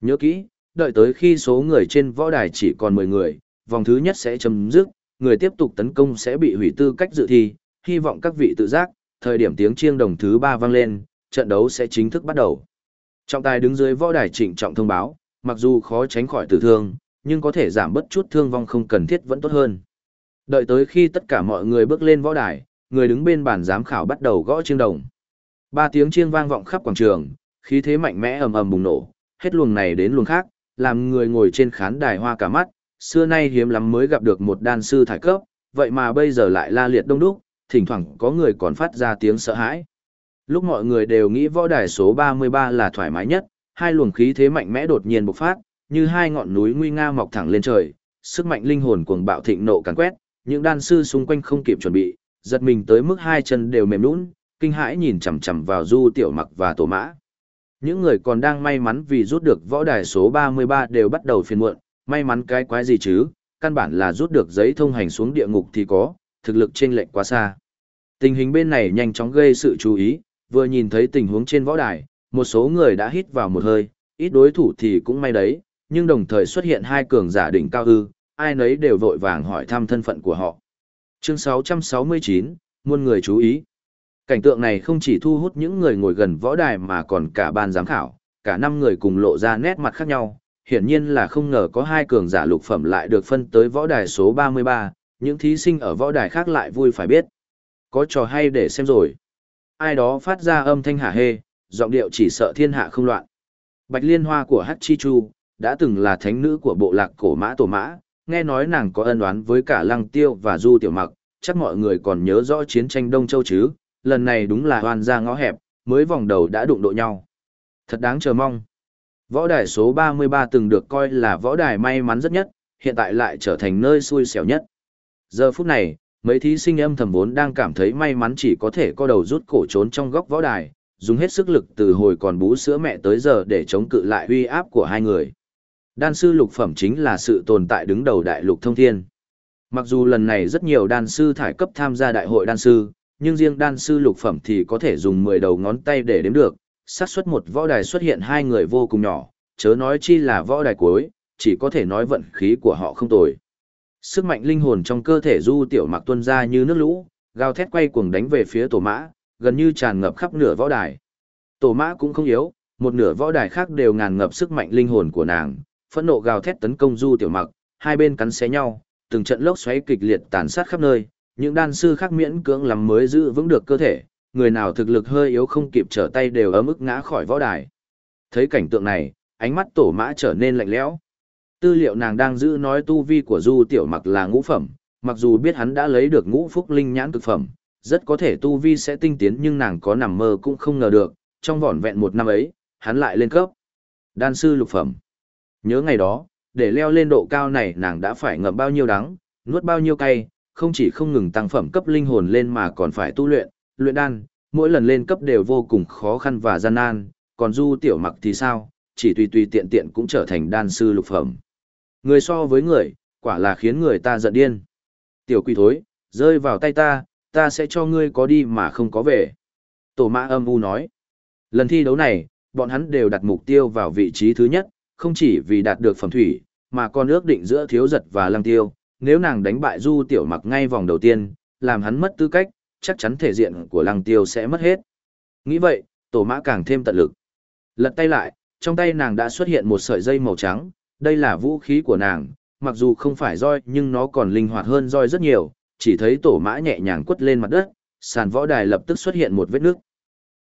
Nhớ kỹ, đợi tới khi số người trên võ đài chỉ còn 10 người, vòng thứ nhất sẽ chấm dứt, người tiếp tục tấn công sẽ bị hủy tư cách dự thi, hy vọng các vị tự giác, thời điểm tiếng chiêng đồng thứ ba vang lên, trận đấu sẽ chính thức bắt đầu. Trọng tài đứng dưới võ đài trịnh trọng thông báo, mặc dù khó tránh khỏi tử thương, nhưng có thể giảm bớt chút thương vong không cần thiết vẫn tốt hơn. Đợi tới khi tất cả mọi người bước lên võ đài, người đứng bên bàn giám khảo bắt đầu gõ chiêng đồng. Ba tiếng chiêng vang vọng khắp quảng trường, khí thế mạnh mẽ ầm ầm bùng nổ, hết luồng này đến luồng khác, làm người ngồi trên khán đài hoa cả mắt, xưa nay hiếm lắm mới gặp được một đan sư thải cấp, vậy mà bây giờ lại la liệt đông đúc, thỉnh thoảng có người còn phát ra tiếng sợ hãi. Lúc mọi người đều nghĩ võ đài số 33 là thoải mái nhất, hai luồng khí thế mạnh mẽ đột nhiên bộc phát, như hai ngọn núi nguy nga mọc thẳng lên trời, sức mạnh linh hồn cuồng bạo thịnh nộ càn quét, những đan sư xung quanh không kịp chuẩn bị, giật mình tới mức hai chân đều mềm nhũn, kinh hãi nhìn chằm chằm vào Du Tiểu Mặc và Tổ Mã. Những người còn đang may mắn vì rút được võ đài số 33 đều bắt đầu phiền muộn, may mắn cái quái gì chứ, căn bản là rút được giấy thông hành xuống địa ngục thì có, thực lực chênh lệch quá xa. Tình hình bên này nhanh chóng gây sự chú ý, vừa nhìn thấy tình huống trên võ đài, một số người đã hít vào một hơi, ít đối thủ thì cũng may đấy, nhưng đồng thời xuất hiện hai cường giả đỉnh cao ư, ai nấy đều vội vàng hỏi thăm thân phận của họ. Chương 669, muôn người chú ý. Cảnh tượng này không chỉ thu hút những người ngồi gần võ đài mà còn cả ban giám khảo, cả năm người cùng lộ ra nét mặt khác nhau, hiển nhiên là không ngờ có hai cường giả lục phẩm lại được phân tới võ đài số 33, những thí sinh ở võ đài khác lại vui phải biết. Có trò hay để xem rồi. Ai đó phát ra âm thanh hả hê, giọng điệu chỉ sợ thiên hạ không loạn. Bạch liên hoa của Hắc Chi Chu, đã từng là thánh nữ của bộ lạc cổ mã tổ mã, nghe nói nàng có ân oán với cả lăng tiêu và du tiểu mặc, chắc mọi người còn nhớ rõ chiến tranh Đông Châu chứ, lần này đúng là hoàn ra ngõ hẹp, mới vòng đầu đã đụng độ nhau. Thật đáng chờ mong. Võ đài số 33 từng được coi là võ đài may mắn rất nhất, hiện tại lại trở thành nơi xui xẻo nhất. Giờ phút này, mấy thí sinh âm thầm vốn đang cảm thấy may mắn chỉ có thể co đầu rút cổ trốn trong góc võ đài, dùng hết sức lực từ hồi còn bú sữa mẹ tới giờ để chống cự lại uy áp của hai người. Đan sư lục phẩm chính là sự tồn tại đứng đầu đại lục thông thiên. Mặc dù lần này rất nhiều đan sư thải cấp tham gia đại hội đan sư, nhưng riêng đan sư lục phẩm thì có thể dùng 10 đầu ngón tay để đếm được, xác suất một võ đài xuất hiện hai người vô cùng nhỏ, chớ nói chi là võ đài cuối, chỉ có thể nói vận khí của họ không tồi. Sức mạnh linh hồn trong cơ thể Du Tiểu Mặc tuôn ra như nước lũ, gào thét quay cuồng đánh về phía Tổ Mã, gần như tràn ngập khắp nửa võ đài. Tổ Mã cũng không yếu, một nửa võ đài khác đều ngàn ngập sức mạnh linh hồn của nàng, phẫn nộ gào thét tấn công Du Tiểu Mặc, hai bên cắn xé nhau, từng trận lốc xoáy kịch liệt tàn sát khắp nơi, những đan sư khác miễn cưỡng lắm mới giữ vững được cơ thể, người nào thực lực hơi yếu không kịp trở tay đều ấm ức ngã khỏi võ đài. Thấy cảnh tượng này, ánh mắt tổ mã trở nên lạnh lẽo. Tư liệu nàng đang giữ nói tu vi của Du Tiểu Mặc là ngũ phẩm, mặc dù biết hắn đã lấy được ngũ phúc linh nhãn cực phẩm, rất có thể tu vi sẽ tinh tiến nhưng nàng có nằm mơ cũng không ngờ được, trong vỏn vẹn một năm ấy, hắn lại lên cấp. Đan sư lục phẩm. Nhớ ngày đó, để leo lên độ cao này nàng đã phải ngậm bao nhiêu đắng, nuốt bao nhiêu cay, không chỉ không ngừng tăng phẩm cấp linh hồn lên mà còn phải tu luyện, luyện đan, mỗi lần lên cấp đều vô cùng khó khăn và gian nan, còn du tiểu mặc thì sao, chỉ tùy tùy tiện tiện cũng trở thành đan sư lục phẩm. Người so với người, quả là khiến người ta giận điên. Tiểu quỷ thối, rơi vào tay ta, ta sẽ cho ngươi có đi mà không có về. Tổ mã âm u nói. Lần thi đấu này, bọn hắn đều đặt mục tiêu vào vị trí thứ nhất, không chỉ vì đạt được phẩm thủy, mà còn ước định giữa thiếu giật và lăng tiêu. Nếu nàng đánh bại du tiểu mặc ngay vòng đầu tiên, làm hắn mất tư cách, chắc chắn thể diện của lăng tiêu sẽ mất hết. Nghĩ vậy, tổ mã càng thêm tận lực. Lật tay lại, trong tay nàng đã xuất hiện một sợi dây màu trắng, đây là vũ khí của nàng, mặc dù không phải roi nhưng nó còn linh hoạt hơn roi rất nhiều, chỉ thấy tổ mã nhẹ nhàng quất lên mặt đất, sàn võ đài lập tức xuất hiện một vết nước.